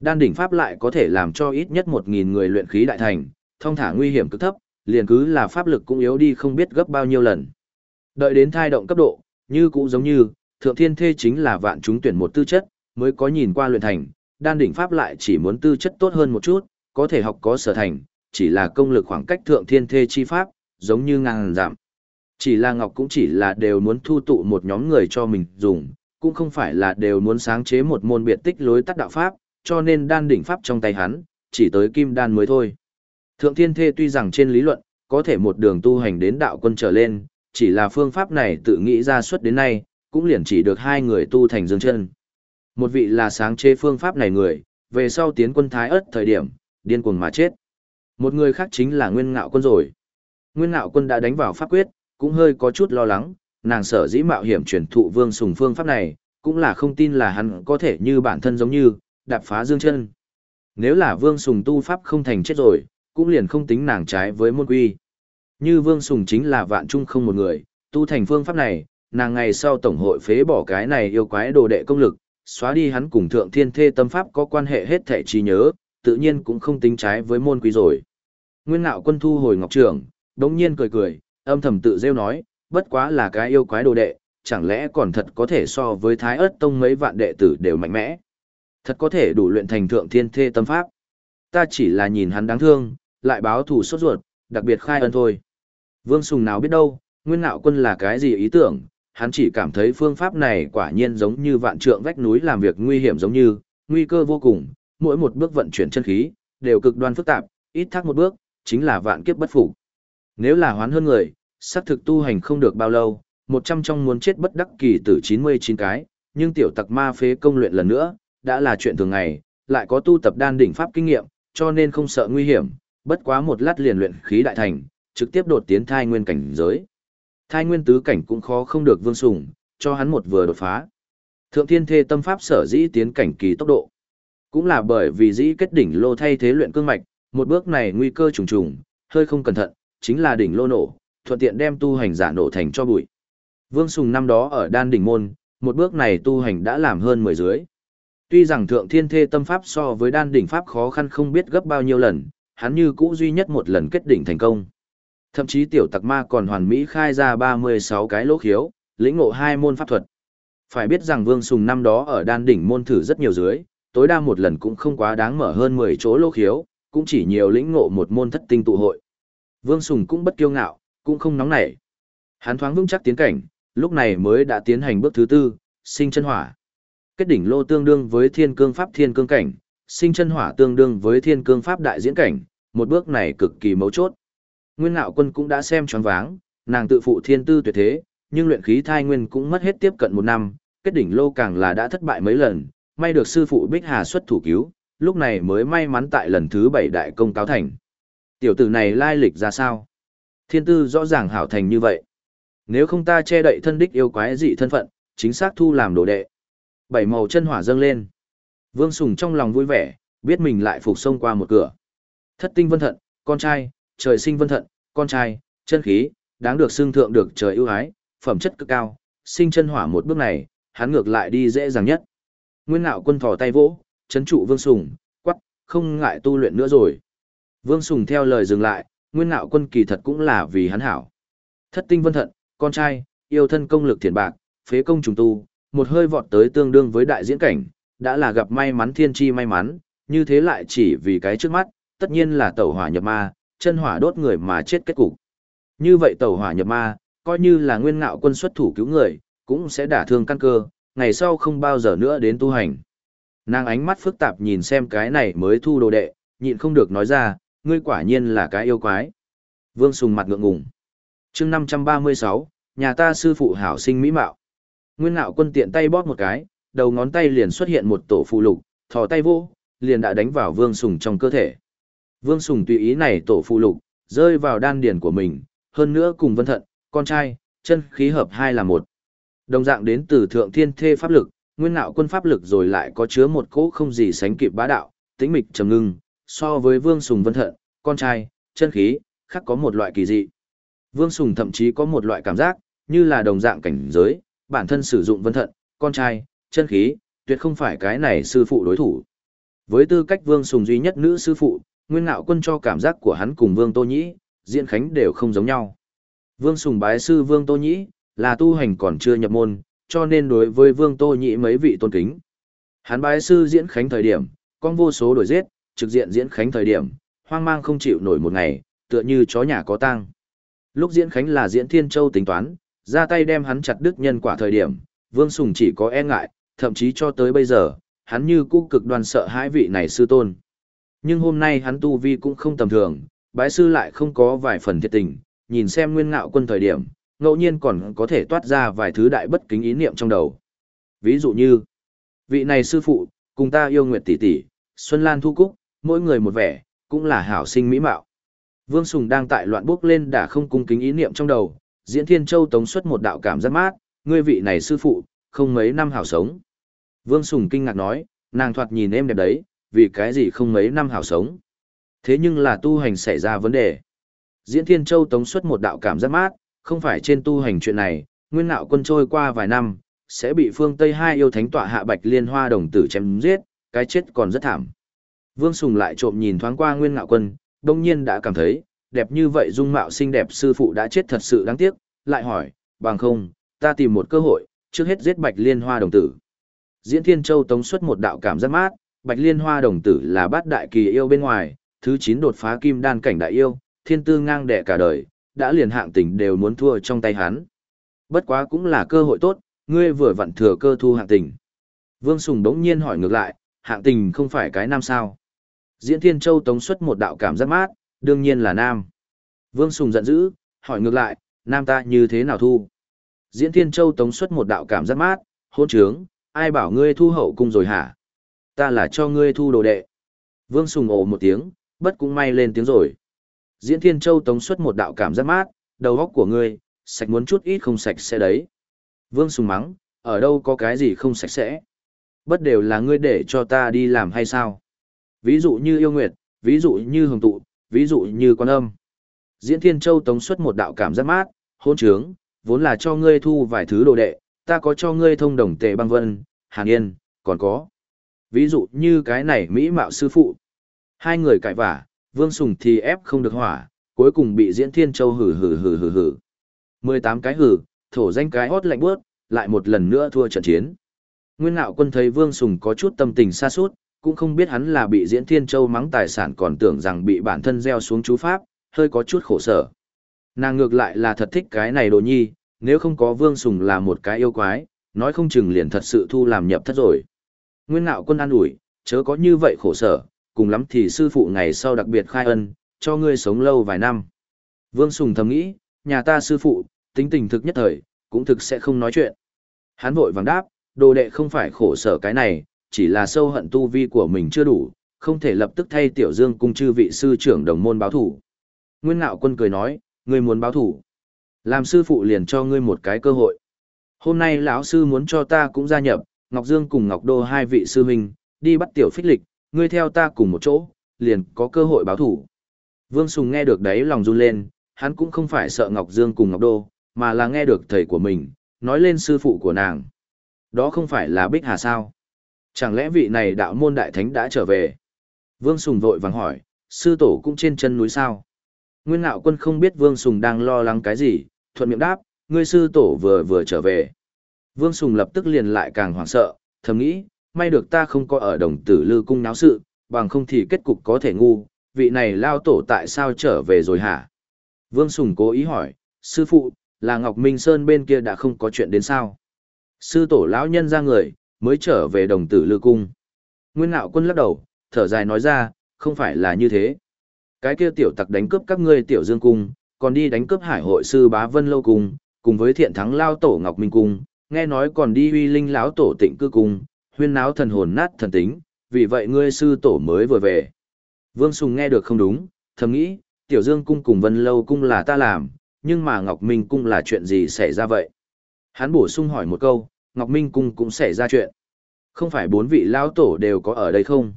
Đan đỉnh pháp lại có thể làm cho ít nhất 1.000 người luyện khí đại thành, thông thả nguy hiểm cực thấp, liền cứ là pháp lực cũng yếu đi không biết gấp bao nhiêu lần. Đợi đến thai động cấp độ, như cũng giống như, thượng thiên thê chính là vạn chúng tuyển một tư chất, mới có nhìn qua luyện thành, đan đỉnh pháp lại chỉ muốn tư chất tốt hơn một chút, có thể học có sở thành, chỉ là công lực khoảng cách thượng thiên thê chi pháp, giống như ngang giảm. Chỉ là Ngọc cũng chỉ là đều muốn thu tụ một nhóm người cho mình dùng, cũng không phải là đều muốn sáng chế một môn biệt tích lối tắt đạo pháp, cho nên đan đỉnh pháp trong tay hắn, chỉ tới kim đan mới thôi. Thượng thiên thê tuy rằng trên lý luận, có thể một đường tu hành đến đạo quân trở lên, chỉ là phương pháp này tự nghĩ ra suốt đến nay, cũng liền chỉ được hai người tu thành dương chân. Một vị là sáng chế phương pháp này người, về sau tiến quân thái ất thời điểm, điên cuồng mà chết. Một người khác chính là Nguyên Ngạo Quân rồi. Nguyên Nạo Quân đã đánh vào pháp quyết, cũng hơi có chút lo lắng, nàng sở dĩ mạo hiểm truyền thụ Vương Sùng phương pháp này, cũng là không tin là hắn có thể như bản thân giống như, đạp phá dương chân. Nếu là Vương Sùng tu pháp không thành chết rồi, cũng liền không tính nàng trái với môn quy. Như Vương Sùng chính là vạn trung không một người, tu thành phương pháp này, nàng ngày sau tổng hội phế bỏ cái này yêu quái đồ đệ công lực, xóa đi hắn cùng thượng thiên thê tâm pháp có quan hệ hết thể trí nhớ, tự nhiên cũng không tính trái với môn quý rồi. Nguyên ngạo quân thu hồi ngọc trưởng, đống nhiên cười cười, âm thầm tự rêu nói, bất quá là cái yêu quái đồ đệ, chẳng lẽ còn thật có thể so với thái ớt tông mấy vạn đệ tử đều mạnh mẽ. Thật có thể đủ luyện thành thượng thiên thê tâm pháp. Ta chỉ là nhìn hắn đáng thương, lại báo thù sốt ruột, đặc biệt khai ân thôi. Vương Sùng nào biết đâu, nguyên nạo quân là cái gì ý tưởng, hắn chỉ cảm thấy phương pháp này quả nhiên giống như vạn trượng vách núi làm việc nguy hiểm giống như, nguy cơ vô cùng, mỗi một bước vận chuyển chân khí, đều cực đoan phức tạp, ít thác một bước, chính là vạn kiếp bất phục. Nếu là hoán hơn người, xác thực tu hành không được bao lâu, một trăm trong muốn chết bất đắc kỳ tử 99 cái, nhưng tiểu tặc ma phế công luyện lần nữa, đã là chuyện thường ngày, lại có tu tập đan đỉnh pháp kinh nghiệm, cho nên không sợ nguy hiểm, bất quá một lát liền luyện khí đại thành, trực tiếp đột tiến thai nguyên cảnh giới. Thai nguyên tứ cảnh cũng khó không được vương sủng, cho hắn một vừa đột phá. Thượng thiên thê tâm pháp sở dĩ tiến cảnh kỳ tốc độ. Cũng là bởi vì dĩ kết đỉnh lô thay thế luyện cương mạch, một bước này nguy cơ trùng trùng, hơi không cẩn thận, chính là đỉnh lô nổ, thuận tiện đem tu hành giả nổ thành cho bụi. Vương Sùng năm đó ở đan đỉnh môn, một bước này tu hành đã làm hơn 10 dưới. Tuy rằng thượng thiên thê tâm pháp so với đan đỉnh pháp khó khăn không biết gấp bao nhiêu lần, hắn như cũ duy nhất một lần kết đỉnh thành công. Thậm chí tiểu tặc ma còn hoàn mỹ khai ra 36 cái lỗ khiếu, lĩnh ngộ hai môn pháp thuật. Phải biết rằng Vương Sùng năm đó ở đan đỉnh môn thử rất nhiều dưới, tối đa một lần cũng không quá đáng mở hơn 10 chỗ lỗ khiếu, cũng chỉ nhiều lĩnh ngộ một môn thất tinh tụ hội. Vương Sùng cũng bất kiêu ngạo, cũng không nóng nảy. Hắn thoáng vững chắc tiến cảnh, lúc này mới đã tiến hành bước thứ tư, sinh chân hỏa. Kết đỉnh lô tương đương với thiên cương pháp thiên cương cảnh, sinh chân hỏa tương đương với thiên cương pháp đại diễn cảnh, một bước này cực kỳ mấu chốt. Nguyên Ngạo Quân cũng đã xem choáng váng, nàng tự phụ thiên tư tuyệt thế, nhưng luyện khí thai nguyên cũng mất hết tiếp cận một năm, kết đỉnh lô càng là đã thất bại mấy lần, may được sư phụ Bích Hà xuất thủ cứu, lúc này mới may mắn tại lần thứ bảy đại công cáo thành. Tiểu tử này lai lịch ra sao? Thiên tư rõ ràng hảo thành như vậy. Nếu không ta che đậy thân đích yêu quái dị thân phận, chính xác thu làm đồ đệ. Bảy màu chân hỏa dâng lên. Vương Sùng trong lòng vui vẻ, biết mình lại phục sông qua một cửa. Thất tinh vân thận, con trai, trời sinh vân thận, con trai, chân khí, đáng được xưng thượng được trời ưu ái, phẩm chất cực cao, sinh chân hỏa một bước này, hắn ngược lại đi dễ dàng nhất. Nguyên Nạo quân thò tay vỗ, chấn trụ Vương Sùng, quắc, không ngại tu luyện nữa rồi. Vương Sùng theo lời dừng lại, Nguyên ngạo quân kỳ thật cũng là vì hắn hảo. Thất tinh vân thận, con trai, yêu thân công lực thiền bạc, phế công trùng tu, một hơi vọt tới tương đương với đại diễn cảnh, đã là gặp may mắn thiên chi may mắn, như thế lại chỉ vì cái trước mắt, tất nhiên là tẩu hỏa nhập ma, chân hỏa đốt người mà chết kết cục. Như vậy tẩu hỏa nhập ma, coi như là nguyên ngạo quân xuất thủ cứu người, cũng sẽ đả thương căn cơ, ngày sau không bao giờ nữa đến tu hành. Nàng ánh mắt phức tạp nhìn xem cái này mới thu đồ đệ, nhịn không được nói ra, ngươi quả nhiên là cái yêu quái. Vương Sùng mặt ngượng ngùng. chương 536, nhà ta sư phụ hảo sinh mỹ mạo. Nguyên ngạo quân tiện tay bóp một cái, đầu ngón tay liền xuất hiện một tổ phụ lục, thò tay vô, liền đã đánh vào Vương Sùng trong cơ thể. Vương Sùng tùy ý này tổ phụ lục, rơi vào đan điển của mình, hơn nữa cùng vân thận, con trai, chân khí hợp hai là một. Đồng dạng đến từ thượng thiên thê pháp lực, nguyên ngạo quân pháp lực rồi lại có chứa một cỗ không gì sánh kịp bá đạo, tĩnh mịch trầm ngưng, so với Vương Sùng vân thận, con trai, chân khí, khác có một loại kỳ dị. Vương Sùng thậm chí có một loại cảm giác, như là đồng dạng cảnh giới, bản thân sử dụng vân thận, con trai, chân khí, tuyệt không phải cái này sư phụ đối thủ. Với tư cách Vương Sùng duy nhất nữ sư phụ, Nguyên Ngạo Quân cho cảm giác của hắn cùng Vương Tô Nhĩ, Diễn Khánh đều không giống nhau. Vương Sùng bái sư Vương Tô Nhĩ, là tu hành còn chưa nhập môn, cho nên đối với Vương Tô Nhĩ mấy vị tôn kính. Hắn bái sư Diễn Khánh thời điểm, con vô số đổi giết, trực diện Diễn Khánh thời điểm, hoang mang không chịu nổi một ngày, tựa như chó nhà có tang. Lúc Diễn Khánh là Diễn Thiên Châu tính toán, ra tay đem hắn chặt đứt nhân quả thời điểm, Vương Sùng chỉ có e ngại, thậm chí cho tới bây giờ, hắn như cũ cực đoan sợ hãi vị này sư tôn. Nhưng hôm nay hắn tu vi cũng không tầm thường, bái sư lại không có vài phần thiệt tình, nhìn xem nguyên ngạo quân thời điểm, ngẫu nhiên còn có thể toát ra vài thứ đại bất kính ý niệm trong đầu. Ví dụ như, vị này sư phụ, cùng ta yêu nguyệt tỷ tỷ, Xuân Lan Thu Cúc, mỗi người một vẻ, cũng là hảo sinh mỹ mạo. Vương Sùng đang tại loạn bước lên đã không cung kính ý niệm trong đầu, Diễn Thiên Châu tống xuất một đạo cảm giác mát, ngươi vị này sư phụ, không mấy năm hảo sống. Vương Sùng kinh ngạc nói, nàng thoạt nhìn em đẹp đấy, vì cái gì không mấy năm hảo sống. Thế nhưng là tu hành xảy ra vấn đề. Diễn Thiên Châu tống xuất một đạo cảm giác mát, không phải trên tu hành chuyện này, nguyên nạo quân trôi qua vài năm, sẽ bị phương Tây hai yêu thánh tọa hạ bạch liên hoa đồng tử chém giết, cái chết còn rất thảm. Vương Sùng lại trộm nhìn thoáng qua nguyên nạo quân, đông nhiên đã cảm thấy, đẹp như vậy dung mạo xinh đẹp sư phụ đã chết thật sự đáng tiếc, lại hỏi, bằng không, ta tìm một cơ hội, trước hết giết bạch liên hoa đồng tử. Diễn Thiên Châu tống xuất một đạo cảm giác mát, bạch liên hoa đồng tử là bát đại kỳ yêu bên ngoài, thứ 9 đột phá kim đan cảnh đại yêu, thiên tư ngang đẻ cả đời, đã liền hạng tỉnh đều muốn thua trong tay hắn. Bất quá cũng là cơ hội tốt, ngươi vừa vặn thừa cơ thu hạng tình. Vương Sùng đống nhiên hỏi ngược lại, hạng tình không phải cái nam sao. Diễn Thiên Châu tống xuất một đạo cảm giác mát, đương nhiên là nam. Vương Sùng giận dữ, hỏi ngược lại, nam ta như thế nào thu? Diễn Thiên Châu tống xuất một đạo cảm giác mát, hôn trướng, ai bảo ngươi thu hậu cung rồi hả? Ta là cho ngươi thu đồ đệ. Vương Sùng ồ một tiếng, bất cũng may lên tiếng rồi. Diễn Thiên Châu tống xuất một đạo cảm giác mát, đầu góc của ngươi, sạch muốn chút ít không sạch sẽ đấy. Vương Sùng mắng, ở đâu có cái gì không sạch sẽ? Bất đều là ngươi để cho ta đi làm hay sao? Ví dụ như yêu nguyệt, ví dụ như hồng tụ, ví dụ như quan âm. Diễn Thiên Châu tống xuất một đạo cảm giác mát, hôn trướng, vốn là cho ngươi thu vài thứ đồ đệ, ta có cho ngươi thông đồng tệ băng vân, hàn yên, còn có. Ví dụ như cái này Mỹ Mạo Sư Phụ. Hai người cãi vả, Vương Sùng thì ép không được hỏa, cuối cùng bị Diễn Thiên Châu hử hử hử hử hử. 18 cái hử, thổ danh cái hót lạnh bước, lại một lần nữa thua trận chiến. Nguyên Nạo Quân thấy Vương Sùng có chút tâm tình xa suốt, cũng không biết hắn là bị Diễn Thiên Châu mắng tài sản còn tưởng rằng bị bản thân gieo xuống chú pháp, hơi có chút khổ sở. Nàng ngược lại là thật thích cái này đồ nhi, nếu không có Vương Sùng là một cái yêu quái, nói không chừng liền thật sự thu làm nhập thất rồi. Nguyên Nạo Quân an ủi, chớ có như vậy khổ sở, cùng lắm thì sư phụ ngày sau đặc biệt khai ân, cho ngươi sống lâu vài năm. Vương Sùng thầm nghĩ, nhà ta sư phụ, tính tình thực nhất thời, cũng thực sẽ không nói chuyện. Hắn vội vàng đáp, đồ đệ không phải khổ sở cái này, chỉ là sâu hận tu vi của mình chưa đủ, không thể lập tức thay tiểu dương cung chư vị sư trưởng đồng môn báo thủ. Nguyên Ngạo Quân cười nói, ngươi muốn báo thủ. Làm sư phụ liền cho ngươi một cái cơ hội. Hôm nay lão sư muốn cho ta cũng gia nhập, Ngọc Dương cùng Ngọc Đô hai vị sư huynh, đi bắt tiểu phích lịch, ngươi theo ta cùng một chỗ, liền có cơ hội báo thủ. Vương Sùng nghe được đấy lòng run lên, hắn cũng không phải sợ Ngọc Dương cùng Ngọc Đô, mà là nghe được thầy của mình, nói lên sư phụ của nàng. Đó không phải là Bích Hà sao? Chẳng lẽ vị này đạo môn đại thánh đã trở về? Vương Sùng vội vàng hỏi, sư tổ cũng trên chân núi sao? Nguyên Lão Quân không biết Vương Sùng đang lo lắng cái gì, thuận miệng đáp, ngươi sư tổ vừa vừa trở về. Vương Sùng lập tức liền lại càng hoảng sợ, thầm nghĩ, may được ta không có ở đồng tử lư cung náo sự, bằng không thì kết cục có thể ngu, vị này lao tổ tại sao trở về rồi hả? Vương Sùng cố ý hỏi, sư phụ, là Ngọc Minh Sơn bên kia đã không có chuyện đến sao? Sư tổ lão nhân ra người, mới trở về đồng tử lư cung. Nguyên Ngạo Quân lắc đầu, thở dài nói ra, không phải là như thế. Cái kia tiểu tặc đánh cướp các ngươi tiểu dương cung, còn đi đánh cướp hải hội sư bá vân lâu cung, cùng với thiện thắng lao tổ ngọc minh cung, nghe nói còn đi uy linh lão tổ tịnh cư cung, huyên náo thần hồn nát thần tính, vì vậy ngươi sư tổ mới vừa về. Vương Sùng nghe được không đúng, thầm nghĩ, tiểu dương cung cùng vân lâu cung là ta làm, nhưng mà ngọc minh cung là chuyện gì xảy ra vậy? Hắn bổ sung hỏi một câu, ngọc minh cung cũng xảy ra chuyện. Không phải bốn vị lão tổ đều có ở đây không?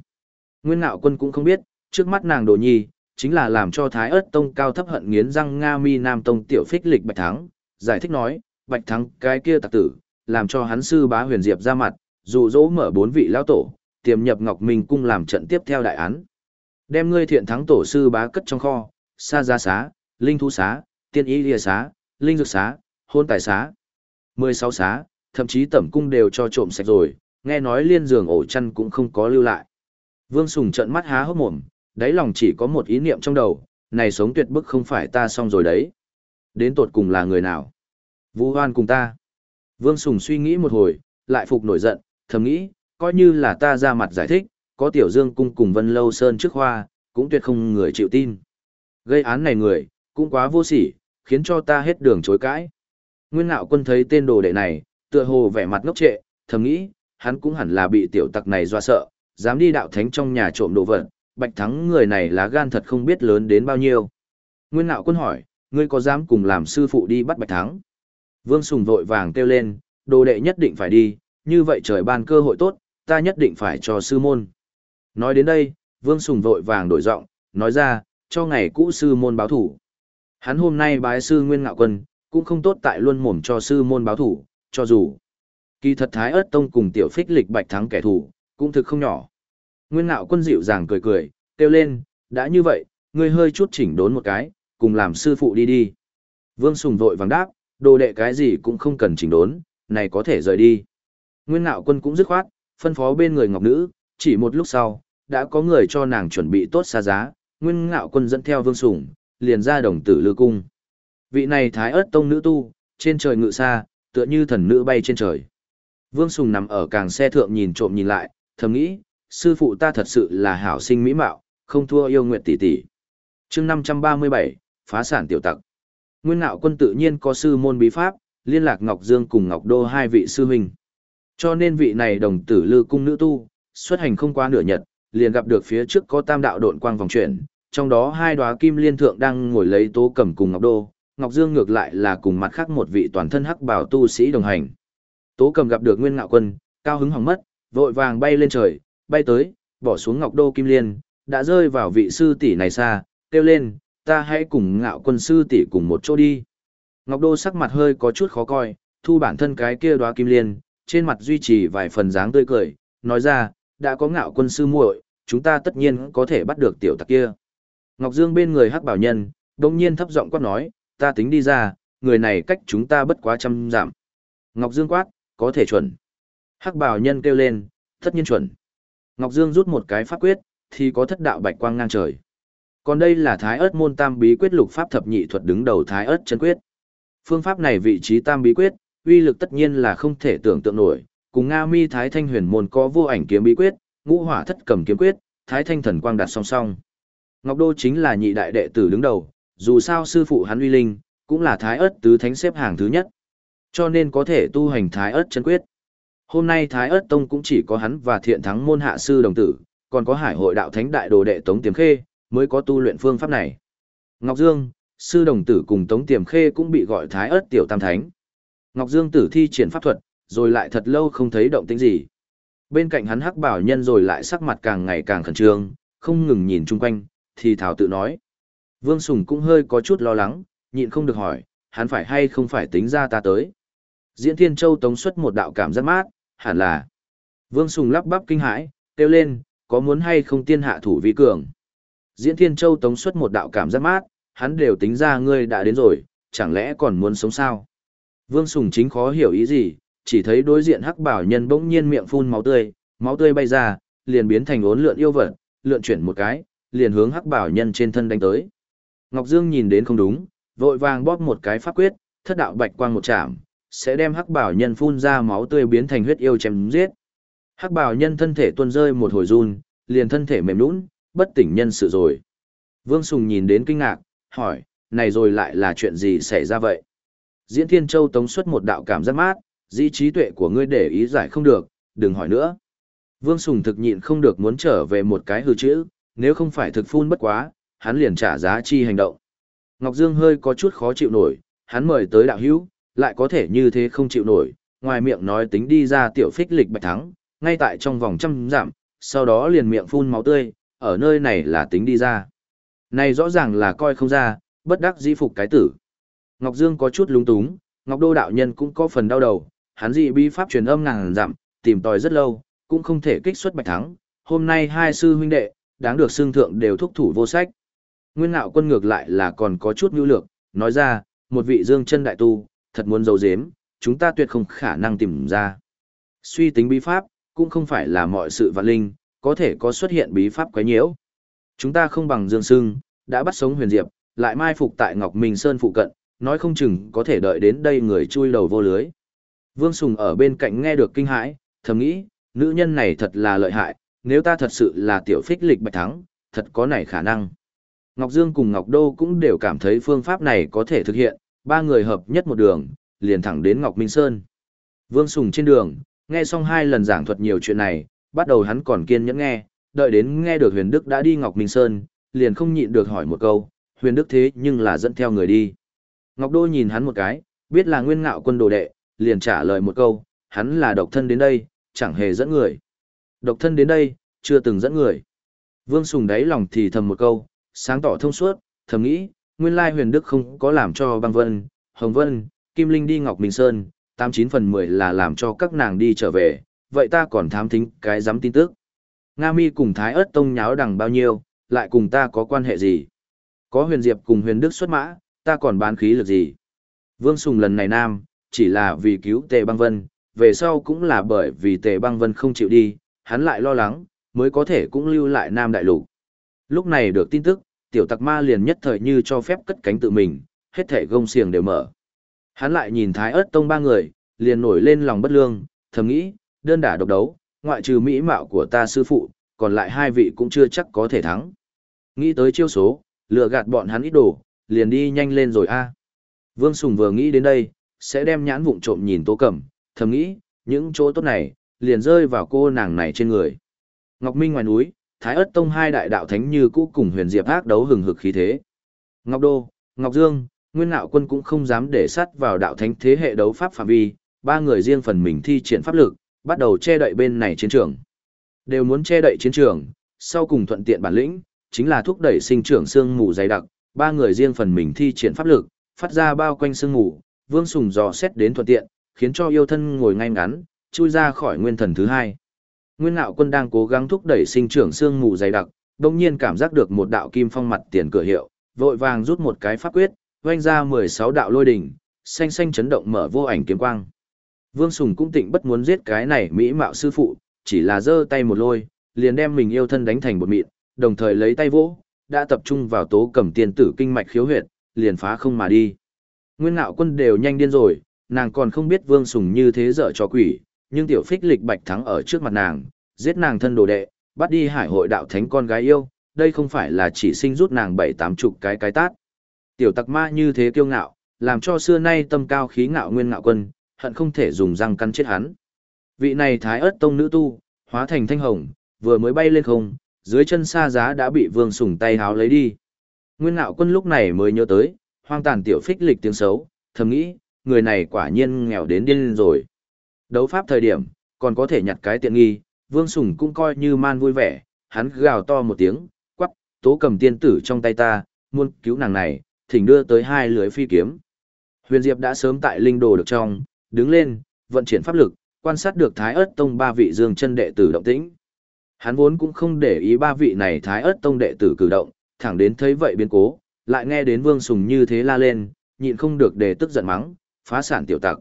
Nguyên Nạo Quân cũng không biết, trước mắt nàng Đồ Nhi, chính là làm cho Thái ớt Tông cao thấp hận nghiến răng Nga Mi Nam Tông tiểu phích lịch Bạch Thắng, giải thích nói, Bạch Thắng cái kia tặc tử, làm cho hắn sư bá Huyền Diệp ra mặt, dụ dỗ mở bốn vị lão tổ, tiềm nhập Ngọc Minh cung làm trận tiếp theo đại án. Đem ngươi thiện thắng tổ sư bá cất trong kho, sa gia xá, linh thú xá, tiên ý lìa xá, linh dược xá, hôn tài xá. mười sáu xá, thậm chí tẩm cung đều cho trộm sạch rồi, nghe nói liên giường ổ chăn cũng không có lưu lại. Vương Sùng trận mắt há hốc mồm, đáy lòng chỉ có một ý niệm trong đầu, này sống tuyệt bức không phải ta xong rồi đấy. Đến tột cùng là người nào? Vũ Hoan cùng ta. Vương Sùng suy nghĩ một hồi, lại phục nổi giận, thầm nghĩ, coi như là ta ra mặt giải thích, có Tiểu Dương cung cùng Vân Lâu Sơn trước hoa, cũng tuyệt không người chịu tin. Gây án này người, cũng quá vô sỉ, khiến cho ta hết đường chối cãi. Nguyên Nạo Quân thấy tên đồ đệ này, tựa hồ vẻ mặt ngốc trệ, thầm nghĩ, hắn cũng hẳn là bị tiểu tặc này do sợ, dám đi đạo thánh trong nhà trộm đồ vật, bạch thắng người này lá gan thật không biết lớn đến bao nhiêu. Nguyên nạo quân hỏi, ngươi có dám cùng làm sư phụ đi bắt bạch thắng? Vương Sùng vội vàng kêu lên, đồ đệ nhất định phải đi, như vậy trời ban cơ hội tốt, ta nhất định phải cho sư môn. Nói đến đây, Vương Sùng vội vàng đổi giọng, nói ra, cho ngày cũ sư môn báo thủ. Hắn hôm nay bái sư Nguyên Ngạo Quân, cũng không tốt tại luôn mồm cho sư môn báo thủ, cho dù kỳ thật Thái ớt tông cùng tiểu phích lịch bạch thắng kẻ thù, cũng thực không nhỏ. Nguyên Nạo quân dịu dàng cười cười, kêu lên, đã như vậy, ngươi hơi chút chỉnh đốn một cái, cùng làm sư phụ đi đi. Vương Sùng vội vàng đáp, đồ đệ cái gì cũng không cần chỉnh đốn, này có thể rời đi. Nguyên Nạo quân cũng dứt khoát, phân phó bên người ngọc nữ, chỉ một lúc sau, đã có người cho nàng chuẩn bị tốt xa giá, Nguyên Nạo quân dẫn theo Vương Sùng, liền ra đồng tử lư cung. Vị này thái ớt tông nữ tu, trên trời ngự xa, tựa như thần nữ bay trên trời. Vương Sùng nằm ở càng xe thượng nhìn trộm nhìn lại, thầm nghĩ, sư phụ ta thật sự là hảo sinh mỹ mạo, không thua yêu nguyện tỷ tỷ. chương 537, phá sản tiểu tặc. Nguyên nạo quân tự nhiên có sư môn bí pháp, liên lạc Ngọc Dương cùng Ngọc Đô hai vị sư huynh. Cho nên vị này đồng tử lư cung nữ tu, xuất hành không qua nửa nhật, liền gặp được phía trước có tam đạo độn quang vòng chuyển, trong đó hai đóa kim liên thượng đang ngồi lấy tố cầm cùng Ngọc Đô, Ngọc Dương ngược lại là cùng mặt khác một vị toàn thân hắc bảo tu sĩ đồng hành. Tố cầm gặp được Nguyên Ngạo Quân, cao hứng hỏng mất, vội vàng bay lên trời, bay tới, bỏ xuống Ngọc Đô Kim Liên, đã rơi vào vị sư tỷ này xa, kêu lên, ta hãy cùng Ngạo Quân sư tỷ cùng một chỗ đi. Ngọc Đô sắc mặt hơi có chút khó coi, thu bản thân cái kia đóa Kim Liên, trên mặt duy trì vài phần dáng tươi cười, nói ra, đã có Ngạo Quân sư muội, chúng ta tất nhiên có thể bắt được tiểu tặc kia. Ngọc Dương bên người Hắc Bảo Nhân, đồng nhiên thấp giọng quát nói, ta tính đi ra, người này cách chúng ta bất quá trăm giảm. Ngọc Dương quát, có thể chuẩn. Hắc bảo nhân kêu lên, tất nhiên chuẩn. Ngọc Dương rút một cái pháp quyết, thì có thất đạo bạch quang ngang trời. Còn đây là thái ớt môn tam bí quyết lục pháp thập nhị thuật đứng đầu thái ớt chân quyết. Phương pháp này vị trí tam bí quyết, uy lực tất nhiên là không thể tưởng tượng nổi, cùng Nga Mi Thái Thanh Huyền môn có vô ảnh kiếm bí quyết, ngũ hỏa thất cầm kiếm quyết, Thái Thanh thần quang đặt song song. Ngọc Đô chính là nhị đại đệ tử đứng đầu, dù sao sư phụ hắn uy linh, cũng là thái ớt tứ thánh xếp hàng thứ nhất. Cho nên có thể tu hành thái ớt chân quyết. Hôm nay thái ớt tông cũng chỉ có hắn và thiện thắng môn hạ sư đồng tử, còn có hải hội đạo thánh đại đồ đệ Tống Tiềm Khê, mới có tu luyện phương pháp này. Ngọc Dương, sư đồng tử cùng Tống Tiềm Khê cũng bị gọi thái ớt tiểu tam thánh. Ngọc Dương tử thi triển pháp thuật, rồi lại thật lâu không thấy động tĩnh gì. Bên cạnh hắn hắc bảo nhân rồi lại sắc mặt càng ngày càng khẩn trương, không ngừng nhìn chung quanh, thì thảo tự nói. Vương Sùng cũng hơi có chút lo lắng, nhịn không được hỏi, hắn phải hay không phải tính ra ta tới. Diễn Thiên Châu tống xuất một đạo cảm giác mát, hẳn là. Vương Sùng lắp bắp kinh hãi, kêu lên, có muốn hay không tiên hạ thủ vi cường. Diễn Thiên Châu tống xuất một đạo cảm giác mát, hắn đều tính ra ngươi đã đến rồi, chẳng lẽ còn muốn sống sao? Vương Sùng chính khó hiểu ý gì, chỉ thấy đối diện hắc bảo nhân bỗng nhiên miệng phun máu tươi, máu tươi bay ra, liền biến thành ốn lượn yêu vật, lượn chuyển một cái, liền hướng hắc bảo nhân trên thân đánh tới. Ngọc Dương nhìn đến không đúng, vội vàng bóp một cái pháp quyết, thất đạo bạch quang một chạm, sẽ đem hắc bảo nhân phun ra máu tươi biến thành huyết yêu chém giết. Hắc Bảo nhân thân thể tuôn rơi một hồi run, liền thân thể mềm nhũn, bất tỉnh nhân sự rồi. Vương Sùng nhìn đến kinh ngạc, hỏi, này rồi lại là chuyện gì xảy ra vậy? Diễn Thiên Châu tống xuất một đạo cảm giác mát, dĩ trí tuệ của ngươi để ý giải không được, đừng hỏi nữa. Vương Sùng thực nhịn không được muốn trở về một cái hư chữ, nếu không phải thực phun bất quá, hắn liền trả giá chi hành động. Ngọc Dương hơi có chút khó chịu nổi, hắn mời tới đạo hữu, lại có thể như thế không chịu nổi, ngoài miệng nói tính đi ra tiểu phích lịch bạch thắng, ngay tại trong vòng trăm giảm, sau đó liền miệng phun máu tươi, ở nơi này là tính đi ra. Này rõ ràng là coi không ra, bất đắc dĩ phục cái tử. Ngọc Dương có chút lúng túng, Ngọc Đô đạo nhân cũng có phần đau đầu, hắn dị bi pháp truyền âm ngàn dặm, tìm tòi rất lâu, cũng không thể kích xuất bạch thắng. Hôm nay hai sư huynh đệ, đáng được xương thượng đều thúc thủ vô sách. Nguyên ngạo quân ngược lại là còn có chút nhu lược, nói ra, một vị dương chân đại tu, thật muốn giấu giếm, chúng ta tuyệt không khả năng tìm ra. Suy tính bí pháp, cũng không phải là mọi sự vạn linh, có thể có xuất hiện bí pháp quấy nhiễu. Chúng ta không bằng Dương Sưng, đã bắt sống huyền diệp, lại mai phục tại Ngọc Minh Sơn phụ cận, nói không chừng có thể đợi đến đây người chui đầu vô lưới. Vương Sùng ở bên cạnh nghe được kinh hãi, thầm nghĩ, nữ nhân này thật là lợi hại, nếu ta thật sự là tiểu phích lịch bạch thắng, thật có này khả năng. Ngọc Dương cùng Ngọc Đô cũng đều cảm thấy phương pháp này có thể thực hiện, ba người hợp nhất một đường, liền thẳng đến Ngọc Minh Sơn. Vương Sùng trên đường, nghe xong hai lần giảng thuật nhiều chuyện này, bắt đầu hắn còn kiên nhẫn nghe, đợi đến nghe được Huyền Đức đã đi Ngọc Minh Sơn, liền không nhịn được hỏi một câu, Huyền Đức thế nhưng là dẫn theo người đi. Ngọc Đô nhìn hắn một cái, biết là nguyên ngạo quân đồ đệ, liền trả lời một câu, hắn là độc thân đến đây, chẳng hề dẫn người. Độc thân đến đây, chưa từng dẫn người. Vương Sùng đáy lòng thì thầm một câu, sáng tỏ thông suốt, thầm nghĩ, nguyên lai huyền đức không có làm cho băng vân, hồng vân, kim linh đi ngọc minh sơn, tám chín phần mười là làm cho các nàng đi trở về, vậy ta còn thám thính cái dám tin tức. Nga mi cùng thái ớt tông nháo đằng bao nhiêu, lại cùng ta có quan hệ gì? Có huyền diệp cùng huyền đức xuất mã, ta còn bán khí lực gì? Vương Sùng lần này nam, chỉ là vì cứu tề băng vân, về sau cũng là bởi vì tề băng vân không chịu đi, hắn lại lo lắng, mới có thể cũng lưu lại nam đại lục. Lúc này được tin tức, tiểu tặc ma liền nhất thời như cho phép cất cánh tự mình, hết thể gông xiềng đều mở. Hắn lại nhìn thái ớt tông ba người, liền nổi lên lòng bất lương, thầm nghĩ, đơn đả độc đấu, ngoại trừ mỹ mạo của ta sư phụ, còn lại hai vị cũng chưa chắc có thể thắng. Nghĩ tới chiêu số, lừa gạt bọn hắn ít đồ, liền đi nhanh lên rồi a. Vương Sùng vừa nghĩ đến đây, sẽ đem nhãn vụng trộm nhìn Tố Cẩm, thầm nghĩ, những chỗ tốt này, liền rơi vào cô nàng này trên người. Ngọc Minh ngoài núi, Thái ất tông hai đại đạo thánh như cũ cùng huyền diệp ác đấu hừng hực khí thế. Ngọc Đô, Ngọc Dương, Nguyên Nạo quân cũng không dám để sắt vào đạo thánh thế hệ đấu pháp phạm vi, ba người riêng phần mình thi triển pháp lực, bắt đầu che đậy bên này chiến trường. Đều muốn che đậy chiến trường, sau cùng thuận tiện bản lĩnh, chính là thúc đẩy sinh trưởng xương mù dày đặc, ba người riêng phần mình thi triển pháp lực, phát ra bao quanh xương mù, Vương Sùng dò xét đến thuận tiện, khiến cho yêu thân ngồi ngay ngắn, chui ra khỏi nguyên thần thứ hai. Nguyên Ngạo Quân đang cố gắng thúc đẩy sinh trưởng xương mù dày đặc, đồng nhiên cảm giác được một đạo kim phong mặt tiền cửa hiệu, vội vàng rút một cái pháp quyết, vung ra 16 đạo lôi đỉnh, xanh xanh chấn động mở vô ảnh kiếm quang. Vương Sùng cũng tịnh bất muốn giết cái này mỹ mạo sư phụ, chỉ là giơ tay một lôi, liền đem mình yêu thân đánh thành một mịn, đồng thời lấy tay vỗ, đã tập trung vào tố cầm tiên tử kinh mạch khiếu huyệt, liền phá không mà đi. Nguyên Ngạo Quân đều nhanh điên rồi, nàng còn không biết Vương Sùng như thế dở cho quỷ, nhưng tiểu phích lịch bạch thắng ở trước mặt nàng, giết nàng thân đồ đệ, bắt đi hải hội đạo thánh con gái yêu, đây không phải là chỉ sinh rút nàng bảy tám chục cái cái tát. Tiểu tặc ma như thế kiêu ngạo, làm cho xưa nay tâm cao khí ngạo nguyên ngạo quân, hận không thể dùng răng cắn chết hắn. Vị này thái ớt tông nữ tu, hóa thành thanh hồng, vừa mới bay lên không, dưới chân xa giá đã bị vương sùng tay háo lấy đi. Nguyên ngạo quân lúc này mới nhớ tới, hoang tàn tiểu phích lịch tiếng xấu, thầm nghĩ, người này quả nhiên nghèo đến điên rồi. Đấu pháp thời điểm, còn có thể nhặt cái tiện nghi, Vương Sùng cũng coi như man vui vẻ, hắn gào to một tiếng, quắc, tố cầm tiên tử trong tay ta, muốn cứu nàng này, thỉnh đưa tới hai lưới phi kiếm. Huyền Diệp đã sớm tại linh đồ được trong, đứng lên, vận chuyển pháp lực, quan sát được Thái Ức Tông ba vị dương chân đệ tử động tĩnh. Hắn vốn cũng không để ý ba vị này Thái Ức Tông đệ tử cử động, thẳng đến thấy vậy biến cố, lại nghe đến Vương Sùng như thế la lên, nhịn không được để tức giận mắng, phá sản tiểu tặc.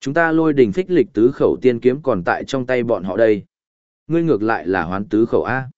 Chúng ta lôi đình phích lịch tứ khẩu tiên kiếm còn tại trong tay bọn họ đây. Ngươi ngược lại là hoán tứ khẩu A.